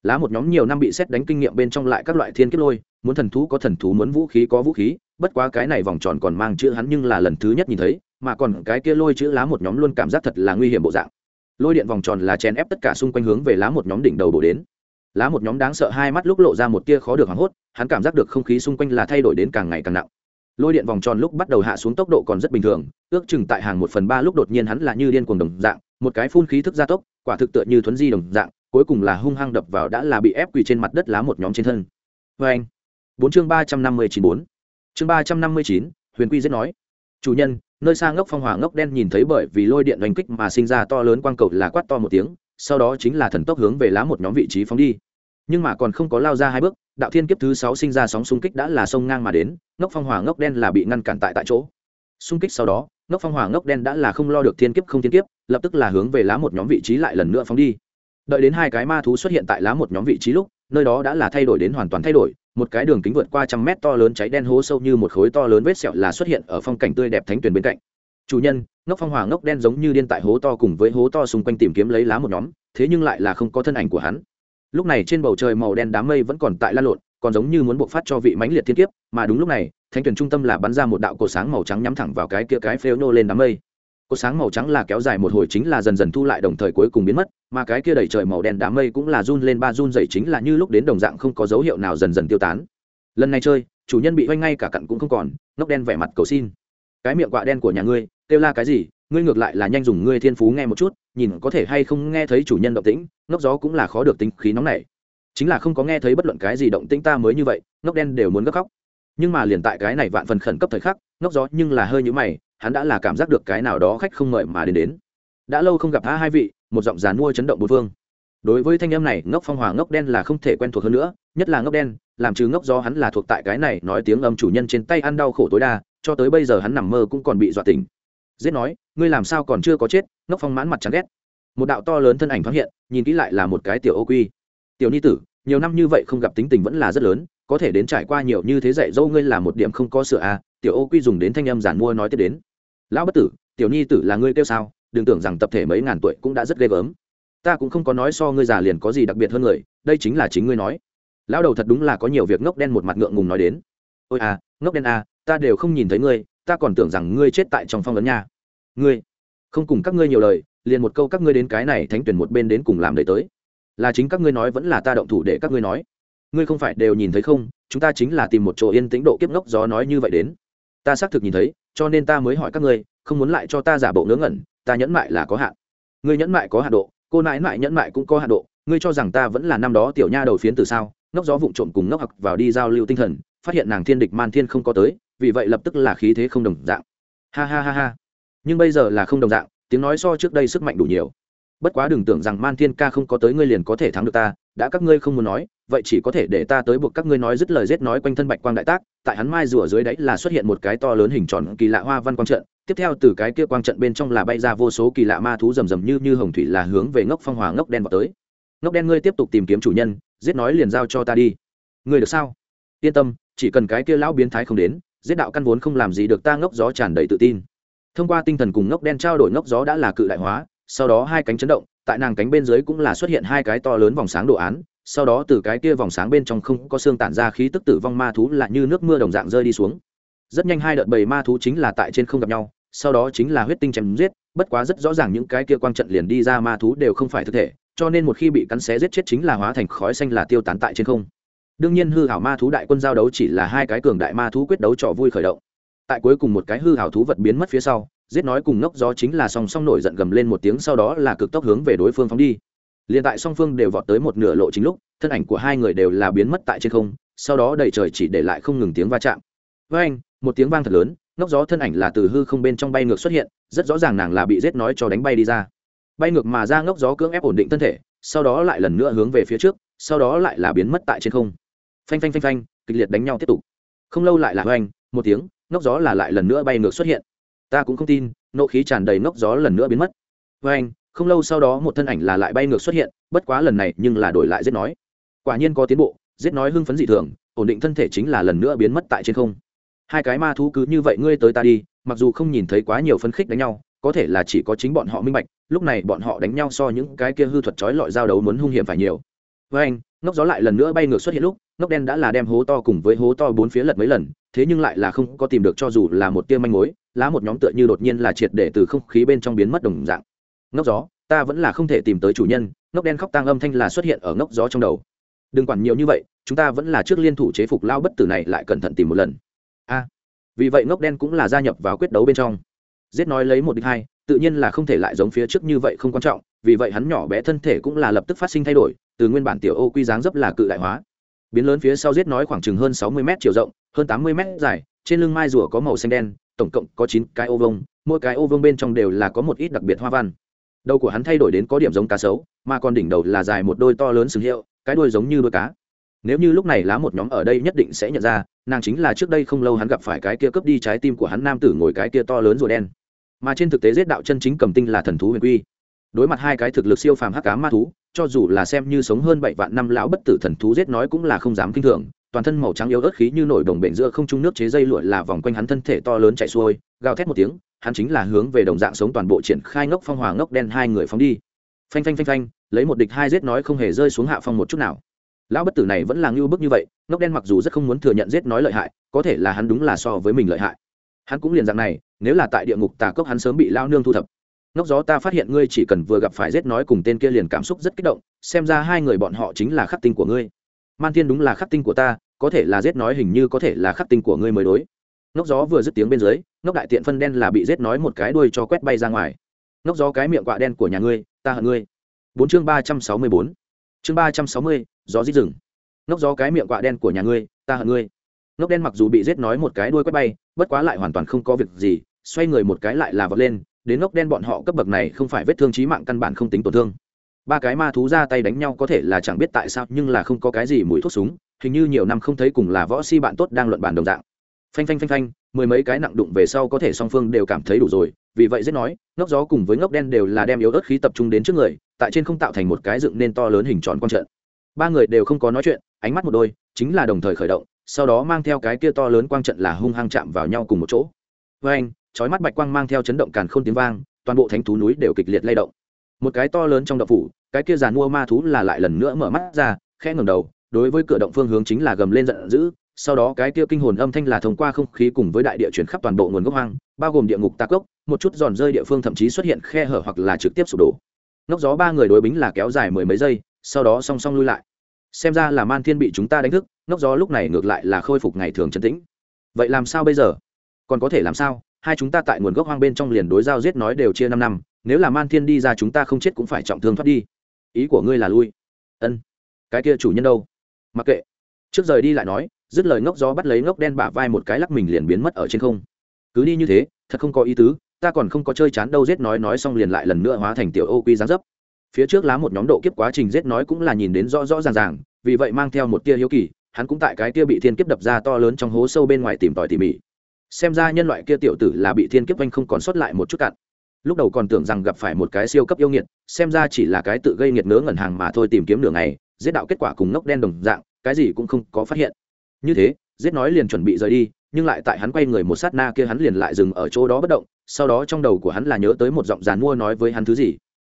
Lá một nhóm nhiều năm bị xét đánh kinh nghiệm bên trong lại các loại thiên kiếp lôi, muốn thần thú có thần thú, muốn vũ khí có vũ khí, bất quá cái này vòng tròn còn mang chữ hắn nhưng là lần thứ nhất nhìn thấy, mà còn cái kia lôi chữ lá một nhóm luôn cảm giác thật là nguy hiểm bộ dạng. Lôi điện vòng tròn là chèn ép tất cả xung quanh hướng về lá một nhóm đỉnh đầu bổ đến. Lá một nhóm đáng sợ hai mắt lúc lộ ra một tia khó được hoảng hốt, hắn cảm giác được không khí xung quanh là thay đổi đến càng ngày càng nặng lôi điện vòng tròn lúc bắt đầu hạ xuống tốc độ còn rất bình thường, ước chừng tại hàng một phần ba lúc đột nhiên hắn là như điên cuồng đồng dạng, một cái phun khí thức gia tốc, quả thực tựa như thuấn di đồng dạng, cuối cùng là hung hăng đập vào đã là bị ép quỳ trên mặt đất lá một nhóm trên thân. Vê anh, bốn chương ba trăm năm mươi chín bốn. Chương ba trăm năm mươi chín, huyền quy giết nói. Chủ nhân, nơi xa ngốc phong hỏa ngốc đen nhìn thấy bởi vì lôi điện đánh kích mà sinh ra to lớn quang cầu là quát to một tiếng, sau đó chính là thần tốc hướng về lá một nhóm vị trí phóng đi. Nhưng mà còn không có lao ra hai bước đạo thiên kiếp thứ sáu sinh ra sóng xung kích đã là sông ngang mà đến, ngốc phong hỏa ngốc đen là bị ngăn cản tại tại chỗ. Xung kích sau đó, ngốc phong hỏa ngốc đen đã là không lo được thiên kiếp không thiên kiếp, lập tức là hướng về lá một nhóm vị trí lại lần nữa phóng đi. Đợi đến hai cái ma thú xuất hiện tại lá một nhóm vị trí lúc, nơi đó đã là thay đổi đến hoàn toàn thay đổi, một cái đường kính vượt qua trăm mét to lớn cháy đen hố sâu như một khối to lớn vết sẹo là xuất hiện ở phong cảnh tươi đẹp thánh tuyền bên cạnh. Chủ nhân, ngốc phong hỏa ngốc đen giống như điên tại hố to cùng với hố to xung quanh tìm kiếm lấy lá một nhóm, thế nhưng lại là không có thân ảnh của hắn lúc này trên bầu trời màu đen đám mây vẫn còn tại lan lộn, còn giống như muốn buộc phát cho vị mãnh liệt thiên kiếp, mà đúng lúc này thanh tuyển trung tâm là bắn ra một đạo cổ sáng màu trắng nhắm thẳng vào cái kia cái phêu nô lên đám mây. Cột sáng màu trắng là kéo dài một hồi chính là dần dần thu lại đồng thời cuối cùng biến mất, mà cái kia đầy trời màu đen đám mây cũng là run lên ba run dày chính là như lúc đến đồng dạng không có dấu hiệu nào dần dần tiêu tán. Lần này chơi, chủ nhân bị oanh ngay cả cặn cũng không còn, ngốc đen vẻ mặt cầu xin. Cái miệng quạ đen của nhà ngươi, kêu la cái gì ngươi ngược lại là nhanh dùng ngươi thiên phú nghe một chút, nhìn có thể hay không nghe thấy chủ nhân động tĩnh, ngốc gió cũng là khó được tính khí nóng này chính là không có nghe thấy bất luận cái gì động tĩnh ta mới như vậy, ngốc đen đều muốn gấp khóc. Nhưng mà liền tại cái này vạn phần khẩn cấp thời khắc, ngốc gió nhưng là hơi nhũ mày, hắn đã là cảm giác được cái nào đó khách không mời mà đến đến. Đã lâu không gặp há hai vị, một giọng dàn mua chấn động bốn phương. Đối với thanh âm này, ngốc phong hòa ngốc đen là không thể quen thuộc hơn nữa, nhất là ngốc đen, làm trừ ngốc gió hắn là thuộc tại cái này nói tiếng âm chủ nhân trên tay ăn đau khổ tối đa, cho tới bây giờ hắn nằm mơ cũng còn bị dọa tỉnh giết nói, ngươi làm sao còn chưa có chết? Ngốc phong mãn mặt chán ghét. Một đạo to lớn thân ảnh thoáng hiện, nhìn kỹ lại là một cái tiểu ô quy. Tiểu ni tử, nhiều năm như vậy không gặp tính tình vẫn là rất lớn, có thể đến trải qua nhiều như thế dạy dâu ngươi là một điểm không có sửa à tiểu ô quy dùng đến thanh âm giản mua nói tiếp đến. Lão bất tử, tiểu ni tử là ngươi kêu sao? Đừng tưởng rằng tập thể mấy ngàn tuổi cũng đã rất ghê gớm. Ta cũng không có nói so ngươi già liền có gì đặc biệt hơn người, đây chính là chính ngươi nói. Lão đầu thật đúng là có nhiều việc ngốc đen một mặt ngượng ngùng nói đến. Ôi à ngốc đen à ta đều không nhìn thấy ngươi ta còn tưởng rằng ngươi chết tại trong phong ấn nha. Ngươi, không cùng các ngươi nhiều lời, liền một câu các ngươi đến cái này thánh tuyển một bên đến cùng làm đầy tới. Là chính các ngươi nói vẫn là ta động thủ để các ngươi nói. Ngươi không phải đều nhìn thấy không, chúng ta chính là tìm một chỗ yên tĩnh độ kiếp ngốc gió nói như vậy đến. Ta xác thực nhìn thấy, cho nên ta mới hỏi các ngươi, không muốn lại cho ta giả bộ ngớ ngẩn, ta nhẫn mại là có hạn. Ngươi nhẫn mại có hạn độ, cô nãi mại nhẫn mại cũng có hạn độ, ngươi cho rằng ta vẫn là năm đó tiểu nha đầu phiến từ sao, ngốc gió vụng trộm cùng ngốc học vào đi giao lưu tinh thần, phát hiện nàng thiên địch man thiên không có tới vì vậy lập tức là khí thế không đồng dạng. Ha ha ha ha. Nhưng bây giờ là không đồng dạng, tiếng nói so trước đây sức mạnh đủ nhiều. Bất quá đừng tưởng rằng man thiên ca không có tới ngươi liền có thể thắng được ta, đã các ngươi không muốn nói, vậy chỉ có thể để ta tới buộc các ngươi nói dứt lời rết nói quanh thân bạch quang đại tác, tại hắn mai rùa dưới đáy là xuất hiện một cái to lớn hình tròn kỳ lạ hoa văn quang trận, tiếp theo từ cái kia quang trận bên trong là bay ra vô số kỳ lạ ma thú rầm rầm như như hồng thủy là hướng về ngốc phong hòa ngốc đen vào tới. Ngốc đen ngươi tiếp tục tìm kiếm chủ nhân, giết nói liền giao cho ta đi. Ngươi được sao? Yên tâm, chỉ cần cái kia lão biến thái không đến giết đạo căn vốn không làm gì được ta ngốc gió tràn đầy tự tin. Thông qua tinh thần cùng ngốc đen trao đổi ngốc gió đã là cự đại hóa, sau đó hai cánh chấn động, tại nàng cánh bên dưới cũng là xuất hiện hai cái to lớn vòng sáng đồ án, sau đó từ cái kia vòng sáng bên trong không có xương tản ra khí tức tử vong ma thú là như nước mưa đồng dạng rơi đi xuống. Rất nhanh hai đợt bầy ma thú chính là tại trên không gặp nhau, sau đó chính là huyết tinh chém giết, bất quá rất rõ ràng những cái kia quang trận liền đi ra ma thú đều không phải thực thể, cho nên một khi bị cắn xé giết chết chính là hóa thành khói xanh là tiêu tán tại trên không đương nhiên hư hảo ma thú đại quân giao đấu chỉ là hai cái cường đại ma thú quyết đấu trò vui khởi động. Tại cuối cùng một cái hư hảo thú vật biến mất phía sau, giết nói cùng ngốc gió chính là song song nổi giận gầm lên một tiếng sau đó là cực tốc hướng về đối phương phóng đi. Liền tại song phương đều vọt tới một nửa lộ chính lúc, thân ảnh của hai người đều là biến mất tại trên không, sau đó đầy trời chỉ để lại không ngừng tiếng va chạm. Với anh, một tiếng vang thật lớn, ngốc gió thân ảnh là từ hư không bên trong bay ngược xuất hiện, rất rõ ràng nàng là bị giết nói cho đánh bay đi ra. Bay ngược mà ra ngốc gió cưỡng ép ổn định thân thể, sau đó lại lần nữa hướng về phía trước, sau đó lại là biến mất tại trên không phanh phanh phanh phanh, kịch liệt đánh nhau tiếp tục. Không lâu lại là hoành, một tiếng nóc gió là lại lần nữa bay ngược xuất hiện. Ta cũng không tin, nộ khí tràn đầy nóc gió lần nữa biến mất. Hoành, không lâu sau đó một thân ảnh là lại bay ngược xuất hiện, bất quá lần này nhưng là đổi lại giết nói. Quả nhiên có tiến bộ, giết nói hưng phấn dị thường, ổn định thân thể chính là lần nữa biến mất tại trên không. Hai cái ma thú cứ như vậy ngươi tới ta đi, mặc dù không nhìn thấy quá nhiều phấn khích đánh nhau, có thể là chỉ có chính bọn họ minh bạch, lúc này bọn họ đánh nhau so những cái kia hư thuật trói lọi giao đấu muốn hung hiểm phải nhiều. Với anh ngốc gió lại lần nữa bay ngược xuất hiện lúc, ngốc đen đã là đem hố to cùng với hố to bốn phía lật mấy lần, thế nhưng lại là không có tìm được cho dù là một tia manh mối, lá một nhóm tựa như đột nhiên là triệt để từ không khí bên trong biến mất đồng dạng. Ngốc gió, ta vẫn là không thể tìm tới chủ nhân, ngốc đen khóc tang âm thanh là xuất hiện ở ngốc gió trong đầu. Đừng quản nhiều như vậy, chúng ta vẫn là trước liên thủ chế phục lao bất tử này lại cẩn thận tìm một lần. A. Vì vậy ngốc đen cũng là gia nhập vào quyết đấu bên trong. Giết nói lấy một địch hai, tự nhiên là không thể lại giống phía trước như vậy không quan trọng, vì vậy hắn nhỏ bé thân thể cũng là lập tức phát sinh thay đổi từ nguyên bản tiểu ô quy dáng dấp là cự đại hóa. Biến lớn phía sau giết nói khoảng chừng hơn sáu mươi m chiều rộng, hơn tám mươi m dài, trên lưng mai rùa có màu xanh đen, tổng cộng có chín cái ô vông mỗi cái ô vông bên trong đều là có một ít đặc biệt hoa văn. Đầu của hắn thay đổi đến có điểm giống cá sấu, mà còn đỉnh đầu là dài một đôi to lớn sừng hiệu, cái đuôi giống như đuôi cá. Nếu như lúc này lá một nhóm ở đây nhất định sẽ nhận ra, nàng chính là trước đây không lâu hắn gặp phải cái kia cướp đi trái tim của hắn nam tử ngồi cái kia to lớn rùa đen. Mà trên thực tế giết đạo chân chính cầm tinh là thần thú huyền quy đối mặt hai cái thực lực siêu phàm hắc cá ma thú, cho dù là xem như sống hơn bảy vạn năm lão bất tử thần thú giết nói cũng là không dám kinh thường. Toàn thân màu trắng yếu ớt khí như nổi đồng bệnh giữa không trung nước chế dây lụa là vòng quanh hắn thân thể to lớn chạy xuôi, gào thét một tiếng, hắn chính là hướng về đồng dạng sống toàn bộ triển khai ngốc phong hòa ngốc đen hai người phóng đi. Phanh phanh phanh phanh, lấy một địch hai giết nói không hề rơi xuống hạ phong một chút nào. Lão bất tử này vẫn là ngưu bức như vậy, ngốc đen mặc dù rất không muốn thừa nhận giết nói lợi hại, có thể là hắn đúng là so với mình lợi hại. Hắn cũng liền dạng này, nếu là tại địa ngục tà cốc hắn sớm bị lao nương thu thập ngốc gió ta phát hiện ngươi chỉ cần vừa gặp phải giết nói cùng tên kia liền cảm xúc rất kích động, xem ra hai người bọn họ chính là khắc tinh của ngươi. Man thiên đúng là khắc tinh của ta, có thể là giết nói hình như có thể là khắc tinh của ngươi mới đối. Ngốc gió vừa dứt tiếng bên dưới, ngốc đại tiện phân đen là bị giết nói một cái đuôi cho quét bay ra ngoài. Ngốc gió cái miệng quạ đen của nhà ngươi, ta hận ngươi. Bốn chương ba trăm sáu mươi bốn. Chương ba trăm sáu mươi, gió dít rừng. Ngốc gió cái miệng quạ đen của nhà ngươi, ta hận ngươi. Ngốc đen mặc dù bị giết nói một cái đuôi quét bay, bất quá lại hoàn toàn không có việc gì, xoay người một cái lại là vọt lên đến ngốc đen bọn họ cấp bậc này không phải vết thương trí mạng căn bản không tính tổn thương. Ba cái ma thú ra tay đánh nhau có thể là chẳng biết tại sao, nhưng là không có cái gì mùi thuốc súng, hình như nhiều năm không thấy cùng là võ si bạn tốt đang luận bàn đồng dạng. Phanh phanh phanh phanh, mười mấy cái nặng đụng về sau có thể song phương đều cảm thấy đủ rồi, vì vậy dễ nói, ngốc gió cùng với ngốc đen đều là đem yếu ớt khí tập trung đến trước người, tại trên không tạo thành một cái dựng nên to lớn hình tròn quang trận. Ba người đều không có nói chuyện, ánh mắt một đôi, chính là đồng thời khởi động, sau đó mang theo cái kia to lớn quang trận là hung hăng chạm vào nhau cùng một chỗ. Với anh chói mắt bạch quang mang theo chấn động càn khôn tiếng vang, toàn bộ thánh thú núi đều kịch liệt lay động. Một cái to lớn trong động phủ, cái kia giàn mua ma thú là lại lần nữa mở mắt ra, khẽ ngầm đầu, đối với cửa động phương hướng chính là gầm lên giận dữ, sau đó cái kia kinh hồn âm thanh là thông qua không khí cùng với đại địa chuyển khắp toàn bộ nguồn gốc hoang, bao gồm địa ngục tạc gốc một chút giòn rơi địa phương thậm chí xuất hiện khe hở hoặc là trực tiếp sụp đổ. Nóc gió ba người đối bính là kéo dài mười mấy giây, sau đó song song lui lại. Xem ra là man thiên bị chúng ta đánh thức nóc gió lúc này ngược lại là khôi phục ngày thường chấn tĩnh. Vậy làm sao bây giờ? Còn có thể làm sao? Hai chúng ta tại nguồn gốc hoang bên trong liền đối giao giết nói đều chia năm năm, nếu là man thiên đi ra chúng ta không chết cũng phải trọng thương thoát đi. Ý của ngươi là lui. Ân. Cái kia chủ nhân đâu? Mặc kệ. Trước rời đi lại nói, dứt lời ngốc gió bắt lấy ngốc đen bả vai một cái lắc mình liền biến mất ở trên không. Cứ đi như thế, thật không có ý tứ, ta còn không có chơi chán đâu giết nói nói xong liền lại lần nữa hóa thành tiểu ô quy gián dấp. Phía trước lá một nhóm độ kiếp quá trình giết nói cũng là nhìn đến rõ rõ ràng ràng, vì vậy mang theo một tia hiếu kỳ, hắn cũng tại cái tia bị thiên kiếp đập ra to lớn trong hố sâu bên ngoài tìm tòi tỉ mỉ xem ra nhân loại kia tiểu tử là bị thiên kiếp oanh không còn sót lại một chút cạn. Lúc đầu còn tưởng rằng gặp phải một cái siêu cấp yêu nghiệt, xem ra chỉ là cái tự gây nghiệt ngớ ngẩn hàng mà thôi tìm kiếm đường này giết đạo kết quả cùng ngốc đen đồng dạng, cái gì cũng không có phát hiện. Như thế, giết nói liền chuẩn bị rời đi, nhưng lại tại hắn quay người một sát na kia hắn liền lại dừng ở chỗ đó bất động, sau đó trong đầu của hắn là nhớ tới một giọng giàn mua nói với hắn thứ gì.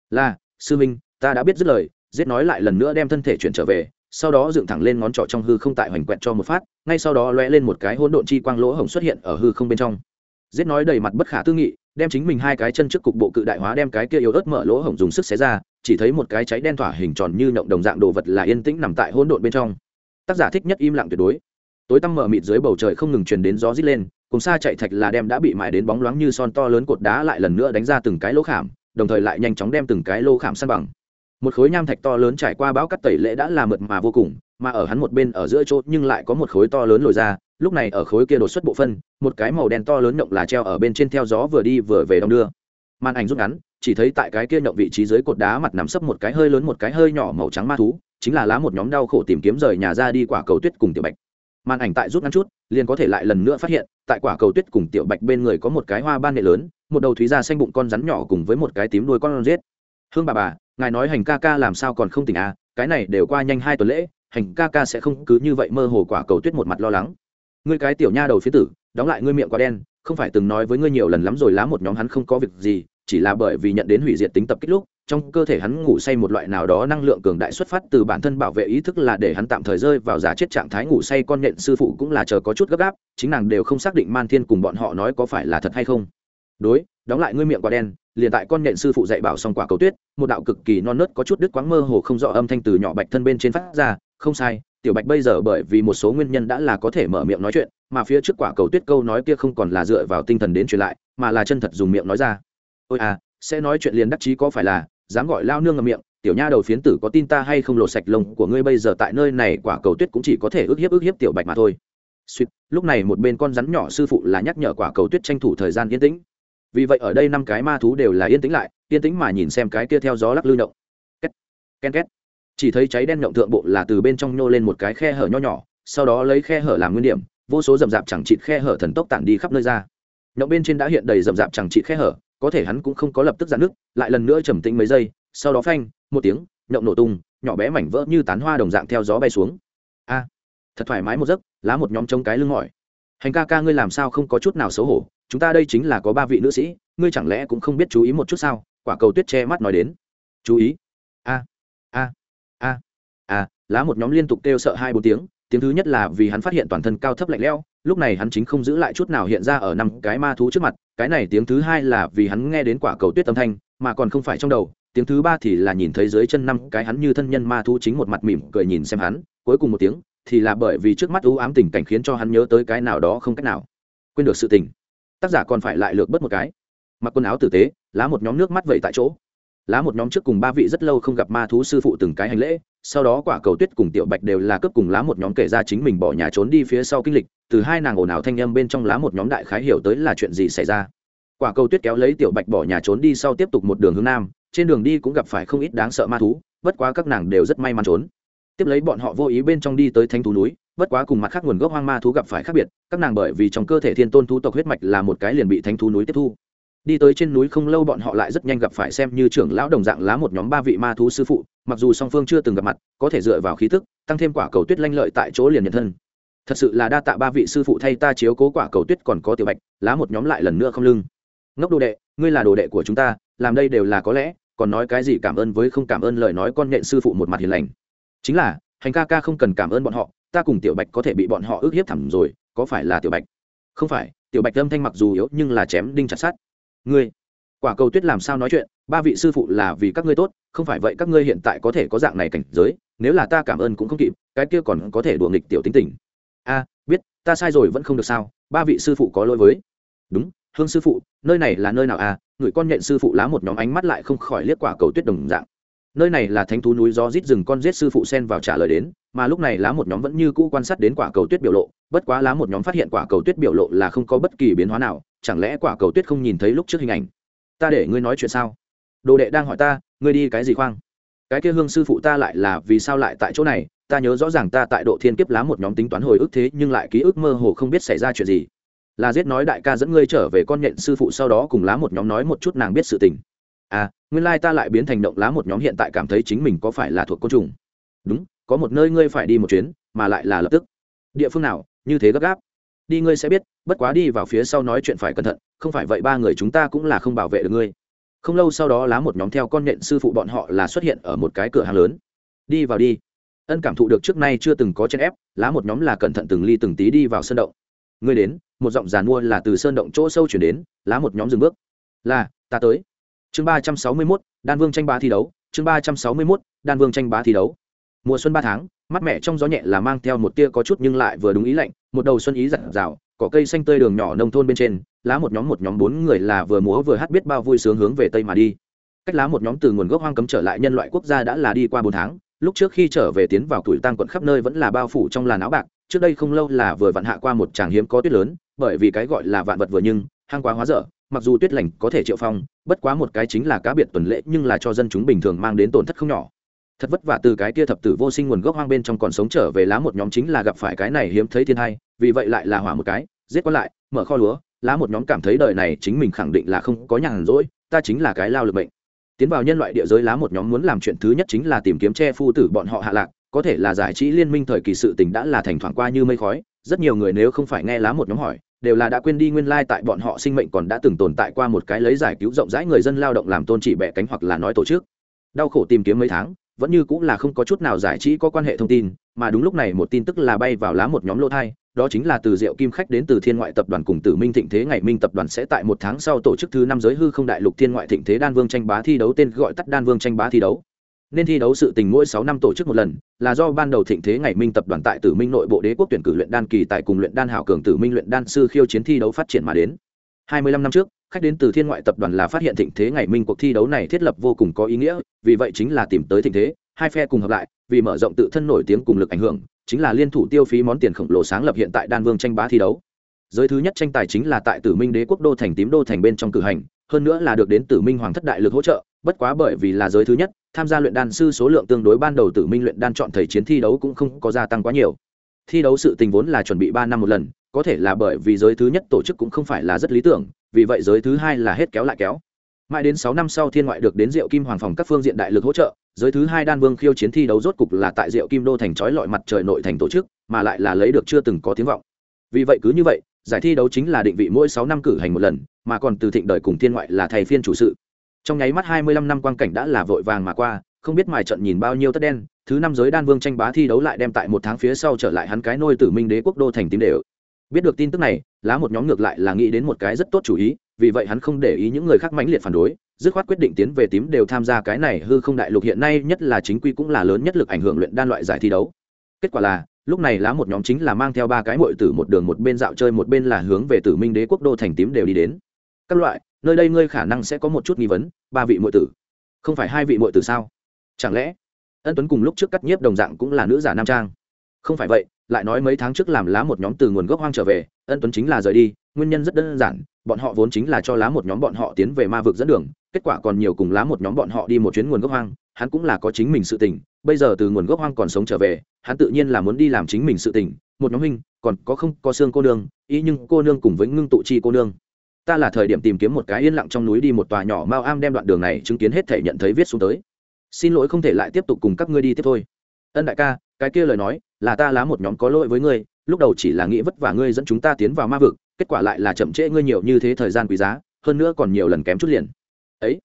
Là, sư minh, ta đã biết dứt lời, giết nói lại lần nữa đem thân thể chuyển trở về sau đó dựng thẳng lên ngón trỏ trong hư không tại hoành quẹt cho một phát, ngay sau đó lóe lên một cái hỗn độn chi quang lỗ hổng xuất hiện ở hư không bên trong. Giết nói đầy mặt bất khả tư nghị, đem chính mình hai cái chân trước cục bộ cự đại hóa đem cái kia yếu ớt mở lỗ hổng dùng sức xé ra, chỉ thấy một cái cháy đen tỏa hình tròn như nhộng đồng dạng đồ vật là yên tĩnh nằm tại hỗn độn bên trong. Tác giả thích nhất im lặng tuyệt đối. Tối tăm mở mịt dưới bầu trời không ngừng truyền đến gió rít lên, cùng xa chạy thạch là đem đã bị mài đến bóng loáng như son to lớn cột đá lại lần nữa đánh ra từng cái lỗ khảm, đồng thời lại nhanh chóng đem từng cái lỗ khảm san bằng một khối nham thạch to lớn trải qua bão cắt tẩy lễ đã là mượt mà vô cùng, mà ở hắn một bên ở giữa chỗ nhưng lại có một khối to lớn lồi ra, lúc này ở khối kia đột xuất bộ phân, một cái màu đen to lớn nhộng là treo ở bên trên theo gió vừa đi vừa về đong đưa. Màn ảnh rút ngắn, chỉ thấy tại cái kia nhộng vị trí dưới cột đá mặt nằm sấp một cái hơi lớn một cái hơi nhỏ màu trắng ma thú, chính là lá một nhóm đau khổ tìm kiếm rời nhà ra đi quả cầu tuyết cùng tiểu bạch. Màn ảnh tại rút ngắn chút, liền có thể lại lần nữa phát hiện, tại quả cầu tuyết cùng tiểu bạch bên người có một cái hoa ban nghệ lớn, một đầu thúy da xanh bụng con rắn nhỏ cùng với một cái tím đuôi con rết. Hương bà bà ngài nói hành ca ca làm sao còn không tỉnh à cái này đều qua nhanh hai tuần lễ, hành ca ca sẽ không cứ như vậy mơ hồ quả cầu tuyết một mặt lo lắng. Ngươi cái tiểu nha đầu phía tử, đóng lại ngươi miệng quá đen, không phải từng nói với ngươi nhiều lần lắm rồi lá một nhóm hắn không có việc gì, chỉ là bởi vì nhận đến hủy diệt tính tập kích lúc, trong cơ thể hắn ngủ say một loại nào đó năng lượng cường đại xuất phát từ bản thân bảo vệ ý thức là để hắn tạm thời rơi vào giả chết trạng thái ngủ say con nhện sư phụ cũng là chờ có chút gấp gáp, chính nàng đều không xác định man thiên cùng bọn họ nói có phải là thật hay không. Đối, đóng lại ngươi miệng quả đen liền tại con nhện sư phụ dạy bảo xong quả cầu tuyết, một đạo cực kỳ non nớt có chút đứt quãng mơ hồ không rõ âm thanh từ nhỏ bạch thân bên trên phát ra, không sai, tiểu bạch bây giờ bởi vì một số nguyên nhân đã là có thể mở miệng nói chuyện, mà phía trước quả cầu tuyết câu nói kia không còn là dựa vào tinh thần đến truyền lại, mà là chân thật dùng miệng nói ra. Ôi à sẽ nói chuyện liền đắc chí có phải là, dám gọi lao nương ngầm miệng, tiểu nha đầu phiến tử có tin ta hay không lột sạch lông của ngươi bây giờ tại nơi này quả cầu tuyết cũng chỉ có thể ức hiếp ức hiếp tiểu bạch mà thôi. Suýt, lúc này một bên con rắn nhỏ sư phụ là nhắc nhở quả cầu tuyết tranh thủ thời gian yên tĩnh vì vậy ở đây năm cái ma thú đều là yên tĩnh lại, yên tĩnh mà nhìn xem cái kia theo gió lắc lư động két ken két. Chỉ thấy cháy đen nhộng thượng bộ là từ bên trong nhô lên một cái khe hở nho nhỏ, sau đó lấy khe hở làm nguyên điểm, vô số rậm rạp chẳng chịt khe hở thần tốc tản đi khắp nơi ra. Nhộng bên trên đã hiện đầy rậm rạp chẳng chịt khe hở, có thể hắn cũng không có lập tức giãn nước, lại lần nữa trầm tĩnh mấy giây, sau đó phanh, một tiếng, nhộng nổ tung, nhỏ bé mảnh vỡ như tán hoa đồng dạng theo gió bay xuống. A, thật thoải mái một giấc, lá một nhóm trông cái lưng mỏi. Hành ca ca ngươi làm sao không có chút nào xấu hổ chúng ta đây chính là có ba vị nữ sĩ, ngươi chẳng lẽ cũng không biết chú ý một chút sao? Quả cầu tuyết che mắt nói đến. Chú ý. A a a a, lá một nhóm liên tục kêu sợ hai bốn tiếng tiếng thứ nhất là vì hắn phát hiện toàn thân cao thấp lạnh lẽo, lúc này hắn chính không giữ lại chút nào hiện ra ở năm cái ma thú trước mặt, cái này tiếng thứ hai là vì hắn nghe đến quả cầu tuyết âm thanh, mà còn không phải trong đầu, tiếng thứ ba thì là nhìn thấy dưới chân năm cái hắn như thân nhân ma thú chính một mặt mỉm cười nhìn xem hắn, cuối cùng một tiếng, thì là bởi vì trước mắt ưu ám tình cảnh khiến cho hắn nhớ tới cái nào đó không cách nào quên được sự tình tác giả còn phải lại lược bớt một cái. Mặc quần áo tử tế, lá một nhóm nước mắt vậy tại chỗ. Lá một nhóm trước cùng ba vị rất lâu không gặp ma thú sư phụ từng cái hành lễ, sau đó quả cầu tuyết cùng tiểu bạch đều là cướp cùng lá một nhóm kể ra chính mình bỏ nhà trốn đi phía sau kinh lịch, từ hai nàng ồn ào thanh â m bên trong lá một nhóm đại khái hiểu tới là chuyện gì xảy ra. Quả cầu tuyết kéo lấy tiểu bạch bỏ nhà trốn đi sau tiếp tục một đường hướng nam, trên đường đi cũng gặp phải không ít đáng sợ ma thú, bất quá các nàng đều rất may mắn trốn. Tiếp lấy bọn họ vô ý bên trong đi tới thanh thú núi bất quá cùng mặt khác nguồn gốc hoang ma thú gặp phải khác biệt, các nàng bởi vì trong cơ thể thiên tôn thú tộc huyết mạch là một cái liền bị thánh thú núi tiếp thu. Đi tới trên núi không lâu bọn họ lại rất nhanh gặp phải xem như trưởng lão đồng dạng lá một nhóm ba vị ma thú sư phụ, mặc dù song phương chưa từng gặp mặt, có thể dựa vào khí thức tăng thêm quả cầu tuyết lanh lợi tại chỗ liền nhận thân. Thật sự là đa tạ ba vị sư phụ thay ta chiếu cố quả cầu tuyết còn có tiểu bạch, lá một nhóm lại lần nữa không lưng. Ngốc đồ đệ, ngươi là đồ đệ của chúng ta, làm đây đều là có lẽ, còn nói cái gì cảm ơn với không cảm ơn lời nói con nhện sư phụ một mặt hiền lành. Chính là, hành ca ca không cần cảm ơn bọn họ ta cùng tiểu bạch có thể bị bọn họ ước hiếp thẳm rồi, có phải là tiểu bạch? Không phải, tiểu bạch âm thanh mặc dù yếu nhưng là chém đinh chặt sát ngươi, quả cầu tuyết làm sao nói chuyện? Ba vị sư phụ là vì các ngươi tốt, không phải vậy các ngươi hiện tại có thể có dạng này cảnh giới, nếu là ta cảm ơn cũng không kịp, cái kia còn có thể đùa nghịch tiểu tính tình. A, biết, ta sai rồi vẫn không được sao? Ba vị sư phụ có lỗi với. Đúng, hương sư phụ, nơi này là nơi nào à? Người con nhện sư phụ lá một nhóm ánh mắt lại không khỏi liếc quả cầu tuyết đồng dạng nơi này là thánh thú núi gió rít rừng con giết sư phụ sen vào trả lời đến, mà lúc này lá một nhóm vẫn như cũ quan sát đến quả cầu tuyết biểu lộ, bất quá lá một nhóm phát hiện quả cầu tuyết biểu lộ là không có bất kỳ biến hóa nào, chẳng lẽ quả cầu tuyết không nhìn thấy lúc trước hình ảnh? Ta để ngươi nói chuyện sao? Đồ đệ đang hỏi ta, ngươi đi cái gì khoang? Cái kia hương sư phụ ta lại là vì sao lại tại chỗ này? Ta nhớ rõ ràng ta tại độ thiên kiếp lá một nhóm tính toán hồi ức thế, nhưng lại ký ức mơ hồ không biết xảy ra chuyện gì. Là giết nói đại ca dẫn ngươi trở về con nhện sư phụ sau đó cùng lá một nhóm nói một chút nàng biết sự tình. À nguyên lai ta lại biến thành động lá một nhóm hiện tại cảm thấy chính mình có phải là thuộc côn trùng. Đúng, có một nơi ngươi phải đi một chuyến, mà lại là lập tức. Địa phương nào, như thế gấp gáp. Đi ngươi sẽ biết, bất quá đi vào phía sau nói chuyện phải cẩn thận, không phải vậy ba người chúng ta cũng là không bảo vệ được ngươi. Không lâu sau đó lá một nhóm theo con nện sư phụ bọn họ là xuất hiện ở một cái cửa hàng lớn. Đi vào đi. Ân cảm thụ được trước nay chưa từng có chen ép, lá một nhóm là cẩn thận từng ly từng tí đi vào sơn động. Ngươi đến, một giọng giàn mua là từ sơn động chỗ sâu chuyển đến, lá một nhóm dừng bước. Là, ta tới chương ba trăm sáu mươi mốt, đan vương tranh bá thi đấu. Chương ba trăm sáu mươi mốt, đan vương tranh bá thi đấu. Mùa xuân ba tháng, mắt mẹ trong gió nhẹ là mang theo một tia có chút nhưng lại vừa đúng ý lạnh, một đầu xuân ý giặt rào, cỏ cây xanh tươi đường nhỏ nông thôn bên trên, lá một nhóm một nhóm bốn người là vừa múa vừa hát biết bao vui sướng hướng về tây mà đi. Cách lá một nhóm từ nguồn gốc hoang cấm trở lại nhân loại quốc gia đã là đi qua bốn tháng, lúc trước khi trở về tiến vào tuổi tăng quận khắp nơi vẫn là bao phủ trong làn áo bạc, trước đây không lâu là vừa vặn hạ qua một tràng hiếm có tuyết lớn, bởi vì cái gọi là vạn vật vừa nhưng, hang quá hóa dở mặc dù tuyết lành có thể triệu phong, bất quá một cái chính là cá biệt tuần lễ, nhưng là cho dân chúng bình thường mang đến tổn thất không nhỏ. Thật vất vả từ cái kia thập tử vô sinh nguồn gốc hoang bên trong còn sống trở về lá một nhóm chính là gặp phải cái này hiếm thấy thiên hai, vì vậy lại là hỏa một cái, giết qua lại, mở kho lúa, lá một nhóm cảm thấy đời này chính mình khẳng định là không có nhàn rỗi, ta chính là cái lao lực bệnh tiến vào nhân loại địa giới lá một nhóm muốn làm chuyện thứ nhất chính là tìm kiếm che phu tử bọn họ hạ lạc, có thể là giải trí liên minh thời kỳ sự tình đã là thành thoảng qua như mây khói, rất nhiều người nếu không phải nghe lá một nhóm hỏi đều là đã quên đi nguyên lai tại bọn họ sinh mệnh còn đã từng tồn tại qua một cái lấy giải cứu rộng rãi người dân lao động làm tôn trị bẻ cánh hoặc là nói tổ chức đau khổ tìm kiếm mấy tháng, vẫn như cũng là không có chút nào giải trí có quan hệ thông tin, mà đúng lúc này một tin tức là bay vào lá một nhóm lô thai, đó chính là từ Diệu Kim khách đến từ Thiên Ngoại tập đoàn cùng Tử Minh Thịnh Thế ngày Minh tập đoàn sẽ tại một tháng sau tổ chức thứ năm giới hư không đại lục Thiên Ngoại Thịnh Thế Đan Vương tranh bá thi đấu, tên gọi tắt Đan Vương tranh bá thi đấu. Nên thi đấu sự tình mỗi sáu năm tổ chức một lần, là do ban đầu Thịnh Thế ngày Minh tập đoàn tại Tử Minh nội bộ đế quốc tuyển cử luyện đan kỳ tại cùng luyện đan hảo cường Tử Minh luyện đan sư khiêu chiến thi đấu phát triển mà đến. Hai mươi lăm năm trước, khách đến từ Thiên Ngoại tập đoàn là phát hiện Thịnh Thế ngày Minh cuộc thi đấu này thiết lập vô cùng có ý nghĩa, vì vậy chính là tìm tới Thịnh Thế, hai phe cùng hợp lại, vì mở rộng tự thân nổi tiếng cùng lực ảnh hưởng, chính là liên thủ tiêu phí món tiền khổng lồ sáng lập hiện tại đan vương tranh bá thi đấu giới thứ nhất tranh tài chính là tại tử minh đế quốc đô thành tím đô thành bên trong cử hành hơn nữa là được đến tử minh hoàng thất đại lực hỗ trợ bất quá bởi vì là giới thứ nhất tham gia luyện đan sư số lượng tương đối ban đầu tử minh luyện đan chọn thầy chiến thi đấu cũng không có gia tăng quá nhiều thi đấu sự tình vốn là chuẩn bị ba năm một lần có thể là bởi vì giới thứ nhất tổ chức cũng không phải là rất lý tưởng vì vậy giới thứ hai là hết kéo lại kéo mãi đến sáu năm sau thiên ngoại được đến Diệu Kim Hoàng phòng các phương diện đại lực hỗ trợ, giới thứ hai đan vương khiêu chiến thi đấu rốt cục là tại Diệu Kim đô thành chói lọi mặt trời nội thành tổ chức, mà lại là lấy được chưa từng có tiếng vọng. Vì vậy cứ như vậy, giải thi đấu chính là định vị mỗi sáu năm cử hành một lần, mà còn từ thịnh đời cùng thiên ngoại là thầy phiên chủ sự. Trong nháy mắt hai mươi lăm năm quang cảnh đã là vội vàng mà qua, không biết mài trận nhìn bao nhiêu tất đen, thứ năm giới đan vương tranh bá thi đấu lại đem tại một tháng phía sau trở lại hắn cái nôi tử minh đế quốc đô thành tím đều. biết được tin tức này lá một nhóm ngược lại là nghĩ đến một cái rất tốt chủ ý vì vậy hắn không để ý những người khác mãnh liệt phản đối dứt khoát quyết định tiến về tím đều tham gia cái này hư không đại lục hiện nay nhất là chính quy cũng là lớn nhất lực ảnh hưởng luyện đan loại giải thi đấu kết quả là lúc này lá một nhóm chính là mang theo ba cái mội tử một đường một bên dạo chơi một bên là hướng về tử minh đế quốc đô thành tím đều đi đến các loại nơi đây ngươi khả năng sẽ có một chút nghi vấn, ba vị mội tử. Không phải hai vị mội tử sao? Chẳng lẽ, ân tuấn cùng lúc trước cắt nhiếp đồng dạng cũng là nữ giả nam trang? Không phải vậy, lại nói mấy tháng trước làm lá một nhóm từ nguồn gốc hoang trở về, ân tuấn chính là rời đi, nguyên nhân rất đơn giản, bọn họ vốn chính là cho lá một nhóm bọn họ tiến về ma vực dẫn đường, kết quả còn nhiều cùng lá một nhóm bọn họ đi một chuyến nguồn gốc hoang, hắn cũng là có chính mình sự tình, bây giờ từ nguồn gốc hoang còn sống trở về, hắn tự nhiên là muốn đi làm chính mình sự tình, một nhóm huynh, còn có không có xương cô nương, ý nhưng cô nương cùng với ngưng tụ chi cô nương ta là thời điểm tìm kiếm một cái yên lặng trong núi đi một tòa nhỏ mao am đem đoạn đường này chứng kiến hết thể nhận thấy viết xuống tới. Xin lỗi không thể lại tiếp tục cùng các ngươi đi tiếp thôi. Ân đại ca, cái kia lời nói, là ta lá một nhóm có lỗi với ngươi, lúc đầu chỉ là nghĩ vất vả ngươi dẫn chúng ta tiến vào ma vực, kết quả lại là chậm trễ ngươi nhiều như thế thời gian quý giá, hơn nữa còn nhiều lần kém chút liền. Ấy,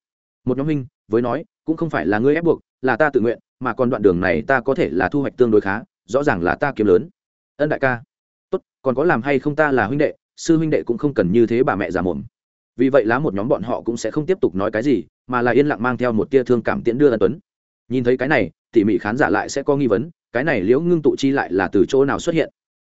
một nhóm huynh, với nói, cũng không phải là ngươi ép buộc, là ta tự nguyện, mà còn đoạn đường này ta có thể là thu hoạch tương đối khá, rõ ràng là ta kiếm lớn. Ân đại ca. Tốt, còn có làm hay không ta là huynh đệ sư huynh đệ cũng không cần như thế bà mẹ già mồm. Vì vậy lá một nhóm bọn họ cũng sẽ không tiếp tục nói cái gì, mà là yên lặng mang theo một tia thương cảm tiễn đưa ân tuấn. Nhìn thấy cái này, tỉ mỉ khán giả lại sẽ có nghi vấn, cái này liễu ngưng tụ chi lại là từ chỗ nào xuất hiện?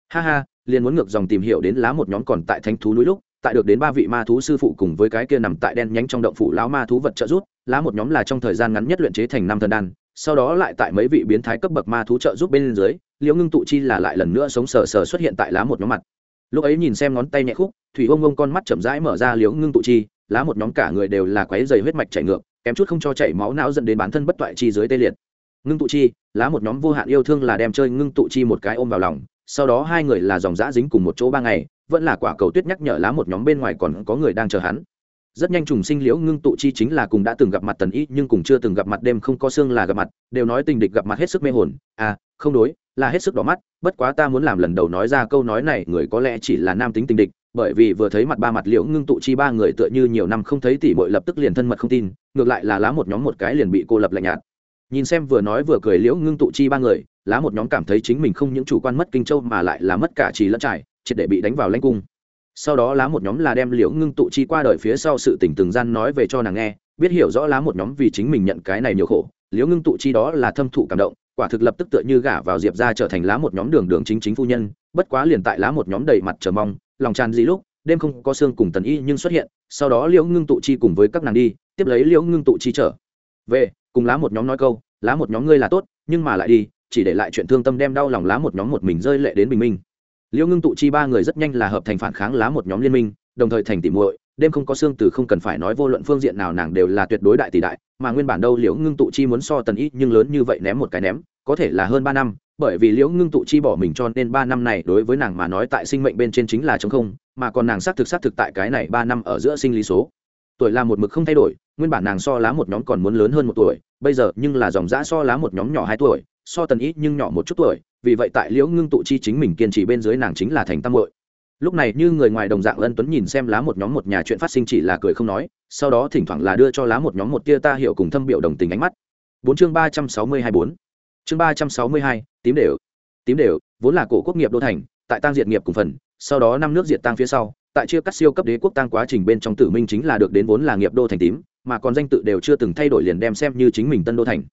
Ha ha, liền muốn ngược dòng tìm hiểu đến lá một nhóm còn tại thánh thú núi lúc, tại được đến ba vị ma thú sư phụ cùng với cái kia nằm tại đen nhánh trong động phủ lão ma thú vật trợ rút lá một nhóm là trong thời gian ngắn nhất luyện chế thành năm thần đan, sau đó lại tại mấy vị biến thái cấp bậc ma thú trợ giúp bên dưới, liễu ngưng tụ chi là lại lần nữa sống sờ sờ xuất hiện tại lá một nhóm mặt lúc ấy nhìn xem ngón tay nhẹ khúc, thủy ông ông con mắt chậm rãi mở ra liễu ngưng tụ chi, lá một nhóm cả người đều là quáy dày huyết mạch chảy ngược, kém chút không cho chảy máu não dẫn đến bản thân bất toại chi dưới tê liệt. Ngưng tụ chi, lá một nhóm vô hạn yêu thương là đem chơi ngưng tụ chi một cái ôm vào lòng, sau đó hai người là dòng dã dính cùng một chỗ ba ngày, vẫn là quả cầu tuyết nhắc nhở lá một nhóm bên ngoài còn có người đang chờ hắn. Rất nhanh trùng sinh liễu ngưng tụ chi chính là cùng đã từng gặp mặt tần ý nhưng cùng chưa từng gặp mặt đêm không có xương là gặp mặt, đều nói tình địch gặp mặt hết sức mê hồn. À không đối, là hết sức đỏ mắt, bất quá ta muốn làm lần đầu nói ra câu nói này, người có lẽ chỉ là nam tính tình địch, bởi vì vừa thấy mặt ba mặt liễu ngưng tụ chi ba người tựa như nhiều năm không thấy tỉ bội lập tức liền thân mật không tin, ngược lại là lá một nhóm một cái liền bị cô lập lạnh nhạt. Nhìn xem vừa nói vừa cười liễu ngưng tụ chi ba người, lá một nhóm cảm thấy chính mình không những chủ quan mất kinh châu mà lại là mất cả trì lẫn trải, triệt để bị đánh vào lanh cung. Sau đó lá một nhóm là đem liễu ngưng tụ chi qua đời phía sau sự tỉnh từng gian nói về cho nàng nghe, biết hiểu rõ lá một nhóm vì chính mình nhận cái này nhiều khổ, liễu ngưng tụ chi đó là thâm thụ cảm động quả thực lập tức tựa như gả vào diệp ra trở thành lá một nhóm đường đường chính chính phu nhân, bất quá liền tại lá một nhóm đầy mặt chờ mong, lòng tràn dĩ lúc, đêm không có xương cùng tần y nhưng xuất hiện, sau đó liễu ngưng tụ chi cùng với các nàng đi, tiếp lấy liễu ngưng tụ chi trở về, cùng lá một nhóm nói câu, lá một nhóm ngươi là tốt, nhưng mà lại đi, chỉ để lại chuyện thương tâm đem đau lòng lá một nhóm một mình rơi lệ đến bình minh. Liễu ngưng tụ chi ba người rất nhanh là hợp thành phản kháng lá một nhóm liên minh, đồng thời thành tỉ muội đêm không có xương từ không cần phải nói vô luận phương diện nào nàng đều là tuyệt đối đại tỷ đại, mà nguyên bản đâu liễu ngưng tụ chi muốn so tần y nhưng lớn như vậy ném một cái ném, có thể là hơn ba năm, bởi vì liễu ngưng tụ chi bỏ mình cho nên ba năm này đối với nàng mà nói tại sinh mệnh bên trên chính là chống không, mà còn nàng xác thực xác thực tại cái này ba năm ở giữa sinh lý số. Tuổi là một mực không thay đổi, nguyên bản nàng so lá một nhóm còn muốn lớn hơn một tuổi, bây giờ nhưng là dòng dã so lá một nhóm nhỏ hai tuổi, so tần ít nhưng nhỏ một chút tuổi, vì vậy tại liễu ngưng tụ chi chính mình kiên trì bên dưới nàng chính là thành tam hội lúc này như người ngoài đồng dạng ân tuấn nhìn xem lá một nhóm một nhà chuyện phát sinh chỉ là cười không nói, sau đó thỉnh thoảng là đưa cho lá một nhóm một tia ta hiểu cùng thâm biểu đồng tình ánh mắt. Bốn chương ba trăm sáu mươi hai bốn. Chương ba trăm sáu mươi hai, tím đều. Tím đều, vốn là cổ quốc nghiệp đô thành, tại tăng diệt nghiệp cùng phần, sau đó năm nước diệt tăng phía sau, tại chia cắt siêu cấp đế quốc tăng quá trình bên trong tử minh chính là được đến vốn là nghiệp đô thành tím, mà còn danh tự đều chưa từng thay đổi liền đem xem như chính mình tân đô thành.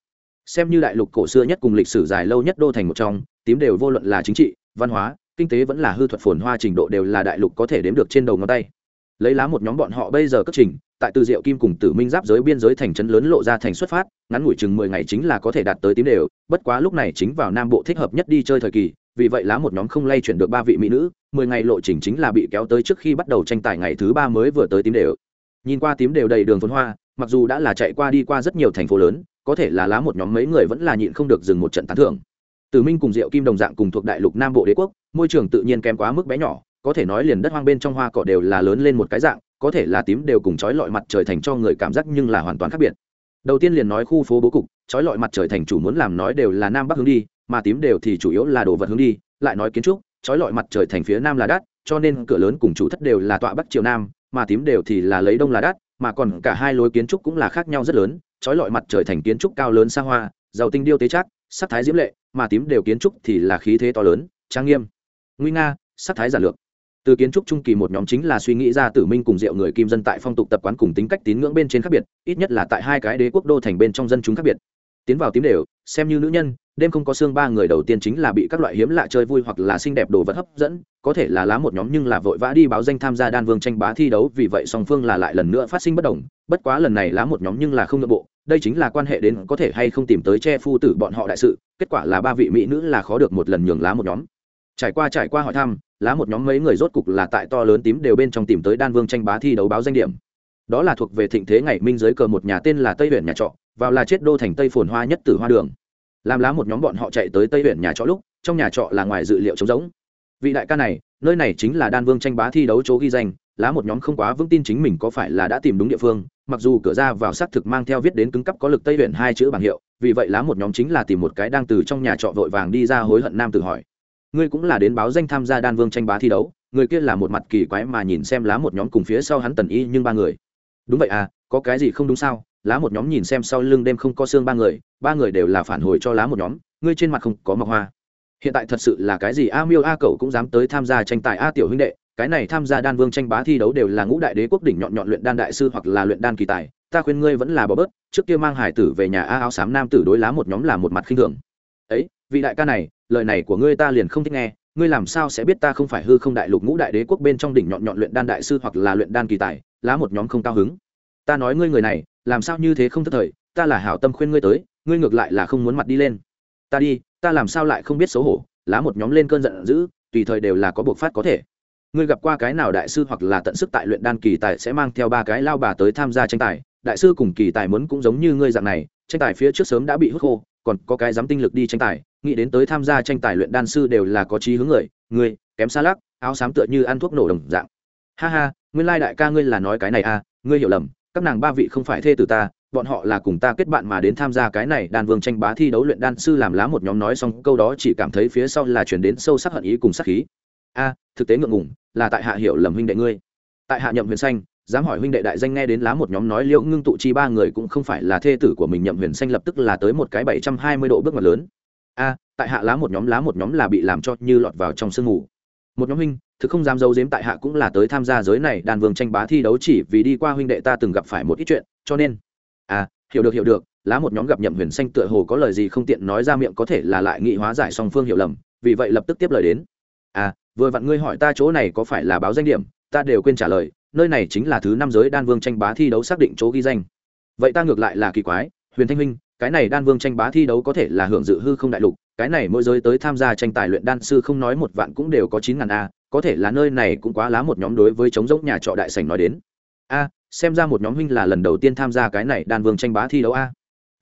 Xem như đại lục cổ xưa nhất cùng lịch sử dài lâu nhất đô thành một trong, tím đều vô luận là chính trị, văn hóa kinh tế vẫn là hư thuật phồn hoa trình độ đều là đại lục có thể đếm được trên đầu ngón tay. Lấy lá một nhóm bọn họ bây giờ cất trình, tại từ diệu kim cùng tử minh giáp giới biên giới thành trấn lớn lộ ra thành xuất phát, ngắn ngủi chừng mười ngày chính là có thể đạt tới tím đều, bất quá lúc này chính vào nam bộ thích hợp nhất đi chơi thời kỳ, vì vậy lá một nhóm không lay chuyển được ba vị mỹ nữ, mười ngày lộ trình chính là bị kéo tới trước khi bắt đầu tranh tài ngày thứ ba mới vừa tới tím đều. Nhìn qua tím đều đầy đường phồn hoa, mặc dù đã là chạy qua đi qua rất nhiều thành phố lớn, có thể là lá một nhóm mấy người vẫn là nhịn không được dừng một trận tán thưởng tử minh cùng diệu kim đồng dạng cùng thuộc đại lục nam bộ đế quốc, môi trường tự nhiên kém quá mức bé nhỏ, có thể nói liền đất hoang bên trong hoa cỏ đều là lớn lên một cái dạng, có thể là tím đều cùng trói lọi mặt trời thành cho người cảm giác nhưng là hoàn toàn khác biệt. Đầu tiên liền nói khu phố bố cục trói lọi mặt trời thành chủ muốn làm nói đều là nam bắc hướng đi, mà tím đều thì chủ yếu là đồ vật hướng đi, lại nói kiến trúc trói lọi mặt trời thành phía nam là đắt cho nên cửa lớn cùng chủ thất đều là tọa bắc triều nam, mà tím đều thì là lấy đông là đắt mà còn cả hai lối kiến trúc cũng là khác nhau rất lớn trói lọi mặt trời thành kiến trúc cao lớn xa hoa, giàu tinh điêu tế chắc sắc thái diễm lệ, mà tím đều kiến trúc thì là khí thế to lớn, trang nghiêm. Nguy nga, sắc thái giản lược. Từ kiến trúc trung kỳ một nhóm chính là suy nghĩ ra tử minh cùng diệu người kim dân tại phong tục tập quán cùng tính cách tín ngưỡng bên trên khác biệt, ít nhất là tại hai cái đế quốc đô thành bên trong dân chúng khác biệt tiến vào tím đều, xem như nữ nhân, đêm không có xương ba người đầu tiên chính là bị các loại hiếm lạ chơi vui hoặc là xinh đẹp đồ vật hấp dẫn, có thể là lá một nhóm nhưng là vội vã đi báo danh tham gia đan vương tranh bá thi đấu, vì vậy song phương là lại lần nữa phát sinh bất đồng, bất quá lần này lá một nhóm nhưng là không nội bộ, đây chính là quan hệ đến có thể hay không tìm tới che phu tử bọn họ đại sự, kết quả là ba vị mỹ nữ là khó được một lần nhường lá một nhóm. Trải qua trải qua hỏi thăm, lá một nhóm mấy người rốt cục là tại to lớn tím đều bên trong tìm tới đan vương tranh bá thi đấu báo danh điểm. Đó là thuộc về thịnh thế ngày minh giới cờ một nhà tên là tây huyện nhà trọ vào là chết đô thành tây phồn hoa nhất từ hoa đường. Làm lá một nhóm bọn họ chạy tới tây huyện nhà trọ lúc, trong nhà trọ là ngoài dự liệu trống rỗng. Vị đại ca này, nơi này chính là đan vương tranh bá thi đấu chỗ ghi danh, lá một nhóm không quá vững tin chính mình có phải là đã tìm đúng địa phương, mặc dù cửa ra vào xác thực mang theo viết đến cứng cấp có lực tây huyện hai chữ bảng hiệu, vì vậy lá một nhóm chính là tìm một cái đang từ trong nhà trọ vội vàng đi ra hối hận nam tử hỏi. Ngươi cũng là đến báo danh tham gia đan vương tranh bá thi đấu, người kia là một mặt kỳ quái mà nhìn xem lá một nhóm cùng phía sau hắn tần y nhưng ba người. Đúng vậy à có cái gì không đúng sao? Lá một nhóm nhìn xem sau lưng đêm không có xương ba người ba người đều là phản hồi cho lá một nhóm, ngươi trên mặt không có mọc hoa. Hiện tại thật sự là cái gì a miêu a cậu cũng dám tới tham gia tranh tài a tiểu huynh đệ, cái này tham gia đan vương tranh bá thi đấu đều là ngũ đại đế quốc đỉnh nhọn nhọn luyện đan đại sư hoặc là luyện đan kỳ tài, ta khuyên ngươi vẫn là bỏ bớt, trước kia mang hải tử về nhà a áo xám nam tử đối lá một nhóm là một mặt khinh thường. Ấy, vị đại ca này, lời này của ngươi ta liền không thích nghe, ngươi làm sao sẽ biết ta không phải hư không đại lục ngũ đại đế quốc bên trong đỉnh nhọn nhọn luyện đan đại sư hoặc là luyện đan kỳ tài, lá một nhóm không cao hứng. Ta nói ngươi người này làm sao như thế không thất thời, ta là hảo tâm khuyên ngươi tới, ngươi ngược lại là không muốn mặt đi lên. Ta đi, ta làm sao lại không biết xấu hổ, lá một nhóm lên cơn giận dữ, tùy thời đều là có buộc phát có thể. Ngươi gặp qua cái nào đại sư hoặc là tận sức tại luyện đan kỳ tài sẽ mang theo ba cái lao bà tới tham gia tranh tài, đại sư cùng kỳ tài muốn cũng giống như ngươi dạng này, tranh tài phía trước sớm đã bị hút khô, còn có cái dám tinh lực đi tranh tài, nghĩ đến tới tham gia tranh tài luyện đan sư đều là có trí hướng người, ngươi, kém xa lắc, áo xám tựa như ăn thuốc nổ đồng dạng. Ha ha, nguyên lai đại ca ngươi là nói cái này à ngươi hiểu lầm các nàng ba vị không phải thê từ ta, bọn họ là cùng ta kết bạn mà đến tham gia cái này đan vương tranh bá thi đấu luyện đan sư làm lá một nhóm nói xong, câu đó chỉ cảm thấy phía sau là chuyển đến sâu sắc hận ý cùng sắc khí. A, thực tế ngượng ngùng, là tại hạ hiểu lầm huynh đệ ngươi. Tại hạ nhậm huyền xanh, dám hỏi huynh đệ đại danh nghe đến lá một nhóm nói liệu ngưng tụ chi ba người cũng không phải là thê tử của mình, nhậm huyền xanh lập tức là tới một cái bảy trăm hai mươi độ bước ngoặt lớn. A, tại hạ lá một nhóm, lá một nhóm là bị làm cho như lọt vào trong sương mù. Một nhóm huynh thực không dám giấu giếm tại hạ cũng là tới tham gia giới này, đàn vương tranh bá thi đấu chỉ vì đi qua huynh đệ ta từng gặp phải một ít chuyện, cho nên à hiểu được hiểu được, lá một nhóm gặp nhậm huyền xanh tựa hồ có lời gì không tiện nói ra miệng có thể là lại nghị hóa giải song phương hiểu lầm, vì vậy lập tức tiếp lời đến. À vừa vặn ngươi hỏi ta chỗ này có phải là báo danh điểm, ta đều quên trả lời, nơi này chính là thứ năm giới đan vương tranh bá thi đấu xác định chỗ ghi danh. Vậy ta ngược lại là kỳ quái, huyền thanh minh cái này đan vương tranh bá thi đấu có thể là hưởng dự hư không đại lục, cái này mỗi giới tới tham gia tranh tài luyện đan sư không nói một vạn cũng đều có chín ngàn a có thể là nơi này cũng quá lá một nhóm đối với chống giống nhà trọ đại sảnh nói đến. A, xem ra một nhóm huynh là lần đầu tiên tham gia cái này đan vương tranh bá thi đấu a.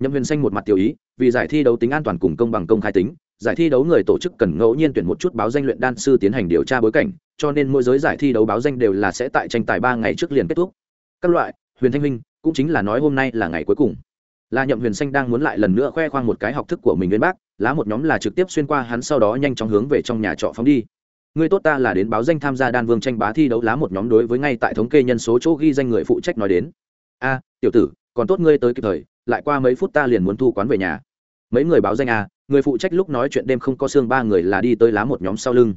Nhậm huyền xanh một mặt tiểu ý, vì giải thi đấu tính an toàn cùng công bằng công khai tính, giải thi đấu người tổ chức cần ngẫu nhiên tuyển một chút báo danh luyện đan sư tiến hành điều tra bối cảnh, cho nên mỗi giới giải thi đấu báo danh đều là sẽ tại tranh tài ba ngày trước liền kết thúc. Các loại, huyền thanh huynh, cũng chính là nói hôm nay là ngày cuối cùng. Là nhậm huyền xanh đang muốn lại lần nữa khoe khoang một cái học thức của mình lên bác, lá một nhóm là trực tiếp xuyên qua hắn sau đó nhanh chóng hướng về trong nhà trọ phóng đi người tốt ta là đến báo danh tham gia đan vương tranh bá thi đấu lá một nhóm đối với ngay tại thống kê nhân số chỗ ghi danh người phụ trách nói đến. A, tiểu tử, còn tốt ngươi tới kịp thời, lại qua mấy phút ta liền muốn thu quán về nhà. Mấy người báo danh a người phụ trách lúc nói chuyện đêm không có xương ba người là đi tới lá một nhóm sau lưng.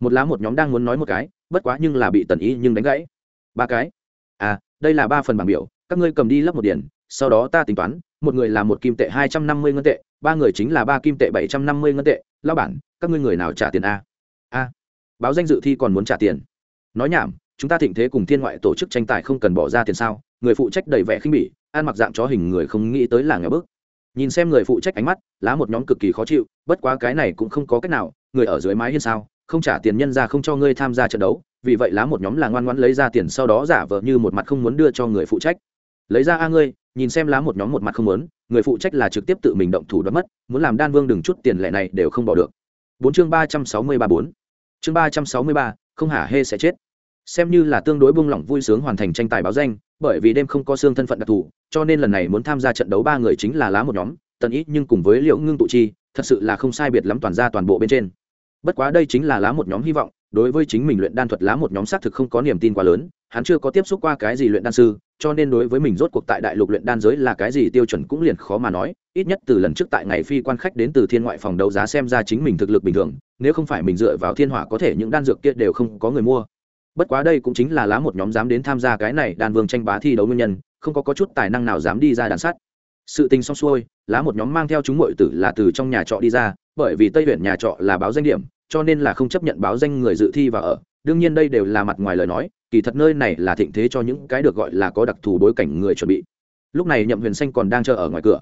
Một lá một nhóm đang muốn nói một cái, bất quá nhưng là bị tần ý nhưng đánh gãy. Ba cái. À đây là ba phần bảng biểu, các ngươi cầm đi lấp một điển, sau đó ta tính toán, một người là một kim tệ hai trăm năm mươi ngân tệ, ba người chính là ba kim tệ bảy trăm năm mươi ngân tệ. Lao bản, các ngươi người nào trả tiền a? A báo danh dự thi còn muốn trả tiền. Nói nhảm, chúng ta thịnh thế cùng thiên ngoại tổ chức tranh tài không cần bỏ ra tiền sao? Người phụ trách đầy vẻ khinh bỉ, ăn mặc dạng chó hình người không nghĩ tới là nghèo bức. Nhìn xem người phụ trách ánh mắt, lá một nhóm cực kỳ khó chịu, bất quá cái này cũng không có cách nào, người ở dưới mái hiên sao? Không trả tiền nhân ra không cho ngươi tham gia trận đấu, vì vậy lá một nhóm là ngoan ngoãn lấy ra tiền sau đó giả vờ như một mặt không muốn đưa cho người phụ trách. Lấy ra a ngươi, nhìn xem lá một nhóm một mặt không muốn, người phụ trách là trực tiếp tự mình động thủ đoán mất, muốn làm đan vương đừng chút tiền lệ này đều không bỏ được. Bốn chương ba trăm sáu mươi ba bốn chương ba trăm sáu mươi ba, không hả hê sẽ chết. Xem như là tương đối buông lỏng vui sướng hoàn thành tranh tài báo danh, bởi vì đêm không có xương thân phận đặc thù, cho nên lần này muốn tham gia trận đấu ba người chính là lá một nhóm, tần ít nhưng cùng với liệu ngưng tụ chi, thật sự là không sai biệt lắm toàn ra toàn bộ bên trên. Bất quá đây chính là lá một nhóm hy vọng, đối với chính mình luyện đan thuật lá một nhóm xác thực không có niềm tin quá lớn, hắn chưa có tiếp xúc qua cái gì luyện đan sư cho nên đối với mình rốt cuộc tại đại lục luyện đan giới là cái gì tiêu chuẩn cũng liền khó mà nói ít nhất từ lần trước tại ngày phi quan khách đến từ thiên ngoại phòng đấu giá xem ra chính mình thực lực bình thường nếu không phải mình dựa vào thiên hỏa có thể những đan dược kia đều không có người mua. Bất quá đây cũng chính là lá một nhóm dám đến tham gia cái này đan vương tranh bá thi đấu nguyên nhân không có, có chút tài năng nào dám đi ra đàn sát. Sự tình xong xuôi lá một nhóm mang theo chúng mọi tử là từ trong nhà trọ đi ra bởi vì tây huyện nhà trọ là báo danh điểm cho nên là không chấp nhận báo danh người dự thi và ở. Đương nhiên đây đều là mặt ngoài lời nói kỳ thật nơi này là thịnh thế cho những cái được gọi là có đặc thù bối cảnh người chuẩn bị. Lúc này nhậm huyền xanh còn đang chờ ở ngoài cửa.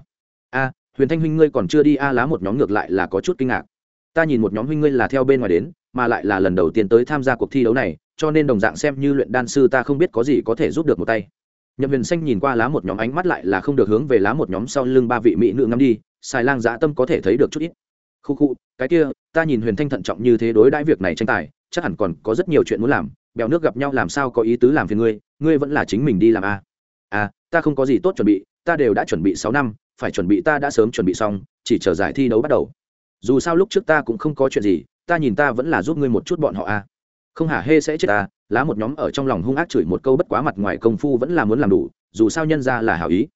A, huyền thanh huynh ngươi còn chưa đi a lá một nhóm ngược lại là có chút kinh ngạc. Ta nhìn một nhóm huynh ngươi là theo bên ngoài đến, mà lại là lần đầu tiên tới tham gia cuộc thi đấu này, cho nên đồng dạng xem như luyện đan sư ta không biết có gì có thể giúp được một tay. Nhậm huyền xanh nhìn qua lá một nhóm ánh mắt lại là không được hướng về lá một nhóm sau lưng ba vị mỹ nữ ngắm đi xài lang dã tâm có thể thấy được chút ít. Khu khu, cái kia, ta nhìn huyền thanh thận trọng như thế đối đãi việc này tranh tài, chắc hẳn còn có rất nhiều chuyện muốn làm bèo nước gặp nhau làm sao có ý tứ làm phiền ngươi ngươi vẫn là chính mình đi làm a à? à ta không có gì tốt chuẩn bị, ta đều đã chuẩn bị sáu năm, phải chuẩn bị ta đã sớm chuẩn bị xong, chỉ chờ giải thi đấu bắt đầu dù sao lúc trước ta cũng không có chuyện gì, ta nhìn ta vẫn là giúp ngươi một chút bọn họ a à. không hả, hê sẽ chết ta, lá một nhóm ở trong lòng hung ác chửi một câu bất quá mặt ngoài công phu vẫn là muốn làm đủ, dù sao nhân ra là hảo ý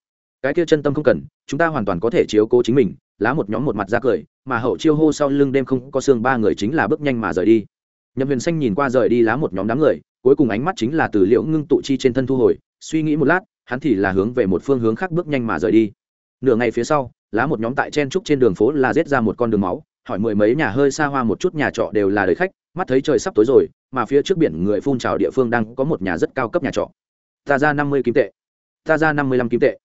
cái kia chân tâm không cần, chúng ta hoàn toàn có thể chiếu cố chính mình, lá một nhóm một mặt ra cười, mà hậu chiêu hô sau lưng đêm không có xương ba người chính là bước nhanh mà rời đi nhậm huyền xanh nhìn qua rời đi lá một nhóm đám người, cuối cùng ánh mắt chính là từ liễu ngưng tụ chi trên thân thu hồi, suy nghĩ một lát, hắn thì là hướng về một phương hướng khác bước nhanh mà rời đi. Nửa ngày phía sau, lá một nhóm tại chen trúc trên đường phố là rết ra một con đường máu, hỏi mười mấy nhà hơi xa hoa một chút nhà trọ đều là đời khách, mắt thấy trời sắp tối rồi, mà phía trước biển người phun trào địa phương đang có một nhà rất cao cấp nhà trọ. Ta ra năm mươi kim tệ. Ta ra năm mươi lăm kim tệ.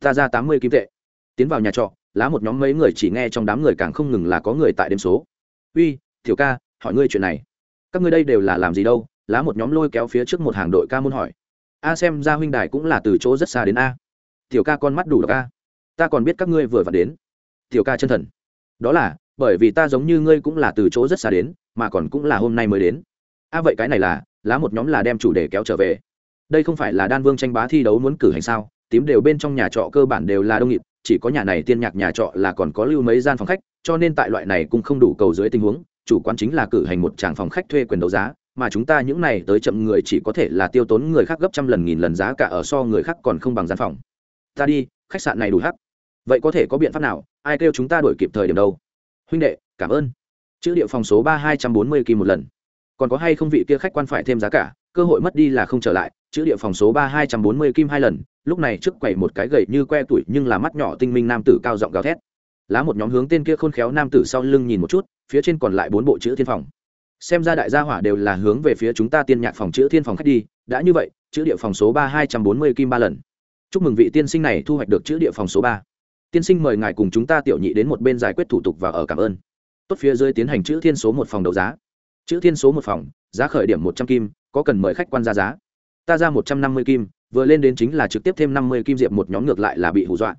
Ta ra tám mươi kim tệ. Tiến vào nhà trọ, lá một nhóm mấy người chỉ nghe trong đám người càng không ngừng là có người tại đêm số. Uy thiểu ca, hỏi ngươi chuyện này các ngươi đây đều là làm gì đâu, lá một nhóm lôi kéo phía trước một hàng đội ca môn hỏi. A xem ra huynh đài cũng là từ chỗ rất xa đến a. Tiểu ca con mắt đủ độc a. Ta còn biết các ngươi vừa vặn đến. Tiểu ca chân thần. Đó là, bởi vì ta giống như ngươi cũng là từ chỗ rất xa đến, mà còn cũng là hôm nay mới đến. A vậy cái này là, lá một nhóm là đem chủ đề kéo trở về. Đây không phải là đan vương tranh bá thi đấu muốn cử hành sao? Tím đều bên trong nhà trọ cơ bản đều là đông nghịt, chỉ có nhà này tiên nhạc nhà trọ là còn có lưu mấy gian phòng khách, cho nên tại loại này cũng không đủ cầu dưới tình huống chủ quán chính là cử hành một tràng phòng khách thuê quyền đấu giá, mà chúng ta những này tới chậm người chỉ có thể là tiêu tốn người khác gấp trăm lần nghìn lần giá cả ở so người khác còn không bằng gian phòng. Ta đi, khách sạn này đủ hắc. Vậy có thể có biện pháp nào? Ai kêu chúng ta đổi kịp thời điểm đâu? Huynh đệ, cảm ơn. Chữ địa phòng số ba hai trăm bốn mươi kim một lần. Còn có hay không vị kia khách quan phải thêm giá cả? Cơ hội mất đi là không trở lại. Chữ địa phòng số ba hai trăm bốn mươi kim hai lần. Lúc này trước quầy một cái gậy như que tuổi nhưng là mắt nhỏ tinh minh nam tử cao giọng gào thét. Lá một nhóm hướng tên kia khôn khéo nam tử sau lưng nhìn một chút phía trên còn lại bốn bộ chữ thiên phòng. Xem ra đại gia hỏa đều là hướng về phía chúng ta tiên nhạc phòng chữ thiên phòng khách đi, đã như vậy, chữ địa phòng số ba hai trăm bốn mươi kim ba lần. Chúc mừng vị tiên sinh này thu hoạch được chữ địa phòng số ba. Tiên sinh mời ngài cùng chúng ta tiểu nhị đến một bên giải quyết thủ tục và ở cảm ơn. Tốt phía dưới tiến hành chữ thiên số một phòng đấu giá. Chữ thiên số một phòng, giá khởi điểm một trăm kim, có cần mời khách quan ra giá. Ta ra một trăm năm mươi kim, vừa lên đến chính là trực tiếp thêm năm mươi kim diệp một nhóm ngược lại là bị hù dọa.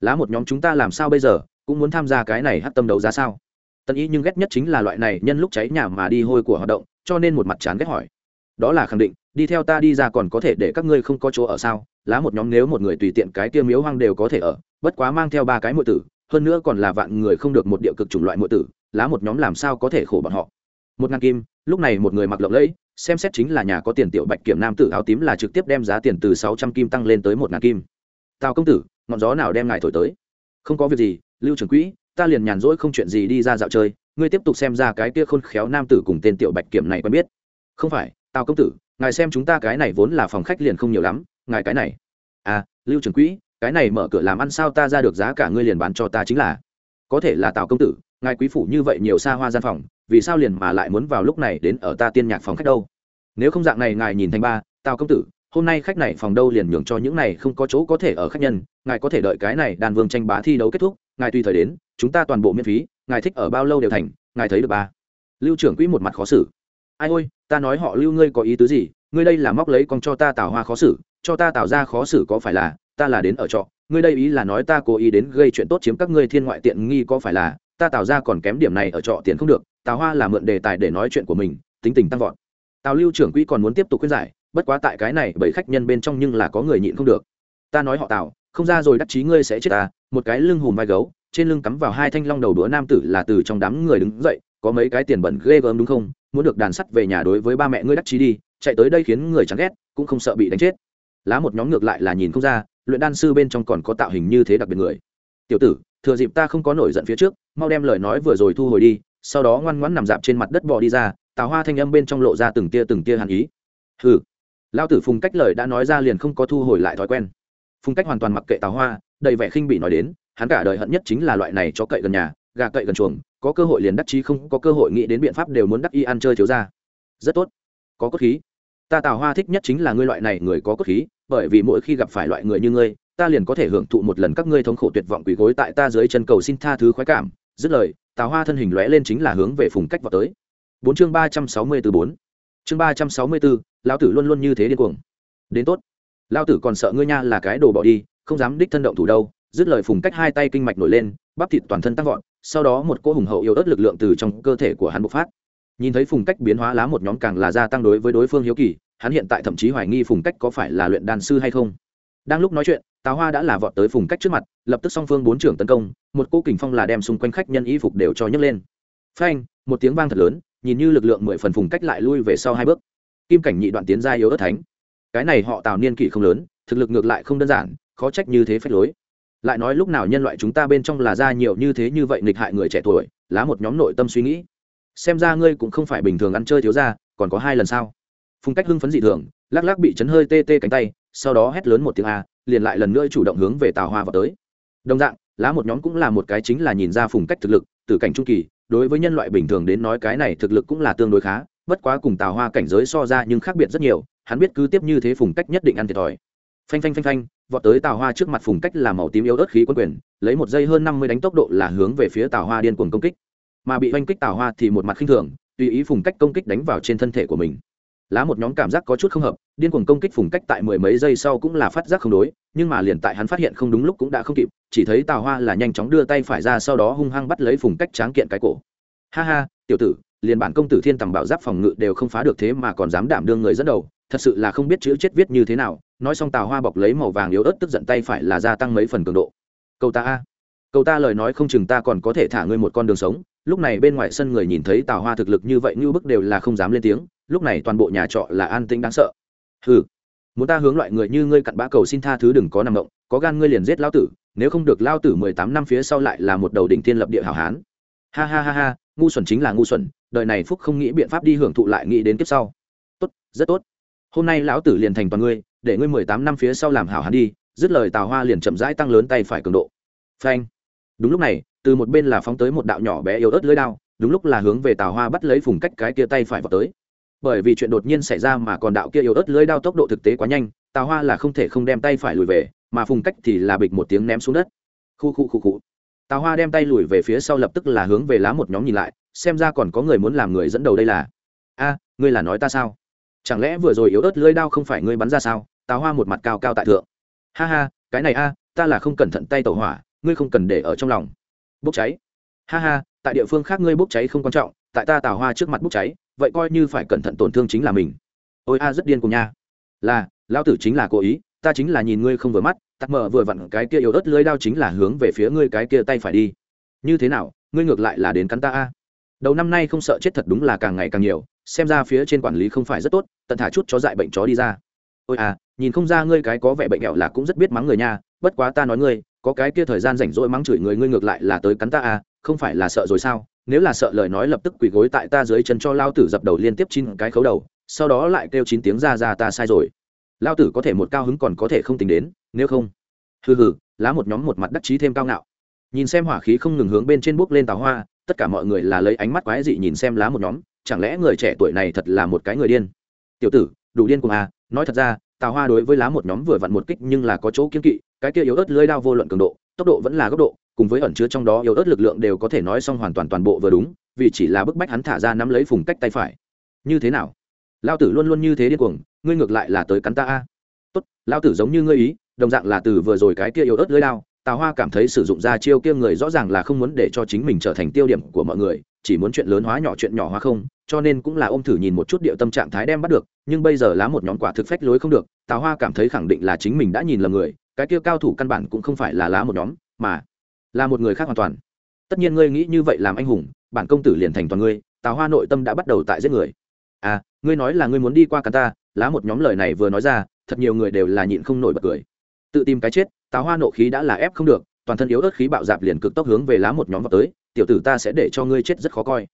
Lá một nhóm chúng ta làm sao bây giờ, cũng muốn tham gia cái này hát tâm đấu giá sao? Tân ý nhưng ghét nhất chính là loại này nhân lúc cháy nhà mà đi hôi của hoạt động, cho nên một mặt chán ghét hỏi. Đó là khẳng định, đi theo ta đi ra còn có thể để các ngươi không có chỗ ở sao? Lá một nhóm nếu một người tùy tiện cái tiêu miếu hoang đều có thể ở, bất quá mang theo ba cái mượn tử, hơn nữa còn là vạn người không được một địa cực chủng loại mượn tử, lá một nhóm làm sao có thể khổ bọn họ? Một ngàn kim, lúc này một người mặc lộng lẫy, xem xét chính là nhà có tiền tiểu bạch kiểm nam tử áo tím là trực tiếp đem giá tiền từ sáu trăm kim tăng lên tới một ngàn kim. Tào công tử, ngọn gió nào đem ngài thổi tới? Không có việc gì, lưu trưởng quỹ ta liền nhàn rỗi không chuyện gì đi ra dạo chơi, ngươi tiếp tục xem ra cái kia khôn khéo nam tử cùng tên tiểu bạch kiểm này quen biết. Không phải, tào công tử, ngài xem chúng ta cái này vốn là phòng khách liền không nhiều lắm, ngài cái này. À lưu trưởng quỹ, cái này mở cửa làm ăn sao ta ra được giá cả ngươi liền bán cho ta chính là. Có thể là tào công tử, ngài quý phủ như vậy nhiều xa hoa gian phòng, vì sao liền mà lại muốn vào lúc này đến ở ta tiên nhạc phòng khách đâu? Nếu không dạng này ngài nhìn thành ba, tào công tử, hôm nay khách này phòng đâu liền nhường cho những này không có chỗ có thể ở khách nhân, ngài có thể đợi cái này đàn vương tranh bá thi đấu kết thúc ngài tùy thời đến, chúng ta toàn bộ miễn phí, ngài thích ở bao lâu đều thành, ngài thấy được ba. Lưu trưởng quỹ một mặt khó xử. Ai ôi, ta nói họ lưu ngươi có ý tứ gì? Ngươi đây là móc lấy con cho ta tạo hoa khó xử, cho ta tạo ra khó xử có phải là, ta là đến ở trọ. Ngươi đây ý là nói ta cố ý đến gây chuyện tốt chiếm các ngươi thiên ngoại tiện nghi có phải là, ta tạo ra còn kém điểm này ở trọ tiền không được tào hoa là mượn đề tài để nói chuyện của mình, tính tình tăng vọt. Tào lưu trưởng quỹ còn muốn tiếp tục khuyên giải, bất quá tại cái này, bảy khách nhân bên trong nhưng là có người nhịn không được. Ta nói họ tào không ra rồi đắc chí ngươi sẽ chết ta một cái lưng hùm vai gấu, trên lưng cắm vào hai thanh long đầu đũa nam tử là từ trong đám người đứng dậy, có mấy cái tiền bẩn ghê gớm đúng không, muốn được đàn sắt về nhà đối với ba mẹ ngươi đắc chí đi, chạy tới đây khiến người chán ghét, cũng không sợ bị đánh chết. Lá một nhóm ngược lại là nhìn không ra, luyện đan sư bên trong còn có tạo hình như thế đặc biệt người. Tiểu tử, thừa dịp ta không có nổi giận phía trước, mau đem lời nói vừa rồi thu hồi đi, sau đó ngoan ngoãn nằm dạp trên mặt đất bò đi ra, tào hoa thanh âm bên trong lộ ra từng tia từng tia hàn ý. Hừ. Lao tử phùng cách lời đã nói ra liền không có thu hồi lại thói quen phùng cách hoàn toàn mặc kệ tào hoa, đầy vẻ khinh bị nói đến, hắn cả đời hận nhất chính là loại này cho cậy gần nhà, gà cậy gần chuồng, có cơ hội liền đắc chí không, có cơ hội nghĩ đến biện pháp đều muốn đắc y ăn chơi thiếu ra rất tốt. Có cốt khí. Ta tào hoa thích nhất chính là ngươi loại này người có cốt khí, bởi vì mỗi khi gặp phải loại người như ngươi, ta liền có thể hưởng thụ một lần các ngươi thống khổ tuyệt vọng quỳ gối tại ta dưới chân cầu xin tha thứ khoái cảm. Dứt lời tào hoa thân hình lóe lên chính là hướng về phùng cách vào tới. Bốn chương ba trăm sáu mươi từ bốn. Chương ba trăm sáu mươi bốn lão tử luôn luôn như thế điên cuồng. Đến tốt lão tử còn sợ ngươi nha là cái đồ bỏ đi, không dám đích thân động thủ đâu. Dứt lời phùng cách hai tay kinh mạch nổi lên, bắp thịt toàn thân tăng vọt, sau đó một cỗ hùng hậu yếu ớt lực lượng từ trong cơ thể của hắn bộc phát. Nhìn thấy phùng cách biến hóa lá một nhóm càng là gia tăng đối với đối phương hiếu kỳ, hắn hiện tại thậm chí hoài nghi phùng cách có phải là luyện đan sư hay không. Đang lúc nói chuyện Táo hoa đã là vọt tới phùng cách trước mặt, lập tức song phương bốn trưởng tấn công, một cô kình phong là đem xung quanh khách nhân y phục đều cho nhấc lên. Phanh, một tiếng vang thật lớn, nhìn như lực lượng mười phần phùng cách lại lui về sau hai bước. Kim cảnh nhị đoạn tiến ra yếu ớt thánh cái này họ tào niên kỷ không lớn, thực lực ngược lại không đơn giản, khó trách như thế phách lối. Lại nói lúc nào nhân loại chúng ta bên trong là ra nhiều như thế như vậy nghịch hại người trẻ tuổi, lá một nhóm nội tâm suy nghĩ. Xem ra ngươi cũng không phải bình thường ăn chơi thiếu ra còn có hai lần sao? Phùng cách hưng phấn dị thường, lắc lắc bị chấn hơi tê tê cánh tay, sau đó hét lớn một tiếng a, liền lại lần nữa chủ động hướng về tào hoa vào tới. Đồng dạng, lá một nhóm cũng là một cái chính là nhìn ra phùng cách thực lực, từ cảnh trung kỳ, đối với nhân loại bình thường đến nói cái này thực lực cũng là tương đối khá, bất quá cùng tào hoa cảnh giới so ra nhưng khác biệt rất nhiều hắn biết cứ tiếp như thế phùng cách nhất định ăn thiệt thòi. Phanh phanh phanh phanh, vọt tới tào hoa trước mặt phùng cách là màu tím yếu ớt khí quân quyền, lấy một giây hơn năm mươi đánh tốc độ là hướng về phía tào hoa điên cuồng công kích. Mà bị oanh kích tào hoa thì một mặt khinh thường, tùy ý phùng cách công kích đánh vào trên thân thể của mình. Lá một nhóm cảm giác có chút không hợp, điên cuồng công kích phùng cách tại mười mấy giây sau cũng là phát giác không đối, nhưng mà liền tại hắn phát hiện không đúng lúc cũng đã không kịp, chỉ thấy tào hoa là nhanh chóng đưa tay phải ra sau đó hung hăng bắt lấy phùng cách tráng kiện cái cổ. Ha ha, tiểu tử, liền bản công tử thiên tầm bảo giáp phòng ngự đều không phá được thế mà còn dám đảm đương người dẫn đầu thật sự là không biết chữ chết viết như thế nào, nói xong tào hoa bọc lấy màu vàng yếu ớt tức giận tay phải là gia tăng mấy phần cường độ. Câu ta a. Câu ta lời nói không chừng ta còn có thể thả ngươi một con đường sống. Lúc này bên ngoài sân người nhìn thấy tào hoa thực lực như vậy như bức đều là không dám lên tiếng. Lúc này toàn bộ nhà trọ là an tĩnh đáng sợ. Hừ. Muốn ta hướng loại người như ngươi cặn bã cầu xin tha thứ đừng có nằm động, có gan ngươi liền giết lao tử, nếu không được lao tử mười tám năm phía sau lại là một đầu đỉnh tiên lập địa hảo hán. Ha ha ha ha, ngu xuẩn chính là ngu xuẩn, đời này phúc không nghĩ biện pháp đi hưởng thụ lại nghĩ đến kiếp sau. Tốt, rất tốt hôm nay lão tử liền thành toàn ngươi, để ngươi mười tám năm phía sau làm hảo hán đi, dứt lời tào hoa liền chậm rãi tăng lớn tay phải cường độ. Phanh. Đúng lúc này, từ một bên là phóng tới một đạo nhỏ bé yếu ớt lưới đao, đúng lúc là hướng về tào hoa bắt lấy phùng cách cái kia tay phải vào tới. Bởi vì chuyện đột nhiên xảy ra mà còn đạo kia yếu ớt lưới đao tốc độ thực tế quá nhanh, tào hoa là không thể không đem tay phải lùi về, mà phùng cách thì là bịch một tiếng ném xuống đất. Khu khu khu khu. Tào hoa đem tay lùi về phía sau lập tức là hướng về lá một nhóm nhìn lại, xem ra còn có người muốn làm người dẫn đầu đây là. A, ngươi là nói ta sao? Chẳng lẽ vừa rồi yếu ớt lưỡi đao không phải ngươi bắn ra sao? Tào hoa một mặt cao cao tại thượng. Ha ha, cái này a, ta là không cẩn thận tay tẩu hỏa, ngươi không cần để ở trong lòng. Bốc cháy. Ha ha, tại địa phương khác ngươi bốc cháy không quan trọng, tại ta tào hoa trước mặt bốc cháy, vậy coi như phải cẩn thận tổn thương chính là mình. Ôi a, rất điên cùng nha. Là, lão tử chính là cố ý, ta chính là nhìn ngươi không vừa mắt, tắt mở vừa vặn cái kia yếu ớt lưới đao chính là hướng về phía ngươi cái kia tay phải đi. Như thế nào, ngươi ngược lại là đến cắn ta a. Đầu năm nay không sợ chết thật đúng là càng ngày càng nhiều xem ra phía trên quản lý không phải rất tốt, tận thả chút chó dại bệnh chó đi ra. Ôi à nhìn không ra ngươi cái có vẻ bệnh nghèo là cũng rất biết mắng người nha, bất quá ta nói ngươi, có cái kia thời gian rảnh rỗi mắng chửi người ngươi ngược lại là tới cắn ta à không phải là sợ rồi sao? Nếu là sợ lời nói lập tức quỳ gối tại ta dưới chân cho lao tử dập đầu liên tiếp chín cái khấu đầu, sau đó lại kêu chín tiếng ra ra ta sai rồi. Lao tử có thể một cao hứng còn có thể không tính đến, nếu không. Hừ hừ, lá một nhóm một mặt đắc chí thêm cao ngạo. Nhìn xem hỏa khí không ngừng hướng bên trên bước lên tàu hoa, tất cả mọi người là lấy ánh mắt quái dị nhìn xem lá một nhóm chẳng lẽ người trẻ tuổi này thật là một cái người điên? Tiểu tử, đủ điên cùng à nói thật ra, tào hoa đối với lá một nhóm vừa vặn một kích nhưng là có chỗ kiên kỵ, cái kia yếu ớt lưới đao vô luận cường độ, tốc độ vẫn là góc độ, cùng với ẩn chứa trong đó yếu ớt lực lượng đều có thể nói xong hoàn toàn toàn bộ vừa đúng, vì chỉ là bức bách hắn thả ra nắm lấy phùng cách tay phải. Như thế nào? Lao tử luôn luôn như thế điên cuồng, ngươi ngược lại là tới cắn ta a. Tốt, lao tử giống như ngươi ý, đồng dạng là từ vừa rồi cái kia yếu ớt lưới đao, tào hoa cảm thấy sử dụng ra chiêu kia người rõ ràng là không muốn để cho chính mình trở thành tiêu điểm của mọi người chỉ muốn chuyện lớn hóa nhỏ chuyện nhỏ hóa không, cho nên cũng là ôm thử nhìn một chút điệu tâm trạng thái đem bắt được, nhưng bây giờ lá một nhóm quả thực phách lối không được, tào hoa cảm thấy khẳng định là chính mình đã nhìn lầm người, cái kia cao thủ căn bản cũng không phải là lá một nhóm, mà là một người khác hoàn toàn. Tất nhiên ngươi nghĩ như vậy làm anh hùng, bản công tử liền thành toàn ngươi, tào hoa nội tâm đã bắt đầu tại giết người. À ngươi nói là ngươi muốn đi qua cắn ta, lá một nhóm lời này vừa nói ra, thật nhiều người đều là nhịn không nổi bật cười. Tự tìm cái chết, tào hoa nộ khí đã là ép không được, toàn thân yếu ớt khí bạo dạp liền cực tốc hướng về lá một nhóm vào tới tiểu tử ta sẽ để cho ngươi chết rất khó coi.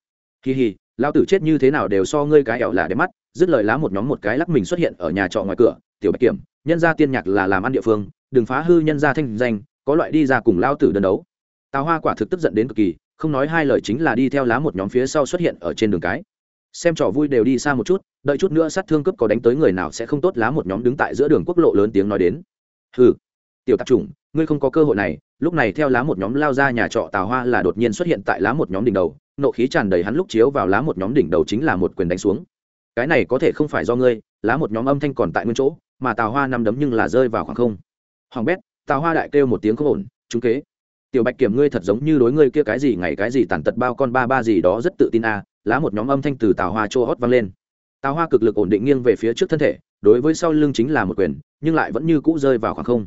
Kỳ hì lao tử chết như thế nào đều so ngươi cái ẻo là đẹp mắt, dứt lời lá một nhóm một cái lắc mình xuất hiện ở nhà trọ ngoài cửa, tiểu bạch kiểm, nhân gia tiên nhạc là làm ăn địa phương, đừng phá hư nhân gia thanh danh, có loại đi ra cùng lao tử đơn đấu. Tào hoa quả thực tức giận đến cực kỳ, không nói hai lời chính là đi theo lá một nhóm phía sau xuất hiện ở trên đường cái. Xem trò vui đều đi xa một chút, đợi chút nữa sát thương cướp có đánh tới người nào sẽ không tốt, lá một nhóm đứng tại giữa đường quốc lộ lớn tiếng nói đến. Hừ tiểu tạp chủng ngươi không có cơ hội này. Lúc này theo lá một nhóm lao ra nhà trọ tào hoa là đột nhiên xuất hiện tại lá một nhóm đỉnh đầu. Nộ khí tràn đầy hắn lúc chiếu vào lá một nhóm đỉnh đầu chính là một quyền đánh xuống. Cái này có thể không phải do ngươi lá một nhóm âm thanh còn tại nguyên chỗ mà tào hoa nằm đấm nhưng là rơi vào khoảng không. Hoàng bét tào hoa đại kêu một tiếng không ổn trúng kế. Tiểu bạch kiểm ngươi thật giống như đối ngươi kia cái gì ngày cái gì tàn tật bao con ba ba gì đó rất tự tin a à, lá một nhóm âm thanh từ tào hoa chỗ hót vang lên. Tào hoa cực lực ổn định nghiêng về phía trước thân thể đối với sau lưng chính là một quyền nhưng lại vẫn như cũ rơi vào khoảng không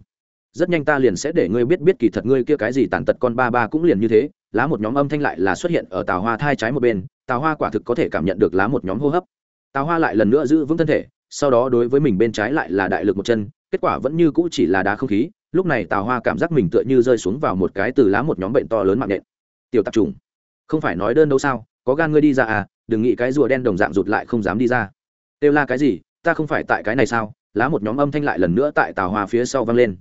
rất nhanh ta liền sẽ để ngươi biết biết kỳ thật ngươi kia cái gì tàn tật con ba ba cũng liền như thế, lá một nhóm âm thanh lại là xuất hiện ở tào hoa thai trái một bên, tào hoa quả thực có thể cảm nhận được lá một nhóm hô hấp. Tào hoa lại lần nữa giữ vững thân thể, sau đó đối với mình bên trái lại là đại lực một chân, kết quả vẫn như cũ chỉ là đá không khí, lúc này tào hoa cảm giác mình tựa như rơi xuống vào một cái từ lá một nhóm bệnh to lớn mạng nện tiểu tạp trùng, không phải nói đơn đâu sao, có gan ngươi đi ra à đừng nghĩ cái rùa đen đồng dạng rụt lại không dám đi ra. Kêu la cái gì, ta không phải tại cái này sao? Lá một nhóm âm thanh lại lần nữa tại tào hoa phía sau vang lên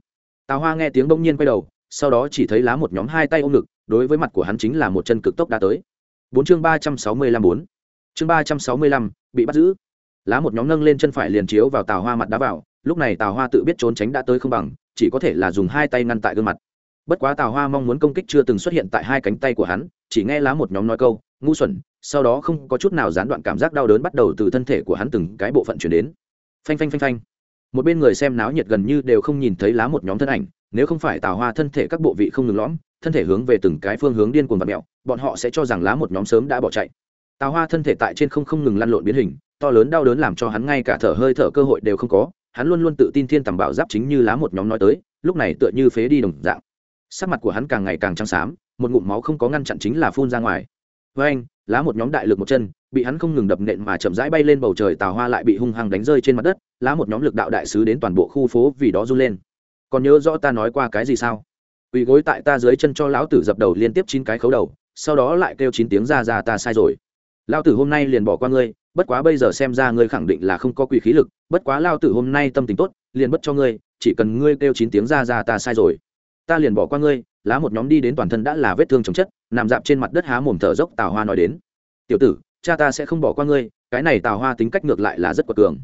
tào hoa nghe tiếng bỗng nhiên quay đầu, sau đó chỉ thấy lá một nhóm hai tay ôm ngực, đối với mặt của hắn chính là một chân cực tốc đã tới. Bốn chương ba trăm sáu mươi lăm bốn. Chương ba trăm sáu mươi lăm, bị bắt giữ. Lá một nhóm nâng lên chân phải liền chiếu vào tào hoa mặt đá vào, lúc này tào hoa tự biết trốn tránh đã tới không bằng, chỉ có thể là dùng hai tay ngăn tại gương mặt. Bất quá tào hoa mong muốn công kích chưa từng xuất hiện tại hai cánh tay của hắn, chỉ nghe lá một nhóm nói câu, ngu xuẩn. Sau đó không có chút nào gián đoạn cảm giác đau đớn bắt đầu từ thân thể của hắn từng cái bộ phận chuyển đến. Phanh phanh phanh phanh một bên người xem náo nhiệt gần như đều không nhìn thấy lá một nhóm thân ảnh, nếu không phải tào hoa thân thể các bộ vị không ngừng lõm, thân thể hướng về từng cái phương hướng điên cuồng và mẹo bọn họ sẽ cho rằng lá một nhóm sớm đã bỏ chạy. Tào hoa thân thể tại trên không không ngừng lăn lộn biến hình, to lớn đau đớn làm cho hắn ngay cả thở hơi thở cơ hội đều không có, hắn luôn luôn tự tin thiên tầm bảo giáp chính như lá một nhóm nói tới, lúc này tựa như phế đi đồng dạng. Sắc mặt của hắn càng ngày càng trắng xám, một ngụm máu không có ngăn chặn chính là phun ra ngoài. Với anh lá một nhóm đại lực một chân bị hắn không ngừng đập nện mà chậm rãi bay lên bầu trời, tào hoa lại bị hung hăng đánh rơi trên mặt đất, lá một nhóm lực đạo đại sứ đến toàn bộ khu phố vì đó run lên. Còn nhớ rõ ta nói qua cái gì sao? Quỳ gối tại ta dưới chân cho lão tử dập đầu liên tiếp chín cái khấu đầu, sau đó lại kêu chín tiếng ra ra ta sai rồi. Lão tử hôm nay liền bỏ qua ngươi, bất quá bây giờ xem ra ngươi khẳng định là không có quỷ khí lực, bất quá lao tử hôm nay tâm tình tốt, liền bất cho ngươi, chỉ cần ngươi kêu chín tiếng ra ra ta sai rồi. Ta liền bỏ qua ngươi, lá một nhóm đi đến toàn thân đã là vết thương chồng chất, nằm dạp trên mặt đất há mồm thở dốc, tào hoa nói đến. Tiểu tử cha ta sẽ không bỏ qua ngươi, cái này tào hoa tính cách ngược lại là rất quật cường.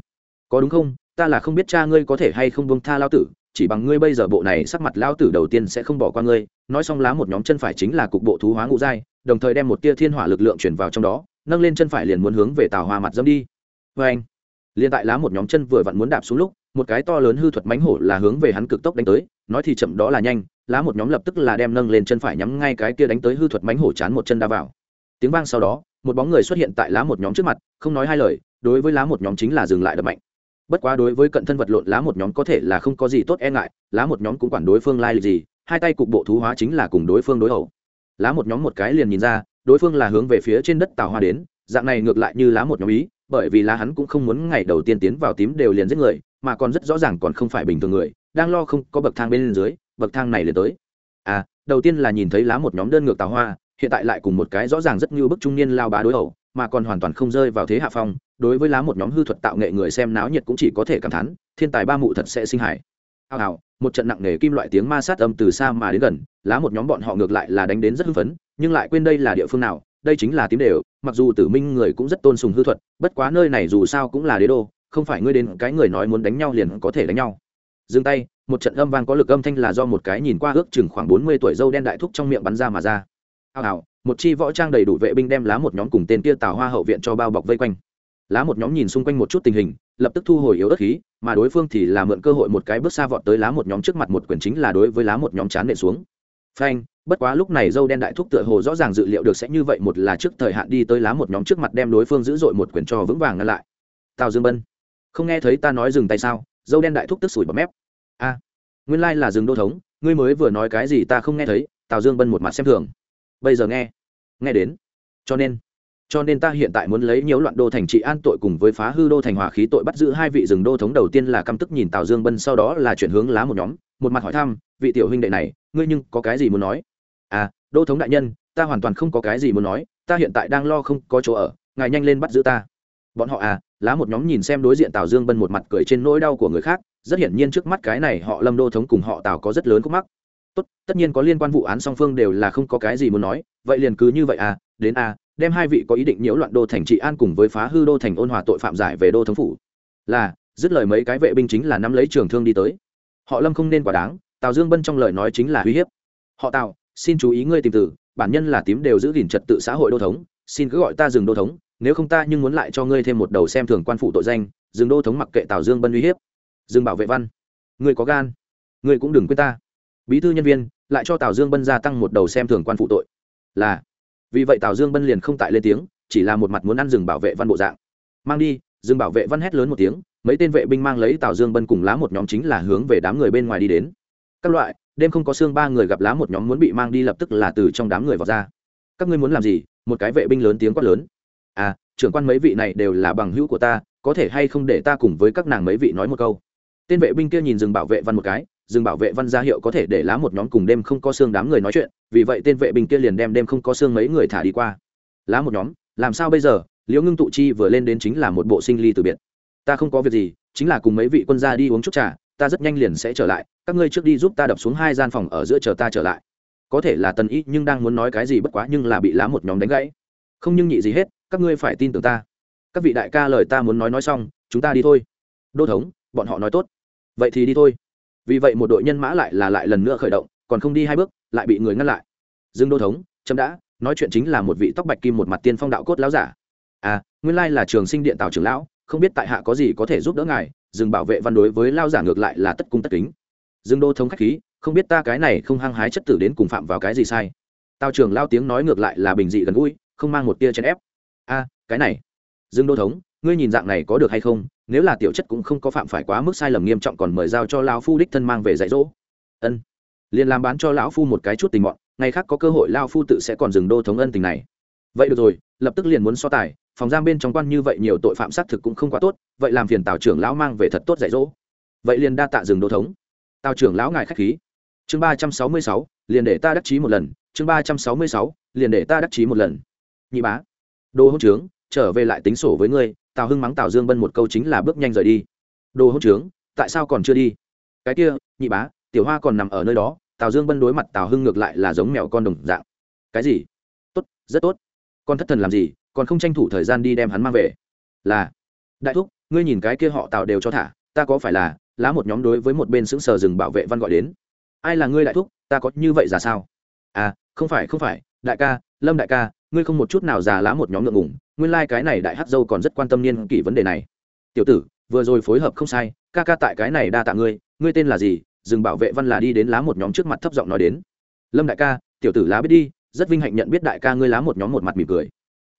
Có đúng không? Ta là không biết cha ngươi có thể hay không buông tha lao tử, chỉ bằng ngươi bây giờ bộ này sắc mặt lao tử đầu tiên sẽ không bỏ qua ngươi. Nói xong lá một nhóm chân phải chính là cục bộ thú hóa ngũ giai, đồng thời đem một tia thiên hỏa lực lượng chuyển vào trong đó, nâng lên chân phải liền muốn hướng về tào hoa mặt dâm đi. Vê anh. Liền tại lá một nhóm chân vừa vặn muốn đạp xuống lúc, một cái to lớn hư thuật mánh hổ là hướng về hắn cực tốc đánh tới, nói thì chậm đó là nhanh, lá một nhóm lập tức là đem nâng lên chân phải nhắm ngay cái kia đánh tới hư thuật mánh hổ chán một chân đa vào. Tiếng vang sau đó một bóng người xuất hiện tại lá một nhóm trước mặt, không nói hai lời, đối với lá một nhóm chính là dừng lại đập mạnh. Bất quá đối với cận thân vật lộn, lá một nhóm có thể là không có gì tốt e ngại, lá một nhóm cũng quản đối phương lai gì, hai tay cục bộ thú hóa chính là cùng đối phương đối hậu. Lá một nhóm một cái liền nhìn ra, đối phương là hướng về phía trên đất tào hoa đến, dạng này ngược lại như lá một nhóm ý, bởi vì lá hắn cũng không muốn ngày đầu tiên tiến vào tím đều liền giết người, mà còn rất rõ ràng còn không phải bình thường người, đang lo không có bậc thang bên dưới, bậc thang này liền tới. À đầu tiên là nhìn thấy lá một nhóm đơn ngược tào hoa hiện tại lại cùng một cái rõ ràng rất như bức trung niên lao bá đối ẩu, mà còn hoàn toàn không rơi vào thế hạ phong đối với lá một nhóm hư thuật tạo nghệ người xem náo nhiệt cũng chỉ có thể cảm thán thiên tài ba mụ thật sẽ sinh hải hào hào một trận nặng nề kim loại tiếng ma sát âm từ xa mà đến gần lá một nhóm bọn họ ngược lại là đánh đến rất hưng phấn nhưng lại quên đây là địa phương nào đây chính là tím đều mặc dù tử minh người cũng rất tôn sùng hư thuật bất quá nơi này dù sao cũng là đế đô không phải ngươi đến cái người nói muốn đánh nhau liền có thể đánh nhau. Dừng tay một trận âm vang có lực âm thanh là do một cái nhìn qua ước chừng khoảng bốn mươi tuổi dâu đen đại thúc trong miệng bắn ra mà ra hào hào, một chi võ trang đầy đủ vệ binh đem lá một nhóm cùng tên kia tào hoa hậu viện cho bao bọc vây quanh. Lá một nhóm nhìn xung quanh một chút tình hình, lập tức thu hồi yếu ớt khí, mà đối phương thì là mượn cơ hội một cái bước xa vọt tới lá một nhóm trước mặt một quyền chính là đối với lá một nhóm chán nện xuống. Phanh, bất quá lúc này dâu đen đại thúc tựa hồ rõ ràng dự liệu được sẽ như vậy một là trước thời hạn đi tới lá một nhóm trước mặt đem đối phương giữ dội một quyền cho vững vàng ngăn lại. Tào dương bân, không nghe thấy ta nói dừng tay sao? Dâu đen đại thúc tức sủi bọt mép. A, nguyên lai là rừng đô thống, ngươi mới vừa nói cái gì ta không nghe thấy, tào dương bân một mặt xem thường bây giờ nghe nghe đến. Cho nên cho nên ta hiện tại muốn lấy nhiễu loạn đô thành trị an tội cùng với phá hư đô thành hòa khí tội bắt giữ hai vị rừng đô thống đầu tiên là căm tức nhìn tào dương bân, sau đó là chuyển hướng lá một nhóm, một mặt hỏi thăm, vị tiểu huynh đệ này, ngươi nhưng có cái gì muốn nói? À đô thống đại nhân, ta hoàn toàn không có cái gì muốn nói, ta hiện tại đang lo không có chỗ ở, ngài nhanh lên bắt giữ ta. Bọn họ à? Lá một nhóm nhìn xem đối diện tào dương bân một mặt cười trên nỗi đau của người khác, rất hiển nhiên trước mắt cái này họ lâm đô thống cùng họ tào có rất lớn khúc mắc tốt, tất nhiên có liên quan vụ án song phương đều là không có cái gì muốn nói, vậy liền cứ như vậy à đến à đem hai vị có ý định nhiễu loạn đô thành trị an cùng với phá hư đô thành ôn hòa tội phạm giải về đô thống phủ. Là, dứt lời mấy cái vệ binh chính là nắm lấy trường thương đi tới. Họ lâm không nên quả đáng, tào dương bân trong lời nói chính là uy hiếp. Họ tào, xin chú ý ngươi tìm từ, bản nhân là tím đều giữ gìn trật tự xã hội đô thống, xin cứ gọi ta dừng đô thống, nếu không ta nhưng muốn lại cho ngươi thêm một đầu xem thường quan phụ tội danh, dừng đô thống mặc kệ tào dương bân uy hiếp. Dừng bảo vệ văn. Ngươi có gan. Ngươi cũng đừng quên ta bí thư nhân viên lại cho tào dương bân gia tăng một đầu xem thường quan phụ tội. Là, vì vậy tào dương bân liền không tại lên tiếng, chỉ là một mặt muốn ăn rừng bảo vệ văn bộ dạng. Mang đi, rừng bảo vệ văn hét lớn một tiếng, mấy tên vệ binh mang lấy tào dương bân cùng lá một nhóm chính là hướng về đám người bên ngoài đi đến. Các loại, đêm không có xương ba người gặp lá một nhóm muốn bị mang đi lập tức là từ trong đám người vào ra. Các ngươi muốn làm gì? Một cái vệ binh lớn tiếng quát lớn. À trưởng quan mấy vị này đều là bằng hữu của ta, có thể hay không để ta cùng với các nàng mấy vị nói một câu? Tên vệ binh kia nhìn rừng bảo vệ văn một cái rừng bảo vệ văn gia hiệu có thể để lá một nhóm cùng đêm không có xương đám người nói chuyện, vì vậy tên vệ binh kia liền đem đêm không có xương mấy người thả đi qua. Lá một nhóm, làm sao bây giờ? Liễu ngưng tụ chi vừa lên đến chính là một bộ sinh ly từ biệt. Ta không có việc gì, chính là cùng mấy vị quân gia đi uống chút trà, ta rất nhanh liền sẽ trở lại, các ngươi trước đi giúp ta đập xuống hai gian phòng ở giữa chờ ta trở lại. Có thể là tần ý nhưng đang muốn nói cái gì bất quá nhưng là bị lá một nhóm đánh gãy. Không nhưng nhị gì hết, các ngươi phải tin tưởng ta. Các vị đại ca lời ta muốn nói nói xong, chúng ta đi thôi. Đô thống, bọn họ nói tốt. Vậy thì đi thôi vì vậy một đội nhân mã lại là lại lần nữa khởi động, còn không đi hai bước, lại bị người ngăn lại. Dương đô thống, chấm đã, nói chuyện chính là một vị tóc bạch kim một mặt tiên phong đạo cốt lão giả. À nguyên lai là trường sinh điện tào trưởng lão, không biết tại hạ có gì có thể giúp đỡ ngài, dừng bảo vệ văn đối với lao giả ngược lại là tất cung tất kính. Dương đô thống khách khí, không biết ta cái này không hăng hái chất tử đến cùng phạm vào cái gì sai. Tào trưởng lao tiếng nói ngược lại là bình dị gần gũi, không mang một tia chèn ép. A cái này. Dương đô thống ngươi nhìn dạng này có được hay không? Nếu là tiểu chất cũng không có phạm phải quá mức sai lầm nghiêm trọng còn mời giao cho lão phu đích thân mang về dạy dỗ. Ân. Liền làm bán cho lão phu một cái chút tình mọn, ngày khác có cơ hội lao phu tự sẽ còn dừng đô thống ân tình này. Vậy được rồi, lập tức liền muốn so tài, phòng giam bên trong quan như vậy nhiều tội phạm xác thực cũng không quá tốt, vậy làm phiền tào trưởng lão mang về thật tốt dạy dỗ. Vậy liền đa tạ dừng đô thống. Tào trưởng lão ngài khách khí. Chương ba trăm sáu mươi sáu, liền để ta đắc chí một lần. Chương ba trăm sáu mươi sáu, liền để ta đắc chí một lần. Nhị bá. Đô hỗn trướng, trở về lại tính sổ với ngươi tào hưng mắng tào dương bân một câu chính là bước nhanh rời đi. Đồ hỗn trướng, tại sao còn chưa đi? Cái kia, nhị bá, tiểu hoa còn nằm ở nơi đó, tào dương bân đối mặt tào hưng ngược lại là giống mèo con đồng dạng. Cái gì? Tốt, rất tốt. Con thất thần làm gì, còn không tranh thủ thời gian đi đem hắn mang về. Là, đại thúc, ngươi nhìn cái kia họ tào đều cho thả, ta có phải là lá một nhóm đối với một bên xứng sờ rừng bảo vệ văn gọi đến? Ai là ngươi đại thúc, ta có như vậy ra sao? À không phải không phải, đại ca, lâm đại ca, ngươi không một chút nào già lá một nhóm ngượng ngủng nguyên lai cái này đại hát dâu còn rất quan tâm niên kỷ vấn đề này. Tiểu tử, vừa rồi phối hợp không sai, ca ca tại cái này đa tạ ngươi ngươi tên là gì? Dừng bảo vệ văn là đi đến lá một nhóm trước mặt thấp giọng nói đến. Lâm đại ca, tiểu tử lá biết đi, rất vinh hạnh nhận biết đại ca ngươi lá một nhóm một mặt mỉm cười.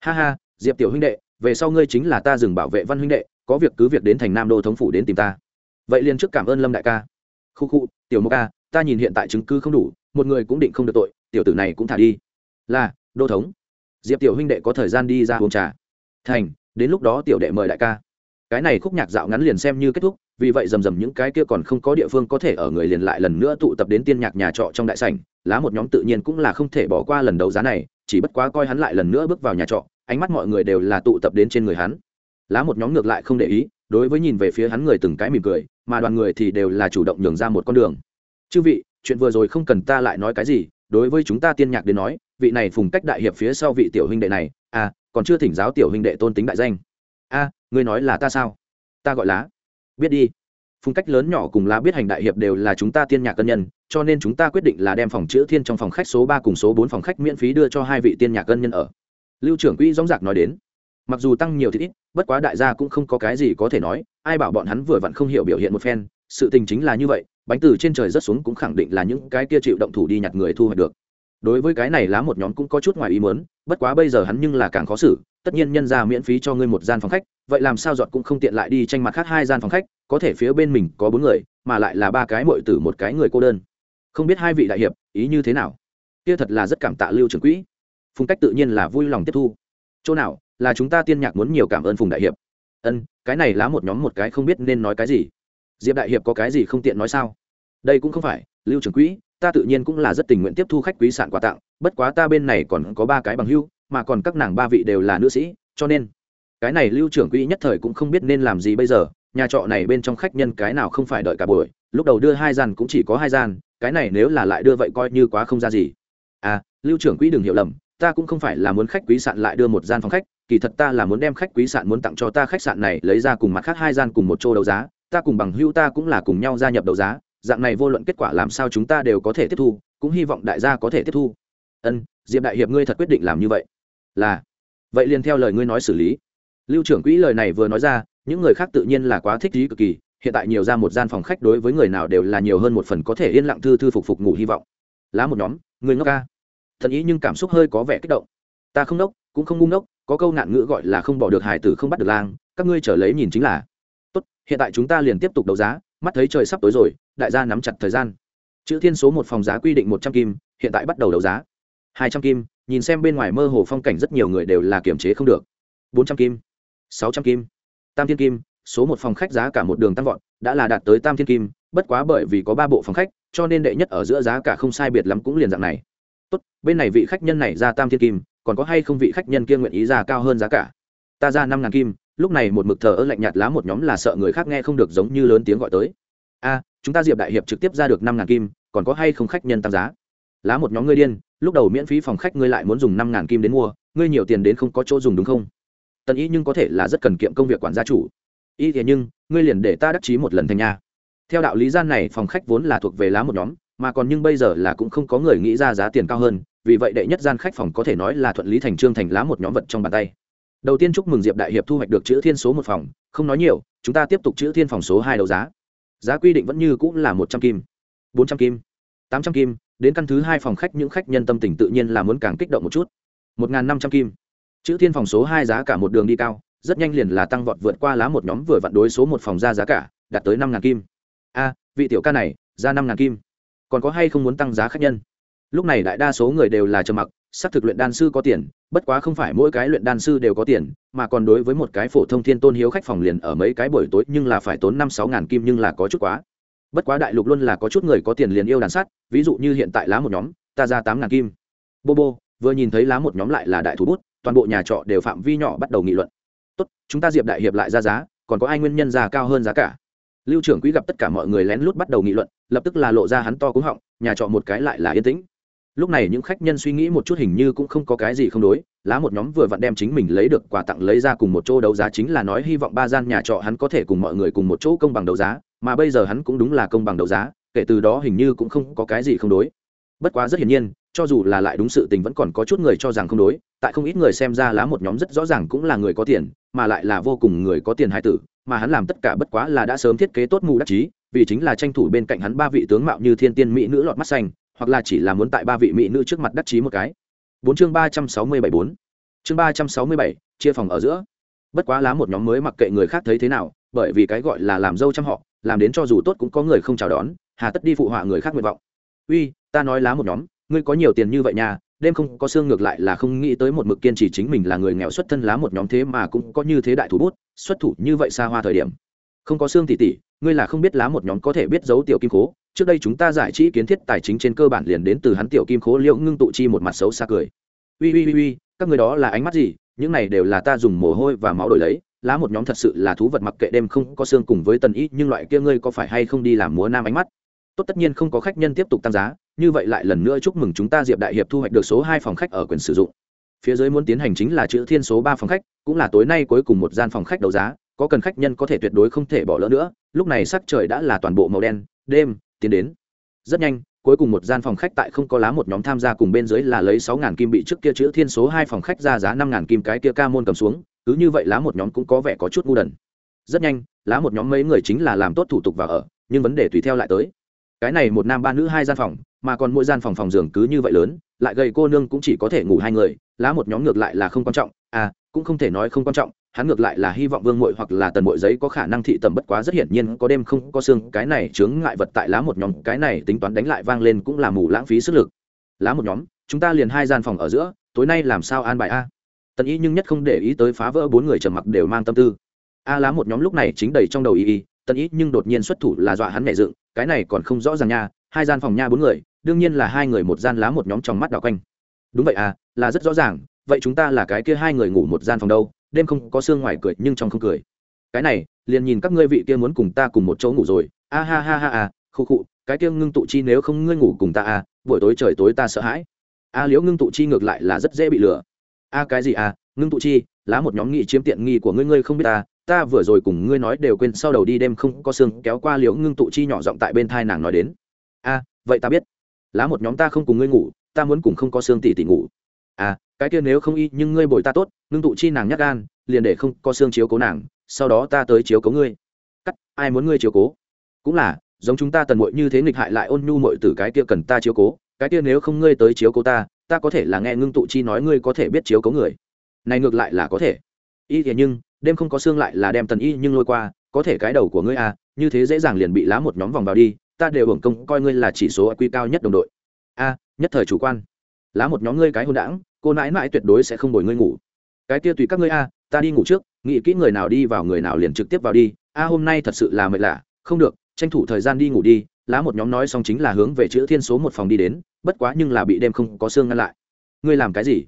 Ha ha, diệp tiểu huynh đệ, về sau ngươi chính là ta dừng bảo vệ văn huynh đệ, có việc cứ việc đến thành nam đô thống phủ đến tìm ta. Vậy liền trước cảm ơn lâm đại ca. Khu khu, tiểu mô ca, ta nhìn hiện tại chứng cứ không đủ, một người cũng định không được tội, tiểu tử này cũng thả đi. Là, đô thống diệp tiểu huynh đệ có thời gian đi ra uống trà. Thành, đến lúc đó tiểu đệ mời đại ca. Cái này khúc nhạc dạo ngắn liền xem như kết thúc, vì vậy rầm rầm những cái kia còn không có địa phương có thể ở người liền lại lần nữa tụ tập đến tiên nhạc nhà trọ trong đại sảnh. Lá một nhóm tự nhiên cũng là không thể bỏ qua lần đấu giá này, chỉ bất quá coi hắn lại lần nữa bước vào nhà trọ, ánh mắt mọi người đều là tụ tập đến trên người hắn. Lá một nhóm ngược lại không để ý, đối với nhìn về phía hắn người từng cái mỉm cười, mà đoàn người thì đều là chủ động nhường ra một con đường. Chư vị, chuyện vừa rồi không cần ta lại nói cái gì, đối với chúng ta tiên nhạc đến nói vị này phùng cách đại hiệp phía sau vị tiểu huynh đệ này à còn chưa thỉnh giáo tiểu huynh đệ tôn tính đại danh. A à, ngươi nói là ta sao? Ta gọi lá. Biết đi. Phùng cách lớn nhỏ cùng lá biết hành đại hiệp đều là chúng ta tiên nhạc cân nhân cho nên chúng ta quyết định là đem phòng chữ thiên trong phòng khách số ba cùng số bốn phòng khách miễn phí đưa cho hai vị tiên nhạc cân nhân ở. Lưu trưởng quỹ dóng dạc nói đến. Mặc dù tăng nhiều thì ít bất quá đại gia cũng không có cái gì có thể nói ai bảo bọn hắn vừa vặn không hiểu biểu hiện một phen sự tình chính là như vậy bánh từ trên trời rất xuống cũng khẳng định là những cái kia chịu động thủ đi nhặt người thu hoạch được đối với cái này lá một nhóm cũng có chút ngoài ý muốn, bất quá bây giờ hắn nhưng là càng khó xử, tất nhiên nhân ra miễn phí cho ngươi một gian phòng khách, vậy làm sao dọn cũng không tiện lại đi tranh mặt khác hai gian phòng khách, có thể phía bên mình có bốn người, mà lại là ba cái mội tử một cái người cô đơn. Không biết hai vị đại hiệp, ý như thế nào? Kia thật là rất cảm tạ lưu trưởng quỹ. Phùng cách tự nhiên là vui lòng tiếp thu. Chỗ nào, là chúng ta tiên nhạc muốn nhiều cảm ơn phùng đại hiệp. Ân, cái này lá một nhóm một cái không biết nên nói cái gì. Diệp đại hiệp có cái gì không tiện nói sao? Đây cũng không phải lưu trưởng quỹ, ta tự nhiên cũng là rất tình nguyện tiếp thu khách quý sạn quà tặng, bất quá ta bên này còn có ba cái bằng hưu, mà còn các nàng ba vị đều là nữ sĩ, cho nên cái này lưu trưởng quỹ nhất thời cũng không biết nên làm gì bây giờ, nhà trọ này bên trong khách nhân cái nào không phải đợi cả buổi, lúc đầu đưa hai gian cũng chỉ có hai gian, cái này nếu là lại đưa vậy coi như quá không ra gì. À lưu trưởng quỹ đừng hiểu lầm, ta cũng không phải là muốn khách quý sạn lại đưa một gian phòng khách, kỳ thật ta là muốn đem khách quý sạn muốn tặng cho ta khách sạn này lấy ra cùng mặt khác hai gian cùng một chỗ đấu giá, ta cùng bằng hưu ta cũng là cùng nhau gia nhập đấu giá dạng này vô luận kết quả làm sao chúng ta đều có thể tiếp thu, cũng hy vọng đại gia có thể tiếp thu. Ân, diệp đại hiệp ngươi thật quyết định làm như vậy. Là. Vậy liền theo lời ngươi nói xử lý. Lưu trưởng quỹ lời này vừa nói ra, những người khác tự nhiên là quá thích ý cực kỳ, hiện tại nhiều ra một gian phòng khách đối với người nào đều là nhiều hơn một phần có thể yên lặng thư thư phục phục ngủ hy vọng. Lá một nhóm, người ngốc ca. Thần ý nhưng cảm xúc hơi có vẻ kích động. Ta không ngốc, cũng không ngu ngốc, có câu nạn ngữ gọi là không bỏ được hải tử không bắt được lang, các ngươi trở lấy nhìn chính là. Tốt, hiện tại chúng ta liền tiếp tục đấu giá mắt thấy trời sắp tối rồi, đại gia nắm chặt thời gian. Chữ thiên số một phòng giá quy định một trăm kim, hiện tại bắt đầu đấu giá. Hai trăm kim, nhìn xem bên ngoài mơ hồ phong cảnh rất nhiều người đều là kiềm chế không được. Bốn trăm kim, sáu trăm kim, tam thiên kim, số một phòng khách giá cả một đường tăng vọt, đã là đạt tới tam thiên kim, bất quá bởi vì có ba bộ phòng khách, cho nên đệ nhất ở giữa giá cả không sai biệt lắm cũng liền dạng này. Tốt, bên này vị khách nhân này ra tam thiên kim, còn có hay không vị khách nhân kia nguyện ý ra cao hơn giá cả? Ta ra năm ngàn kim lúc này một mực thờ ơ lạnh nhạt lá một nhóm là sợ người khác nghe không được giống như lớn tiếng gọi tới. A, chúng ta diệp đại hiệp trực tiếp ra được năm ngàn kim, còn có hay không khách nhân tăng giá? Lá một nhóm ngươi điên, lúc đầu miễn phí phòng khách ngươi lại muốn dùng năm ngàn kim đến mua, ngươi nhiều tiền đến không có chỗ dùng đúng không? Tần ý nhưng có thể là rất cần kiệm công việc quản gia chủ. Y thế nhưng, ngươi liền để ta đắc chí một lần thành nhà. theo đạo lý gian này, phòng khách vốn là thuộc về lá một nhóm, mà còn nhưng bây giờ là cũng không có người nghĩ ra giá tiền cao hơn, vì vậy đệ nhất gian khách phòng có thể nói là thuận lý thành trương thành lá một nhóm vật trong bàn tay đầu tiên chúc mừng diệp đại hiệp thu hoạch được chữ thiên số một phòng, không nói nhiều, chúng ta tiếp tục chữ thiên phòng số hai đấu giá. Giá quy định vẫn như cũng là một trăm kim, bốn trăm kim, tám trăm kim, đến căn thứ hai phòng khách những khách nhân tâm tình tự nhiên là muốn càng kích động một chút. Một n g h n năm trăm kim. Chữ thiên phòng số hai giá cả một đường đi cao, rất nhanh liền là tăng vọt vượt qua lá một nhóm vừa vặn đối số một phòng ra giá cả, đạt tới năm ngàn kim. A, vị tiểu ca này, ra năm ngàn kim. Còn có hay không muốn tăng giá khách nhân? Lúc này đại đa số người đều là trầm mặc, xác thực luyện đan sư có tiền bất quá không phải mỗi cái luyện đan sư đều có tiền, mà còn đối với một cái phổ thông thiên tôn hiếu khách phòng liền ở mấy cái buổi tối nhưng là phải tốn năm sáu ngàn kim nhưng là có chút quá. Bất quá đại lục luôn là có chút người có tiền liền yêu đàn sát, ví dụ như hiện tại lá một nhóm, ta ra tám ngàn kim. Bô bô, vừa nhìn thấy lá một nhóm lại là đại thủ bút, toàn bộ nhà trọ đều phạm vi nhỏ bắt đầu nghị luận. Tốt, chúng ta diệp đại hiệp lại ra giá, còn có ai nguyên nhân giá cao hơn giá cả? Lưu trưởng quỹ gặp tất cả mọi người lén lút bắt đầu nghị luận, lập tức là lộ ra hắn to cúng họng, nhà trọ một cái lại là yên tĩnh lúc này những khách nhân suy nghĩ một chút hình như cũng không có cái gì không đối, lá một nhóm vừa vặn đem chính mình lấy được quà tặng lấy ra cùng một chỗ đấu giá chính là nói hy vọng ba gian nhà trọ hắn có thể cùng mọi người cùng một chỗ công bằng đấu giá, mà bây giờ hắn cũng đúng là công bằng đấu giá, kể từ đó hình như cũng không có cái gì không đối. Bất quá rất hiển nhiên, cho dù là lại đúng sự tình vẫn còn có chút người cho rằng không đối, tại không ít người xem ra lá một nhóm rất rõ ràng cũng là người có tiền, mà lại là vô cùng người có tiền hai tử, mà hắn làm tất cả bất quá là đã sớm thiết kế tốt mù đắc chí, vì chính là tranh thủ bên cạnh hắn ba vị tướng mạo như thiên tiên mỹ nữ lọt mắt xanh hoặc là chỉ là muốn tại ba vị mỹ nữ trước mặt đắc chí một cái. Bốn chương ba trăm sáu mươi bảy bốn. Chương ba trăm sáu mươi bảy, chia phòng ở giữa. Bất quá lá một nhóm mới mặc kệ người khác thấy thế nào, bởi vì cái gọi là làm dâu trăm họ, làm đến cho dù tốt cũng có người không chào đón, hà tất đi phụ họa người khác nguyện vọng. Uy, ta nói lá một nhóm, ngươi có nhiều tiền như vậy nha, đêm không có xương ngược lại là không nghĩ tới một mực kiên trì chính mình là người nghèo xuất thân lá một nhóm thế mà cũng có như thế đại thủ bút, xuất thủ như vậy xa hoa thời điểm. Không có xương tỉ tỉ, ngươi là không biết lá một nhóm có thể biết giấu tiểu kim khố trước đây chúng ta giải trí kiến thiết tài chính trên cơ bản liền đến từ hắn tiểu kim khố liệu ngưng tụ chi một mặt xấu xa cười. Ui ui ui ui các người đó là ánh mắt gì? Những này đều là ta dùng mồ hôi và máu đổi lấy, lá một nhóm thật sự là thú vật mặc kệ đêm không có xương cùng với tần ý, nhưng loại kia ngươi có phải hay không đi làm múa nam ánh mắt? Tốt tất nhiên không có khách nhân tiếp tục tăng giá, như vậy lại lần nữa chúc mừng chúng ta diệp đại hiệp thu hoạch được số hai phòng khách ở quyền sử dụng. Phía dưới muốn tiến hành chính là chữ thiên số ba phòng khách, cũng là tối nay cuối cùng một gian phòng khách đấu giá, có cần khách nhân có thể tuyệt đối không thể bỏ lỡ nữa, lúc này sắc trời đã là toàn bộ màu đen, đêm tiến đến. Rất nhanh, cuối cùng một gian phòng khách tại không có lá một nhóm tham gia cùng bên dưới là lấy sáu ngàn kim bị trước kia chữ thiên số hai phòng khách ra giá năm ngàn kim cái kia ca môn cầm xuống, cứ như vậy lá một nhóm cũng có vẻ có chút ngu đần. Rất nhanh, lá một nhóm mấy người chính là làm tốt thủ tục và ở, nhưng vấn đề tùy theo lại tới. Cái này một nam ba nữ hai gian phòng, mà còn mỗi gian phòng phòng giường cứ như vậy lớn, lại gầy cô nương cũng chỉ có thể ngủ hai người, lá một nhóm ngược lại là không quan trọng à cũng không thể nói không quan trọng hắn ngược lại là hy vọng vương mội hoặc là tần mội giấy có khả năng thị tầm bất quá rất hiển nhiên có đêm không có xương, cái này chướng ngại vật tại lá một nhóm, cái này tính toán đánh lại vang lên cũng là mù lãng phí sức lực. Lá một nhóm, chúng ta liền hai gian phòng ở giữa, tối nay làm sao an bài a? Tần y nhưng nhất không để ý tới phá vỡ bốn người trầm mặc đều mang tâm tư. A lá một nhóm lúc này chính đầy trong đầu y y, tần y nhưng đột nhiên xuất thủ là dọa hắn nhảy dựng, cái này còn không rõ ràng nha, hai gian phòng nha bốn người, đương nhiên là hai người một gian lá một nhóm trong mắt đảo quanh. Đúng vậy à là rất rõ ràng, vậy chúng ta là cái kia hai người ngủ một gian phòng đâu? Đêm không có xương ngoài cười nhưng trong không cười. Cái này, liền nhìn các ngươi vị kia muốn cùng ta cùng một chỗ ngủ rồi. A ha ha ha a khu khụ cái kia ngưng tụ chi nếu không ngươi ngủ cùng ta a buổi tối trời tối ta sợ hãi. A liễu ngưng tụ chi ngược lại là rất dễ bị lừa. A cái gì a ngưng tụ chi, lá một nhóm nghị chiếm tiện nghi của ngươi ngươi không biết ta. Ta vừa rồi cùng ngươi nói đều quên sau đầu đi đêm không có xương, kéo qua liễu ngưng tụ chi nhỏ giọng tại bên thai nàng nói đến. A, vậy ta biết. Lá một nhóm ta không cùng ngươi ngủ, ta muốn cùng không có xương tỷ tỷ ngủ. À cái kia nếu không y, nhưng ngươi bồi ta tốt, ngưng tụ chi nàng nhắc gan, liền để không có xương chiếu cố nàng, sau đó ta tới chiếu cố ngươi. Cắt, ai muốn ngươi chiếu cố? Cũng là, giống chúng ta tần mội như thế nghịch hại lại ôn nhu mội từ cái kia cần ta chiếu cố, cái kia nếu không ngươi tới chiếu cố ta ta có thể là nghe ngưng tụ chi nói ngươi có thể biết chiếu cố người. Này ngược lại là có thể. Y thế nhưng, đêm không có xương lại là đem tần y nhưng lôi qua, có thể cái đầu của ngươi à như thế dễ dàng liền bị lá một nhóm vòng vào đi, ta đều hưởng công coi ngươi là chỉ số quy cao nhất đồng đội. A, nhất thời chủ quan. Lá một nhóm ngươi cái hôn đảng cô nãi mãi tuyệt đối sẽ không bồi ngươi ngủ. Cái kia tùy các ngươi a, ta đi ngủ trước, nghĩ kỹ người nào đi vào người nào liền trực tiếp vào đi. A, hôm nay thật sự là mệt lạ. Không được, tranh thủ thời gian đi ngủ đi. Lá một nhóm nói xong chính là hướng về chữ thiên số một phòng đi đến, bất quá nhưng là bị đêm không có xương ngăn lại. Ngươi làm cái gì?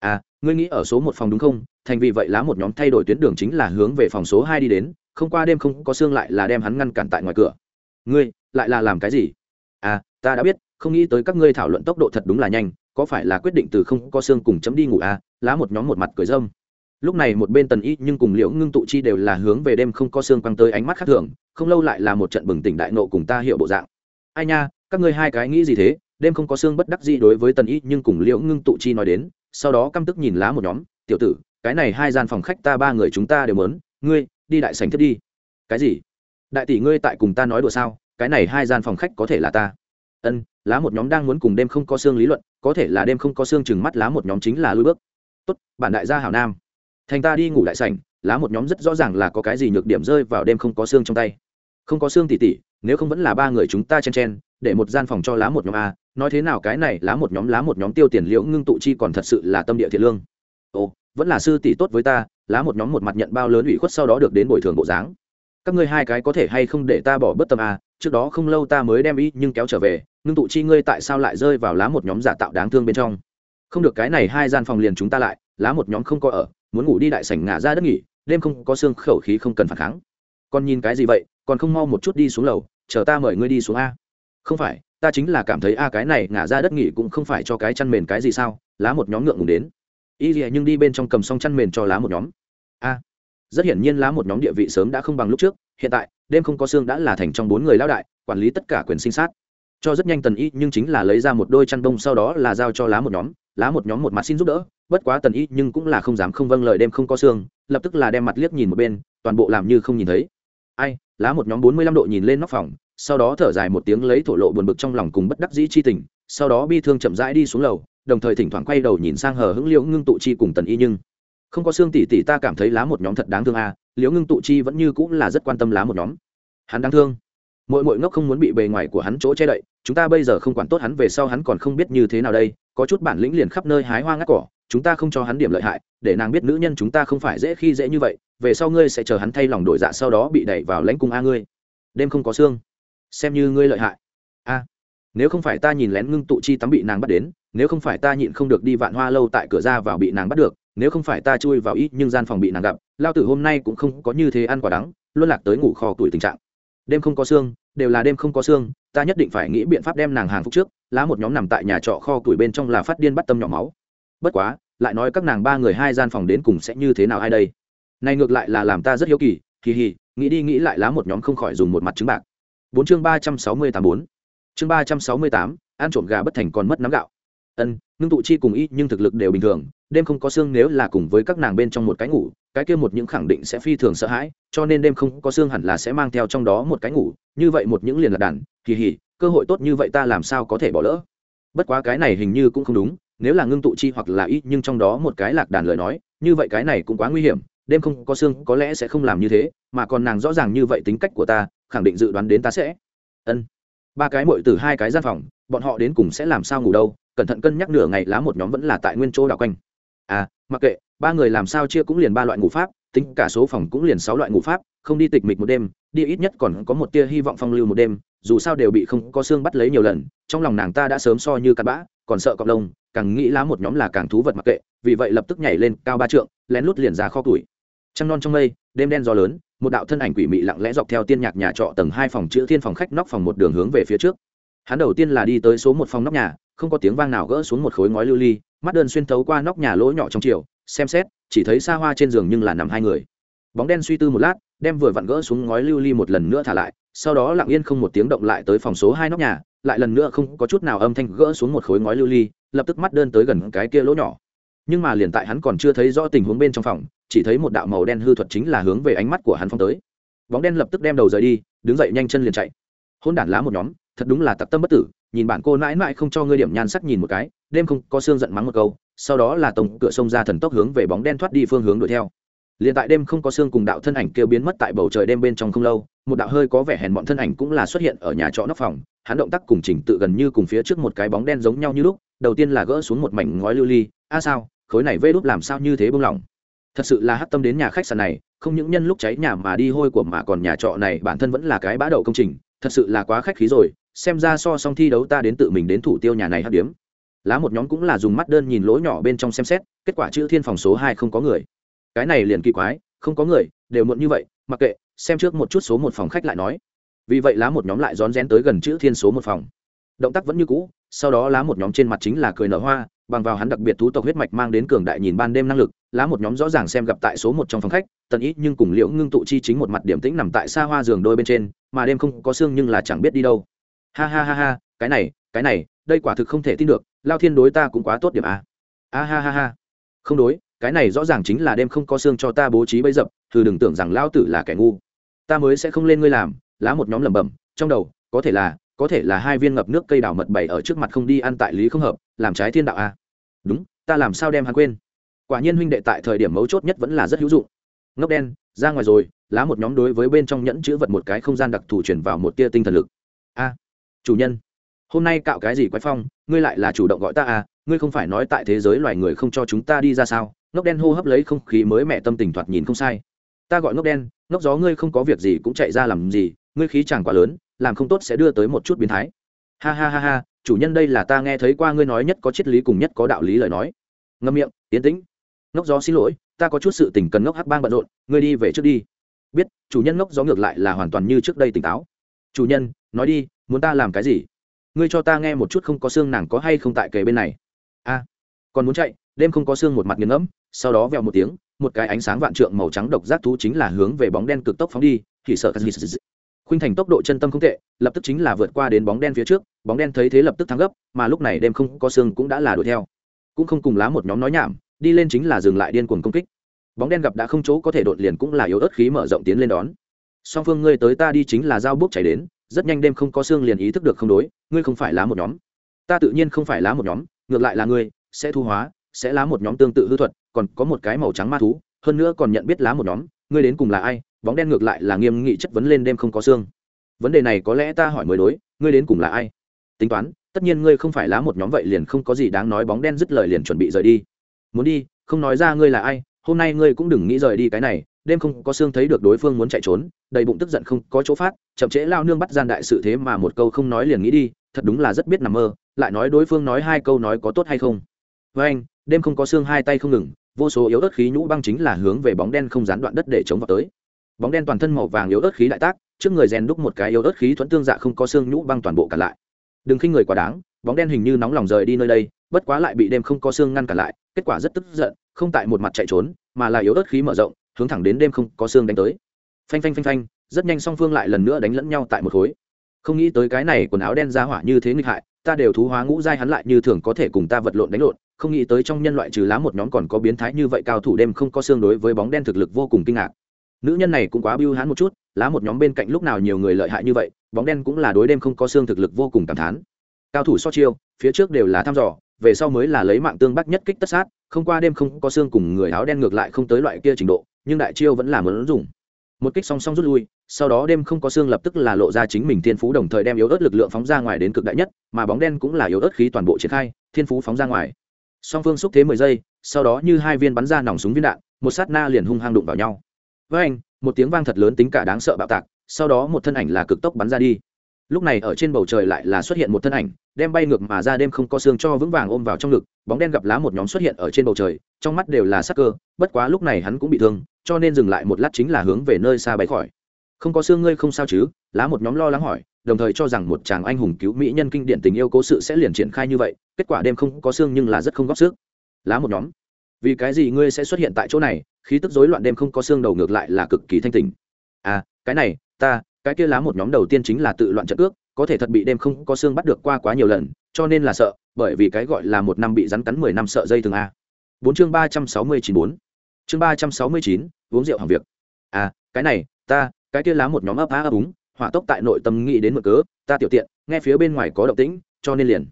À ngươi nghĩ ở số một phòng đúng không? Thành vì vậy lá một nhóm thay đổi tuyến đường chính là hướng về phòng số hai đi đến. Không qua đêm không có xương lại là đem hắn ngăn cản tại ngoài cửa. Ngươi, lại là làm cái gì? À ta đã biết, không nghĩ tới các ngươi thảo luận tốc độ thật đúng là nhanh có phải là quyết định từ không có xương cùng chấm đi ngủ à? Lá một nhóm một mặt cười râm. Lúc này một bên tần y nhưng cùng liễu ngưng tụ chi đều là hướng về đêm không có xương quăng tới ánh mắt khác thường, không lâu lại là một trận bừng tỉnh đại nộ cùng ta hiểu bộ dạng. Ai nha, các ngươi hai cái nghĩ gì thế? Đêm không có xương bất đắc gì đối với tần y nhưng cùng liễu ngưng tụ chi nói đến, sau đó căm tức nhìn lá một nhóm, tiểu tử, cái này hai gian phòng khách ta ba người chúng ta đều mớn ngươi, đi đại sành thiết đi. Cái gì? Đại tỷ ngươi tại cùng ta nói đùa sao? Cái này hai gian phòng khách có thể là ta ân, lá một nhóm đang muốn cùng đêm không có xương lý luận, có thể là đêm không có xương chừng mắt lá một nhóm chính là lui bước. Tốt, bản đại gia hảo nam. Thành ta đi ngủ đại sảnh, lá một nhóm rất rõ ràng là có cái gì nhược điểm rơi vào đêm không có xương trong tay. Không có xương tỉ tỉ, nếu không vẫn là ba người chúng ta chen chen, để một gian phòng cho lá một nhóm a, nói thế nào cái này, lá một nhóm, lá một nhóm tiêu tiền liễu ngưng tụ chi còn thật sự là tâm địa thiện lương. Ồ, vẫn là sư tỷ tốt với ta, lá một nhóm một mặt nhận bao lớn ủy khuất sau đó được đến bồi thường bộ dáng. Các ngươi hai cái có thể hay không để ta bỏ bất tâm a, trước đó không lâu ta mới đem ý nhưng kéo trở về ngưng tụ chi ngươi tại sao lại rơi vào lá một nhóm giả tạo đáng thương bên trong? Không được, cái này hai gian phòng liền chúng ta lại, lá một nhóm không có ở, muốn ngủ đi đại sảnh ngả ra đất nghỉ, đêm không có xương khẩu khí không cần phản kháng. Còn nhìn cái gì vậy, còn không mau một chút đi xuống lầu, chờ ta mời ngươi đi xuống a. Không phải, ta chính là cảm thấy a cái này ngả ra đất nghỉ cũng không phải cho cái chăn mền cái gì sao, lá một nhóm ngượng ngùng đến. Y gì nhưng đi bên trong cầm xong chăn mền cho lá một nhóm. A. Rất hiển nhiên lá một nhóm địa vị sớm đã không bằng lúc trước, hiện tại, đêm không có xương đã là thành trong bốn người lão đại, quản lý tất cả quyền sinh sát cho rất nhanh tần y nhưng chính là lấy ra một đôi chăn đông sau đó là giao cho lá một nhóm, lá một nhóm một mặt xin giúp đỡ, bất quá tần y nhưng cũng là không dám không vâng lời đêm không có xương, lập tức là đem mặt liếc nhìn một bên, toàn bộ làm như không nhìn thấy. Ai, lá một nhóm bốn mươi lăm độ nhìn lên nóc phòng, sau đó thở dài một tiếng lấy thổ lộ buồn bực trong lòng cùng bất đắc dĩ chi tình, sau đó bi thương chậm rãi đi xuống lầu, đồng thời thỉnh thoảng quay đầu nhìn sang hờ hững liễu ngưng tụ chi cùng tần y nhưng. Không có xương tỷ tỷ ta cảm thấy lá một nhóm thật đáng thương à liễu ngưng tụ chi vẫn như cũng là rất quan tâm lá một nhóm. Hắn đáng thương. Mỗi mỗi ngốc không muốn bị bề ngoài của hắn chỗ che đậy chúng ta bây giờ không quản tốt hắn về sau hắn còn không biết như thế nào đây, có chút bản lĩnh liền khắp nơi hái hoa ngắt cỏ, chúng ta không cho hắn điểm lợi hại, để nàng biết nữ nhân chúng ta không phải dễ khi dễ như vậy, về sau ngươi sẽ chờ hắn thay lòng đổi dạ sau đó bị đẩy vào lãnh cung a ngươi. Đêm không có xương xem như ngươi lợi hại. A. Nếu không phải ta nhìn lén ngưng tụ chi tắm bị nàng bắt đến, nếu không phải ta nhịn không được đi vạn hoa lâu tại cửa ra vào bị nàng bắt được, nếu không phải ta chui vào ít nhưng gian phòng bị nàng gặp, lao tử hôm nay cũng không có như thế ăn quả đắng, luôn lạc tới ngủ kho tuổi tình trạng. Đêm không có xương đều là đêm không có xương ta nhất định phải nghĩ biện pháp đem nàng hàng phục trước, lá một nhóm nằm tại nhà trọ kho tuổi bên trong là phát điên bắt tâm nhỏ máu. Bất quá, lại nói các nàng ba người hai gian phòng đến cùng sẽ như thế nào ai đây? Này ngược lại là làm ta rất hiếu kỳ kỳ hì, nghĩ đi nghĩ lại lá một nhóm không khỏi dùng một mặt trứng bạc. Bốn chương ba trăm sáu mươi tám bốn. Chương ba trăm sáu mươi tám, ăn trộm gà bất thành còn mất nắm gạo. Ân, ngưng tụ chi cùng y nhưng thực lực đều bình thường đêm không có xương nếu là cùng với các nàng bên trong một cái ngủ, cái kia một những khẳng định sẽ phi thường sợ hãi, cho nên đêm không có xương hẳn là sẽ mang theo trong đó một cái ngủ, như vậy một những liền là đàn kỳ hỉ cơ hội tốt như vậy ta làm sao có thể bỏ lỡ? Bất quá cái này hình như cũng không đúng, nếu là ngưng tụ chi hoặc là ít nhưng trong đó một cái lạc đàn lời nói, như vậy cái này cũng quá nguy hiểm, đêm không có xương có lẽ sẽ không làm như thế, mà còn nàng rõ ràng như vậy tính cách của ta, khẳng định dự đoán đến ta sẽ. Ân. Ba cái mội từ hai cái gian phòng, bọn họ đến cùng sẽ làm sao ngủ đâu, cẩn thận cân nhắc nửa ngày lá một nhóm vẫn là tại nguyên chỗ đảo quanh à mặc kệ, ba người làm sao chia cũng liền ba loại ngủ pháp, tính cả số phòng cũng liền sáu loại ngủ pháp, không đi tịch mịch một đêm, đi ít nhất còn có một tia hy vọng phong lưu một đêm, dù sao đều bị không có xương bắt lấy nhiều lần, trong lòng nàng ta đã sớm so như cặn bã, còn sợ cọc lông, càng nghĩ lá một nhóm là càng thú vật mặc kệ, vì vậy lập tức nhảy lên cao ba trượng, lén lút liền ra kho tuổi trăng non trong mây, đêm đen gió lớn, một đạo thân ảnh quỷ mị lặng lẽ dọc theo tiên nhạc nhà trọ tầng hai phòng chữ thiên phòng khách nóc phòng một đường hướng về phía trước. Hắn đầu tiên là đi tới số một phòng nóc nhà, không có tiếng vang nào gỡ xuống một khối ngói lưu ly mắt đơn xuyên thấu qua nóc nhà lỗ nhỏ trong chiều, xem xét, chỉ thấy xa hoa trên giường nhưng là nằm hai người. Bóng đen suy tư một lát, đem vừa vặn gỡ xuống ngói lưu ly một lần nữa thả lại, sau đó lặng yên không một tiếng động lại tới phòng số hai nóc nhà, lại lần nữa không có chút nào âm thanh gỡ xuống một khối ngói lưu ly, lập tức mắt đơn tới gần cái kia lỗ nhỏ. Nhưng mà liền tại hắn còn chưa thấy rõ tình huống bên trong phòng, chỉ thấy một đạo màu đen hư thuật chính là hướng về ánh mắt của hắn phong tới. Bóng đen lập tức đem đầu rời đi, đứng dậy nhanh chân liền chạy. Hôn đản lá một nhóm, thật đúng là tặc tâm bất tử, nhìn bạn cô mãi mãi không cho ngươi điểm nhan sắc nhìn một cái đêm không có xương giận mắng một câu, sau đó là tổng cửa sông ra thần tốc hướng về bóng đen thoát đi phương hướng đuổi theo. Liền tại đêm không có xương cùng đạo thân ảnh kêu biến mất tại bầu trời đêm bên trong không lâu, một đạo hơi có vẻ hèn bọn thân ảnh cũng là xuất hiện ở nhà trọ nóc phòng, hắn động tác cùng chỉnh tự gần như cùng phía trước một cái bóng đen giống nhau như lúc, đầu tiên là gỡ xuống một mảnh ngói lưu ly, a sao, khối này vê đốt làm sao như thế bông lỏng? Thật sự là hắt tâm đến nhà khách sạn này, không những nhân lúc cháy nhà mà đi hôi của mà còn nhà trọ này bản thân vẫn là cái bã đậu công trình, thật sự là quá khách khí rồi, xem ra so xong thi đấu ta đến tự mình đến thủ tiêu nhà này hấp điếm lá một nhóm cũng là dùng mắt đơn nhìn lỗ nhỏ bên trong xem xét, kết quả chữ thiên phòng số hai không có người. Cái này liền kỳ quái, không có người, đều muộn như vậy, mặc kệ, xem trước một chút số một phòng khách lại nói. Vì vậy lá một nhóm lại rón rén tới gần chữ thiên số một phòng. Động tác vẫn như cũ, sau đó lá một nhóm trên mặt chính là cười nở hoa, bằng vào hắn đặc biệt thú tộc huyết mạch mang đến cường đại nhìn ban đêm năng lực, lá một nhóm rõ ràng xem gặp tại số một trong phòng khách tần ít nhưng cùng liễu ngưng tụ chi chính một mặt điểm tĩnh nằm tại xa hoa giường đôi bên trên, mà đêm không có xương nhưng là chẳng biết đi đâu. Ha ha ha ha, cái này cái này, đây quả thực không thể tin được lao thiên đối ta cũng quá tốt điểm à. a ha ha ha. Không đối, cái này rõ ràng chính là đêm không có xương cho ta bố trí bấy dập, thử đừng tưởng rằng lao tử là kẻ ngu. Ta mới sẽ không lên ngươi làm, lá một nhóm lẩm bẩm, trong đầu, có thể là, có thể là hai viên ngập nước cây đào mật bày ở trước mặt không đi ăn tại lý không hợp, làm trái thiên đạo a à? đúng, ta làm sao đem hắn quên? Quả nhiên huynh đệ tại thời điểm mấu chốt nhất vẫn là rất hữu dụng. Ngốc đen, ra ngoài rồi, lá một nhóm đối với bên trong nhẫn chữ vật một cái không gian đặc thù chuyển vào một tia tinh thần lực. A, chủ nhân hôm nay cạo cái gì quái phong, ngươi lại là chủ động gọi ta à ngươi không phải nói tại thế giới loài người không cho chúng ta đi ra sao? Ngốc đen hô hấp lấy không khí mới mẹ tâm tình thoạt nhìn không sai. Ta gọi ngốc đen, ngốc gió ngươi không có việc gì cũng chạy ra làm gì, ngươi khí chẳng quá lớn, làm không tốt sẽ đưa tới một chút biến thái. Ha ha ha ha, chủ nhân đây là ta nghe thấy qua ngươi nói nhất có triết lý cùng nhất có đạo lý lời nói. Ngâm miệng tiến tĩnh. Ngốc gió xin lỗi, ta có chút sự tình cần ngốc hắc bang bận rộn, ngươi đi về trước đi. Biết, chủ nhân ngốc gió ngược lại là hoàn toàn như trước đây tỉnh táo. Chủ nhân, nói đi, muốn ta làm cái gì? Ngươi cho ta nghe một chút không có xương nàng có hay không tại kề bên này. A, còn muốn chạy, đêm không có xương một mặt nghiền ngẫm, sau đó vèo một tiếng, một cái ánh sáng vạn trượng màu trắng độc giác thú chính là hướng về bóng đen cực tốc phóng đi, thì sợ khuynh thành tốc độ chân tâm không tệ, lập tức chính là vượt qua đến bóng đen phía trước, bóng đen thấy thế lập tức thắng gấp, mà lúc này đêm không có xương cũng đã là đuổi theo. Cũng không cùng lá một nhóm nói nhảm, đi lên chính là dừng lại điên cuồng công kích. Bóng đen gặp đã không chỗ có thể đột liền cũng là yếu ớt khí mở rộng tiến lên đón. Song phương ngươi tới ta đi chính là giao bước chảy đến rất nhanh đêm không có xương liền ý thức được không đối, ngươi không phải lá một nhóm. Ta tự nhiên không phải lá một nhóm, ngược lại là ngươi, sẽ thu hóa, sẽ lá một nhóm tương tự hư thuật, còn có một cái màu trắng ma thú, hơn nữa còn nhận biết lá một nhóm, ngươi đến cùng là ai, bóng đen ngược lại là nghiêm nghị chất vấn lên đêm không có xương. Vấn đề này có lẽ ta hỏi mới đối, ngươi đến cùng là ai? Tính toán, tất nhiên ngươi không phải lá một nhóm vậy liền không có gì đáng nói bóng đen dứt lời liền chuẩn bị rời đi. Muốn đi, không nói ra ngươi là ai, hôm nay ngươi cũng đừng nghĩ rời đi cái này đêm không có xương thấy được đối phương muốn chạy trốn, đầy bụng tức giận không có chỗ phát, chậm trễ lao nương bắt gian đại sự thế mà một câu không nói liền nghĩ đi, thật đúng là rất biết nằm mơ, lại nói đối phương nói hai câu nói có tốt hay không. Với anh, đêm không có xương hai tay không ngừng, vô số yếu ớt khí nhũ băng chính là hướng về bóng đen không gián đoạn đất để chống vào tới. Bóng đen toàn thân màu vàng yếu ớt khí đại tác, trước người rèn đúc một cái yếu ớt khí thuẫn tương dạ không có xương nhũ băng toàn bộ cả lại. Đừng khinh người quá đáng, bóng đen hình như nóng lòng rời đi nơi đây, bất quá lại bị đêm không có xương ngăn cản lại, kết quả rất tức giận, không tại một mặt chạy trốn, mà là yếu ớt khí mở rộng hướng thẳng đến đêm không có xương đánh tới. Phanh phanh phanh phanh, rất nhanh song phương lại lần nữa đánh lẫn nhau tại một khối. Không nghĩ tới cái này quần áo đen ra hỏa như thế nghịch hại, ta đều thú hóa ngũ giai hắn lại như thường có thể cùng ta vật lộn đánh lộn, không nghĩ tới trong nhân loại trừ lá một nhóm còn có biến thái như vậy cao thủ đêm không có xương đối với bóng đen thực lực vô cùng kinh ngạc. Nữ nhân này cũng quá biêu hắn một chút, lá một nhóm bên cạnh lúc nào nhiều người lợi hại như vậy, bóng đen cũng là đối đêm không có xương thực lực vô cùng cảm thán. Cao thủ so chiêu, phía trước đều là thăm dò, về sau mới là lấy mạng tương bắc nhất kích tất sát, không qua đêm không có xương cùng người áo đen ngược lại không tới loại kia trình độ nhưng đại chiêu vẫn là muốn dùng một kích song song rút lui, sau đó đêm không có xương lập tức là lộ ra chính mình thiên phú đồng thời đem yếu ớt lực lượng phóng ra ngoài đến cực đại nhất, mà bóng đen cũng là yếu ớt khí toàn bộ triển khai, thiên phú phóng ra ngoài. Song phương xúc thế mười giây, sau đó như hai viên bắn ra nòng súng viên đạn, một sát na liền hung hăng đụng vào nhau. Với anh, một tiếng vang thật lớn tính cả đáng sợ bạo tạc, sau đó một thân ảnh là cực tốc bắn ra đi. Lúc này ở trên bầu trời lại là xuất hiện một thân ảnh, đem bay ngược mà ra đêm không có xương cho vững vàng ôm vào trong ngực, bóng đen gặp lá một nhóm xuất hiện ở trên bầu trời, trong mắt đều là sắc cơ, bất quá lúc này hắn cũng bị thương cho nên dừng lại một lát chính là hướng về nơi xa bay khỏi. Không có xương ngươi không sao chứ? Lá một nhóm lo lắng hỏi, đồng thời cho rằng một chàng anh hùng cứu mỹ nhân kinh điển tình yêu cố sự sẽ liền triển khai như vậy, kết quả đêm không có xương nhưng là rất không góp sức. Lá một nhóm, vì cái gì ngươi sẽ xuất hiện tại chỗ này? Khí tức rối loạn đêm không có xương đầu ngược lại là cực kỳ thanh tình à cái này, ta, cái kia lá một nhóm đầu tiên chính là tự loạn trận ước, có thể thật bị đêm không có xương bắt được qua quá nhiều lần, cho nên là sợ, bởi vì cái gọi là một năm bị rắn cắn mười năm sợ dây thường a. Bốn chương ba trăm sáu mươi chín bốn. Chương ba trăm sáu mươi chín uống rượu hàng việc. À cái này, ta, cái kia lá một nhóm ấp á ấp úng, hỏa tốc tại nội tâm nghĩ đến một cớ, ta tiểu tiện, nghe phía bên ngoài có động tĩnh, cho nên liền.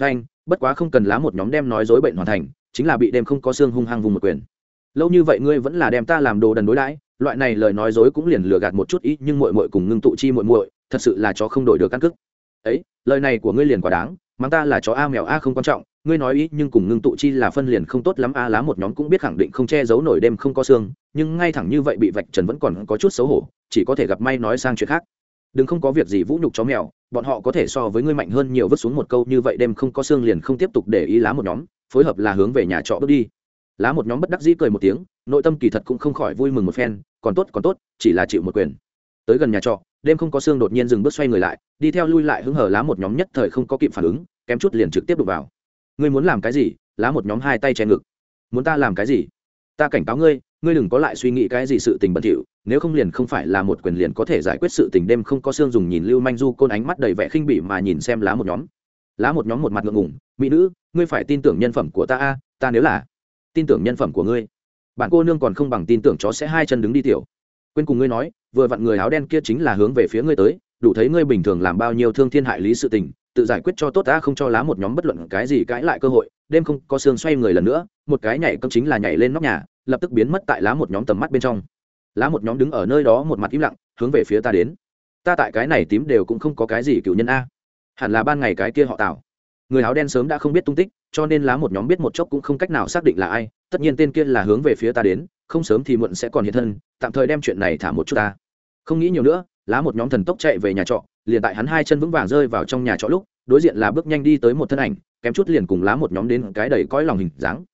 Phanh, bất quá không cần lá một nhóm đem nói dối bệnh hoàn thành, chính là bị đêm không có xương hung hăng vùng một quyền. Lâu như vậy ngươi vẫn là đem ta làm đồ đần đối đãi, loại này lời nói dối cũng liền lừa gạt một chút ít nhưng muội muội cùng ngưng tụ chi muội muội, thật sự là chó không đổi được căn cức ấy, lời này của ngươi liền quá đáng, mắng ta là chó a mèo a không quan trọng, ngươi nói ý, nhưng cùng ngưng tụ chi là phân liền không tốt lắm, a lá một nhóm cũng biết khẳng định không che giấu nổi đêm không có xương nhưng ngay thẳng như vậy bị vạch trần vẫn còn có chút xấu hổ, chỉ có thể gặp may nói sang chuyện khác. Đừng không có việc gì vũ nhục chó mèo, bọn họ có thể so với ngươi mạnh hơn nhiều vứt xuống một câu như vậy đêm không có xương liền không tiếp tục để ý lá một nhóm, phối hợp là hướng về nhà trọ bước đi. Lá một nhóm bất đắc dĩ cười một tiếng, nội tâm kỳ thật cũng không khỏi vui mừng một phen, còn tốt còn tốt, chỉ là chịu một quyền. Tới gần nhà trọ, đêm không có xương đột nhiên dừng bước xoay người lại, đi theo lui lại hứng hở lá một nhóm nhất thời không có kịp phản ứng, kém chút liền trực tiếp đục vào. Ngươi muốn làm cái gì? Lá một nhóm hai tay che ngực. Muốn ta làm cái gì? Ta cảnh cáo ngươi ngươi đừng có lại suy nghĩ cái gì sự tình bẩn thỉu, nếu không liền không phải là một quyền liền có thể giải quyết sự tình đêm không có xương dùng nhìn lưu manh du côn ánh mắt đầy vẻ khinh bỉ mà nhìn xem lá một nhóm. Lá một nhóm một mặt ngượng ngùng, mỹ nữ, ngươi phải tin tưởng nhân phẩm của ta a, ta nếu là tin tưởng nhân phẩm của ngươi, bạn cô nương còn không bằng tin tưởng chó sẽ hai chân đứng đi tiểu. Quên cùng ngươi nói, vừa vặn người áo đen kia chính là hướng về phía ngươi tới, đủ thấy ngươi bình thường làm bao nhiêu thương thiên hại lý sự tình, tự giải quyết cho tốt ta không cho lá một nhóm bất luận cái gì cãi lại cơ hội, đêm không có xương xoay người lần nữa, một cái nhảy cấm chính là nhảy lên nóc nhà lập tức biến mất tại lá một nhóm tầm mắt bên trong. Lá một nhóm đứng ở nơi đó một mặt im lặng, hướng về phía ta đến. Ta tại cái này tím đều cũng không có cái gì cựu nhân a. Hẳn là ban ngày cái kia họ tạo người áo đen sớm đã không biết tung tích, cho nên lá một nhóm biết một chốc cũng không cách nào xác định là ai. Tất nhiên tên kia là hướng về phía ta đến, không sớm thì muộn sẽ còn hiện thân, tạm thời đem chuyện này thả một chút ta. Không nghĩ nhiều nữa, lá một nhóm thần tốc chạy về nhà trọ, liền tại hắn hai chân vững vàng rơi vào trong nhà trọ lúc, đối diện là bước nhanh đi tới một thân ảnh, kém chút liền cùng lá một nhóm đến cái đầy cõi lòng hình dáng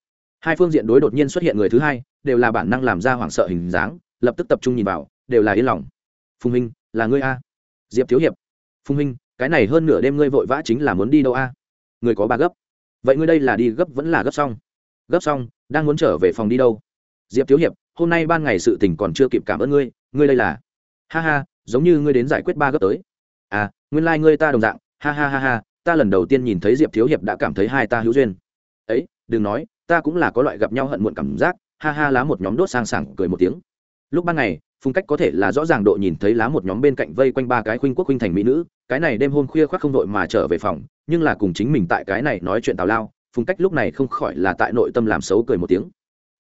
hai phương diện đối đột nhiên xuất hiện người thứ hai, đều là bản năng làm ra hoảng sợ hình dáng, lập tức tập trung nhìn vào, đều là yên lòng. Phùng minh là ngươi a? Diệp thiếu hiệp. Phùng minh cái này hơn nửa đêm ngươi vội vã chính là muốn đi đâu a? Người có ba gấp. Vậy ngươi đây là đi gấp vẫn là gấp xong? Gấp xong, đang muốn trở về phòng đi đâu? Diệp thiếu hiệp, hôm nay ban ngày sự tình còn chưa kịp cảm ơn ngươi ngươi đây là? Ha ha, giống như ngươi đến giải quyết ba gấp tới. À nguyên lai、like、ngươi ta đồng dạng. Ha ha ha ha, ta lần đầu tiên nhìn thấy diệp thiếu hiệp đã cảm thấy hai ta hữu duyên. Ấy, đừng nói ta cũng là có loại gặp nhau hận muộn cảm giác, ha ha lá một nhóm đốt sang sảng cười một tiếng. Lúc ban ngày, phùng cách có thể là rõ ràng độ nhìn thấy lá một nhóm bên cạnh vây quanh ba cái khuynh quốc khuynh thành mỹ nữ, cái này đêm hôm khuya khoác không đội mà trở về phòng, nhưng là cùng chính mình tại cái này nói chuyện tào lao, phùng cách lúc này không khỏi là tại nội tâm làm xấu cười một tiếng.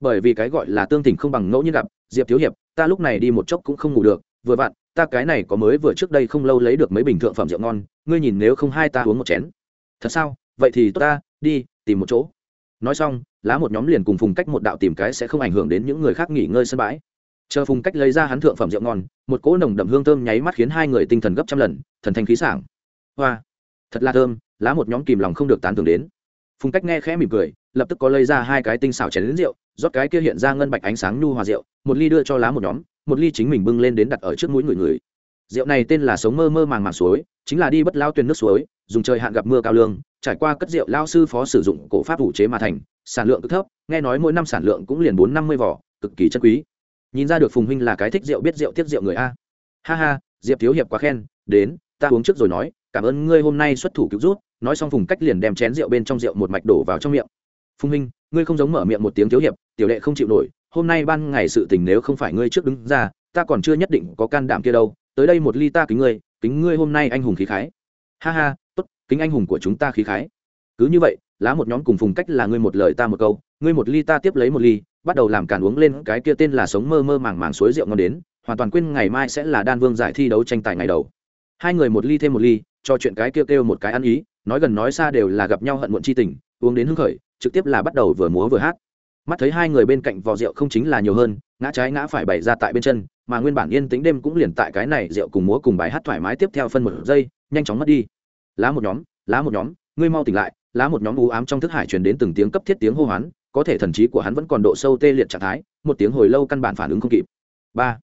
Bởi vì cái gọi là tương tình không bằng ngẫu nhiên gặp, diệp thiếu hiệp, ta lúc này đi một chốc cũng không ngủ được, vừa vặn, ta cái này có mới vừa trước đây không lâu lấy được mấy bình thượng phẩm rượu ngon, ngươi nhìn nếu không hai ta uống một chén. Thật sao? Vậy thì tốt ta, đi, tìm một chỗ. Nói xong lá một nhóm liền cùng phùng cách một đạo tìm cái sẽ không ảnh hưởng đến những người khác nghỉ ngơi sân bãi. Chờ phùng cách lấy ra hắn thượng phẩm rượu ngon, một cỗ nồng đậm hương thơm nháy mắt khiến hai người tinh thần gấp trăm lần, thần thanh khí sảng. Hoa, thật là thơm, lá một nhóm kìm lòng không được tán tưởng đến. Phùng cách nghe khẽ mỉm cười, lập tức có lấy ra hai cái tinh xảo chén đến rượu, rót cái kia hiện ra ngân bạch ánh sáng nhu hòa rượu, một ly đưa cho lá một nhóm, một ly chính mình bưng lên đến đặt ở trước mũi người người. Rượu này tên là sống mơ mơ màng màng suối, chính là đi bất lao tuyên nước suối, dùng trời hạn gặp mưa cao lương, trải qua cất rượu lao sư phó sử dụng cổ pháp ủ chế mà thành sản lượng cực thấp, nghe nói mỗi năm sản lượng cũng liền bốn năm mươi vỏ, cực kỳ chân quý. Nhìn ra được phùng huynh là cái thích rượu biết rượu tiếc rượu người a. Ha ha, diệp thiếu hiệp quá khen, đến, ta uống trước rồi nói, cảm ơn ngươi hôm nay xuất thủ cứu rút nói xong phùng cách liền đem chén rượu bên trong rượu một mạch đổ vào trong miệng. Phùng huynh, ngươi không giống mở miệng một tiếng thiếu hiệp, tiểu đệ không chịu nổi, hôm nay ban ngày sự tình nếu không phải ngươi trước đứng ra, ta còn chưa nhất định có can đảm kia đâu, tới đây một ly ta kính ngươi kính ngươi hôm nay anh hùng khí khái. Ha ha, tốt, kính anh hùng của chúng ta khí khái cứ như vậy lá một nhóm cùng phùng cách là ngươi một lời ta một câu ngươi một ly ta tiếp lấy một ly bắt đầu làm càn uống lên cái kia tên là sống mơ mơ màng màng suối rượu ngon đến hoàn toàn quên ngày mai sẽ là đan vương giải thi đấu tranh tài ngày đầu. Hai người một ly thêm một ly cho chuyện cái kia kêu, kêu một cái ăn ý nói gần nói xa đều là gặp nhau hận muộn chi tình uống đến hưng khởi trực tiếp là bắt đầu vừa múa vừa hát. Mắt thấy hai người bên cạnh vò rượu không chính là nhiều hơn ngã trái ngã phải bày ra tại bên chân mà nguyên bản yên tĩnh đêm cũng liền tại cái này rượu cùng múa cùng bài hát thoải mái tiếp theo phân một giây nhanh chóng mất đi. Lá một nhóm lá một nhóm ngươi mau tỉnh lại lá một nhóm u ám trong thức hải truyền đến từng tiếng cấp thiết tiếng hô hoán, có thể thần trí của hắn vẫn còn độ sâu tê liệt trạng thái, một tiếng hồi lâu căn bản phản ứng không kịp. Ba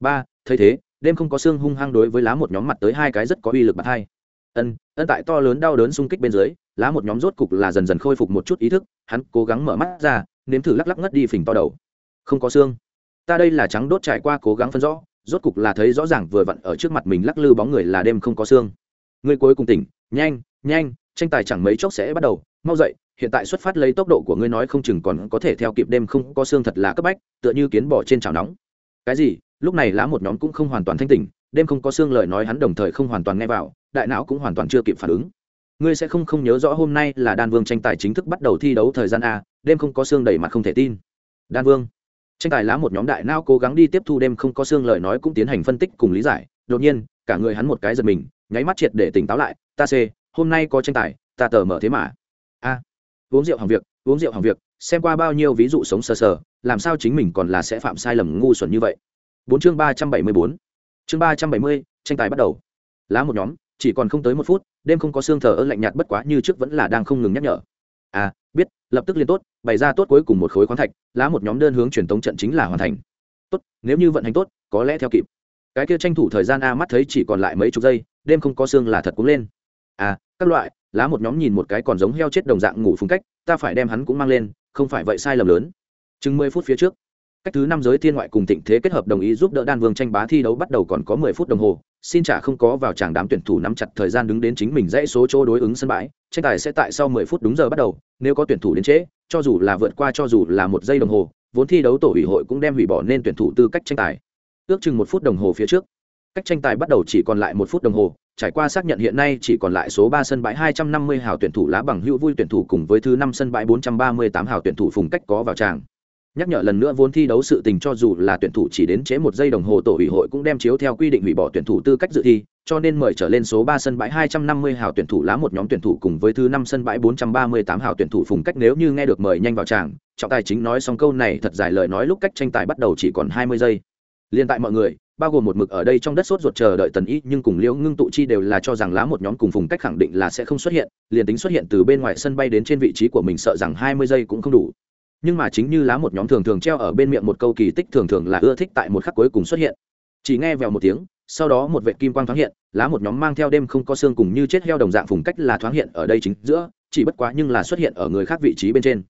ba, thấy thế, đêm không có xương hung hăng đối với lá một nhóm mặt tới hai cái rất có uy lực bạc hai. Ân ân tại to lớn đau đớn xung kích bên dưới, lá một nhóm rốt cục là dần dần khôi phục một chút ý thức, hắn cố gắng mở mắt ra, nếm thử lắc lắc ngất đi phình to đầu. Không có xương. Ta đây là trắng đốt trải qua cố gắng phân rõ, rốt cục là thấy rõ ràng vừa vặn ở trước mặt mình lắc lư bóng người là đêm không có xương. Người cuối cùng tỉnh, nhanh nhanh tranh tài chẳng mấy chốc sẽ bắt đầu, mau dậy, hiện tại xuất phát lấy tốc độ của ngươi nói không chừng còn có thể theo kịp đêm không có xương thật là cấp bách, tựa như kiến bỏ trên chảo nóng. Cái gì? Lúc này lá một nhóm cũng không hoàn toàn thanh tỉnh, đêm không có xương lời nói hắn đồng thời không hoàn toàn nghe vào, đại não cũng hoàn toàn chưa kịp phản ứng. Ngươi sẽ không không nhớ rõ hôm nay là đan vương tranh tài chính thức bắt đầu thi đấu thời gian a, đêm không có xương đầy mặt không thể tin. Đan vương. Tranh tài lá một nhóm đại não cố gắng đi tiếp thu đêm không có xương lời nói cũng tiến hành phân tích cùng lý giải. Đột nhiên, cả người hắn một cái giật mình, nháy mắt triệt để tỉnh táo lại. Ta c hôm nay có tranh tài, ta tờ mở thế mà. A, uống rượu hàng việc, uống rượu hàng việc, xem qua bao nhiêu ví dụ sống sờ sờ, làm sao chính mình còn là sẽ phạm sai lầm ngu xuẩn như vậy. Bốn chương ba trăm bảy mươi bốn. Chương ba trăm bảy mươi, tranh tài bắt đầu. Lá một nhóm, chỉ còn không tới một phút, đêm không có xương thờ ơ lạnh nhạt bất quá như trước vẫn là đang không ngừng nhắc nhở. À biết, lập tức liên tốt, bày ra tốt cuối cùng một khối khoáng thạch, lá một nhóm đơn hướng truyền tống trận chính là hoàn thành. Tốt, nếu như vận hành tốt, có lẽ theo kịp. Cái kia tranh thủ thời gian a mắt thấy chỉ còn lại mấy chục giây, đêm không có xương là thật cũng lên à các loại, lá một nhóm nhìn một cái còn giống heo chết đồng dạng ngủ phung cách, ta phải đem hắn cũng mang lên, không phải vậy sai lầm lớn. Chừng mười phút phía trước, cách thứ năm giới thiên ngoại cùng thịnh thế kết hợp đồng ý giúp đỡ đan vương tranh bá thi đấu bắt đầu còn có mười phút đồng hồ, xin trả không có vào chàng đám tuyển thủ nắm chặt thời gian đứng đến chính mình dãy số chỗ đối ứng sân bãi, tranh tài sẽ tại sau mười phút đúng giờ bắt đầu, nếu có tuyển thủ đến trễ, cho dù là vượt qua cho dù là một giây đồng hồ, vốn thi đấu tổ ủy hội cũng đem hủy bỏ nên tuyển thủ tư cách tranh tài. Ước chừng một phút đồng hồ phía trước, cách tranh tài bắt đầu chỉ còn lại một phút đồng hồ trải qua xác nhận hiện nay chỉ còn lại số ba sân bãi hai trăm năm mươi hào tuyển thủ lá bằng hữu vui tuyển thủ cùng với thứ năm sân bãi bốn trăm ba mươi tám hào tuyển thủ phùng cách có vào tràng. Nhắc nhở lần nữa vốn thi đấu sự tình cho dù là tuyển thủ chỉ đến chế một giây đồng hồ, tổ ủy hội cũng đem chiếu theo quy định hủy bỏ tuyển thủ tư cách dự thi, cho nên mời trở lên số ba sân bãi hai trăm năm mươi hào tuyển thủ lá một nhóm tuyển thủ cùng với thứ năm sân bãi bốn trăm ba mươi tám hào tuyển thủ phùng cách nếu như nghe được mời nhanh vào tràng. Trọng tài chính nói xong câu này, thật dài lời nói lúc cách tranh tài bắt đầu chỉ còn hai mươi giây. Liên tại mọi người bao gồm một mực ở đây trong đất sốt ruột chờ đợi tần ý nhưng cùng liễu ngưng tụ chi đều là cho rằng lá một nhóm cùng phùng cách khẳng định là sẽ không xuất hiện, liền tính xuất hiện từ bên ngoài sân bay đến trên vị trí của mình sợ rằng hai mươi giây cũng không đủ. Nhưng mà chính như lá một nhóm thường thường treo ở bên miệng một câu kỳ tích thường thường là ưa thích tại một khắc cuối cùng xuất hiện. Chỉ nghe vèo một tiếng, sau đó một vệ kim quang thoáng hiện, lá một nhóm mang theo đêm không có xương cùng như chết heo đồng dạng phùng cách là thoáng hiện ở đây chính giữa, chỉ bất quá nhưng là xuất hiện ở người khác vị trí bên trên.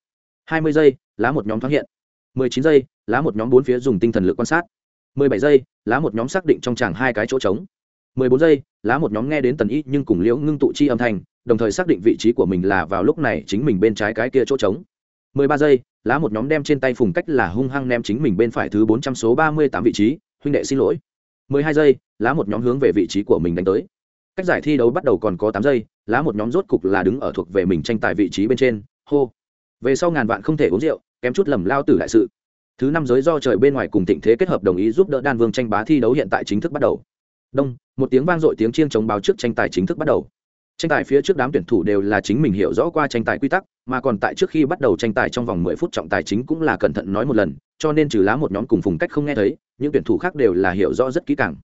hai mươi giây, lá một nhóm thoáng hiện. mười chín giây, lá một nhóm bốn phía dùng tinh thần lực quan sát bảy giây, lá một nhóm xác định trong tràng hai cái chỗ trống. Mười bốn giây, lá một nhóm nghe đến tần ý nhưng cùng liễu ngưng tụ chi âm thanh, đồng thời xác định vị trí của mình là vào lúc này chính mình bên trái cái kia chỗ trống. Mười ba giây, lá một nhóm đem trên tay phùng cách là hung hăng ném chính mình bên phải thứ bốn trăm số ba mươi tám vị trí, huynh đệ xin lỗi. Mười hai giây, lá một nhóm hướng về vị trí của mình đánh tới. Cách giải thi đấu bắt đầu còn có tám giây, lá một nhóm rốt cục là đứng ở thuộc về mình tranh tài vị trí bên trên. Hô. Về sau ngàn vạn không thể uống rượu, kém chút lầm lao tử đại sự thứ năm giới do trời bên ngoài cùng thịnh thế kết hợp đồng ý giúp đỡ đan vương tranh bá thi đấu hiện tại chính thức bắt đầu. Đông, một tiếng vang dội tiếng chiêng chống báo trước tranh tài chính thức bắt đầu. Tranh tài phía trước đám tuyển thủ đều là chính mình hiểu rõ qua tranh tài quy tắc, mà còn tại trước khi bắt đầu tranh tài trong vòng mười phút trọng tài chính cũng là cẩn thận nói một lần, cho nên trừ lá một nhóm cùng phùng cách không nghe thấy, những tuyển thủ khác đều là hiểu rõ rất kỹ càng.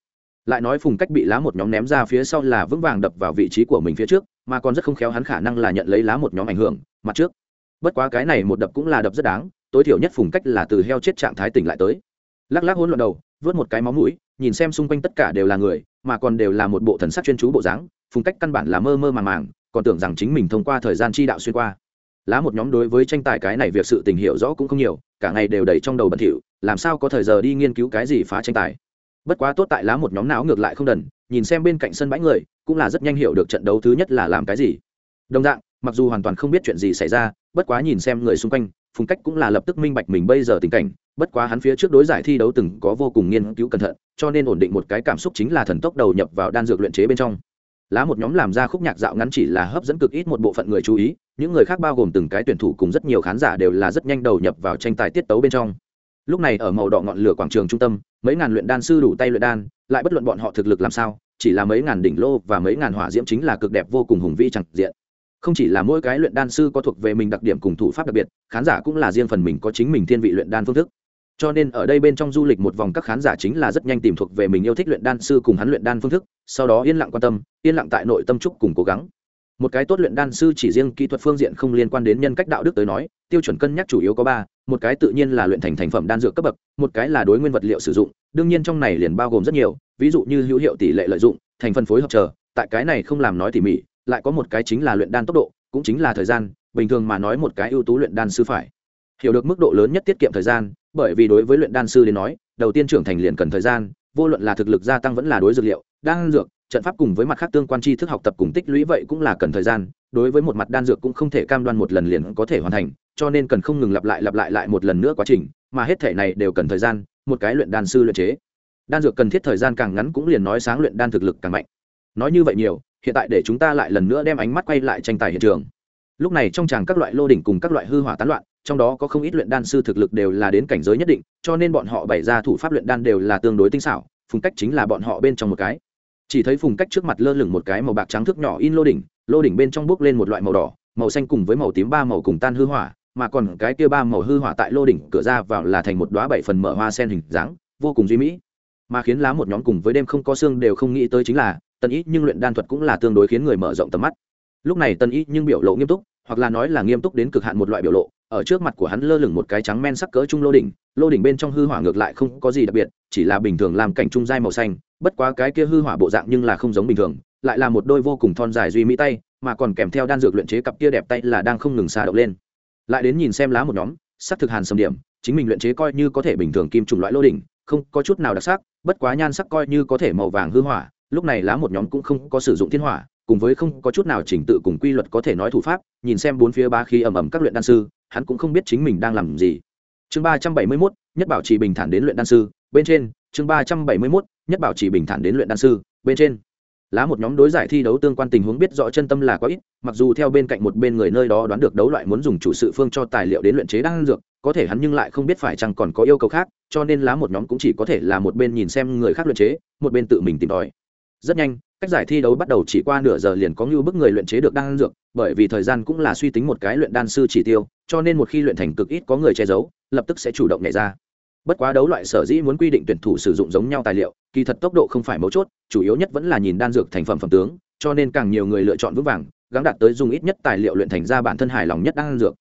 Lại nói phùng cách bị lá một nhóm ném ra phía sau là vững vàng đập vào vị trí của mình phía trước, mà còn rất không khéo hắn khả năng là nhận lấy lá một nhóm ảnh hưởng, mặt trước. Bất quá cái này một đập cũng là đập rất đáng tối thiểu nhất phùng cách là từ heo chết trạng thái tỉnh lại tới. Lắc lắc hỗn loạn đầu, vớt một cái máu mũi, nhìn xem xung quanh tất cả đều là người, mà còn đều là một bộ thần sắc chuyên chú bộ dáng, phùng cách căn bản là mơ mơ màng màng, còn tưởng rằng chính mình thông qua thời gian chi đạo xuyên qua. Lá một nhóm đối với tranh tài cái này việc sự tình hiểu rõ cũng không nhiều, cả ngày đều đầy trong đầu bẩn thỉu, làm sao có thời giờ đi nghiên cứu cái gì phá tranh tài. Bất quá tốt tại lá một nhóm não ngược lại không đần, nhìn xem bên cạnh sân bãi người, cũng là rất nhanh hiểu được trận đấu thứ nhất là làm cái gì. Đồng dạng, mặc dù hoàn toàn không biết chuyện gì xảy ra, bất quá nhìn xem người xung quanh phùng cách cũng là lập tức minh bạch mình bây giờ tình cảnh, bất quá hắn phía trước đối giải thi đấu từng có vô cùng nghiên cứu cẩn thận, cho nên ổn định một cái cảm xúc chính là thần tốc đầu nhập vào đan dược luyện chế bên trong. Lá một nhóm làm ra khúc nhạc dạo ngắn chỉ là hấp dẫn cực ít một bộ phận người chú ý, những người khác bao gồm từng cái tuyển thủ cùng rất nhiều khán giả đều là rất nhanh đầu nhập vào tranh tài tiết tấu bên trong. Lúc này ở màu đỏ ngọn lửa quảng trường trung tâm, mấy ngàn luyện đan sư đủ tay luyện đan, lại bất luận bọn họ thực lực làm sao, chỉ là mấy ngàn đỉnh lô và mấy ngàn hỏa diễm chính là cực đẹp vô cùng hùng vĩ chẳng diện không chỉ là mỗi cái luyện đan sư có thuộc về mình đặc điểm cùng thủ pháp đặc biệt, khán giả cũng là riêng phần mình có chính mình thiên vị luyện đan phương thức. Cho nên ở đây bên trong du lịch một vòng các khán giả chính là rất nhanh tìm thuộc về mình yêu thích luyện đan sư cùng hắn luyện đan phương thức, sau đó yên lặng quan tâm, yên lặng tại nội tâm trúc cùng cố gắng. Một cái tốt luyện đan sư chỉ riêng kỹ thuật phương diện không liên quan đến nhân cách đạo đức tới nói, tiêu chuẩn cân nhắc chủ yếu có ba, một cái tự nhiên là luyện thành thành phẩm đan dược cấp bậc, một cái là đối nguyên vật liệu sử dụng, đương nhiên trong này liền bao gồm rất nhiều, ví dụ như hữu hiệu tỷ lệ lợi dụng, thành phân phối hợp chờ, tại cái này không làm nói tỉ mỉ lại có một cái chính là luyện đan tốc độ, cũng chính là thời gian, bình thường mà nói một cái ưu tú luyện đan sư phải. Hiểu được mức độ lớn nhất tiết kiệm thời gian, bởi vì đối với luyện đan sư đến nói, đầu tiên trưởng thành liền cần thời gian, vô luận là thực lực gia tăng vẫn là đối dược liệu, đan dược, trận pháp cùng với mặt khác tương quan tri thức học tập cùng tích lũy vậy cũng là cần thời gian, đối với một mặt đan dược cũng không thể cam đoan một lần liền có thể hoàn thành, cho nên cần không ngừng lặp lại lặp lại lại một lần nữa quá trình, mà hết thể này đều cần thời gian, một cái luyện đan sư luyện chế. Đan dược cần thiết thời gian càng ngắn cũng liền nói sáng luyện đan thực lực càng mạnh. Nói như vậy nhiều hiện tại để chúng ta lại lần nữa đem ánh mắt quay lại tranh tài hiện trường. Lúc này trong tràng các loại lô đỉnh cùng các loại hư hỏa tán loạn, trong đó có không ít luyện đan sư thực lực đều là đến cảnh giới nhất định, cho nên bọn họ bày ra thủ pháp luyện đan đều là tương đối tinh xảo, phùng cách chính là bọn họ bên trong một cái. Chỉ thấy phùng cách trước mặt lơ lửng một cái màu bạc trắng thước nhỏ in lô đỉnh lô đỉnh bên trong bước lên một loại màu đỏ, màu xanh cùng với màu tím ba màu cùng tan hư hỏa, mà còn cái kia ba màu hư hỏa tại lô đỉnh cửa ra vào là thành một đóa bảy phần mở hoa sen hình dáng, vô cùng duy mỹ. Mà khiến lá một nhóm cùng với đêm không có xương đều không nghĩ tới chính là tần ý nhưng luyện đan thuật cũng là tương đối khiến người mở rộng tầm mắt. Lúc này tần ý nhưng biểu lộ nghiêm túc, hoặc là nói là nghiêm túc đến cực hạn một loại biểu lộ, ở trước mặt của hắn lơ lửng một cái trắng men sắc cỡ trung lô đỉnh lô đỉnh bên trong hư hỏa ngược lại không có gì đặc biệt, chỉ là bình thường làm cảnh trung dai màu xanh, bất quá cái kia hư hỏa bộ dạng nhưng là không giống bình thường, lại là một đôi vô cùng thon dài duy mỹ tay, mà còn kèm theo đan dược luyện chế cặp kia đẹp tay là đang không ngừng xà động lên. Lại đến nhìn xem lá một nhóm, sắc thực hàn sầm điểm, chính mình luyện chế coi như có thể bình thường kim trùng loại lô đỉnh, không có chút nào đặc sắc, bất quá nhan sắc coi như có thể màu vàng hư hỏa lúc này lá một nhóm cũng không có sử dụng thiên hỏa, cùng với không có chút nào chỉnh tự cùng quy luật có thể nói thủ pháp, nhìn xem bốn phía ba khí ầm ầm các luyện đan sư, hắn cũng không biết chính mình đang làm gì. Chương ba trăm bảy mươi mốt, nhất bảo trì bình thản đến luyện đan sư, bên trên. Chương ba trăm bảy mươi mốt, nhất bảo trì bình thản đến luyện đan sư, bên trên. Lá một nhóm đối giải thi đấu tương quan tình huống biết rõ chân tâm là có ít, mặc dù theo bên cạnh một bên người nơi đó đoán được đấu loại muốn dùng chủ sự phương cho tài liệu đến luyện chế đan dược, có thể hắn nhưng lại không biết phải chăng còn có yêu cầu khác, cho nên lá một nhóm cũng chỉ có thể là một bên nhìn xem người khác luyện chế, một bên tự mình tìm tòi rất nhanh, cách giải thi đấu bắt đầu chỉ qua nửa giờ liền có như bức người luyện chế được đan dược, bởi vì thời gian cũng là suy tính một cái luyện đan sư chỉ tiêu, cho nên một khi luyện thành cực ít có người che giấu, lập tức sẽ chủ động nhảy ra. Bất quá đấu loại sở dĩ muốn quy định tuyển thủ sử dụng giống nhau tài liệu, kỳ thật tốc độ không phải mấu chốt, chủ yếu nhất vẫn là nhìn đan dược thành phẩm phẩm tướng, cho nên càng nhiều người lựa chọn vững vàng gắn đạt tới dùng ít nhất tài liệu luyện thành ra bản thân hài lòng nhất đan dược.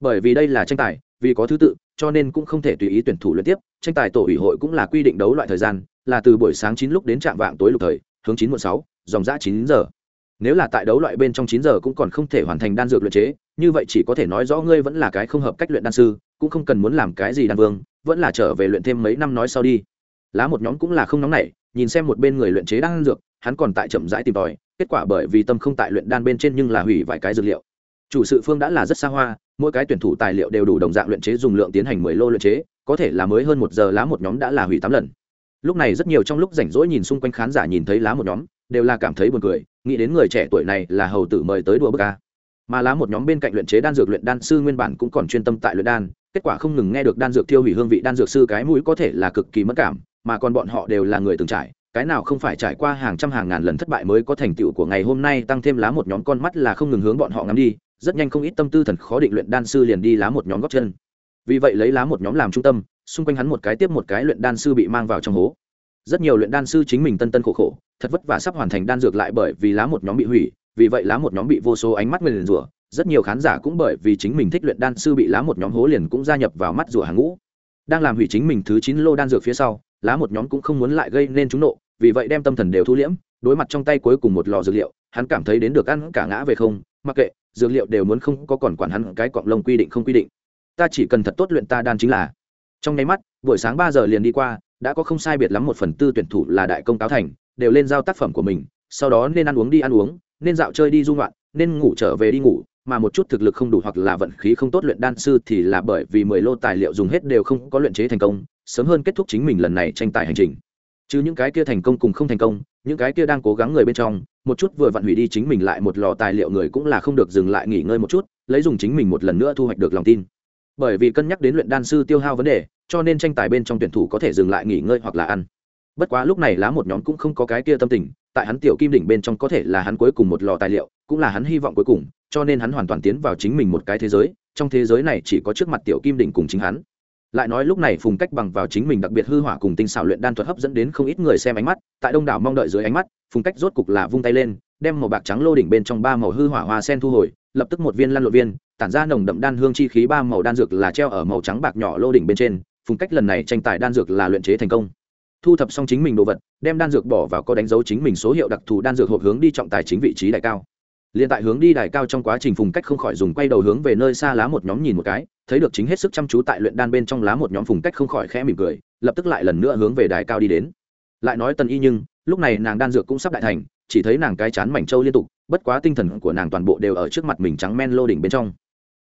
Bởi vì đây là tranh tài, vì có thứ tự, cho nên cũng không thể tùy ý tuyển thủ luyện tiếp, tranh tài tổ ủy hội cũng là quy định đấu loại thời gian, là từ buổi sáng chín lúc đến trạm vạng tối lục thời hướng chín một sáu, dòng giã chín giờ. Nếu là tại đấu loại bên trong chín giờ cũng còn không thể hoàn thành đan dược luyện chế, như vậy chỉ có thể nói rõ ngươi vẫn là cái không hợp cách luyện đan sư, cũng không cần muốn làm cái gì đan vương, vẫn là trở về luyện thêm mấy năm nói sau đi. Lá một nhóm cũng là không nóng nảy, nhìn xem một bên người luyện chế đan dược, hắn còn tại chậm rãi tìm tòi, kết quả bởi vì tâm không tại luyện đan bên trên nhưng là hủy vài cái dược liệu. Chủ sự phương đã là rất xa hoa, mỗi cái tuyển thủ tài liệu đều đủ đồng dạng luyện chế dùng lượng tiến hành mười lô luyện chế, có thể là mới hơn một giờ lá một nhóm đã là hủy tám lần lúc này rất nhiều trong lúc rảnh rỗi nhìn xung quanh khán giả nhìn thấy lá một nhóm, đều là cảm thấy buồn cười, nghĩ đến người trẻ tuổi này là hầu tử mời tới đùa bức ca mà lá một nhóm bên cạnh luyện chế đan dược luyện đan sư nguyên bản cũng còn chuyên tâm tại luyện đan, kết quả không ngừng nghe được đan dược tiêu hủy hương vị đan dược sư cái mũi có thể là cực kỳ mất cảm, mà còn bọn họ đều là người từng trải, cái nào không phải trải qua hàng trăm hàng ngàn lần thất bại mới có thành tựu của ngày hôm nay, tăng thêm lá một nhóm con mắt là không ngừng hướng bọn họ ngắm đi, rất nhanh không ít tâm tư thần khó định luyện đan sư liền đi lá một nhóm góp chân. Vì vậy lấy lá một nhóm làm trung tâm xung quanh hắn một cái tiếp một cái luyện đan sư bị mang vào trong hố. Rất nhiều luyện đan sư chính mình tân tân khổ khổ, thật vất vả sắp hoàn thành đan dược lại bởi vì lá một nhóm bị hủy, vì vậy lá một nhóm bị vô số ánh mắt nguyền rủa, rất nhiều khán giả cũng bởi vì chính mình thích luyện đan sư bị lá một nhóm hố liền cũng gia nhập vào mắt rủa hàng ngũ. Đang làm hủy chính mình thứ chín lô đan dược phía sau, lá một nhóm cũng không muốn lại gây nên chúng nộ, vì vậy đem tâm thần đều thu liễm, đối mặt trong tay cuối cùng một lò dược liệu, hắn cảm thấy đến được ăn cả ngã về không, mặc kệ, dược liệu đều muốn không có còn quản hắn cái cọng lông quy định không quy định. Ta chỉ cần thật tốt luyện ta đan chính là trong nháy mắt, buổi sáng ba giờ liền đi qua, đã có không sai biệt lắm một phần tư tuyển thủ là đại công cáo thành, đều lên giao tác phẩm của mình, sau đó nên ăn uống đi ăn uống, nên dạo chơi đi du ngoạn, nên ngủ trở về đi ngủ, mà một chút thực lực không đủ hoặc là vận khí không tốt luyện đan sư thì là bởi vì mười lô tài liệu dùng hết đều không có luyện chế thành công, sớm hơn kết thúc chính mình lần này tranh tài hành trình. Chứ những cái kia thành công cùng không thành công, những cái kia đang cố gắng người bên trong, một chút vừa vặn hủy đi chính mình lại một lò tài liệu người cũng là không được dừng lại nghỉ ngơi một chút, lấy dùng chính mình một lần nữa thu hoạch được lòng tin bởi vì cân nhắc đến luyện đan sư tiêu hao vấn đề, cho nên tranh tài bên trong tuyển thủ có thể dừng lại nghỉ ngơi hoặc là ăn. Bất quá lúc này lá một nhóm cũng không có cái kia tâm tình, tại hắn tiểu kim đỉnh bên trong có thể là hắn cuối cùng một lò tài liệu, cũng là hắn hy vọng cuối cùng, cho nên hắn hoàn toàn tiến vào chính mình một cái thế giới, trong thế giới này chỉ có trước mặt tiểu kim đỉnh cùng chính hắn. Lại nói lúc này phùng cách bằng vào chính mình đặc biệt hư hỏa cùng tinh xảo luyện đan thuật hấp dẫn đến không ít người xem ánh mắt, tại đông đảo mong đợi dưới ánh mắt, phùng cách rốt cục là vung tay lên, đem màu bạc trắng lô đỉnh bên trong ba màu hư hỏa hoa sen thu hồi, lập tức một viên lăn lộ viên tản ra nồng đậm đan hương chi khí, ba màu đan dược là treo ở màu trắng bạc nhỏ lô đỉnh bên trên, phùng cách lần này tranh tài đan dược là luyện chế thành công. Thu thập xong chính mình đồ vật, đem đan dược bỏ vào có đánh dấu chính mình số hiệu đặc thù đan dược hộp hướng đi trọng tài chính vị trí đại cao. Liền tại hướng đi đài cao trong quá trình, phùng cách không khỏi dùng quay đầu hướng về nơi xa lá một nhóm nhìn một cái, thấy được chính hết sức chăm chú tại luyện đan bên trong lá một nhóm, phùng cách không khỏi khẽ mỉm cười, lập tức lại lần nữa hướng về đài cao đi đến. Lại nói tần y nhưng, lúc này nàng đan dược cũng sắp đại thành, chỉ thấy nàng cái chán mảnh trâu liên tục, bất quá tinh thần của nàng toàn bộ đều ở trước mặt mình trắng men lô đỉnh bên trong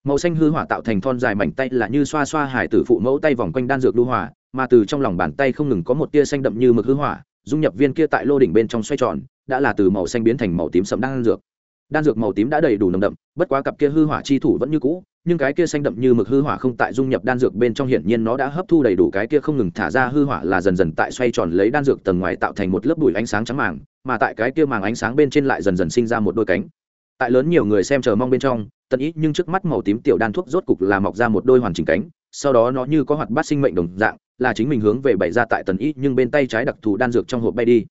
màu xanh hư hỏa tạo thành thon dài mảnh tay là như xoa xoa hải tử phụ mẫu tay vòng quanh đan dược đu hỏa, mà từ trong lòng bàn tay không ngừng có một tia xanh đậm như mực hư hỏa, dung nhập viên kia tại lô đỉnh bên trong xoay tròn, đã là từ màu xanh biến thành màu tím sẫm đan dược. Đan dược màu tím đã đầy đủ nồng đậm, bất quá cặp kia hư hỏa chi thủ vẫn như cũ, nhưng cái kia xanh đậm như mực hư hỏa không tại dung nhập đan dược bên trong hiển nhiên nó đã hấp thu đầy đủ cái kia không ngừng thả ra hư hỏa là dần dần tại xoay tròn lấy đan dược tầng ngoài tạo thành một lớp bụi ánh sáng trắng màng, mà tại cái kia màng ánh sáng bên trên lại dần dần sinh ra một đôi cánh tại lớn nhiều người xem chờ mong bên trong, tần ý nhưng trước mắt màu tím tiểu đan thuốc rốt cục là mọc ra một đôi hoàn chỉnh cánh, sau đó nó như có hoạt bát sinh mệnh đồng dạng, là chính mình hướng về bày ra tại tần ý nhưng bên tay trái đặc thù đan dược trong hộp bay đi.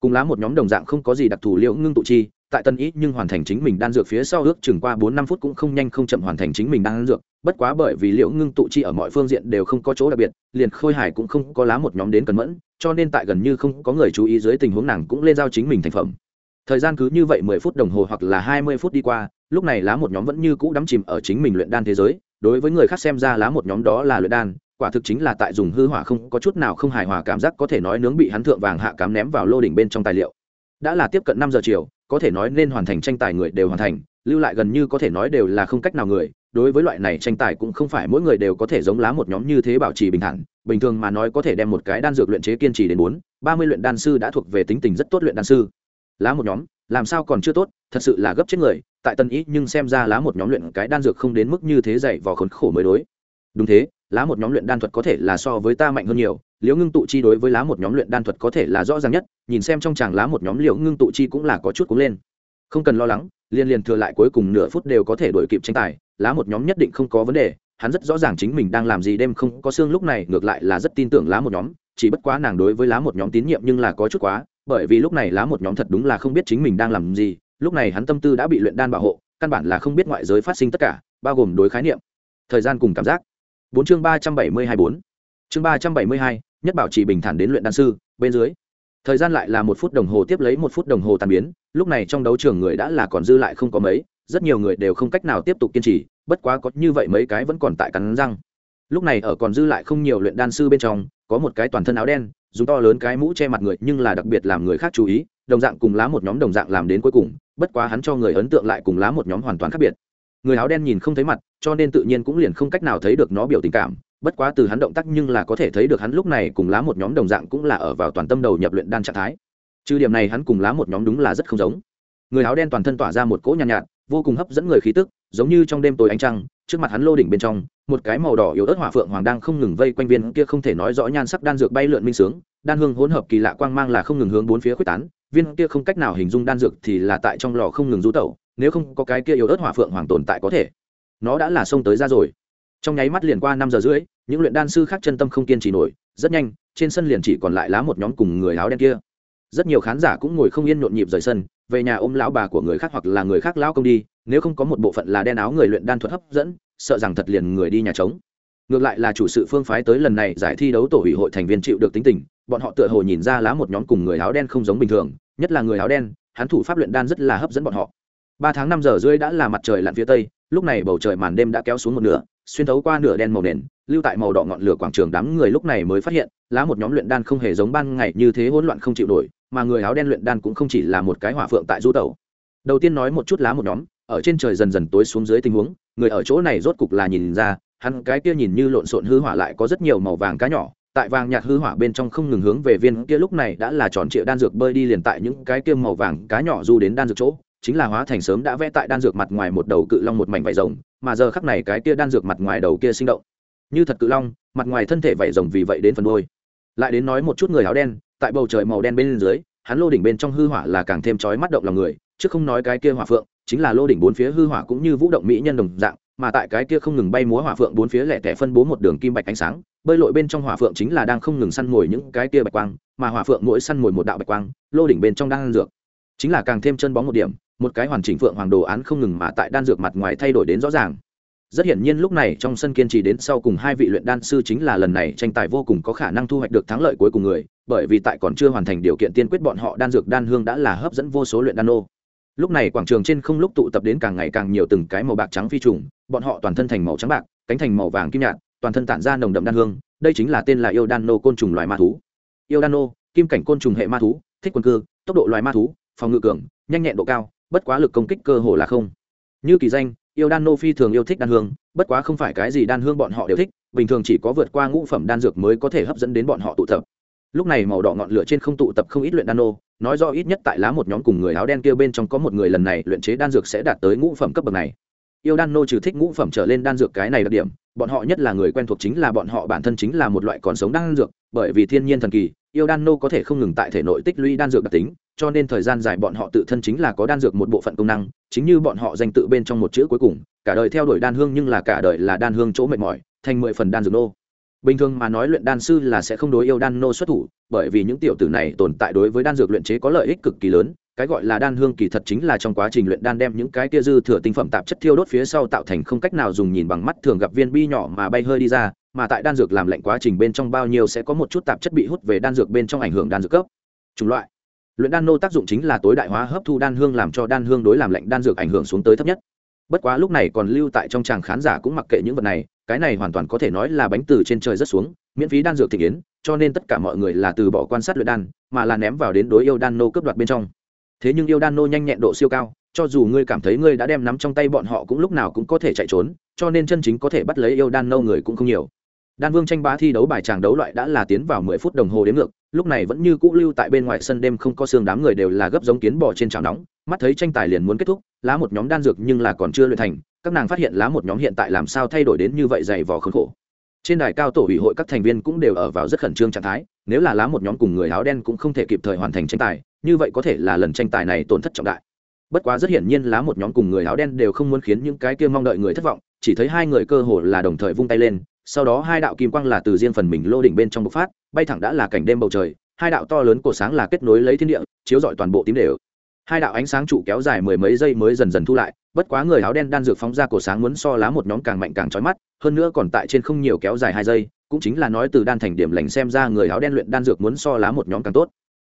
Cùng lá một nhóm đồng dạng không có gì đặc thù liễu ngưng tụ chi, tại tân ý nhưng hoàn thành chính mình đan dược phía sau ước chừng qua bốn năm phút cũng không nhanh không chậm hoàn thành chính mình đan dược, bất quá bởi vì liệu ngưng tụ chi ở mọi phương diện đều không có chỗ đặc biệt, liền khôi hải cũng không có lá một nhóm đến cần mẫn, cho nên tại gần như không có người chú ý dưới tình huống nàng cũng lên giao chính mình thành phẩm thời gian cứ như vậy mười phút đồng hồ hoặc là hai mươi phút đi qua, lúc này lá một nhóm vẫn như cũ đắm chìm ở chính mình luyện đan thế giới. Đối với người khác xem ra lá một nhóm đó là luyện đan, quả thực chính là tại dùng hư hỏa không, có chút nào không hài hòa cảm giác có thể nói nướng bị hắn thượng vàng hạ cám ném vào lô đỉnh bên trong tài liệu. Đã là tiếp cận năm giờ chiều, có thể nói nên hoàn thành tranh tài người đều hoàn thành, lưu lại gần như có thể nói đều là không cách nào người. Đối với loại này tranh tài cũng không phải mỗi người đều có thể giống lá một nhóm như thế bảo trì bình thản. Bình thường mà nói có thể đem một cái đan dược luyện chế kiên trì đến bốn, ba mươi luyện đan sư đã thuộc về tính tình rất tốt luyện đan sư lá một nhóm, làm sao còn chưa tốt, thật sự là gấp chết người, tại tân ý nhưng xem ra lá một nhóm luyện cái đan dược không đến mức như thế dày vò khốn khổ mới đối. Đúng thế, lá một nhóm luyện đan thuật có thể là so với ta mạnh hơn nhiều, liễu ngưng tụ chi đối với lá một nhóm luyện đan thuật có thể là rõ ràng nhất, nhìn xem trong chàng lá một nhóm liễu ngưng tụ chi cũng là có chút cúng lên. Không cần lo lắng liên liên thừa lại cuối cùng nửa phút đều có thể đổi kịp tranh tài, lá một nhóm nhất định không có vấn đề, hắn rất rõ ràng chính mình đang làm gì đêm không có xương lúc này, ngược lại là rất tin tưởng lá một nhóm, chỉ bất quá nàng đối với lá một nhóm tín nhiệm nhưng là có chút quá bởi vì lúc này lá một nhóm thật đúng là không biết chính mình đang làm gì, lúc này hắn tâm tư đã bị luyện đan bảo hộ, căn bản là không biết ngoại giới phát sinh tất cả, bao gồm đối khái niệm, thời gian cùng cảm giác. Bốn chương ba trăm bảy mươi hai bốn. Chương ba trăm bảy mươi hai, nhất bảo trì bình thản đến luyện đan sư, bên dưới. Thời gian lại là một phút đồng hồ tiếp lấy một phút đồng hồ tàn biến, lúc này trong đấu trường người đã là còn dư lại không có mấy, rất nhiều người đều không cách nào tiếp tục kiên trì, bất quá có như vậy mấy cái vẫn còn tại cắn răng. Lúc này ở còn dư lại không nhiều luyện đan sư bên trong, có một cái toàn thân áo đen dùng to lớn cái mũ che mặt người nhưng là đặc biệt làm người khác chú ý đồng dạng cùng lá một nhóm đồng dạng làm đến cuối cùng bất quá hắn cho người ấn tượng lại cùng lá một nhóm hoàn toàn khác biệt. Người áo đen nhìn không thấy mặt cho nên tự nhiên cũng liền không cách nào thấy được nó biểu tình cảm bất quá từ hắn động tác nhưng là có thể thấy được hắn lúc này cùng lá một nhóm đồng dạng cũng là ở vào toàn tâm đầu nhập luyện đan trạng thái. Trừ điểm này hắn cùng lá một nhóm đúng là rất không giống. Người áo đen toàn thân tỏa ra một cỗ nhàn nhạt, nhạt vô cùng hấp dẫn người khí tức giống như trong đêm tối ánh trăng trước mặt hắn lô đỉnh bên trong một cái màu đỏ yếu ớt hỏa phượng hoàng đang không ngừng vây quanh viên kia không thể nói rõ nhan sắc đan dược bay lượn minh sướng, đan hương hỗn hợp kỳ lạ quang mang là không ngừng hướng bốn phía quyết tán, viên kia không cách nào hình dung đan dược thì là tại trong lò không ngừng rú tẩu, nếu không có cái kia yếu ớt hỏa phượng hoàng tồn tại có thể, nó đã là xông tới ra rồi. Trong nháy mắt liền qua năm giờ rưỡi, những luyện đan sư khác chân tâm không kiên trì nổi, rất nhanh, trên sân liền chỉ còn lại lá một nhóm cùng người áo đen kia. Rất nhiều khán giả cũng ngồi không yên nhộn nhịp rời sân về nhà ôm lão bà của người khác hoặc là người khác lão công đi, nếu không có một bộ phận là đen áo người luyện đan thuật hấp dẫn, sợ rằng thật liền người đi nhà trống. Ngược lại là chủ sự phương phái tới lần này giải thi đấu tổ ủy hội thành viên chịu được tính tình, bọn họ tựa hồ nhìn ra lá một nhóm cùng người áo đen không giống bình thường, nhất là người áo đen, hắn thủ pháp luyện đan rất là hấp dẫn bọn họ. Ba tháng năm giờ rưỡi đã là mặt trời lặn phía tây, lúc này bầu trời màn đêm đã kéo xuống một nửa, xuyên thấu qua nửa đen màu nền, lưu tại màu đỏ ngọn lửa quảng trường đám người lúc này mới phát hiện, lá một nhóm luyện đan không hề giống ban ngày như thế hỗn loạn không chịu nổi mà người áo đen luyện đan cũng không chỉ là một cái hỏa phượng tại du tẩu. Đầu tiên nói một chút lá một nhóm, ở trên trời dần dần tối xuống dưới tình huống, người ở chỗ này rốt cục là nhìn ra, hắn cái kia nhìn như lộn xộn hư hỏa lại có rất nhiều màu vàng cá nhỏ, tại vàng nhạt hư hỏa bên trong không ngừng hướng về viên kia lúc này đã là tròn trịa đan dược bơi đi liền tại những cái kia màu vàng cá nhỏ du đến đan dược chỗ, chính là hóa thành sớm đã vẽ tại đan dược mặt ngoài một đầu cự long một mảnh vải rồng, mà giờ khắc này cái kia đan dược mặt ngoài đầu kia sinh động. Như thật cự long, mặt ngoài thân thể vảy rồng vì vậy đến phần đôi lại đến nói một chút người áo đen tại bầu trời màu đen bên dưới, hắn lô đỉnh bên trong hư hỏa là càng thêm chói mắt động lòng người, chứ không nói cái kia hỏa phượng, chính là lô đỉnh bốn phía hư hỏa cũng như vũ động mỹ nhân đồng dạng, mà tại cái kia không ngừng bay múa hỏa phượng bốn phía lẻ tẻ phân bố một đường kim bạch ánh sáng, bơi lội bên trong hỏa phượng chính là đang không ngừng săn mồi những cái kia bạch quang, mà hỏa phượng mỗi săn mồi một đạo bạch quang, lô đỉnh bên trong đang dược. Chính là càng thêm chân bóng một điểm, một cái hoàn chỉnh phượng hoàng đồ án không ngừng mà tại đan dược mặt ngoài thay đổi đến rõ ràng. Rất hiển nhiên lúc này trong sân kiên trì đến sau cùng hai vị luyện đan sư chính là lần này tranh tài vô cùng có khả năng thu hoạch được thắng lợi cuối cùng người bởi vì tại còn chưa hoàn thành điều kiện tiên quyết bọn họ đan dược đan hương đã là hấp dẫn vô số luyện đan nô. Lúc này quảng trường trên không lúc tụ tập đến càng ngày càng nhiều từng cái màu bạc trắng phi trùng, bọn họ toàn thân thành màu trắng bạc, cánh thành màu vàng kim nhạt, toàn thân tản ra nồng đậm đan hương, đây chính là tên là yêu đan nô côn trùng loài ma thú. Yêu đan nô, kim cảnh côn trùng hệ ma thú, thích quân cư, tốc độ loài ma thú, phòng ngự cường, nhanh nhẹn độ cao, bất quá lực công kích cơ hồ là không. Như kỳ danh, yêu đan nô phi thường yêu thích đan hương, bất quá không phải cái gì đan hương bọn họ đều thích, bình thường chỉ có vượt qua ngũ phẩm đan dược mới có thể hấp dẫn đến bọn họ tụ tập lúc này màu đỏ ngọn lửa trên không tụ tập không ít luyện đan nô, nói rõ ít nhất tại lá một nhóm cùng người áo đen kia bên trong có một người lần này luyện chế đan dược sẽ đạt tới ngũ phẩm cấp bậc này. Yêu đan nô trừ thích ngũ phẩm trở lên đan dược cái này đặc điểm, bọn họ nhất là người quen thuộc chính là bọn họ bản thân chính là một loại còn sống đan dược, bởi vì thiên nhiên thần kỳ, yêu đan nô có thể không ngừng tại thể nội tích lũy đan dược đặc tính, cho nên thời gian dài bọn họ tự thân chính là có đan dược một bộ phận công năng, chính như bọn họ danh tự bên trong một chữ cuối cùng, cả đời theo đuổi đan hương nhưng là cả đời là đan hương chỗ mệt mỏi, thành mười phần đan dược nô bình thường mà nói luyện đan sư là sẽ không đối yêu đan nô xuất thủ, bởi vì những tiểu tử này tồn tại đối với đan dược luyện chế có lợi ích cực kỳ lớn. Cái gọi là đan hương kỳ thật chính là trong quá trình luyện đan đem những cái kia dư thừa tinh phẩm tạp chất thiêu đốt phía sau tạo thành không cách nào dùng nhìn bằng mắt thường gặp viên bi nhỏ mà bay hơi đi ra, mà tại đan dược làm lạnh quá trình bên trong bao nhiêu sẽ có một chút tạp chất bị hút về đan dược bên trong ảnh hưởng đan dược cấp. Chủng loại. Luyện đan nô tác dụng chính là tối đại hóa hấp thu đan hương làm cho đan hương đối làm lạnh đan dược ảnh hưởng xuống tới thấp nhất. Bất quá lúc này còn lưu tại trong tràng khán giả cũng mặc kệ những vật này cái này hoàn toàn có thể nói là bánh từ trên trời rất xuống, miễn phí đan dược thị kiến cho nên tất cả mọi người là từ bỏ quan sát luyện đan, mà là ném vào đến đối yêu đan nô cướp đoạt bên trong. Thế nhưng yêu đan nô nhanh nhẹn độ siêu cao, cho dù ngươi cảm thấy ngươi đã đem nắm trong tay bọn họ cũng lúc nào cũng có thể chạy trốn, cho nên chân chính có thể bắt lấy yêu đan nô người cũng không nhiều đan vương tranh bá thi đấu bài tràng đấu loại đã là tiến vào mười phút đồng hồ đến ngược, lúc này vẫn như cũ lưu tại bên ngoài sân đêm không có xương đám người đều là gấp giống kiến bò trên chảo nóng, mắt thấy tranh tài liền muốn kết thúc, lá một nhóm đan dược nhưng là còn chưa luyện thành, các nàng phát hiện lá một nhóm hiện tại làm sao thay đổi đến như vậy dày vò khốn khổ. Trên đài cao tổ ủy hội các thành viên cũng đều ở vào rất khẩn trương trạng thái, nếu là lá một nhóm cùng người áo đen cũng không thể kịp thời hoàn thành tranh tài, như vậy có thể là lần tranh tài này tổn thất trọng đại. Bất quá rất hiển nhiên lá một nhóm cùng người áo đen đều không muốn khiến những cái kia mong đợi người thất vọng, chỉ thấy hai người cơ hồ là đồng thời vung tay lên sau đó hai đạo kim quang là từ riêng phần mình lô đỉnh bên trong bộc phát, bay thẳng đã là cảnh đêm bầu trời, hai đạo to lớn cổ sáng là kết nối lấy thiên địa, chiếu rọi toàn bộ tím đều. Hai đạo ánh sáng trụ kéo dài mười mấy giây mới dần dần thu lại, bất quá người áo đen đan dược phóng ra cổ sáng muốn so lá một nhóm càng mạnh càng trói mắt, hơn nữa còn tại trên không nhiều kéo dài hai giây, cũng chính là nói từ đan thành điểm lành xem ra người áo đen luyện đan dược muốn so lá một nhóm càng tốt.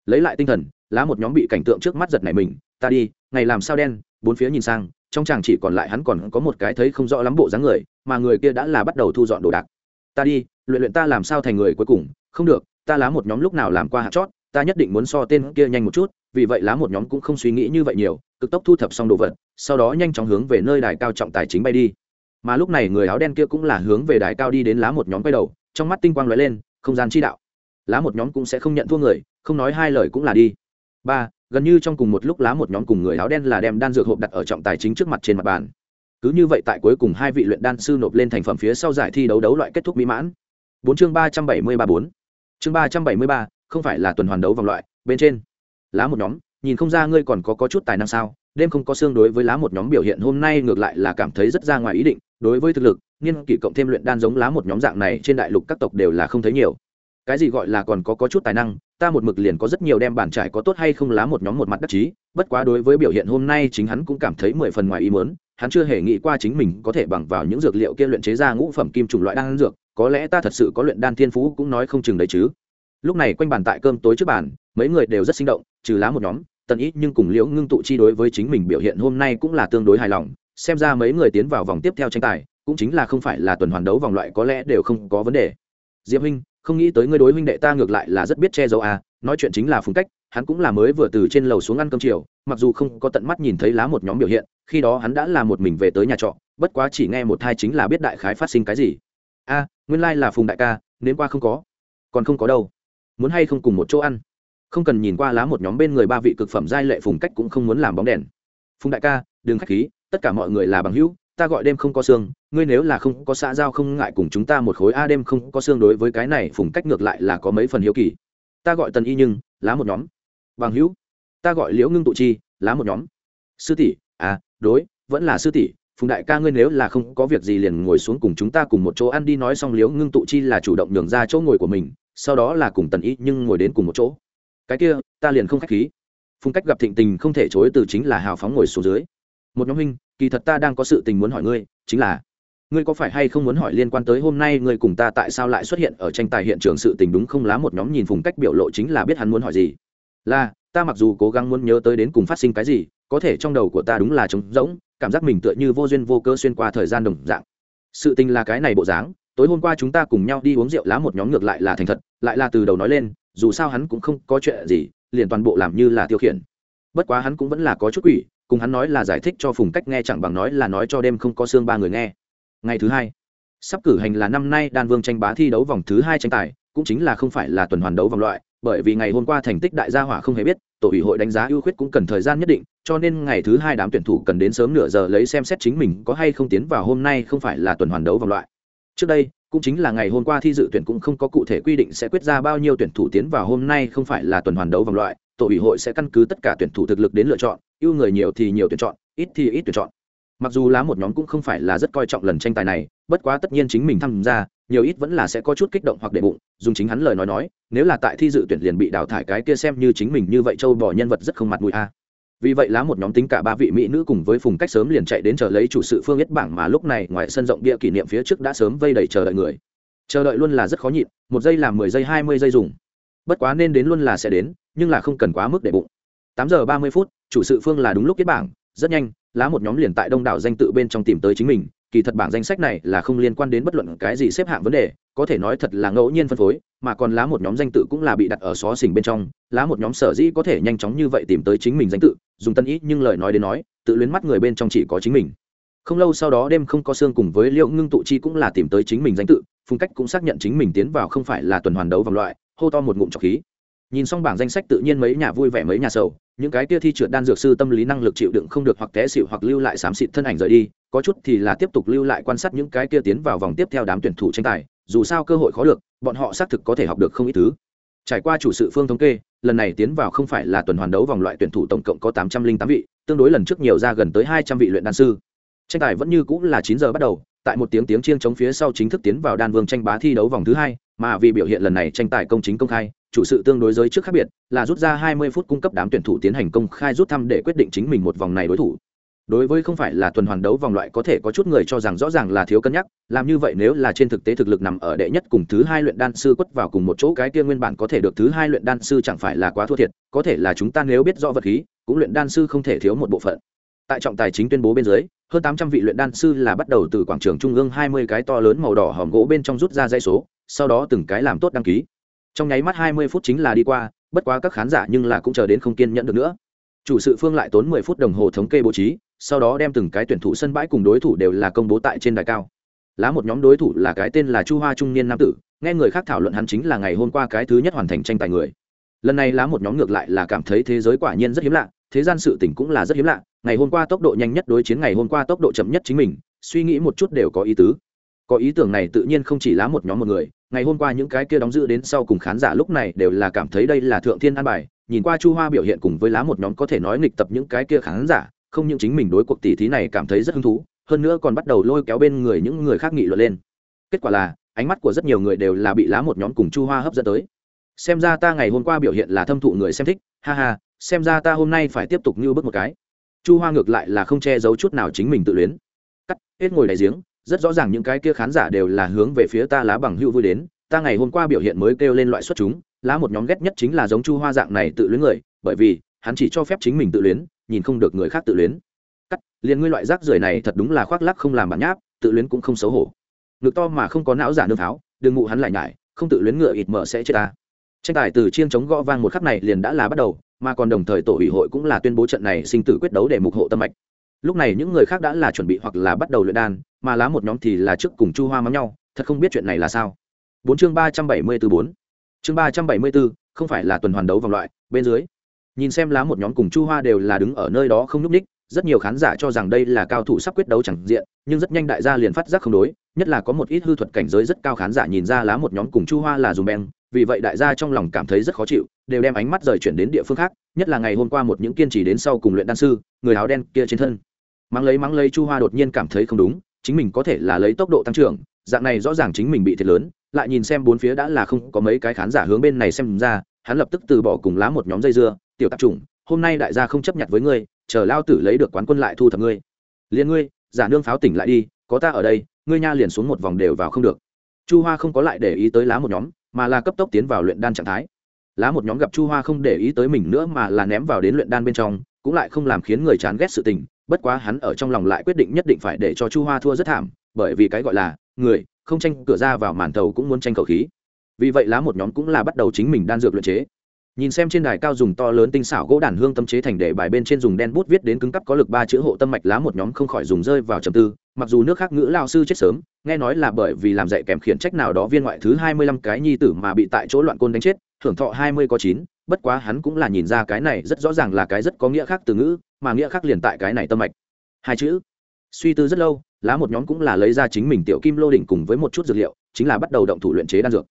Lấy lại tinh thần, lá một nhóm bị cảnh tượng trước mắt giật này mình, ta đi, ngày làm sao đen? Bốn phía nhìn sang trong chàng chỉ còn lại hắn còn có một cái thấy không rõ lắm bộ dáng người, mà người kia đã là bắt đầu thu dọn đồ đạc. Ta đi, luyện luyện ta làm sao thành người cuối cùng, không được, ta lá một nhóm lúc nào làm qua hạt chót, ta nhất định muốn so tên kia nhanh một chút, vì vậy lá một nhóm cũng không suy nghĩ như vậy nhiều, cực tốc thu thập xong đồ vật, sau đó nhanh chóng hướng về nơi đài cao trọng tài chính bay đi. Mà lúc này người áo đen kia cũng là hướng về đài cao đi đến lá một nhóm quay đầu, trong mắt tinh quang lóe lên, không gian chi đạo. Lá một nhóm cũng sẽ không nhận thua người, không nói hai lời cũng là đi. Ba gần như trong cùng một lúc lá một nhóm cùng người áo đen là đem đan dược hộp đặt ở trọng tài chính trước mặt trên mặt bàn. Cứ như vậy tại cuối cùng hai vị luyện đan sư nộp lên thành phẩm phía sau giải thi đấu đấu loại kết thúc mỹ mãn. Bốn chương ba trăm bảy mươi ba bốn. Chương ba trăm bảy mươi ba không phải là tuần hoàn đấu vòng loại bên trên. Lá một nhóm nhìn không ra ngươi còn có, có chút tài năng sao đêm không có xương đối với lá một nhóm biểu hiện hôm nay ngược lại là cảm thấy rất ra ngoài ý định đối với thực lực niên kỷ cộng thêm luyện đan giống lá một nhóm dạng này trên đại lục các tộc đều là không thấy nhiều. Cái gì gọi là còn có, có chút tài năng ta một mực liền có rất nhiều đem bản trải có tốt hay không lá một nhóm một mặt đắc chí, bất quá đối với biểu hiện hôm nay chính hắn cũng cảm thấy mười phần ngoài ý muốn, hắn chưa hề nghĩ qua chính mình có thể bằng vào những dược liệu kia luyện chế ra ngũ phẩm kim trùng loại đan dược, có lẽ ta thật sự có luyện đan thiên phú cũng nói không chừng đấy chứ. Lúc này quanh bàn tại cơm tối trước bàn, mấy người đều rất sinh động, trừ lá một nhóm, tần ít nhưng cùng liễu ngưng tụ chi đối với chính mình biểu hiện hôm nay cũng là tương đối hài lòng, xem ra mấy người tiến vào vòng tiếp theo tranh tài, cũng chính là không phải là tuần hoàn đấu vòng loại có lẽ đều không có vấn đề. Diệp huynh không nghĩ tới ngươi đối huynh đệ ta ngược lại là rất biết che giấu à nói chuyện chính là phùng cách, hắn cũng là mới vừa từ trên lầu xuống ăn cơm chiều, mặc dù không có tận mắt nhìn thấy lá một nhóm biểu hiện, khi đó hắn đã là một mình về tới nhà trọ, bất quá chỉ nghe một thai chính là biết đại khái phát sinh cái gì. A nguyên lai là phùng đại ca, nếm qua không có, còn không có đâu. Muốn hay không cùng một chỗ ăn? Không cần nhìn qua lá một nhóm bên người ba vị cực phẩm giai lệ phùng cách cũng không muốn làm bóng đèn. Phùng đại ca, đừng k h á c h khí, tất cả mọi người là bằng hữu, ta gọi đêm không có xương ngươi nếu là không có xã giao không ngại cùng chúng ta một khối a đêm không có xương đối với cái này phùng cách ngược lại là có mấy phần hiếu kỳ. Ta gọi tần y nhưng, lá một nhóm. Bằng hữu, ta gọi liễu ngưng tụ chi, lá một nhóm. Sư tỷ à đối, vẫn là sư tỷ, phùng đại ca ngươi nếu là không có việc gì liền ngồi xuống cùng chúng ta cùng một chỗ ăn đi nói xong liễu ngưng tụ chi là chủ động nhường ra chỗ ngồi của mình, sau đó là cùng tần y nhưng ngồi đến cùng một chỗ. Cái kia, ta liền không k h á c h khí. Phùng cách gặp thịnh tình không thể chối từ chính là hào phóng ngồi xuống dưới. Một nhóm huynh, kỳ thật ta đang có sự tình muốn hỏi ngươi, chính là ngươi có phải hay không muốn hỏi liên quan tới hôm nay ngươi cùng ta tại sao lại xuất hiện ở tranh tài hiện trường sự tình đúng không? Lá một nhóm nhìn phùng cách biểu lộ chính là biết hắn muốn hỏi gì. Là, ta mặc dù cố gắng muốn nhớ tới đến cùng phát sinh cái gì, có thể trong đầu của ta đúng là trống rỗng, cảm giác mình tựa như vô duyên vô cơ xuyên qua thời gian đồng dạng. Sự tình là cái này bộ dáng, tối hôm qua chúng ta cùng nhau đi uống rượu, lá một nhóm ngược lại là thành thật, lại là từ đầu nói lên, dù sao hắn cũng không có chuyện gì, liền toàn bộ làm như là tiêu khiển. Bất quá hắn cũng vẫn là có chút quỷ, cùng hắn nói là giải thích cho phùng cách nghe chẳng bằng nói là nói cho đêm không có xương ba người nghe ngày thứ hai, sắp cử hành là năm nay đan vương tranh bá thi đấu vòng thứ hai tranh tài, cũng chính là không phải là tuần hoàn đấu vòng loại, bởi vì ngày hôm qua thành tích đại gia hỏa không hề biết, tổ ủy hội đánh giá ưu khuyết cũng cần thời gian nhất định, cho nên ngày thứ hai đám tuyển thủ cần đến sớm nửa giờ lấy xem xét chính mình có hay không tiến vào hôm nay không phải là tuần hoàn đấu vòng loại. Trước đây, cũng chính là ngày hôm qua thi dự tuyển cũng không có cụ thể quy định sẽ quyết ra bao nhiêu tuyển thủ tiến vào hôm nay không phải là tuần hoàn đấu vòng loại, tổ ủy hội sẽ căn cứ tất cả tuyển thủ thực lực đến lựa chọn, ưu người nhiều thì nhiều tuyển chọn, ít thì ít tuyển chọn mặc dù lá một nhóm cũng không phải là rất coi trọng lần tranh tài này, bất quá tất nhiên chính mình tham gia, nhiều ít vẫn là sẽ có chút kích động hoặc để bụng, dùng chính hắn lời nói nói, nếu là tại thi dự tuyển liền bị đào thải cái kia xem như chính mình như vậy châu bỏ nhân vật rất không mặt mũi a. Vì vậy lá một nhóm tính cả ba vị mỹ nữ cùng với phùng cách sớm liền chạy đến chờ lấy chủ sự phương nhất bảng mà lúc này ngoài sân rộng bia kỷ niệm phía trước đã sớm vây đầy chờ đợi người. Chờ đợi luôn là rất khó nhịn, một giây làm mười giây, hai mươi giây dùng. Bất quá nên đến luôn là sẽ đến, nhưng là không cần quá mức để bụng. Tám giờ ba mươi phút, chủ sự phương là đúng lúc kết bảng, rất nhanh lá một nhóm liền tại đông đảo danh tự bên trong tìm tới chính mình, kỳ thật bảng danh sách này là không liên quan đến bất luận cái gì xếp hạng vấn đề, có thể nói thật là ngẫu nhiên phân phối, mà còn lá một nhóm danh tự cũng là bị đặt ở xó xỉnh bên trong, lá một nhóm sở dĩ có thể nhanh chóng như vậy tìm tới chính mình danh tự, dùng tân ý nhưng lời nói đến nói, tự luyến mắt người bên trong chỉ có chính mình. Không lâu sau đó đêm không có xương cùng với liệu ngưng tụ chi cũng là tìm tới chính mình danh tự phong cách cũng xác nhận chính mình tiến vào không phải là tuần hoàn đấu vòng loại, hô to một ngụm trọc khí nhìn xong bảng danh sách tự nhiên mấy nhà vui vẻ mấy nhà sầu, những cái kia thi trượt đan dược sư tâm lý năng lực chịu đựng không được hoặc té xịu hoặc lưu lại xám xịt thân ảnh rời đi, có chút thì là tiếp tục lưu lại quan sát những cái kia tiến vào vòng tiếp theo đám tuyển thủ tranh tài, dù sao cơ hội khó được, bọn họ xác thực có thể học được không ít thứ. Trải qua chủ sự phương thống kê, lần này tiến vào không phải là tuần hoàn đấu vòng loại tuyển thủ tổng cộng có tám trăm linh tám vị, tương đối lần trước nhiều ra gần tới hai trăm vị luyện đan sư. Tranh tài vẫn như cũng là chín giờ bắt đầu, tại một tiếng tiếng chiêng chống phía sau chính thức tiến vào đan vương tranh bá thi đấu vòng thứ hai, mà vì biểu hiện lần này tranh tài công chính công khai chủ sự tương đối giới trước khác biệt, là rút ra 20 phút cung cấp đám tuyển thủ tiến hành công khai rút thăm để quyết định chính mình một vòng này đối thủ. Đối với không phải là tuần hoàn đấu vòng loại có thể có chút người cho rằng rõ ràng là thiếu cân nhắc, làm như vậy nếu là trên thực tế thực lực nằm ở đệ nhất cùng thứ hai luyện đan sư quất vào cùng một chỗ cái kia nguyên bản có thể được thứ hai luyện đan sư chẳng phải là quá thua thiệt, có thể là chúng ta nếu biết rõ vật khí, cũng luyện đan sư không thể thiếu một bộ phận. Tại trọng tài chính tuyên bố bên dưới, hơn 800 vị luyện đan sư là bắt đầu từ quảng trường trung ương 20 cái to lớn màu đỏ hòm gỗ bên trong rút ra dây số, sau đó từng cái làm tốt đăng ký trong nháy mắt 20 phút chính là đi qua, bất quá các khán giả nhưng là cũng chờ đến không kiên nhẫn được nữa. Chủ sự phương lại tốn 10 phút đồng hồ thống kê bố trí, sau đó đem từng cái tuyển thủ sân bãi cùng đối thủ đều là công bố tại trên đài cao. Lá một nhóm đối thủ là cái tên là chu hoa trung niên nam tử, nghe người khác thảo luận hắn chính là ngày hôm qua cái thứ nhất hoàn thành tranh tài người. Lần này lá một nhóm ngược lại là cảm thấy thế giới quả nhiên rất hiếm lạ, thế gian sự tình cũng là rất hiếm lạ, ngày hôm qua tốc độ nhanh nhất đối chiến ngày hôm qua tốc độ chậm nhất chính mình, suy nghĩ một chút đều có ý tứ có ý tưởng này tự nhiên không chỉ lá một nhóm một người, ngày hôm qua những cái kia đóng giữ đến sau cùng khán giả lúc này đều là cảm thấy đây là thượng thiên an bài, nhìn qua chu hoa biểu hiện cùng với lá một nhóm có thể nói nghịch tập những cái kia khán giả, không những chính mình đối cuộc tỷ thí này cảm thấy rất hứng thú, hơn nữa còn bắt đầu lôi kéo bên người những người khác nghị luận lên. Kết quả là, ánh mắt của rất nhiều người đều là bị lá một nhóm cùng chu hoa hấp dẫn tới. Xem ra ta ngày hôm qua biểu hiện là thâm thụ người xem thích, ha ha, xem ra ta hôm nay phải tiếp tục như bước một cái. Chu hoa ngược lại là không che giấu chút nào chính mình tự luyến. Cắt, hết ngồi đại giếng rất rõ ràng những cái kia khán giả đều là hướng về phía ta lá bằng hữu vui đến, ta ngày hôm qua biểu hiện mới kêu lên loại xuất chúng, lá một nhóm ghét nhất chính là giống chu hoa dạng này tự luyến người, bởi vì, hắn chỉ cho phép chính mình tự luyến, nhìn không được người khác tự luyến. Cắt, liền ngươi loại rác rưởi này thật đúng là khoác lắc không làm bản nháp, tự luyến cũng không xấu hổ. Ngực to mà không có não giả nương tháo, đừng ngụ hắn lại nhải, không tự luyến ngựa ịt mở sẽ chết ta. Tranh tài từ chiên chống gõ vang một khắc này liền đã là bắt đầu, mà còn đồng thời tổ ủy hội cũng là tuyên bố trận này sinh tử quyết đấu để mục hộ tâm mạch lúc này những người khác đã là chuẩn bị hoặc là bắt đầu luyện đan, mà lá một nhóm thì là trước cùng chu hoa mắm nhau, thật không biết chuyện này là sao. Bốn chương ba trăm bảy mươi b ố bốn. Chương ba trăm bảy mươi b ố không phải là tuần hoàn đấu vòng loại, bên dưới. Nhìn xem lá một nhóm cùng chu hoa đều là đứng ở nơi đó không nhúc ních rất nhiều khán giả cho rằng đây là cao thủ sắp quyết đấu chẳng diện, nhưng rất nhanh đại gia liền phát giác không đối, nhất là có một ít hư thuật cảnh giới rất cao khán giả nhìn ra lá một nhóm cùng chu hoa là dùng beng, vì vậy đại gia trong lòng cảm thấy rất khó chịu, đều đem ánh mắt rời chuyển đến địa phương khác, nhất là ngày hôm qua một những kiên trì đến sau cùng luyện đan sư, người áo đen kia trên thân mắng lấy mắng lấy chu hoa đột nhiên cảm thấy không đúng, chính mình có thể là lấy tốc độ tăng trưởng, dạng này rõ ràng chính mình bị thiệt lớn, lại nhìn xem bốn phía đã là không có mấy cái khán giả hướng bên này xem ra, hắn lập tức từ bỏ cùng lá một nhóm dây dưa, tiểu tạp trùng hôm nay đại gia không chấp nhận với ngươi, chờ lao tử lấy được quán quân lại thu thập ngươi. Liền ngươi, giả nương pháo tỉnh lại đi, có ta ở đây, ngươi nha liền xuống một vòng đều vào không được. Chu hoa không có lại để ý tới lá một nhóm, mà là cấp tốc tiến vào luyện đan trạng thái. Lá một nhóm gặp chu hoa không để ý tới mình nữa mà là ném vào đến luyện đan bên trong, cũng lại không làm khiến người chán ghét sự tình bất quá hắn ở trong lòng lại quyết định nhất định phải để cho chu hoa thua rất thảm, bởi vì cái gọi là, người, không tranh cửa ra vào màn thầu cũng muốn tranh khẩu khí. Vì vậy lá một nhóm cũng là bắt đầu chính mình đan dược luyện chế. Nhìn xem trên đài cao dùng to lớn tinh xảo gỗ đàn hương tâm chế thành để bài bên trên dùng đen bút viết đến cứng cấp có lực ba chữ hộ tâm mạch lá một nhóm không khỏi dùng rơi vào trầm tư, mặc dù nước khác ngữ lao sư chết sớm, nghe nói là bởi vì làm dạy kèm khiển trách nào đó viên ngoại thứ hai mươi lăm cái nhi tử mà bị tại chỗ loạn côn đánh chết, thưởng thọ hai mươi có chín, bất quá hắn cũng là nhìn ra cái này rất rõ ràng là cái rất có nghĩa khác từ ngữ mà nghĩa khác liền tại cái này tâm mạch. Hai chữ. Suy tư rất lâu, lá một nhóm cũng là lấy ra chính mình tiểu kim lô đỉnh cùng với một chút dược liệu, chính là bắt đầu động thủ luyện chế đan dược.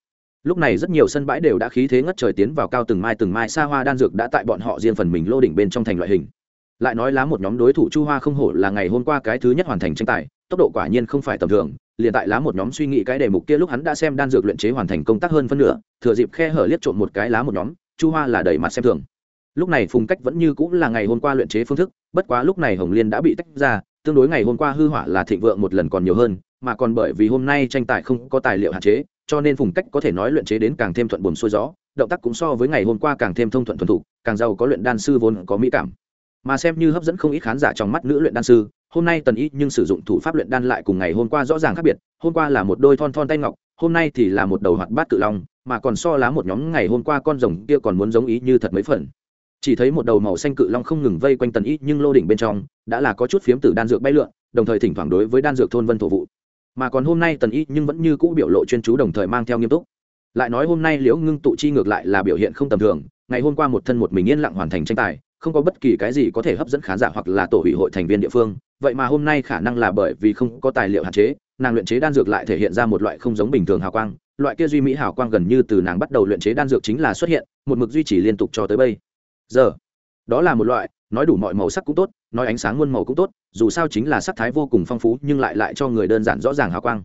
Lúc này rất nhiều sân bãi đều đã khí thế ngất trời tiến vào cao từng mai từng mai xa hoa đan dược đã tại bọn họ riêng phần mình lô đỉnh bên trong thành loại hình. Lại nói lá một nhóm đối thủ chu hoa không hổ là ngày hôm qua cái thứ nhất hoàn thành tranh tài, tốc độ quả nhiên không phải tầm thường, liền tại lá một nhóm suy nghĩ cái đề mục kia lúc hắn đã xem đan dược luyện chế hoàn thành công tác hơn phân nửa, thừa dịp khe hở liếc trộm một cái lá một nhóm, chu hoa là đầy mặt xem thường lúc này phùng cách vẫn như cũng là ngày hôm qua luyện chế phương thức, bất quá lúc này hồng liên đã bị tách ra, tương đối ngày hôm qua hư hỏa là thịnh vượng một lần còn nhiều hơn, mà còn bởi vì hôm nay tranh tài không có tài liệu hạn chế, cho nên phùng cách có thể nói luyện chế đến càng thêm thuận buồm xuôi gió, động tác cũng so với ngày hôm qua càng thêm thông thuận thuần thủ càng giàu có luyện đan sư vốn có mỹ cảm. Mà xem như hấp dẫn không ít khán giả trong mắt nữ luyện đan sư, hôm nay tần y nhưng sử dụng thủ pháp luyện đan lại cùng ngày hôm qua rõ ràng khác biệt, hôm qua là một đôi thon thon tay ngọc, hôm nay thì là một đầu hoạt bát cự long, mà còn so lá một nhóm ngày hôm qua con rồng kia còn muốn giống ý như thật mấy phần chỉ thấy một đầu màu xanh cự long không ngừng vây quanh tần y, nhưng lô đỉnh bên trong đã là có chút phiếm tử đan dược bay lượn, đồng thời thỉnh thoảng đối với đan dược thôn vân thổ vụ. Mà còn hôm nay tần y nhưng vẫn như cũ biểu lộ chuyên chú đồng thời mang theo nghiêm túc. Lại nói hôm nay liễu ngưng tụ chi ngược lại là biểu hiện không tầm thường, ngày hôm qua một thân một mình yên lặng hoàn thành tranh tài, không có bất kỳ cái gì có thể hấp dẫn khán giả hoặc là tổ ủy hội thành viên địa phương. Vậy mà hôm nay khả năng là bởi vì không có tài liệu hạn chế, nàng luyện chế đan dược lại thể hiện ra một loại không giống bình thường hào quang. Loại kia duy mỹ hào quang gần như từ nàng bắt đầu luyện chế đan dược chính là xuất hiện, một mực duy trì liên tục cho tới bây giờ, đó là một loại, nói đủ mọi màu sắc cũng tốt, nói ánh sáng muôn màu cũng tốt, dù sao chính là sắc thái vô cùng phong phú, nhưng lại lại cho người đơn giản rõ ràng hào quang.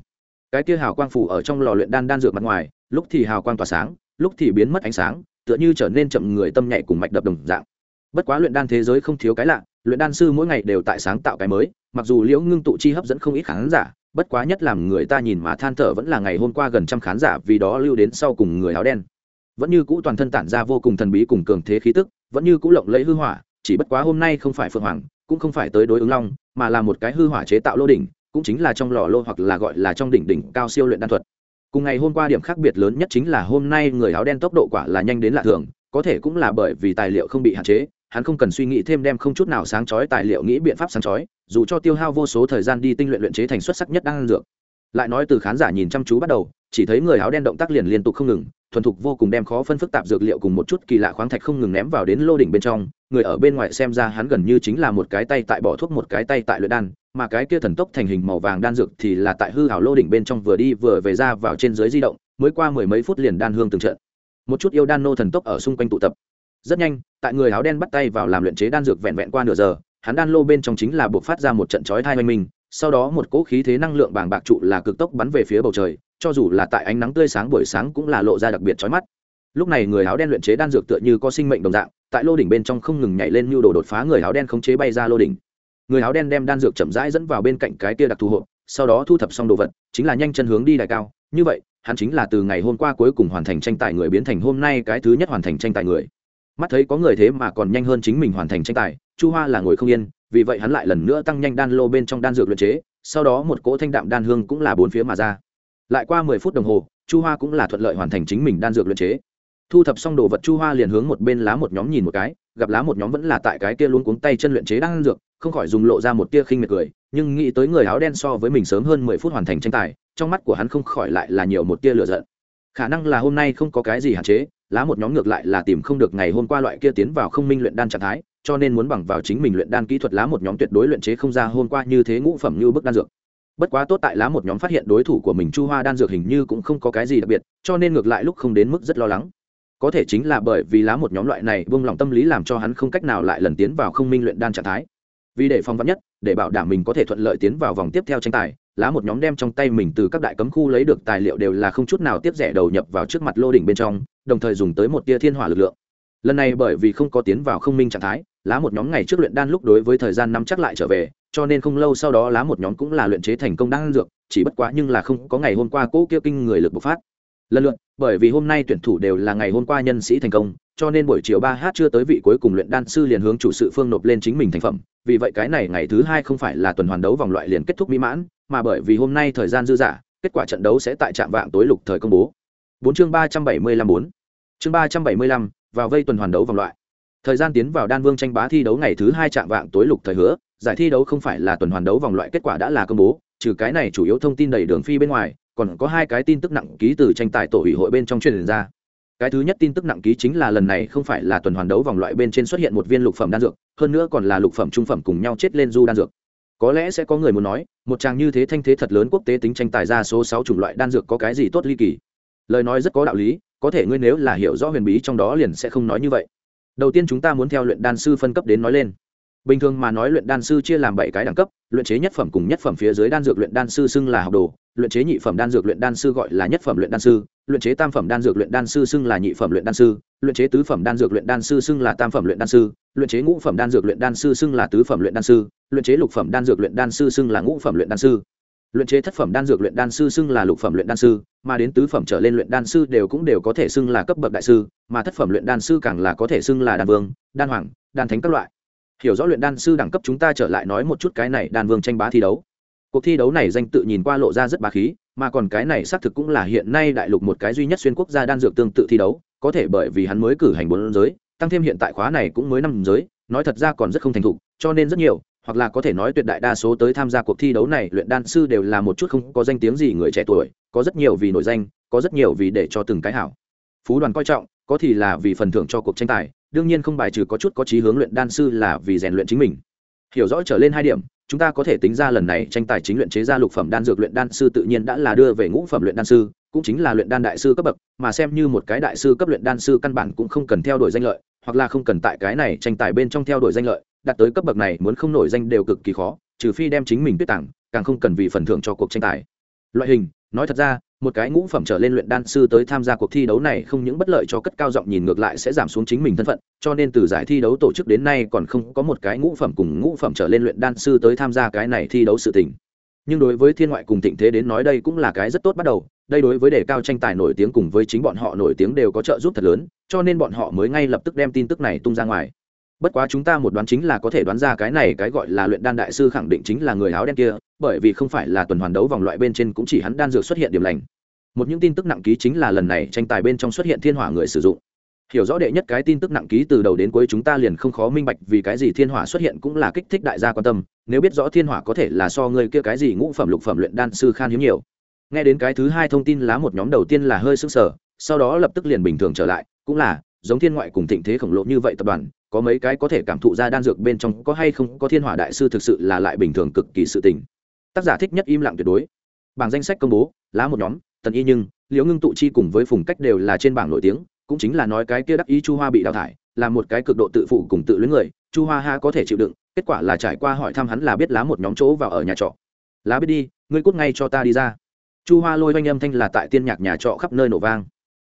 Cái kia hào quang phủ ở trong lò luyện đan đan dược mặt ngoài, lúc thì hào quang tỏa sáng, lúc thì biến mất ánh sáng, tựa như trở nên chậm người tâm nhạy cùng mạch đập đồng dạng. Bất quá luyện đan thế giới không thiếu cái lạ, luyện đan sư mỗi ngày đều tại sáng tạo cái mới, mặc dù liễu ngưng tụ chi hấp dẫn không ít khán giả, bất quá nhất làm người ta nhìn mà than thở vẫn là ngày hôm qua gần trăm khán giả vì đó lưu đến sau cùng người áo đen. Vẫn như cũ toàn thân tản ra vô cùng thần bí cùng cường thế khí tức vẫn như cũ lộng lẫy hư hỏa, chỉ bất quá hôm nay không phải phượng hoàng, cũng không phải tới đối ứng long, mà là một cái hư hỏa chế tạo lô đỉnh, cũng chính là trong lò lô hoặc là gọi là trong đỉnh đỉnh cao siêu luyện đan thuật. Cùng ngày hôm qua điểm khác biệt lớn nhất chính là hôm nay người áo đen tốc độ quả là nhanh đến lạ thường, có thể cũng là bởi vì tài liệu không bị hạn chế, hắn không cần suy nghĩ thêm đem không chút nào sáng chói tài liệu nghĩ biện pháp sáng chói, dù cho tiêu hao vô số thời gian đi tinh luyện luyện chế thành xuất sắc nhất đang dược. Lại nói từ khán giả nhìn chăm chú bắt đầu, chỉ thấy người áo đen động tác liền liên tục không ngừng thuần thục vô cùng đem khó phân phức tạp dược liệu cùng một chút kỳ lạ khoáng thạch không ngừng ném vào đến lô đỉnh bên trong, người ở bên ngoài xem ra hắn gần như chính là một cái tay tại bỏ thuốc một cái tay tại luyện đan, mà cái kia thần tốc thành hình màu vàng đan dược thì là tại hư hảo lô đỉnh bên trong vừa đi vừa về ra vào trên dưới di động, mới qua mười mấy phút liền đan hương từng trận. Một chút yêu đan nô thần tốc ở xung quanh tụ tập. Rất nhanh, tại người áo đen bắt tay vào làm luyện chế đan dược vẹn vẹn qua nửa giờ, hắn đan lô bên trong chính là buộc phát ra một trận chói thai oanh minh, sau đó một cỗ khí thế năng lượng bàng bạc trụ là cực tốc bắn về phía bầu trời cho dù là tại ánh nắng tươi sáng buổi sáng cũng là lộ ra đặc biệt chói mắt. Lúc này người áo đen luyện chế đan dược tựa như có sinh mệnh đồng dạng, tại lô đỉnh bên trong không ngừng nhảy lên như đồ đột phá người áo đen không chế bay ra lô đỉnh. Người áo đen đem đan dược chậm rãi dẫn vào bên cạnh cái tia đặc thù hộp, sau đó thu thập xong đồ vật, chính là nhanh chân hướng đi đại cao. Như vậy, hắn chính là từ ngày hôm qua cuối cùng hoàn thành tranh tài người biến thành hôm nay cái thứ nhất hoàn thành tranh tài người. Mắt thấy có người thế mà còn nhanh hơn chính mình hoàn thành tranh tài, chu hoa là ngồi không yên, vì vậy hắn lại lần nữa tăng nhanh đan lô bên trong đan dược luyện chế, sau đó một cỗ thanh đạm đan hương cũng là bốn phía mà ra lại qua mười phút đồng hồ, chu hoa cũng là thuận lợi hoàn thành chính mình đan dược luyện chế. Thu thập xong đồ vật, chu hoa liền hướng một bên lá một nhóm nhìn một cái, gặp lá một nhóm vẫn là tại cái kia luôn cuống tay chân luyện chế đan dược, không khỏi dùng lộ ra một tia khinh miệt cười, nhưng nghĩ tới người áo đen so với mình sớm hơn mười phút hoàn thành tranh tài, trong mắt của hắn không khỏi lại là nhiều một tia lửa giận. Khả năng là hôm nay không có cái gì hạn chế, lá một nhóm ngược lại là tìm không được ngày hôm qua loại kia tiến vào không minh luyện đan trạng thái, cho nên muốn bằng vào chính mình luyện đan kỹ thuật lá một nhóm tuyệt đối luyện chế không ra hôm qua như thế ngũ phẩm như bức đan dược bất quá tốt tại lá một nhóm phát hiện đối thủ của mình chu hoa đan dược hình như cũng không có cái gì đặc biệt, cho nên ngược lại lúc không đến mức rất lo lắng. Có thể chính là bởi vì lá một nhóm loại này buông lòng tâm lý làm cho hắn không cách nào lại lần tiến vào không minh luyện đan trạng thái. Vì để phong vắn nhất, để bảo đảm mình có thể thuận lợi tiến vào vòng tiếp theo tranh tài, lá một nhóm đem trong tay mình từ các đại cấm khu lấy được tài liệu đều là không chút nào tiếp rẻ đầu nhập vào trước mặt lô đỉnh bên trong, đồng thời dùng tới một tia thiên hỏa lực lượng. Lần này bởi vì không có tiến vào không minh trạng thái, lá một nhóm ngày trước luyện đan lúc đối với thời gian năm chắc lại trở về cho nên không lâu sau đó lá một nhóm cũng là luyện chế thành công đan dược, chỉ bất quá nhưng là không có ngày hôm qua cỗ kia kinh người lực bộc phát. Lần lượt, bởi vì hôm nay tuyển thủ đều là ngày hôm qua nhân sĩ thành công, cho nên buổi chiều ba h chưa tới vị cuối cùng luyện đan sư liền hướng chủ sự phương nộp lên chính mình thành phẩm. Vì vậy cái này ngày thứ hai không phải là tuần hoàn đấu vòng loại liền kết thúc mỹ mãn, mà bởi vì hôm nay thời gian dư dả, kết quả trận đấu sẽ tại trạm vạng tối lục thời công bố. Bốn chương ba trăm bảy mươi lăm bốn. Chương ba trăm bảy mươi lăm, vào vây tuần hoàn đấu vòng loại. Thời gian tiến vào đan vương tranh bá thi đấu ngày thứ hai trạm vạng tối lục thời hứa giải thi đấu không phải là tuần hoàn đấu vòng loại kết quả đã là công bố, trừ cái này chủ yếu thông tin đầy đường phi bên ngoài, còn có hai cái tin tức nặng ký từ tranh tài tổ ủy hội bên trong truyền ra. Cái thứ nhất tin tức nặng ký chính là lần này không phải là tuần hoàn đấu vòng loại bên trên xuất hiện một viên lục phẩm đan dược, hơn nữa còn là lục phẩm trung phẩm cùng nhau chết lên du đan dược. Có lẽ sẽ có người muốn nói, một chàng như thế thanh thế thật lớn quốc tế tính tranh tài ra số sáu chủng loại đan dược có cái gì tốt ly kỳ? Lời nói rất có đạo lý, có thể ngươi nếu là hiểu rõ huyền bí trong đó liền sẽ không nói như vậy. Đầu tiên chúng ta muốn theo luyện đan sư phân cấp đến nói lên bình thường mà nói luyện đan sư chia làm bảy cái đẳng cấp luyện chế nhất phẩm cùng nhất phẩm phía dưới đan dược luyện đan sư xưng là học đồ luyện chế nhị phẩm đan dược luyện đan sư gọi là nhất phẩm luyện đan sư luyện chế tam phẩm đan dược luyện đan sư xưng là nhị phẩm luyện đan sư luyện chế tứ phẩm đan dược luyện đan sư xưng là tam phẩm luyện đan sư luyện chế ngũ phẩm đan dược luyện đan sư xưng là tứ phẩm luyện đan sư luyện chế lục phẩm đan dược luyện đan sư xưng là ngũ phẩm luyện đan sư luyện chế thất phẩm đan dược luyện đan sư xưng là lục phẩm luyện đan sư mà đến tứ phẩm trở lên luyện đan sư đều cũng đều có thể xưng là cấp bậc đại sư mà thất phẩm luyện đan sư càng là có thể xưng là đan vương đan hoàng đan thánh các loại hiểu rõ luyện đan sư đẳng cấp chúng ta trở lại nói một chút cái này đan vương tranh bá thi đấu. Cuộc thi đấu này danh tự nhìn qua lộ ra rất bá khí, mà còn cái này xác thực cũng là hiện nay đại lục một cái duy nhất xuyên quốc gia đan dược tương tự thi đấu, có thể bởi vì hắn mới cử hành bốn giới, tăng thêm hiện tại khóa này cũng mới năm giới, nói thật ra còn rất không thành thục, cho nên rất nhiều, hoặc là có thể nói tuyệt đại đa số tới tham gia cuộc thi đấu này luyện đan sư đều là một chút không có danh tiếng gì người trẻ tuổi, có rất nhiều vì nổi danh, có rất nhiều vì để cho từng cái hảo. Phú đoàn coi trọng, có thì là vì phần thưởng cho cuộc tranh tài đương nhiên không bài trừ có chút có chí hướng luyện đan sư là vì rèn luyện chính mình. Hiểu rõ trở lên hai điểm, chúng ta có thể tính ra lần này tranh tài chính luyện chế ra lục phẩm đan dược luyện đan sư tự nhiên đã là đưa về ngũ phẩm luyện đan sư, cũng chính là luyện đan đại sư cấp bậc, mà xem như một cái đại sư cấp luyện đan sư căn bản cũng không cần theo đuổi danh lợi, hoặc là không cần tại cái này tranh tài bên trong theo đuổi danh lợi, đạt tới cấp bậc này muốn không nổi danh đều cực kỳ khó, trừ phi đem chính mình tuyết tặng, càng không cần vì phần thưởng cho cuộc tranh tài. Loại hình, nói thật ra một cái ngũ phẩm trở lên luyện đan sư tới tham gia cuộc thi đấu này không những bất lợi cho cất cao giọng nhìn ngược lại sẽ giảm xuống chính mình thân phận, cho nên từ giải thi đấu tổ chức đến nay còn không có một cái ngũ phẩm cùng ngũ phẩm trở lên luyện đan sư tới tham gia cái này thi đấu sự tình. Nhưng đối với thiên ngoại cùng thịnh thế đến nói đây cũng là cái rất tốt bắt đầu, đây đối với đề cao tranh tài nổi tiếng cùng với chính bọn họ nổi tiếng đều có trợ giúp thật lớn, cho nên bọn họ mới ngay lập tức đem tin tức này tung ra ngoài. Bất quá chúng ta một đoán chính là có thể đoán ra cái này cái gọi là luyện đan đại sư khẳng định chính là người áo đen kia, bởi vì không phải là tuần hoàn đấu vòng loại bên trên cũng chỉ hắn đan dược xuất hiện điểm lành một những tin tức nặng ký chính là lần này tranh tài bên trong xuất hiện thiên hỏa người sử dụng. Hiểu rõ đệ nhất cái tin tức nặng ký từ đầu đến cuối chúng ta liền không khó minh bạch vì cái gì thiên hỏa xuất hiện cũng là kích thích đại gia quan tâm, nếu biết rõ thiên hỏa có thể là so người kia cái gì ngũ phẩm lục phẩm luyện đan sư khan hiếm nhiều. Nghe đến cái thứ hai thông tin lá một nhóm đầu tiên là hơi sức sờ, sau đó lập tức liền bình thường trở lại, cũng là, giống thiên ngoại cùng thịnh thế khổng lồ như vậy tập đoàn, có mấy cái có thể cảm thụ ra đan dược bên trong có hay không, có thiên hỏa đại sư thực sự là lại bình thường cực kỳ sự tình. Tác giả thích nhất im lặng tuyệt đối bảng danh sách công bố, lá một nhóm, tần y nhưng, liễu ngưng tụ chi cùng với phùng cách đều là trên bảng nổi tiếng, cũng chính là nói cái kia đắc ý chu hoa bị đào thải, là một cái cực độ tự phụ cùng tự luyến người, chu hoa ha có thể chịu đựng, kết quả là trải qua hỏi thăm hắn là biết lá một nhóm chỗ vào ở nhà trọ. Lá biết đi, ngươi cút ngay cho ta đi ra. Chu hoa lôi oanh âm thanh là tại tiên nhạc nhà trọ khắp nơi nổ vang.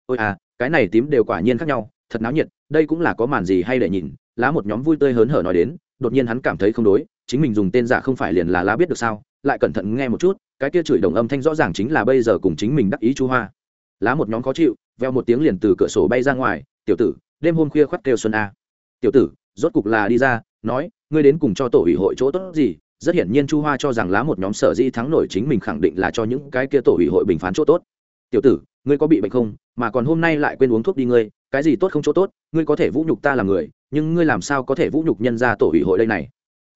Ôi à cái này tím đều quả nhiên khác nhau, thật náo nhiệt, đây cũng là có màn gì hay để nhìn. Lá một nhóm vui tươi hớn hở nói đến, đột nhiên hắn cảm thấy không đối, chính mình dùng tên giả không phải liền là lá biết được sao, lại cẩn thận nghe một chút cái kia chửi đồng âm thanh rõ ràng chính là bây giờ cùng chính mình đắc ý chu hoa. Lá một nhóm khó chịu, veo một tiếng liền từ cửa sổ bay ra ngoài, tiểu tử, đêm hôm khuya khoắt kêu xuân a. Tiểu tử, rốt cục là đi ra, nói, ngươi đến cùng cho tổ ủy hội chỗ tốt gì? Rất hiển nhiên chu hoa cho rằng lá một nhóm sở di thắng nổi chính mình khẳng định là cho những cái kia tổ ủy hội bình phán chỗ tốt. Tiểu tử, ngươi có bị bệnh không? Mà còn hôm nay lại quên uống thuốc đi ngươi, cái gì tốt không chỗ tốt, ngươi có thể vũ nhục ta là người, nhưng ngươi làm sao có thể vũ nhục nhân ra tổ ủy hội đây này?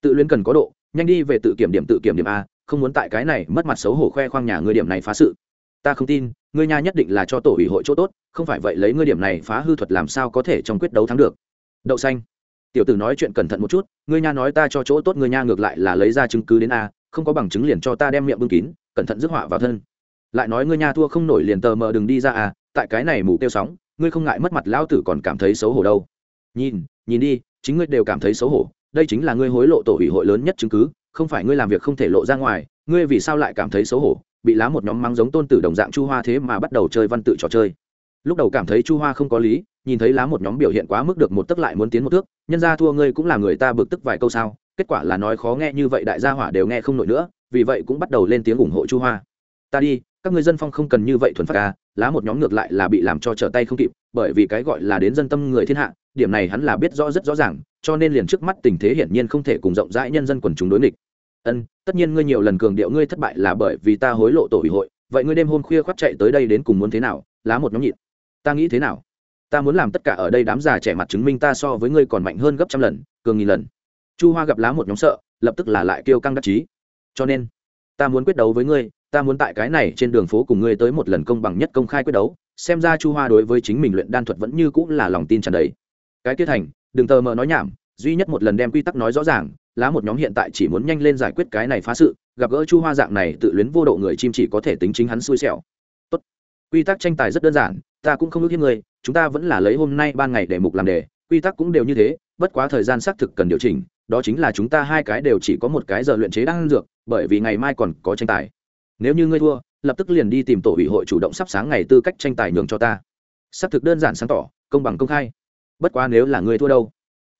Tự luyến cần có độ, nhanh đi về tự kiểm điểm tự kiểm điểm a không muốn tại cái này mất mặt xấu hổ khoe khoang nhà ngươi điểm này phá sự. Ta không tin, ngươi nha nhất định là cho tổ ủy hội chỗ tốt, không phải vậy lấy ngươi điểm này phá hư thuật làm sao có thể trong quyết đấu thắng được. Đậu xanh. Tiểu tử nói chuyện cẩn thận một chút, ngươi nha nói ta cho chỗ tốt ngươi nha ngược lại là lấy ra chứng cứ đến a, không có bằng chứng liền cho ta đem miệng bưng kín, cẩn thận rước họa vào thân. Lại nói ngươi nha thua không nổi liền tờ mờ đừng đi ra à tại cái này mù tiêu sóng, ngươi không ngại mất mặt lão tử còn cảm thấy xấu hổ đâu. Nhìn nhìn đi, chính ngươi đều cảm thấy xấu hổ, đây chính là ngươi hối lộ tổ ủy hội lớn nhất chứng cứ không phải ngươi làm việc không thể lộ ra ngoài, ngươi vì sao lại cảm thấy xấu hổ, bị lá một nhóm mắng giống tôn tử đồng dạng chu hoa thế mà bắt đầu chơi văn tự trò chơi. Lúc đầu cảm thấy chu hoa không có lý, nhìn thấy lá một nhóm biểu hiện quá mức được một tức lại muốn tiến một thước, nhân ra thua ngươi cũng là người ta bực tức vài câu sao, kết quả là nói khó nghe như vậy đại gia hỏa đều nghe không nổi nữa, vì vậy cũng bắt đầu lên tiếng ủng hộ chu hoa. Ta đi, các người dân phong không cần như vậy thuần phát ca lá một nhóm ngược lại là bị làm cho trở tay không kịp, bởi vì cái gọi là đến dân tâm người thiên hạ, điểm này hắn là biết rõ rất rõ ràng, cho nên liền trước mắt tình thế hiển nhiên không thể cùng rộng rãi nhân dân quần chúng đối nghịch ân, tất nhiên ngươi nhiều lần cường điệu ngươi thất bại là bởi vì ta hối lộ tổ ủy hội, vậy ngươi đêm hôm khuya khoác chạy tới đây đến cùng muốn thế nào, lá một nhóm nhịn. Ta nghĩ thế nào? Ta muốn làm tất cả ở đây đám già trẻ mặt chứng minh ta so với ngươi còn mạnh hơn gấp trăm lần, cường nghìn lần. Chu hoa gặp lá một nhóm sợ, lập tức là lại kêu căng đắc chí. Cho nên, ta muốn quyết đấu với ngươi, ta muốn tại cái này trên đường phố cùng ngươi tới một lần công bằng nhất công khai quyết đấu. Xem ra chu hoa đối với chính mình luyện đan thuật vẫn như cũng là lòng tin tràn đầy. Cái tiết thành, đừng tờ mờ nói nhảm duy nhất một lần đem quy tắc nói rõ ràng lá một nhóm hiện tại chỉ muốn nhanh lên giải quyết cái này phá sự, gặp gỡ chu hoa dạng này tự luyến vô độ người chim chỉ có thể tính chính hắn xui xẻo. Tốt. quy tắc tranh tài rất đơn giản, ta cũng không ước hiếp người, chúng ta vẫn là lấy hôm nay ban ngày để mục làm đề, quy tắc cũng đều như thế, bất quá thời gian xác thực cần điều chỉnh, đó chính là chúng ta hai cái đều chỉ có một cái giờ luyện chế đang dược, bởi vì ngày mai còn có tranh tài. Nếu như ngươi thua, lập tức liền đi tìm tổ ủy hội chủ động sắp sáng ngày tư cách tranh tài nhường cho ta. Xác thực đơn giản sáng tỏ, công bằng công khai. Bất quá nếu là ngươi thua đâu?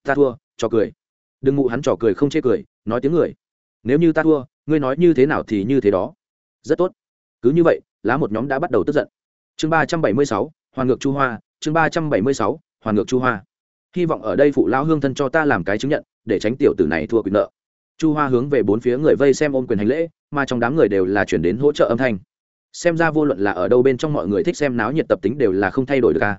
Ta thua, trò cười. Đừng ngụ hắn trò cười không chê cười, nói tiếng người. Nếu như ta thua, ngươi nói như thế nào thì như thế đó. Rất tốt. Cứ như vậy, lá một nhóm đã bắt đầu tức giận. Chương ba trăm bảy mươi sáu, hoàn ngược chu hoa. Chương ba trăm bảy mươi sáu, hoàn ngược chu hoa. Hy vọng ở đây phụ lao hương thân cho ta làm cái chứng nhận, để tránh tiểu tử này thua quyền nợ. Chu hoa hướng về bốn phía người vây xem ôm quyền hành lễ, mà trong đám người đều là chuyển đến hỗ trợ âm thanh. Xem ra vô luận là ở đâu bên trong mọi người thích xem náo nhiệt tập tính đều là không thay đổi được ca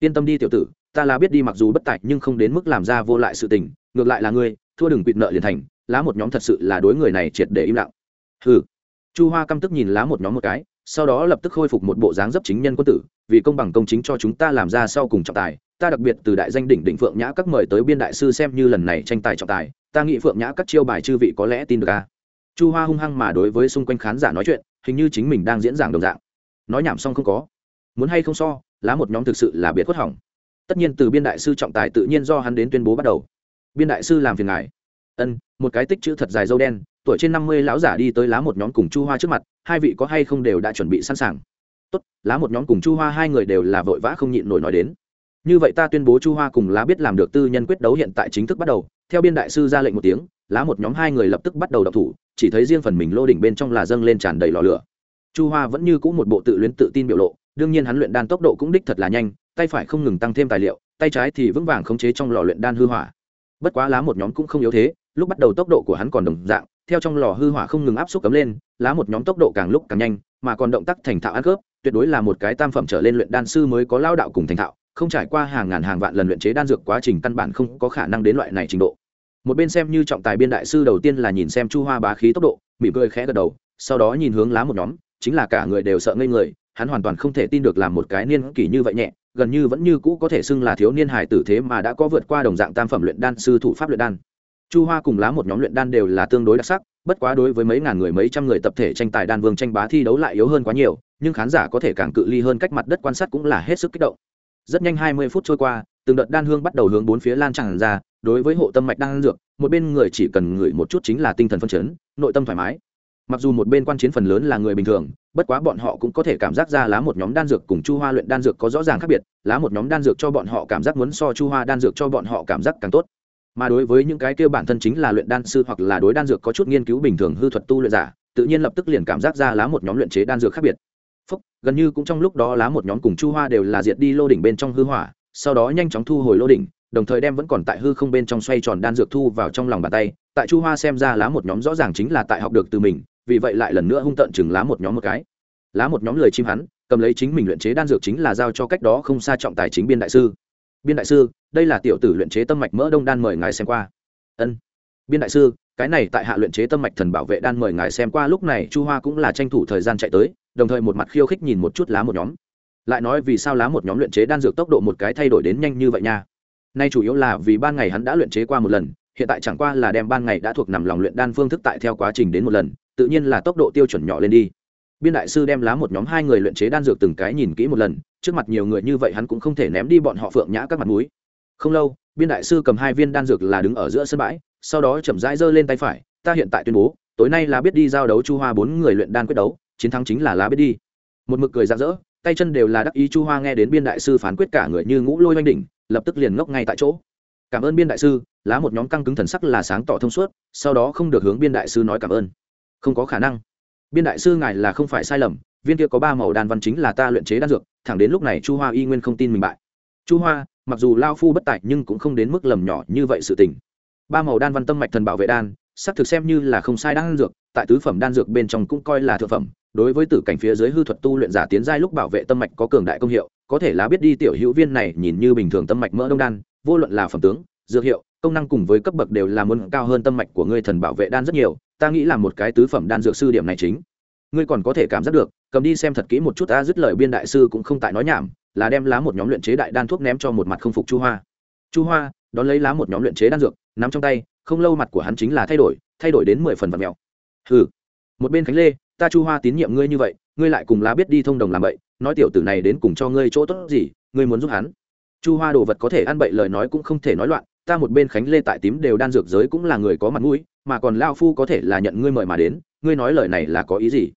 yên tâm đi tiểu tử, ta là biết đi mặc dù bất tài nhưng không đến mức làm ra vô lại sự tình, ngược lại là ngươi, thua đừng quỵt nợ liền thành, lá một nhóm thật sự là đối người này triệt để im lặng. Hừ. Chu hoa căm tức nhìn lá một nhóm một cái, sau đó lập tức khôi phục một bộ dáng dấp chính nhân quân tử, vì công bằng công chính cho chúng ta làm ra sau cùng trọng tài, ta đặc biệt từ đại danh đỉnh đỉnh phượng nhã các mời tới biên đại sư xem như lần này tranh tài trọng tài, ta nghĩ phượng nhã các chiêu bài chư vị có lẽ tin được a chu hoa hung hăng mà đối với xung quanh khán giả nói chuyện, hình như chính mình đang diễn giảng đồng dạng. Nói nhảm xong không có. Muốn hay không so lá một nhóm thực sự là biệt khuất hỏng. Tất nhiên từ biên đại sư trọng tài tự nhiên do hắn đến tuyên bố bắt đầu. Biên đại sư làm phiền ngài. Ân, một cái tích chữ thật dài dâu đen, tuổi trên năm mươi lão giả đi tới lá một nhóm cùng chu hoa trước mặt, hai vị có hay không đều đã chuẩn bị sẵn sàng. Tốt, lá một nhóm cùng chu hoa hai người đều là vội vã không nhịn nổi nói đến. Như vậy ta tuyên bố chu hoa cùng lá biết làm được tư nhân quyết đấu hiện tại chính thức bắt đầu. Theo biên đại sư ra lệnh một tiếng, lá một nhóm hai người lập tức bắt đầu đập thủ, chỉ thấy riêng phần mình lô đỉnh bên trong là dâng lên tràn đầy lò lửa. Chu hoa vẫn như c ũ một bộ tự luyến tự tin biểu lộ đương nhiên hắn luyện đan tốc độ cũng đích thật là nhanh, tay phải không ngừng tăng thêm tài liệu, tay trái thì vững vàng khống chế trong lò luyện đan hư hỏa. Bất quá lá một nhóm cũng không yếu thế, lúc bắt đầu tốc độ của hắn còn đồng dạng, theo trong lò hư hỏa không ngừng áp suất cấm lên, lá một nhóm tốc độ càng lúc càng nhanh, mà còn động tác thành thạo ăn khớp, tuyệt đối là một cái tam phẩm trở lên luyện đan sư mới có lao đạo cùng thành thạo, không trải qua hàng ngàn hàng vạn lần luyện chế đan dược quá trình căn bản không có khả năng đến loại này trình độ. Một bên xem như trọng tài biên đại sư đầu tiên là nhìn xem chu hoa bá khí tốc độ, mỉm cười khẽ gật đầu, sau đó nhìn hướng lá một nhóm, chính là cả người đều sợ ngây người hắn hoàn toàn không thể tin được làm một cái niên kỷ như vậy nhẹ, gần như vẫn như cũ có thể xưng là thiếu niên hải tử thế mà đã có vượt qua đồng dạng tam phẩm luyện đan sư thủ pháp luyện đan. Chu hoa cùng lá một nhóm luyện đan đều là tương đối đặc sắc, bất quá đối với mấy ngàn người mấy trăm người tập thể tranh tài đan vương tranh bá thi đấu lại yếu hơn quá nhiều, nhưng khán giả có thể càng cự ly hơn cách mặt đất quan sát cũng là hết sức kích động. Rất nhanh hai mươi phút trôi qua, từng đợt đan hương bắt đầu hướng bốn phía lan tràn ra, đối với hộ tâm mạch đan dược, một bên người chỉ cần ngửi một chút chính là tinh thần phân chấn, nội tâm thoải mái. Mặc dù một bên quan chiến phần lớn là người bình thường bất quá bọn họ cũng có thể cảm giác ra lá một nhóm đan dược cùng chu hoa luyện đan dược có rõ ràng khác biệt lá một nhóm đan dược cho bọn họ cảm giác muốn so chu hoa đan dược cho bọn họ cảm giác càng tốt. Mà đối với những cái kêu bản thân chính là luyện đan sư hoặc là đối đan dược có chút nghiên cứu bình thường hư thuật tu luyện giả tự nhiên lập tức liền cảm giác ra lá một nhóm luyện chế đan dược khác biệt. Phúc, gần như cũng trong lúc đó lá một nhóm cùng chu hoa đều là diệt đi lô đỉnh bên trong hư hỏa sau đó nhanh chóng thu hồi lô đỉnh đồng thời đem vẫn còn tại hư không bên trong xoay tròn đan dược thu vào trong lòng bàn tay. Tại chu hoa xem ra lá một nhóm rõ ràng chính là tại học được từ mình vì vậy lại lần nữa hung tận chừng lá một nhóm một cái. Lá một nhóm lời chim hắn, cầm lấy chính mình luyện chế đan dược chính là giao cho cách đó không xa trọng tài chính biên đại sư. Biên đại sư, đây là tiểu tử luyện chế tâm mạch mỡ đông đan mời ngài xem qua. Ân. Biên đại sư, cái này tại hạ luyện chế tâm mạch thần bảo vệ đan mời ngài xem qua, lúc này chu hoa cũng là tranh thủ thời gian chạy tới, đồng thời một mặt khiêu khích nhìn một chút lá một nhóm. Lại nói vì sao lá một nhóm luyện chế đan dược tốc độ một cái thay đổi đến nhanh như vậy nha? Nay chủ yếu là vì ban ngày hắn đã luyện chế qua một lần, hiện tại chẳng qua là đem ban ngày đã thuộc nằm lòng luyện đan phương thức tại theo quá trình đến một lần tự nhiên là tốc độ tiêu chuẩn nhỏ lên đi. Biên đại sư đem lá một nhóm hai người luyện chế đan dược từng cái nhìn kỹ một lần, trước mặt nhiều người như vậy hắn cũng không thể ném đi bọn họ phượng nhã các mặt mũi. Không lâu, biên đại sư cầm hai viên đan dược là đứng ở giữa sân bãi, sau đó chậm rãi giơ lên tay phải, ta hiện tại tuyên bố, tối nay là biết đi giao đấu chu hoa bốn người luyện đan quyết đấu, chiến thắng chính là lá biết đi. Một mực cười rạng rỡ, tay chân đều là đắc ý chu hoa nghe đến biên đại sư phán quyết cả người như ngũ lôi oanh đỉnh, lập tức liền ngốc ngay tại chỗ. Cảm ơn biên đại sư. Lá một nhóm căng cứng thần sắc là sáng tỏ thông suốt, sau đó không được hướng biên đại sư nói cảm ơn không có khả năng. Biên đại sư ngài là không phải sai lầm, viên kia có ba màu đan văn chính là ta luyện chế đan dược, thẳng đến lúc này chu hoa y nguyên không tin mình bại. Chu hoa, mặc dù lao phu bất tài nhưng cũng không đến mức lầm nhỏ như vậy sự tình. Ba màu đan văn tâm mạch thần bảo vệ đan xác thực xem như là không sai đan dược, tại tứ phẩm đan dược bên trong cũng coi là thượng phẩm, đối với tử cảnh phía dưới hư thuật tu luyện giả tiến giai lúc bảo vệ tâm mạch có cường đại công hiệu, có thể là biết đi tiểu hữu viên này nhìn như bình thường tâm mạch mỡ đông đan, vô luận là phẩm tướng, dược hiệu, công năng cùng với cấp bậc đều là muốn cao hơn tâm mạch của ngươi thần bảo vệ đan rất nhiều ta nghĩ là một cái tứ phẩm đan dược sư điểm này chính. Ngươi còn có thể cảm giác được, cầm đi xem thật kỹ một chút ta dứt lời biên đại sư cũng không tại nói nhảm, là đem lá một nhóm luyện chế đại đan thuốc ném cho một mặt không phục chu hoa. Chu hoa, đón lấy lá một nhóm luyện chế đan dược, nắm trong tay, không lâu mặt của hắn chính là thay đổi thay đổi đến mười phần vật mèo. Ừ một bên khánh lê, ta chu hoa tín nhiệm ngươi như vậy, ngươi lại cùng lá biết đi thông đồng làm vậy nói tiểu tử này đến cùng cho ngươi chỗ tốt gì, ngươi muốn giúp hắn. Chu hoa đồ vật có thể ăn bậy lời nói cũng không thể nói loạn, ta một bên khánh lê tại tím đều đan dược giới cũng là người có mặt mũi mà còn lao phu có thể là nhận ngươi mời mà đến, ngươi nói lời này là có ý gì?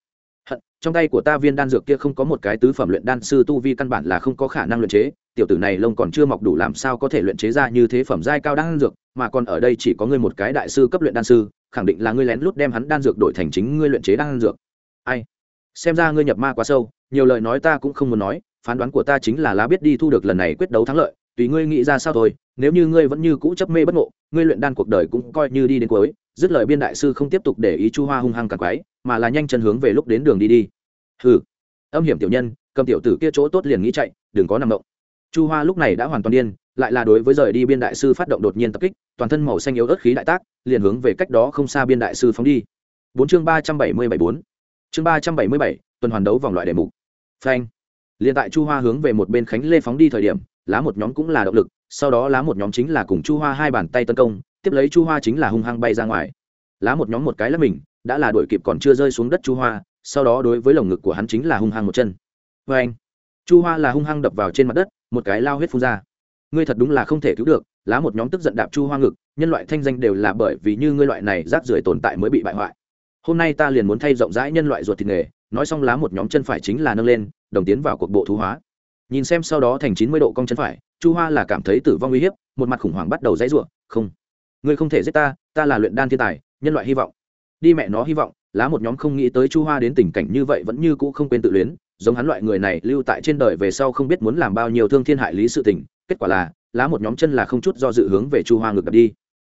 Hận, trong tay của ta viên đan dược kia không có một cái tứ phẩm luyện đan sư tu vi căn bản là không có khả năng luyện chế, tiểu tử này lông còn chưa mọc đủ làm sao có thể luyện chế ra như thế phẩm giai cao đan dược, mà còn ở đây chỉ có ngươi một cái đại sư cấp luyện đan sư, khẳng định là ngươi lén lút đem hắn đan dược đổi thành chính ngươi luyện chế đan dược. Ai? Xem ra ngươi nhập ma quá sâu, nhiều lời nói ta cũng không muốn nói, phán đoán của ta chính là lá biết đi thu được lần này quyết đấu thắng lợi, tùy ngươi nghĩ ra sao thôi nếu như ngươi vẫn như cũ chấp mê bất ngộ, ngươi luyện đan cuộc đời cũng coi như đi đến cuối, dứt lời biên đại sư không tiếp tục để ý chu hoa hung hăng càng quái, mà là nhanh chân hướng về lúc đến đường đi đi. Hừ. Âm hiểm tiểu nhân, cầm tiểu tử kia chỗ tốt liền nghĩ chạy, đừng có nằm động. Chu hoa lúc này đã hoàn toàn điên, lại là đối với rời đi biên đại sư phát động đột nhiên tập kích, toàn thân màu xanh yếu ớt khí đại tác, liền hướng về cách đó không xa biên đại sư phóng đi. Bốn chương ba trăm bảy mươi bảy bốn. Chương ba trăm bảy mươi bảy, tuần hoàn đấu vòng loại đề mục. Phanh. Liền tại chu hoa hướng về một bên khánh lê phóng đi thời điểm, lá một nhóm cũng là động lực sau đó lá một nhóm chính là cùng chu hoa hai bàn tay tấn công, tiếp lấy chu hoa chính là hung hăng bay ra ngoài. Lá một nhóm một cái là mình, đã là đuổi kịp còn chưa rơi xuống đất chu hoa, sau đó đối với lồng ngực của hắn chính là hung hăng một chân. Vê anh, chu hoa là hung hăng đập vào trên mặt đất, một cái lao huyết phun ra. Ngươi thật đúng là không thể cứu được, lá một nhóm tức giận đạp chu hoa ngực, nhân loại thanh danh đều là bởi vì như ngươi loại này rác rưởi tồn tại mới bị bại hoại. Hôm nay ta liền muốn thay rộng rãi nhân loại ruột thịt nghề, nói xong lá một nhóm chân phải chính là nâng lên, đồng tiến vào cuộc bộ thú hóa. Nhìn xem sau đó thành chín mươi độ cong chân phải chu hoa là cảm thấy tử vong uy hiếp, một mặt khủng hoảng bắt đầu dãy ruộng không, ngươi không thể giết ta ta là luyện đan thiên tài, nhân loại hy vọng. Đi mẹ nó hy vọng, lá một nhóm không nghĩ tới chu hoa đến tình cảnh như vậy vẫn như cũ không quên tự luyến, giống hắn loại người này lưu tại trên đời về sau không biết muốn làm bao nhiêu thương thiên hại lý sự tình, kết quả là, lá một nhóm chân là không chút do dự hướng về chu hoa ngược đập đi.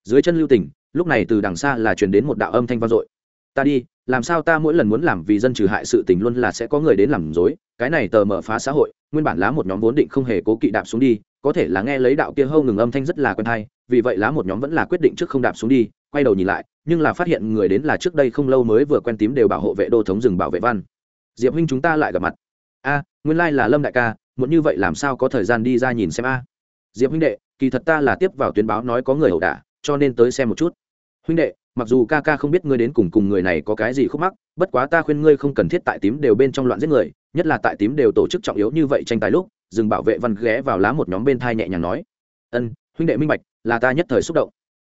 Dưới chân lưu tình, lúc này từ đằng xa là truyền đến một đạo âm thanh vang dội. Ta đi, làm sao ta mỗi lần muốn làm vì dân trừ hại sự tình luôn là sẽ có người đến làm dối cái này tờ mở phá xã hội, nguyên bản lá một nhóm vốn định không hề cố kỵ đạp xuống đi có thể là nghe lấy đạo kia hâu ngừng âm thanh rất là quen hay vì vậy lá một nhóm vẫn là quyết định trước không đạp xuống đi, quay đầu nhìn lại, nhưng là phát hiện người đến là trước đây không lâu mới vừa quen tím đều bảo hộ vệ đô thống rừng bảo vệ văn. Diệp huynh chúng ta lại gặp mặt. A, nguyên lai là lâm đại ca muốn như vậy làm sao có thời gian đi ra nhìn xem a? Diệp huynh đệ, kỳ thật ta là tiếp vào tuyến báo nói có người ẩu đả, cho nên tới xem một chút. Huynh đệ, mặc dù ca ca không biết ngươi đến cùng cùng người này có cái gì khúc mắc, bất quá ta khuyên ngươi không cần thiết tại tím đều bên trong loạn giết người, nhất là tại tím đều tổ chức trọng yếu như vậy tranh tài lúc dừng bảo vệ văn ghé vào lá một nhóm bên thai nhẹ nhàng nói. Ân, huynh đệ minh bạch, là ta nhất thời xúc động.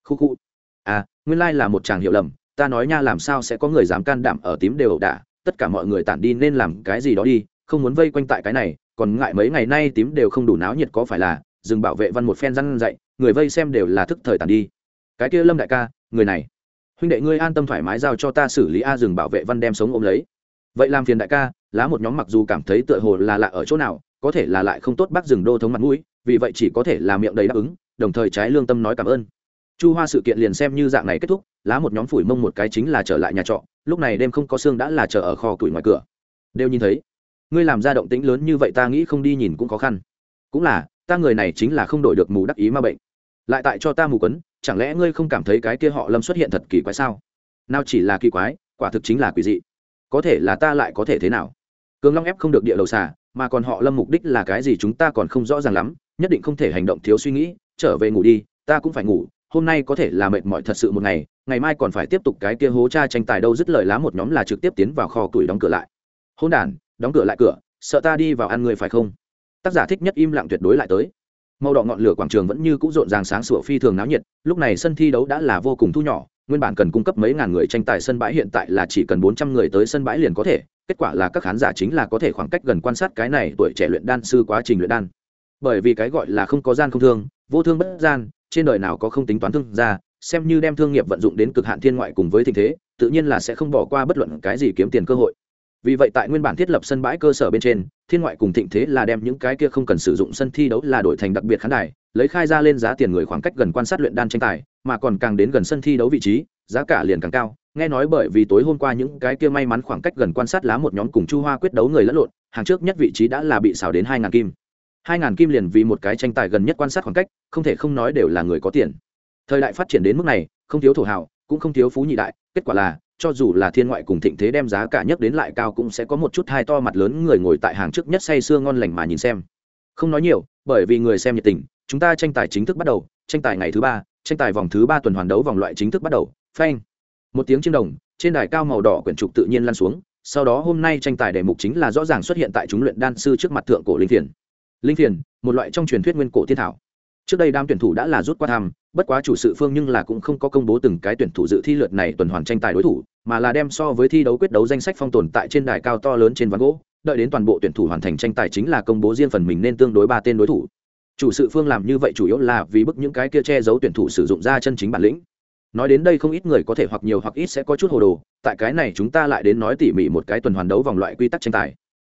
Khu khu. À nguyên lai là một chàng hiểu lầm, ta nói nha làm sao sẽ có người dám can đảm ở tím đều ẩu đả, tất cả mọi người tản đi nên làm cái gì đó đi, không muốn vây quanh tại cái này, còn ngại mấy ngày nay tím đều không đủ náo nhiệt có phải là, dừng bảo vệ văn một phen răn dậy người vây xem đều là thức thời tản đi. Cái kia lâm đại ca, người này. Huynh đệ ngươi an tâm thoải mái giao cho ta xử lý a dừng bảo vệ văn đem sống ôm lấy. Vậy làm phiền đại ca, lá một nhóm mặc dù cảm thấy tựa hồ là lạ ở chỗ nào có thể là lại không tốt bác rừng đô thống mặt mũi, vì vậy chỉ có thể là miệng đầy đáp ứng, đồng thời trái lương tâm nói cảm ơn. Chu hoa sự kiện liền xem như dạng này kết thúc, lá một nhóm phủi mông một cái chính là trở lại nhà trọ, lúc này đêm không có xương đã là chờ ở kho tuổi ngoài cửa. Đều nhìn thấy, ngươi làm ra động tĩnh lớn như vậy ta nghĩ không đi nhìn cũng khó khăn. Cũng là, ta người này chính là không đổi được mù đắc ý ma bệnh. Lại tại cho ta mù quấn, chẳng lẽ ngươi không cảm thấy cái kia họ lâm xuất hiện thật kỳ quái sao? Nào chỉ là kỳ quái, quả thực chính là quỷ dị. Có thể là ta lại có thể thế nào? Cường long ép không được địa đầu xà mà còn họ lâm mục đích là cái gì chúng ta còn không rõ ràng lắm, nhất định không thể hành động thiếu suy nghĩ, trở về ngủ đi, ta cũng phải ngủ, hôm nay có thể là mệt mỏi thật sự một ngày ngày mai còn phải tiếp tục cái kia hố cha tranh tài đâu dứt lời lá một nhóm là trực tiếp tiến vào kho tuổi đóng cửa lại. Hôn đản, đóng cửa lại cửa, sợ ta đi vào ăn người phải không? Tác giả thích nhất im lặng tuyệt đối lại tới. Màu đỏ ngọn lửa quảng trường vẫn như c ũ rộn ràng sáng sủa phi thường náo nhiệt, lúc này sân thi đấu đã là vô cùng thu nhỏ, nguyên bản cần cung cấp mấy ngàn người tranh tài sân bãi hiện tại là chỉ cần bốn trăm người tới sân bãi liền có thể kết quả là các khán giả chính là có thể khoảng cách gần quan sát cái này tuổi trẻ luyện đan sư quá trình luyện đan. Bởi vì cái gọi là không có gian không thương, vô thương bất gian, trên đời nào có không tính toán thương ra, xem như đem thương nghiệp vận dụng đến cực hạn thiên ngoại cùng với tình thế, tự nhiên là sẽ không bỏ qua bất luận cái gì kiếm tiền cơ hội. Vì vậy tại nguyên bản thiết lập sân bãi cơ sở bên trên, thiên ngoại cùng thịnh thế là đem những cái kia không cần sử dụng sân thi đấu là đổi thành đặc biệt khán đài, lấy khai ra lên giá tiền người khoảng cách gần quan sát luyện đan tranh tài, mà còn càng đến gần sân thi đấu vị trí, giá cả liền càng cao nghe nói bởi vì tối hôm qua những cái kia may mắn khoảng cách gần quan sát lá một nhóm cùng chu hoa quyết đấu người lẫn lộn, hàng trước nhất vị trí đã là bị xào đến hai ngàn kim. Hai ngàn kim liền vì một cái tranh tài gần nhất quan sát khoảng cách, không thể không nói đều là người có tiền. Thời đại phát triển đến mức này, không thiếu thổ hào, cũng không thiếu phú nhị đại, kết quả là, cho dù là thiên ngoại cùng thịnh thế đem giá cả nhất đến lại cao cũng sẽ có một chút hai to mặt lớn người ngồi tại hàng trước nhất say sưa ngon lành mà nhìn xem. Không nói nhiều, bởi vì người xem nhiệt tình, chúng ta tranh tài chính thức bắt đầu, tranh tài ngày thứ ba, tranh tài vòng thứ ba tuần hoàn đấu vòng loại chính thức bắt đầu, phanh một tiếng chiêng đồng, trên đài cao màu đỏ quyển trục tự nhiên lan xuống. Sau đó hôm nay tranh tài đề mục chính là rõ ràng xuất hiện tại chúng luyện đan sư trước mặt thượng cổ linh thiền. Linh thiền, một loại trong truyền thuyết nguyên cổ thiên thảo. Trước đây đám tuyển thủ đã là rút qua tham, bất quá chủ sự phương nhưng là cũng không có công bố từng cái tuyển thủ dự thi lượt này tuần hoàn tranh tài đối thủ, mà là đem so với thi đấu quyết đấu danh sách phong tồn tại trên đài cao to lớn trên ván gỗ. Đợi đến toàn bộ tuyển thủ hoàn thành tranh tài chính là công bố riêng phần mình nên tương đối ba tên đối thủ. Chủ sự phương làm như vậy chủ yếu là vì bức những cái kia che giấu tuyển thủ sử dụng ra chân chính bản lĩnh nói đến đây không ít người có thể hoặc nhiều hoặc ít sẽ có chút hồ đồ, tại cái này chúng ta lại đến nói tỉ mỉ một cái tuần hoàn đấu vòng loại quy tắc tranh tài.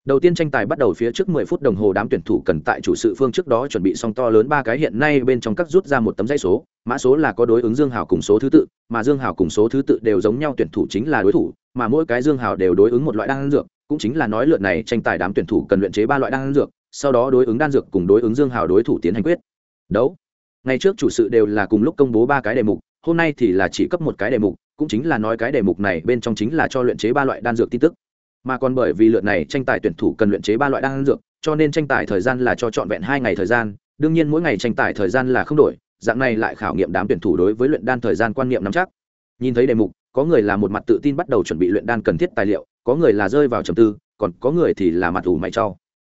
Đầu tiên tranh tài bắt đầu phía trước 10 phút đồng hồ đám tuyển thủ cần tại chủ sự phương trước đó chuẩn bị xong to lớn ba cái hiện nay bên trong các rút ra một tấm dãy số, mã số là có đối ứng dương hào cùng số thứ tự, mà dương hào cùng số thứ tự đều giống nhau tuyển thủ chính là đối thủ, mà mỗi cái dương hào đều đối ứng một loại đan dược, cũng chính là nói lượt này tranh tài đám tuyển thủ cần luyện chế ba loại đan dược, sau đó đối ứng đan dược cùng đối ứng dương hào đối thủ tiến hành quyết. Đấu ngày trước chủ sự đều là cùng lúc công bố ba cái đề mục, hôm nay thì là chỉ cấp một cái đề mục, cũng chính là nói cái đề mục này bên trong chính là cho luyện chế ba loại đan dược tin tức. Mà còn bởi vì lượt này tranh tài tuyển thủ cần luyện chế ba loại đan dược, cho nên tranh tài thời gian là cho trọn vẹn hai ngày thời gian, đương nhiên mỗi ngày tranh tài thời gian là không đổi, dạng này lại khảo nghiệm đám tuyển thủ đối với luyện đan thời gian quan niệm nắm chắc. Nhìn thấy đề mục, có người là một mặt tự tin bắt đầu chuẩn bị luyện đan cần thiết tài liệu, có người là rơi vào trầm tư, còn có người thì là mặt ủ mày cho.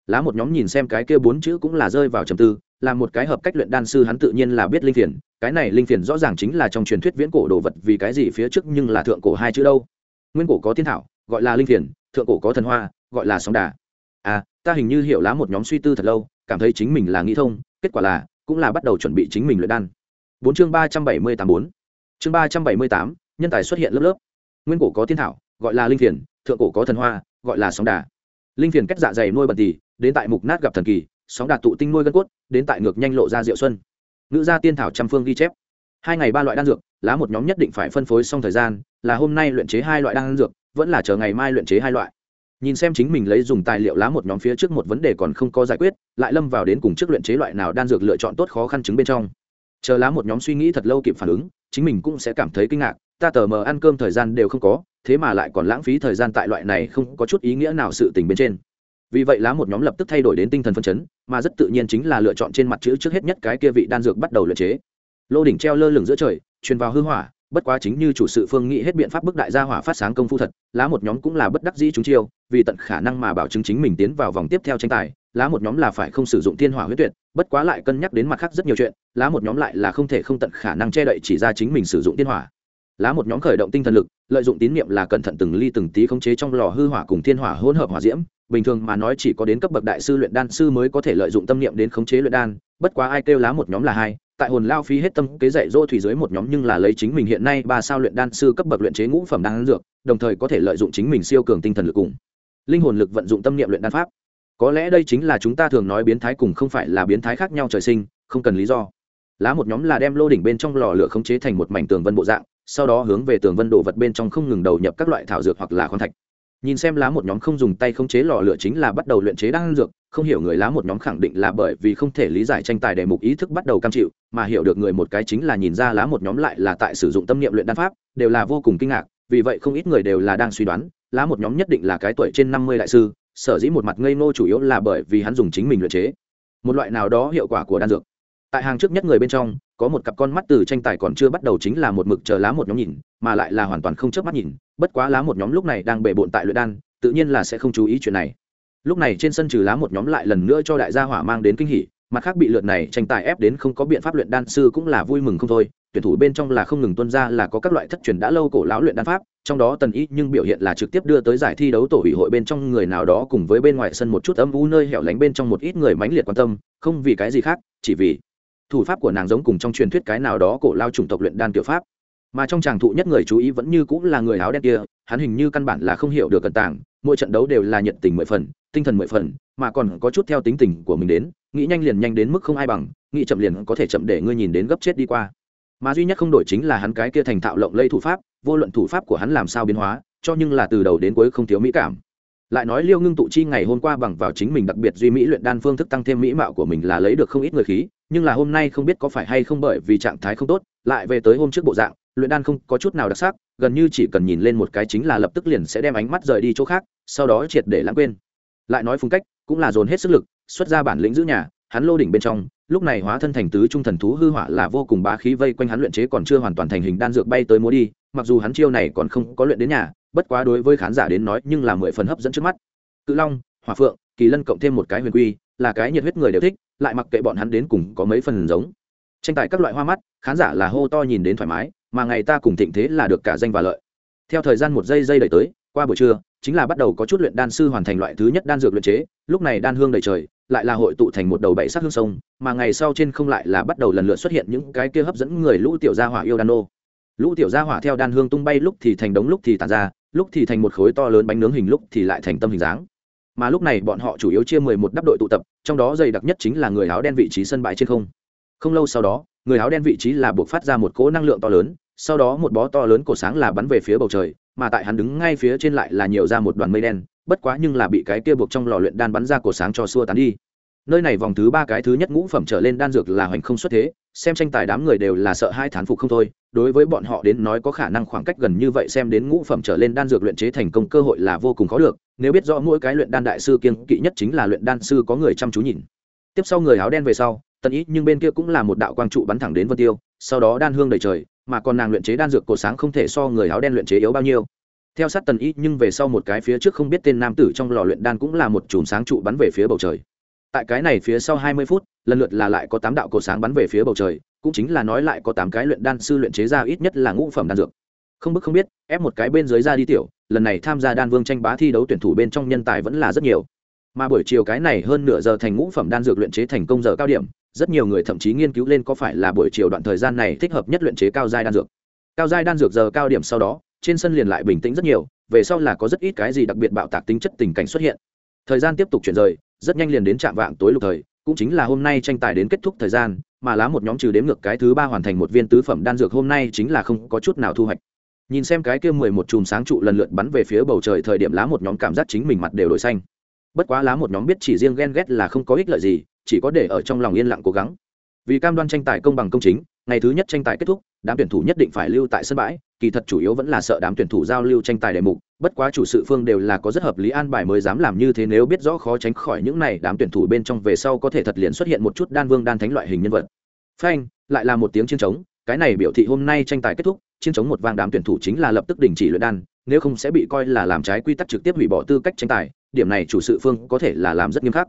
Lá một nhóm nhìn xem cái kia bốn chữ cũng là rơi vào trầm tư là một cái hợp cách luyện đan sư, hắn tự nhiên là biết linh phiền. Cái này linh phiền rõ ràng chính là trong truyền thuyết viễn cổ đồ vật, vì cái gì phía trước nhưng là thượng cổ hai chữ đâu? Nguyên cổ có thiên thảo, gọi là linh phiền, thượng cổ có thần hoa, gọi là sóng đà. À ta hình như hiểu lá một nhóm suy tư thật lâu, cảm thấy chính mình là nghĩ thông, kết quả là, cũng là bắt đầu chuẩn bị chính mình luyện đan. Bốn chương ba trăm bảy mươi tám bốn. Chương ba trăm bảy mươi tám, nhân tài xuất hiện lớp lớp. Nguyên cổ có thiên thảo, gọi là linh phiền, thượng cổ có thần hoa, gọi là sóng đà. Linh phiền cách dạ dày nuôi bần tỳ, đến tại mục nát gặp thần kỳ sóng đạt tụ tinh nuôi gân cốt, đến tại ngược nhanh lộ ra diệu xuân. Ngữ gia tiên thảo trăm phương ghi chép. Hai ngày ba loại đan dược, lá một nhóm nhất định phải phân phối xong thời gian, là hôm nay luyện chế hai loại đan dược, vẫn là chờ ngày mai luyện chế hai loại. Nhìn xem chính mình lấy dùng tài liệu lá một nhóm phía trước một vấn đề còn không có giải quyết, lại lâm vào đến cùng trước luyện chế loại nào đan dược lựa chọn tốt khó khăn chứng bên trong. Chờ lá một nhóm suy nghĩ thật lâu kịp phản ứng, chính mình cũng sẽ cảm thấy kinh ngạc, ta tờ mờ ăn cơm thời gian đều không có, thế mà lại còn lãng phí thời gian tại loại này không có chút ý nghĩa nào sự tình bên trên. Vì vậy lá một nhóm lập tức thay đổi đến tinh thần phân chấn mà rất tự nhiên chính là lựa chọn trên mặt chữ trước hết nhất cái kia vị đan dược bắt đầu luyện chế. Lô đỉnh treo lơ lửng giữa trời, truyền vào hư hỏa, bất quá chính như chủ sự phương nghĩ hết biện pháp bức đại gia hỏa phát sáng công phu thật, lá một nhóm cũng là bất đắc dĩ chúng chiêu, vì tận khả năng mà bảo chứng chính mình tiến vào vòng tiếp theo tranh tài, lá một nhóm là phải không sử dụng thiên hỏa huyết tuyệt, bất quá lại cân nhắc đến mặt khác rất nhiều chuyện, lá một nhóm lại là không thể không tận khả năng che đậy chỉ ra chính mình sử dụng thiên hỏa lá một nhóm khởi động tinh thần lực, lợi dụng tín niệm là cẩn thận từng ly từng tí khống chế trong lò hư hỏa cùng thiên hỏa hỗn hợp hỏa diễm. Bình thường mà nói chỉ có đến cấp bậc đại sư luyện đan sư mới có thể lợi dụng tâm niệm đến khống chế luyện đan, bất quá ai kêu lá một nhóm là hai, tại hồn lao phí hết tâm kế dạy dỗ thủy dưới một nhóm nhưng là lấy chính mình hiện nay ba sao luyện đan sư cấp bậc luyện chế ngũ phẩm đan dược, đồng thời có thể lợi dụng chính mình siêu cường tinh thần lực cùng linh hồn lực vận dụng tâm niệm luyện đan pháp. Có lẽ đây chính là chúng ta thường nói biến thái cùng không phải là biến thái khác nhau trời sinh, không cần lý do. Lá một nhóm là đem lô đỉnh bên trong lò lửa khống chế thành một mảnh tường vân bộ dạng sau đó hướng về tường vân đồ vật bên trong không ngừng đầu nhập các loại thảo dược hoặc là khoáng thạch. Nhìn xem lá một nhóm không dùng tay không chế lò lửa chính là bắt đầu luyện chế đan dược, không hiểu người lá một nhóm khẳng định là bởi vì không thể lý giải tranh tài đề mục ý thức bắt đầu cam chịu, mà hiểu được người một cái chính là nhìn ra lá một nhóm lại là tại sử dụng tâm niệm luyện đan pháp, đều là vô cùng kinh ngạc, vì vậy không ít người đều là đang suy đoán, lá một nhóm nhất định là cái tuổi trên năm mươi đại sư, sở dĩ một mặt ngây ngô chủ yếu là bởi vì hắn dùng chính mình luyện chế. Một loại nào đó hiệu quả của đan dược tại hàng trước nhất người bên trong, có một cặp con mắt từ tranh tài còn chưa bắt đầu chính là một mực chờ lá một nhóm nhìn, mà lại là hoàn toàn không chớp mắt nhìn, bất quá lá một nhóm lúc này đang bể bộn tại luyện đan, tự nhiên là sẽ không chú ý chuyện này. Lúc này trên sân trừ lá một nhóm lại lần nữa cho đại gia hỏa mang đến kinh hỉ, mặt khác bị lượt này tranh tài ép đến không có biện pháp luyện đan sư cũng là vui mừng không thôi, tuyển thủ bên trong là không ngừng tuân ra là có các loại thất truyền đã lâu cổ lão luyện đan pháp, trong đó tần ý nhưng biểu hiện là trực tiếp đưa tới giải thi đấu tổ ủy hội bên trong người nào đó cùng với bên ngoài sân một chút âm u nơi hẻo lánh bên trong một ít người mãnh liệt quan tâm, không vì cái gì khác, chỉ vì thủ pháp của nàng giống cùng trong truyền thuyết cái nào đó cổ lao chủng tộc luyện đan kiểu pháp. Mà trong tràng thụ nhất người chú ý vẫn như cũng là người áo đen kia, hắn hình như căn bản là không hiểu được cận tảng mỗi trận đấu đều là nhiệt tình mười phần, tinh thần mười phần, mà còn có chút theo tính tình của mình đến, nghĩ nhanh liền nhanh đến mức không ai bằng, nghĩ chậm liền có thể chậm để ngươi nhìn đến gấp chết đi qua. Mà duy nhất không đổi chính là hắn cái kia thành thạo lộng lây thủ pháp, vô luận thủ pháp của hắn làm sao biến hóa, cho nhưng là từ đầu đến cuối không thiếu mỹ cảm. Lại nói liêu ngưng tụ chi ngày hôm qua bằng vào chính mình đặc biệt duy mỹ luyện đan phương thức tăng thêm mỹ mạo của mình là lấy được không ít người khí nhưng là hôm nay không biết có phải hay không bởi vì trạng thái không tốt, lại về tới hôm trước bộ dạng, luyện đan không có chút nào đặc sắc, gần như chỉ cần nhìn lên một cái chính là lập tức liền sẽ đem ánh mắt rời đi chỗ khác, sau đó triệt để lãng quên. Lại nói phong cách, cũng là dồn hết sức lực, xuất ra bản lĩnh giữ nhà, hắn lô đỉnh bên trong, lúc này hóa thân thành tứ trung thần thú hư hỏa là vô cùng bá khí vây quanh hắn luyện chế còn chưa hoàn toàn thành hình đan dược bay tới múa đi, mặc dù hắn chiêu này còn không có luyện đến nhà, bất quá đối với khán giả đến nói nhưng là mười phần hấp dẫn trước mắt. Cự long hỏa phượng, kỳ lân cộng thêm một cái huyền quy, là cái nhiệt huyết người đều thích, lại mặc kệ bọn hắn đến cùng có mấy phần giống. Tranh tài các loại hoa mắt, khán giả là hô to nhìn đến thoải mái, mà ngày ta cùng thịnh thế là được cả danh và lợi. Theo thời gian một giây giây đẩy tới, qua buổi trưa, chính là bắt đầu có chút luyện đan sư hoàn thành loại thứ nhất đan dược luyện chế, lúc này đan hương đầy trời, lại là hội tụ thành một đầu bảy sắc hương sông, mà ngày sau trên không lại là bắt đầu lần lượt xuất hiện những cái kia hấp dẫn người lũ tiểu gia hỏa yêu đan nô. Lũ tiểu gia hỏa theo đan hương tung bay lúc thì thành đống lúc thì tàn ra, lúc thì thành một khối to lớn bánh nướng hình lúc thì lại thành tâm hình dáng mà lúc này bọn họ chủ yếu chia mười một đắp đội tụ tập, trong đó dày đặc nhất chính là người áo đen vị trí sân bãi trên không. Không lâu sau đó, người áo đen vị trí là buộc phát ra một cỗ năng lượng to lớn, sau đó một bó to lớn cổ sáng là bắn về phía bầu trời, mà tại hắn đứng ngay phía trên lại là nhiều ra một đoàn mây đen, bất quá nhưng là bị cái kia buộc trong lò luyện đan bắn ra cổ sáng cho xua tán đi nơi này vòng thứ ba cái thứ nhất ngũ phẩm trở lên đan dược là hoành không xuất thế, xem tranh tài đám người đều là sợ hai thán phục không thôi. Đối với bọn họ đến nói có khả năng khoảng cách gần như vậy xem đến ngũ phẩm trở lên đan dược luyện chế thành công cơ hội là vô cùng khó được. Nếu biết rõ mỗi cái luyện đan đại sư kiên kỵ nhất chính là luyện đan sư có người chăm chú nhìn. Tiếp sau người áo đen về sau, tần ý nhưng bên kia cũng là một đạo quang trụ bắn thẳng đến vân tiêu, sau đó đan hương đầy trời, mà còn nàng luyện chế đan dược cổ sáng không thể so người áo đen luyện chế yếu bao nhiêu. Theo sát tần ý nhưng về sau một cái phía trước không biết tên nam tử trong lò luyện đan cũng là một chùm sáng trụ bắn về phía bầu trời tại cái này phía sau hai mươi phút, lần lượt là lại có tám đạo cổ sáng bắn về phía bầu trời, cũng chính là nói lại có tám cái luyện đan sư luyện chế ra ít nhất là ngũ phẩm đan dược. Không bức không biết, ép một cái bên dưới ra đi tiểu, lần này tham gia đan vương tranh bá thi đấu tuyển thủ bên trong nhân tài vẫn là rất nhiều. Mà buổi chiều cái này hơn nửa giờ thành ngũ phẩm đan dược luyện chế thành công giờ cao điểm, rất nhiều người thậm chí nghiên cứu lên có phải là buổi chiều đoạn thời gian này thích hợp nhất luyện chế cao giai đan dược. Cao giai đan dược giờ cao điểm sau đó, trên sân liền lại bình tĩnh rất nhiều, về sau là có rất ít cái gì đặc biệt bạo tạc tính chất tình cảnh xuất hiện. Thời gian tiếp tục chuyển rời rất nhanh liền đến trạm vạng tối lục thời, cũng chính là hôm nay tranh tài đến kết thúc thời gian, mà lá một nhóm trừ đếm ngược cái thứ ba hoàn thành một viên tứ phẩm đan dược hôm nay chính là không có chút nào thu hoạch. Nhìn xem cái kia mười một chùm sáng trụ lần lượt bắn về phía bầu trời thời điểm lá một nhóm cảm giác chính mình mặt đều đổi xanh. Bất quá lá một nhóm biết chỉ riêng ghen ghét là không có ích lợi gì, chỉ có để ở trong lòng yên lặng cố gắng. Vì cam đoan tranh tài công bằng công chính, ngày thứ nhất tranh tài kết thúc đám tuyển thủ nhất định phải lưu tại sân bãi, kỳ thật chủ yếu vẫn là sợ đám tuyển thủ giao lưu tranh tài đề mục, bất quá chủ sự phương đều là có rất hợp lý an bài mới dám làm như thế nếu biết rõ khó tránh khỏi những này, đám tuyển thủ bên trong về sau có thể thật liền xuất hiện một chút đan vương đan thánh loại hình nhân vật. Phanh, lại là một tiếng chiến trống cái này biểu thị hôm nay tranh tài kết thúc, chiến trống một vang đám tuyển thủ chính là lập tức đình chỉ luyện đan, nếu không sẽ bị coi là làm trái quy tắc trực tiếp hủy bỏ tư cách tranh tài, điểm này chủ sự phương có thể là làm rất nghiêm khắc.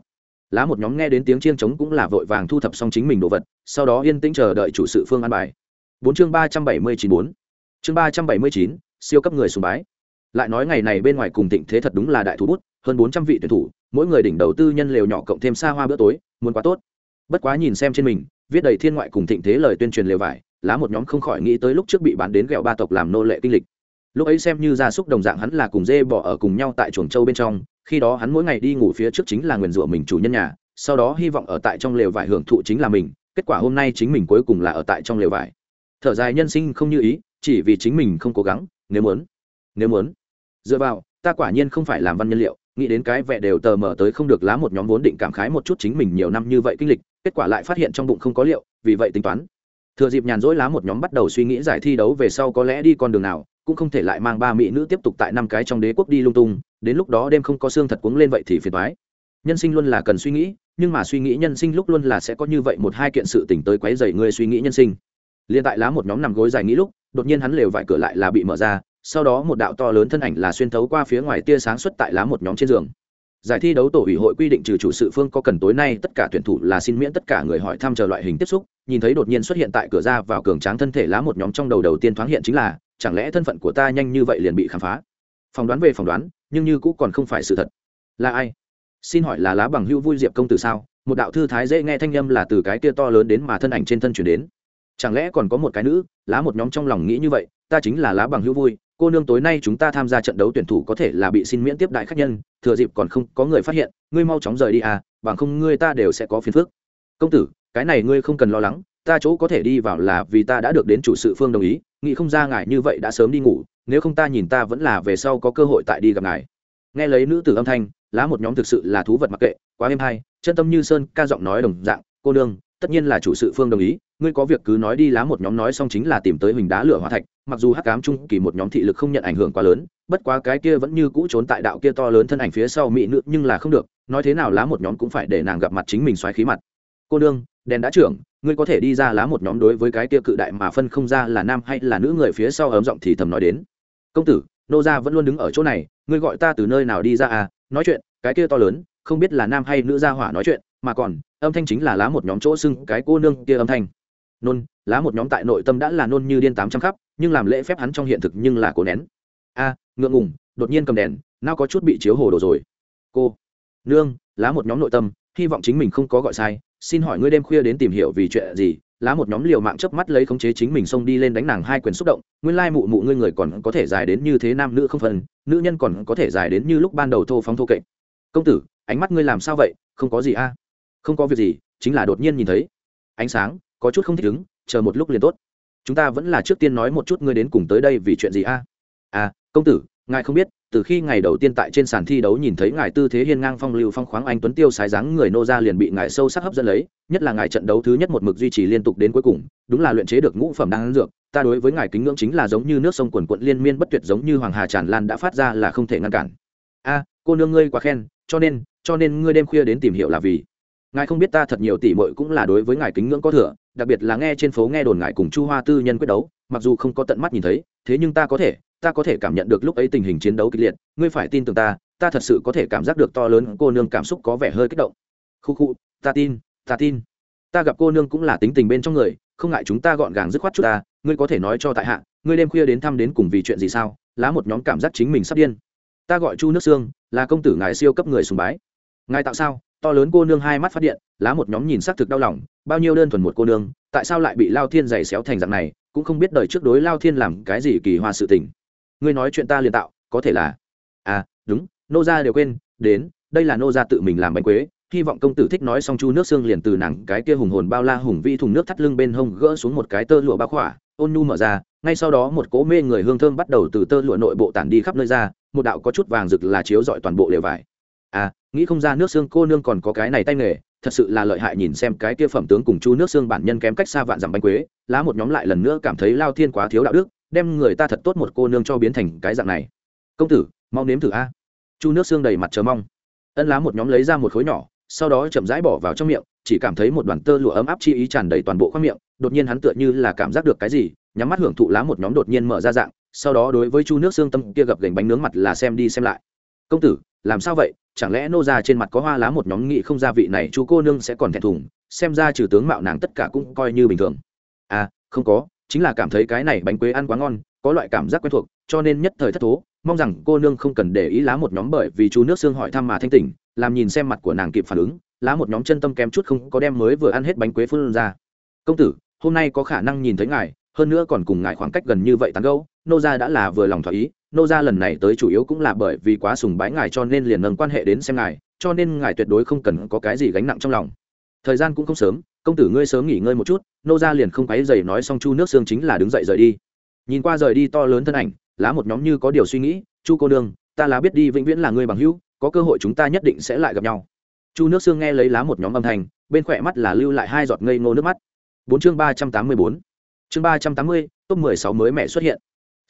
Lá một nhóm nghe đến tiếng chiên trống cũng là vội vàng thu thập xong chính mình đồ vật, sau đó yên tĩnh chờ đợi chủ sự phương an bài bốn chương ba trăm bảy mươi chín bốn. Chương ba trăm bảy mươi chín, siêu cấp người sùng bái. Lại nói ngày này bên ngoài cùng thịnh thế thật đúng là đại thủ bút, hơn bốn trăm vị tuyển thủ, mỗi người đỉnh đầu tư nhân lều nhỏ cộng thêm xa hoa bữa tối, muốn quá tốt. Bất quá nhìn xem trên mình, viết đầy thiên ngoại cùng thịnh thế lời tuyên truyền lều vải, lá một nhóm không khỏi nghĩ tới lúc trước bị bán đến ghẹo ba tộc làm nô lệ kinh lịch. Lúc ấy xem như gia súc đồng dạng hắn là cùng dê bỏ ở cùng nhau tại chuồng châu bên trong, khi đó hắn mỗi ngày đi ngủ phía trước chính là nguyền rủa mình chủ nhân nhà, sau đó hy vọng ở tại trong lều vải hưởng thụ chính là mình, kết quả hôm nay chính mình cuối cùng là ở tại trong lều vải thở dài nhân sinh không như ý, chỉ vì chính mình không cố gắng, nếu muốn nếu muốn. Dựa vào, ta quả nhiên không phải làm văn nhân liệu, nghĩ đến cái vẻ đều tờ mờ tới không được lá một nhóm vốn định cảm khái một chút chính mình nhiều năm như vậy kinh lịch, kết quả lại phát hiện trong bụng không có liệu, vì vậy tính toán. Thừa dịp nhàn rỗi lá một nhóm bắt đầu suy nghĩ giải thi đấu về sau có lẽ đi con đường nào, cũng không thể lại mang ba mỹ nữ tiếp tục tại năm cái trong đế quốc đi lung tung, đến lúc đó đêm không có xương thật cuống lên vậy thì phiền thoái nhân sinh luôn là cần suy nghĩ, nhưng mà suy nghĩ nhân sinh lúc luôn là sẽ có như vậy một hai kiện sự tỉnh tới quấy dày ngươi suy nghĩ nhân sinh liên tại lá một nhóm nằm gối dài nghĩ lúc, đột nhiên hắn lều vải cửa lại là bị mở ra, sau đó một đạo to lớn thân ảnh là xuyên thấu qua phía ngoài tia sáng xuất tại lá một nhóm trên giường. Giải thi đấu tổ ủy hội quy định trừ chủ sự phương có cần tối nay, tất cả tuyển thủ là xin miễn tất cả người hỏi thăm chờ loại hình tiếp xúc, nhìn thấy đột nhiên xuất hiện tại cửa ra vào cường tráng thân thể lá một nhóm trong đầu đầu tiên thoáng hiện chính là, chẳng lẽ thân phận của ta nhanh như vậy liền bị khám phá? Phỏng đoán về phỏng đoán, nhưng như cũng còn không phải sự thật. Là ai? Xin hỏi là lá bằng hữu vui diệp công tử sao? Một đạo thư thái dễ nghe thanh âm là từ cái kia to lớn đến mà thân ảnh trên thân chuyển đến chẳng lẽ còn có một cái nữ, lá một nhóm trong lòng nghĩ như vậy, ta chính là lá bằng hữu vui, cô nương tối nay chúng ta tham gia trận đấu tuyển thủ có thể là bị xin miễn tiếp đại khách nhân, thừa dịp còn không có người phát hiện, ngươi mau chóng rời đi à bằng không ngươi ta đều sẽ có phiền phức. Công tử, cái này ngươi không cần lo lắng, ta chỗ có thể đi vào là vì ta đã được đến chủ sự phương đồng ý, nghĩ không ra ngài như vậy đã sớm đi ngủ, nếu không ta nhìn ta vẫn là về sau có cơ hội tại đi gặp ngài. Nghe lấy nữ tử âm thanh, lá một nhóm thực sự là thú vật mặc kệ, quá êm hay, chân tâm như sơn, ca giọng nói đồng dạng, cô nương, tất nhiên là chủ sự phương đồng ý ngươi có việc cứ nói đi, lá một nhóm nói xong chính là tìm tới huỳnh đá lửa hỏa thạch, mặc dù hắc cám trung kỳ một nhóm thị lực không nhận ảnh hưởng quá lớn, bất quá cái kia vẫn như cũ trốn tại đạo kia to lớn thân ảnh phía sau mỹ nữ nhưng là không được, nói thế nào lá một nhóm cũng phải để nàng gặp mặt chính mình xoáy khí mặt. Cô nương, đèn đã trưởng, ngươi có thể đi ra lá một nhóm đối với cái kia cự đại mà phân không ra là nam hay là nữ người phía sau ấm giọng thì thầm nói đến. Công tử, nô gia vẫn luôn đứng ở chỗ này, ngươi gọi ta từ nơi nào đi ra à? Nói chuyện, cái kia to lớn, không biết là nam hay nữ gia hỏa nói chuyện, mà còn, âm thanh chính là lá một nhóm chỗ xưng cái cô nương kia âm thanh nôn, lá một nhóm tại nội tâm đã là nôn như điên tám trăm khắp, nhưng làm lễ phép hắn trong hiện thực nhưng là cố nén. A, ngượng ngùng, đột nhiên cầm đèn, nào có chút bị chiếu hồ đồ rồi. Cô, nương, lá một nhóm nội tâm, hy vọng chính mình không có gọi sai, xin hỏi ngươi đêm khuya đến tìm hiểu vì chuyện gì? Lá một nhóm liều mạng chớp mắt lấy khống chế chính mình xông đi lên đánh nàng hai quyền xúc động, nguyên lai mụ mụ ngươi người còn có thể dài đến như thế nam nữ không phần nữ nhân còn có thể dài đến như lúc ban đầu thô phóng thô kệ công tử, ánh mắt ngươi làm sao vậy? Không có gì a. Không có việc gì, chính là đột nhiên nhìn thấy. Ánh sáng có chút không thích ứng, chờ một lúc liền tốt. Chúng ta vẫn là trước tiên nói một chút ngươi đến cùng tới đây vì chuyện gì a? À? à công tử, ngài không biết, từ khi ngày đầu tiên tại trên sàn thi đấu nhìn thấy ngài tư thế hiên ngang phong lưu phong khoáng anh tuấn tiêu sái dáng người nô ra liền bị ngài sâu sắc hấp dẫn lấy, nhất là ngài trận đấu thứ nhất một mực duy trì liên tục đến cuối cùng, đúng là luyện chế được ngũ phẩm đang dược, ta đối với ngài kính ngưỡng chính là giống như nước sông quần quận liên miên bất tuyệt giống như hoàng hà tràn lan đã phát ra là không thể ngăn cản. A, cô nương ngươi quá khen, cho nên cho nên ngươi đêm khuya đến tìm hiểu là vì. Ngài không biết ta thật nhiều tỷ muội cũng là đối với ngài kính ngưỡng có thừa đặc biệt là nghe trên phố nghe đồn ngại cùng chu hoa tư nhân quyết đấu, mặc dù không có tận mắt nhìn thấy, thế nhưng ta có thể, ta có thể cảm nhận được lúc ấy tình hình chiến đấu kịch liệt, ngươi phải tin tưởng ta ta thật sự có thể cảm giác được to lớn cô nương cảm xúc có vẻ hơi kích động. Khu khu, ta tin ta tin. Ta gặp cô nương cũng là tính tình bên trong người, không ngại chúng ta gọn gàng dứt khoát chút ta, ngươi có thể nói cho tại hạ, ngươi đêm khuya đến thăm đến cùng vì chuyện gì sao, lá một nhóm cảm giác chính mình sắp điên. Ta gọi chu nước xương là công tử ngài siêu cấp người sùng bái. Ngài tạo sao? To lớn cô nương hai mắt phát điện, lá một nhóm nhìn xác thực đau lòng, bao nhiêu đơn thuần một cô nương, tại sao lại bị lao thiên giày xéo thành dạng này, cũng không biết đời trước đối lao thiên làm cái gì kỳ hoa sự tình. Ngươi nói chuyện ta liền tạo, có thể là à đúng, nô gia đều quên, đến, đây là nô gia tự mình làm bánh quế, hy vọng công tử thích nói xong chu nước xương liền từ nàng cái kia hùng hồn bao la hùng vi thùng nước thắt lưng bên hông gỡ xuống một cái tơ lụa bao khỏa, ôn nu mở ra, ngay sau đó một cỗ mê người hương thơm bắt đầu từ tơ lụa nội bộ tản đi khắp nơi ra, một đạo có chút vàng rực là chiếu dọi toàn bộ lều vải à nghĩ không ra nước xương cô nương còn có cái này tay nghề, thật sự là lợi hại nhìn xem cái kia phẩm tướng cùng chu nước xương bản nhân kém cách xa vạn dặm bánh quế, lá một nhóm lại lần nữa cảm thấy lao thiên quá thiếu đạo đức, đem người ta thật tốt một cô nương cho biến thành cái dạng này. Công tử, mau nếm thử a. Chu nước xương đầy mặt chờ mong. Ân lá một nhóm lấy ra một khối nhỏ, sau đó chậm rãi bỏ vào trong miệng, chỉ cảm thấy một đoàn tơ lụa ấm áp chi ý tràn đầy toàn bộ khoang miệng, đột nhiên hắn tựa như là cảm giác được cái gì, nhắm mắt hưởng thụ lá một nhóm đột nhiên mở ra dạng, sau đó đối với chu nước xương tâm kia gập gành bánh nướng mặt là xem đi xem lại công tử, làm sao vậy? Chẳng lẽ nô ra trên mặt có hoa lá một nhóm nghị không gia vị này, chú cô nương sẽ còn thẹn thùng, xem ra trừ tướng mạo nàng tất cả cũng coi như bình thường. À không có, chính là cảm thấy cái này bánh quế ăn quá ngon, có loại cảm giác quen thuộc, cho nên nhất thời thất thố, mong rằng cô nương không cần để ý lá một nhóm bởi vì chú nước xương hỏi thăm mà thanh tỉnh, làm nhìn xem mặt của nàng kịp phản ứng, lá một nhóm chân tâm kém chút không có đem mới vừa ăn hết bánh quế phun ra. Công tử, hôm nay có khả năng nhìn thấy ngài, hơn nữa còn cùng ngài khoảng cách gần như vậy tán gẫu, nô gia đã là vừa lòng thỏa ý nô gia lần này tới chủ yếu cũng là bởi vì quá sùng bái ngài cho nên liền nâng quan hệ đến xem ngài, cho nên ngài tuyệt đối không cần có cái gì gánh nặng trong lòng. Thời gian cũng không sớm, công tử ngươi sớm nghỉ ngơi một chút, nô gia liền không quấy dày nói xong chu nước xương chính là đứng dậy rời đi. Nhìn qua rời đi to lớn thân ảnh, lá một nhóm như có điều suy nghĩ, chu cô đương ta lá biết đi vĩnh viễn là ngươi bằng hữu, có cơ hội chúng ta nhất định sẽ lại gặp nhau. Chu nước xương nghe lấy lá một nhóm âm thanh, bên khỏe mắt là lưu lại hai giọt ngây ngô nước mắt. Bốn chương ba trăm tám mươi bốn. Chương ba trăm tám mươi, top mười sáu mới mẹ xuất hiện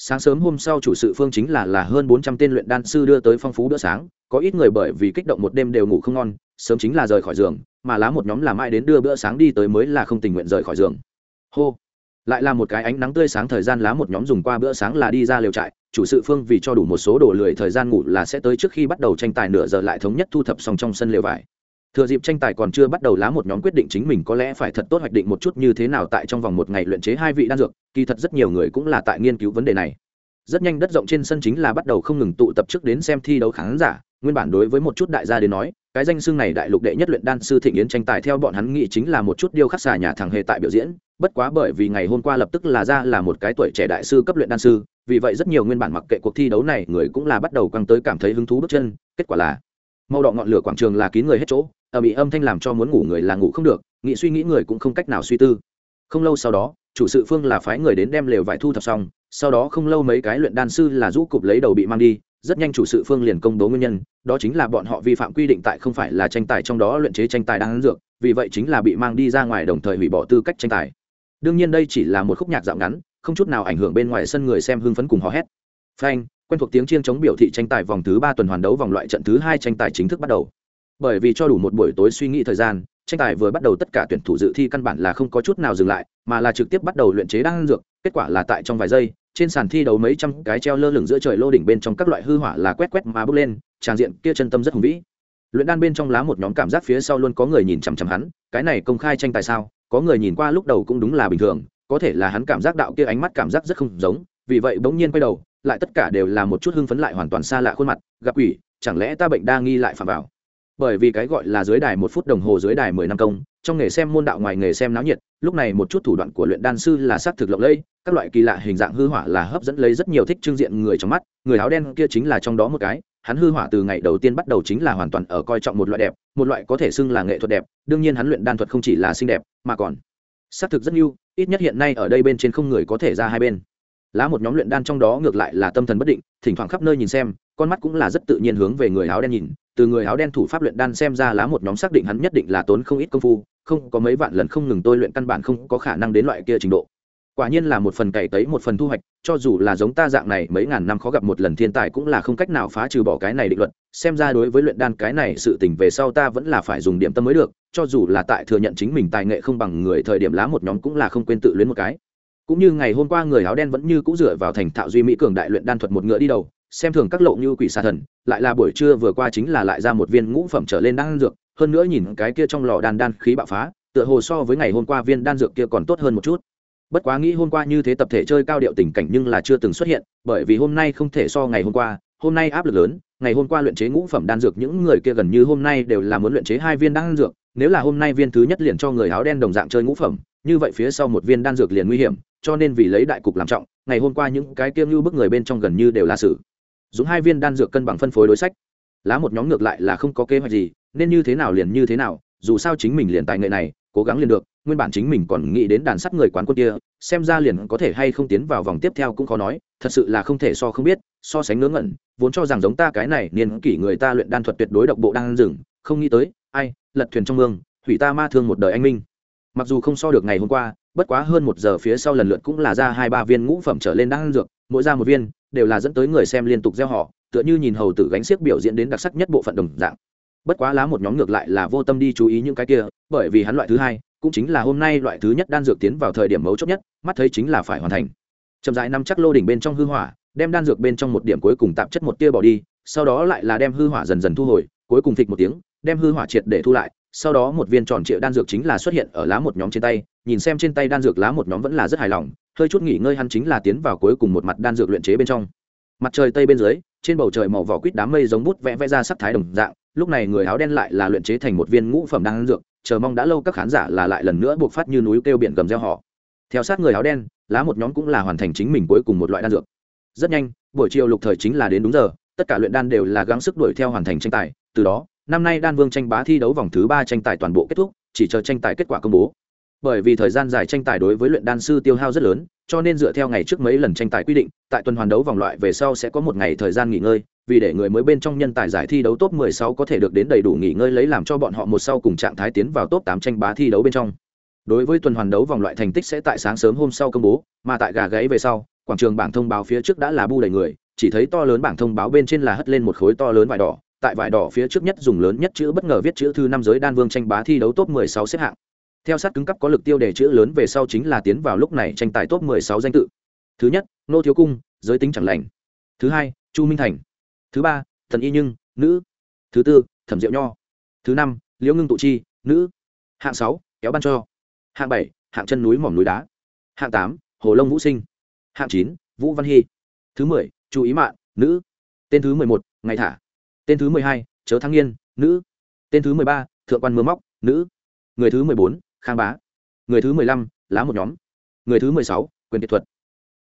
sáng sớm hôm sau chủ sự phương chính là là hơn bốn trăm tên luyện đan sư đưa tới phong phú bữa sáng, có ít người bởi vì kích động một đêm đều ngủ không ngon, sớm chính là rời khỏi giường, mà lá một nhóm làm ai đến đưa bữa sáng đi tới mới là không tình nguyện rời khỏi giường. Hô! Lại là một cái ánh nắng tươi sáng thời gian lá một nhóm dùng qua bữa sáng là đi ra lều trại, chủ sự phương vì cho đủ một số đồ lười thời gian ngủ là sẽ tới trước khi bắt đầu tranh tài nửa giờ lại thống nhất thu thập xong trong sân lều vải thừa dịp tranh tài còn chưa bắt đầu lá một nhóm quyết định chính mình có lẽ phải thật tốt hoạch định một chút như thế nào tại trong vòng một ngày luyện chế hai vị đan dược, kỳ thật rất nhiều người cũng là tại nghiên cứu vấn đề này. Rất nhanh đất rộng trên sân chính là bắt đầu không ngừng tụ tập trước đến xem thi đấu khán giả, nguyên bản đối với một chút đại gia đến nói, cái danh xưng này đại lục đệ nhất luyện đan sư thịnh yến tranh tài theo bọn hắn nghĩ chính là một chút điêu khắc xà nhà thằng hề tại biểu diễn, bất quá bởi vì ngày hôm qua lập tức là ra là một cái tuổi trẻ đại sư cấp luyện đan sư, vì vậy rất nhiều nguyên bản mặc kệ cuộc thi đấu này người cũng là bắt đầu căng tới cảm thấy hứng thú bước chân, kết quả là màu đỏ ngọn lửa quảng trường là kín người hết chỗ ở bị âm thanh làm cho muốn ngủ người là ngủ không được nghĩ suy nghĩ người cũng không cách nào suy tư. Không lâu sau đó, chủ sự phương là phái người đến đem lều vải thu thập xong, sau đó không lâu mấy cái luyện đan sư là rũ cục lấy đầu bị mang đi, rất nhanh chủ sự phương liền công bố nguyên nhân, đó chính là bọn họ vi phạm quy định tại không phải là tranh tài trong đó luyện chế tranh tài đang dược, vì vậy chính là bị mang đi ra ngoài đồng thời hủy bỏ tư cách tranh tài. Đương nhiên đây chỉ là một khúc nhạc dạo ngắn, không chút nào ảnh hưởng bên ngoài sân người xem hưng phấn cùng hò hét. Phanh quen thuộc tiếng chiên chống biểu thị tranh tài vòng thứ ba tuần hoàn đấu vòng loại trận thứ hai tranh tài chính thức bắt đầu. Bởi vì cho đủ một buổi tối suy nghĩ thời gian, tranh tài vừa bắt đầu tất cả tuyển thủ dự thi căn bản là không có chút nào dừng lại, mà là trực tiếp bắt đầu luyện chế đan dược, kết quả là tại trong vài giây, trên sàn thi đấu mấy trăm cái treo lơ lửng giữa trời lô đỉnh bên trong các loại hư hỏa là quét quét mà bước lên, tràng diện kia chân tâm rất hùng vĩ. Luyện đan bên trong lá một nhóm cảm giác phía sau luôn có người nhìn chằm chằm hắn, cái này công khai tranh tài sao? Có người nhìn qua lúc đầu cũng đúng là bình thường, có thể là hắn cảm giác đạo kia ánh mắt cảm giác rất không giống, vì vậy bỗng nhiên quay đầu lại tất cả đều là một chút hưng phấn lại hoàn toàn xa lạ khuôn mặt, gặp quỷ, chẳng lẽ ta bệnh đa nghi lại phạm vào? Bởi vì cái gọi là dưới đài một phút đồng hồ dưới đài mười năm công, trong nghề xem môn đạo ngoài nghề xem náo nhiệt, lúc này một chút thủ đoạn của luyện đan sư là xác thực lộng lẫy, các loại kỳ lạ hình dạng hư hỏa là hấp dẫn lấy rất nhiều thích trưng diện người trong mắt, người áo đen kia chính là trong đó một cái, hắn hư hỏa từ ngày đầu tiên bắt đầu chính là hoàn toàn ở coi trọng một loại đẹp, một loại có thể xưng là nghệ thuật đẹp, đương nhiên hắn luyện đan thuật không chỉ là xinh đẹp, mà còn xác thực rất nhiều ít nhất hiện nay ở đây bên trên không người có thể ra hai bên lá một nhóm luyện đan trong đó ngược lại là tâm thần bất định, thỉnh thoảng khắp nơi nhìn xem, con mắt cũng là rất tự nhiên hướng về người áo đen nhìn, từ người áo đen thủ pháp luyện đan xem ra lá một nhóm xác định hắn nhất định là tốn không ít công phu, không có mấy vạn lần không ngừng tôi luyện căn bản không có khả năng đến loại kia trình độ. Quả nhiên là một phần cày tấy, một phần thu hoạch, cho dù là giống ta dạng này mấy ngàn năm khó gặp một lần thiên tài cũng là không cách nào phá trừ bỏ cái này định luật, xem ra đối với luyện đan cái này sự tỉnh về sau ta vẫn là phải dùng điểm tâm mới được, cho dù là tại thừa nhận chính mình tài nghệ không bằng người thời điểm lá một nhóm cũng là không quên tự luyến một cái cũng như ngày hôm qua người áo đen vẫn như cũ dựa vào thành thạo duy mỹ cường đại luyện đan thuật một ngựa đi đầu, xem thường các lộ như quỷ xà thần, lại là buổi trưa vừa qua chính là lại ra một viên ngũ phẩm trở lên đan dược, hơn nữa nhìn cái kia trong lò đan đan khí bạo phá, tựa hồ so với ngày hôm qua viên đan dược kia còn tốt hơn một chút. Bất quá nghĩ hôm qua như thế tập thể chơi cao điệu tình cảnh nhưng là chưa từng xuất hiện, bởi vì hôm nay không thể so ngày hôm qua, hôm nay áp lực lớn, ngày hôm qua luyện chế ngũ phẩm đan dược những người kia gần như hôm nay đều là muốn luyện chế hai viên đan dược, nếu là hôm nay viên thứ nhất liền cho người áo đen đồng dạng chơi ngũ phẩm như vậy phía sau một viên đan dược liền nguy hiểm, cho nên vì lấy đại cục làm trọng, ngày hôm qua những cái kiêng như bức người bên trong gần như đều là sự dùng hai viên đan dược cân bằng phân phối đối sách. Lá một nhóm ngược lại là không có kế hoạch gì, nên như thế nào liền như thế nào, dù sao chính mình liền tài nghệ này, cố gắng liền được, nguyên bản chính mình còn nghĩ đến đàn sắt người quán quân kia, xem ra liền có thể hay không tiến vào vòng tiếp theo cũng khó nói, thật sự là không thể so không biết, so sánh ngớ ngẩn, vốn cho rằng giống ta cái này niên kỷ người ta luyện đan thuật tuyệt đối độc bộ đang dừng, không nghĩ tới, ai, lật thuyền trong mương, hủy ta ma thương một đời anh minh mặc dù không so được ngày hôm qua, bất quá hơn một giờ phía sau lần lượt cũng là ra hai ba viên ngũ phẩm trở lên đang dược, mỗi ra một viên, đều là dẫn tới người xem liên tục gieo họ, tựa như nhìn hầu tử gánh xiếc biểu diễn đến đặc sắc nhất bộ phận đồng dạng. Bất quá lá một nhóm ngược lại là vô tâm đi chú ý những cái kia, bởi vì hắn loại thứ hai, cũng chính là hôm nay loại thứ nhất đan dược tiến vào thời điểm mấu chốt nhất, mắt thấy chính là phải hoàn thành. Chậm rãi nắm chắc lô đỉnh bên trong hư hỏa, đem đan dược bên trong một điểm cuối cùng tạp chất một tia bỏ đi, sau đó lại là đem hư hỏa dần dần thu hồi, cuối cùng thịt một tiếng, đem hư hỏa triệt để thu lại sau đó một viên tròn trịa đan dược chính là xuất hiện ở lá một nhóm trên tay, nhìn xem trên tay đan dược lá một nhóm vẫn là rất hài lòng, hơi chút nghỉ ngơi hắn chính là tiến vào cuối cùng một mặt đan dược luyện chế bên trong. Mặt trời tây bên dưới, trên bầu trời màu vỏ quýt đám mây giống bút vẽ vẽ ra sắc thái đồng dạng, lúc này người áo đen lại là luyện chế thành một viên ngũ phẩm đan dược, chờ mong đã lâu các khán giả là lại lần nữa buộc phát như núi kêu biển gầm reo họ. Theo sát người áo đen, lá một nhóm cũng là hoàn thành chính mình cuối cùng một loại đan dược. Rất nhanh, buổi chiều lục thời chính là đến đúng giờ, tất cả luyện đan đều là gắng sức đuổi theo hoàn thành tranh tài, từ đó năm nay đan vương tranh bá thi đấu vòng thứ ba tranh tài toàn bộ kết thúc, chỉ chờ tranh tài kết quả công bố. Bởi vì thời gian dài tranh tài đối với luyện đan sư tiêu hao rất lớn, cho nên dựa theo ngày trước mấy lần tranh tài quy định, tại tuần hoàn đấu vòng loại về sau sẽ có một ngày thời gian nghỉ ngơi, vì để người mới bên trong nhân tài giải thi đấu top 16 có thể được đến đầy đủ nghỉ ngơi lấy làm cho bọn họ một sau cùng trạng thái tiến vào top 8 tranh bá thi đấu bên trong. Đối với tuần hoàn đấu vòng loại thành tích sẽ tại sáng sớm hôm sau công bố, mà tại gà gáy về sau, quảng trường bảng thông báo phía trước đã là bu đầy người, chỉ thấy to lớn bảng thông báo bên trên là hất lên một khối to lớn vải đỏ tại vải đỏ phía trước nhất dùng lớn nhất chữ bất ngờ viết chữ thư năm giới đan vương tranh bá thi đấu top 16 xếp hạng. Theo sát cứng cấp có lực tiêu đề chữ lớn về sau chính là tiến vào lúc này tranh tài top 16 danh tự. Thứ nhất, nô thiếu cung, giới tính chẳng lành. Thứ hai, chu minh thành. Thứ ba, thần y nhưng, nữ. Thứ tư, thẩm diệu nho. Thứ năm, liễu ngưng tụ chi, nữ. Hạng sáu, kéo ban cho. Hạng bảy, hạng chân núi mỏm núi đá. Hạng tám, hồ long vũ sinh. Hạng chín, vũ văn hy. Thứ mười, Chu ý mạn, nữ. Tên thứ mười một, ngày thả tên thứ mười hai chớ thăng yên, nữ. Tên thứ mười ba thượng quan mưa móc nữ. Người thứ mười bốn khang bá. Người thứ mười lăm lá một nhóm. Người thứ mười sáu quyền kỹ thuật.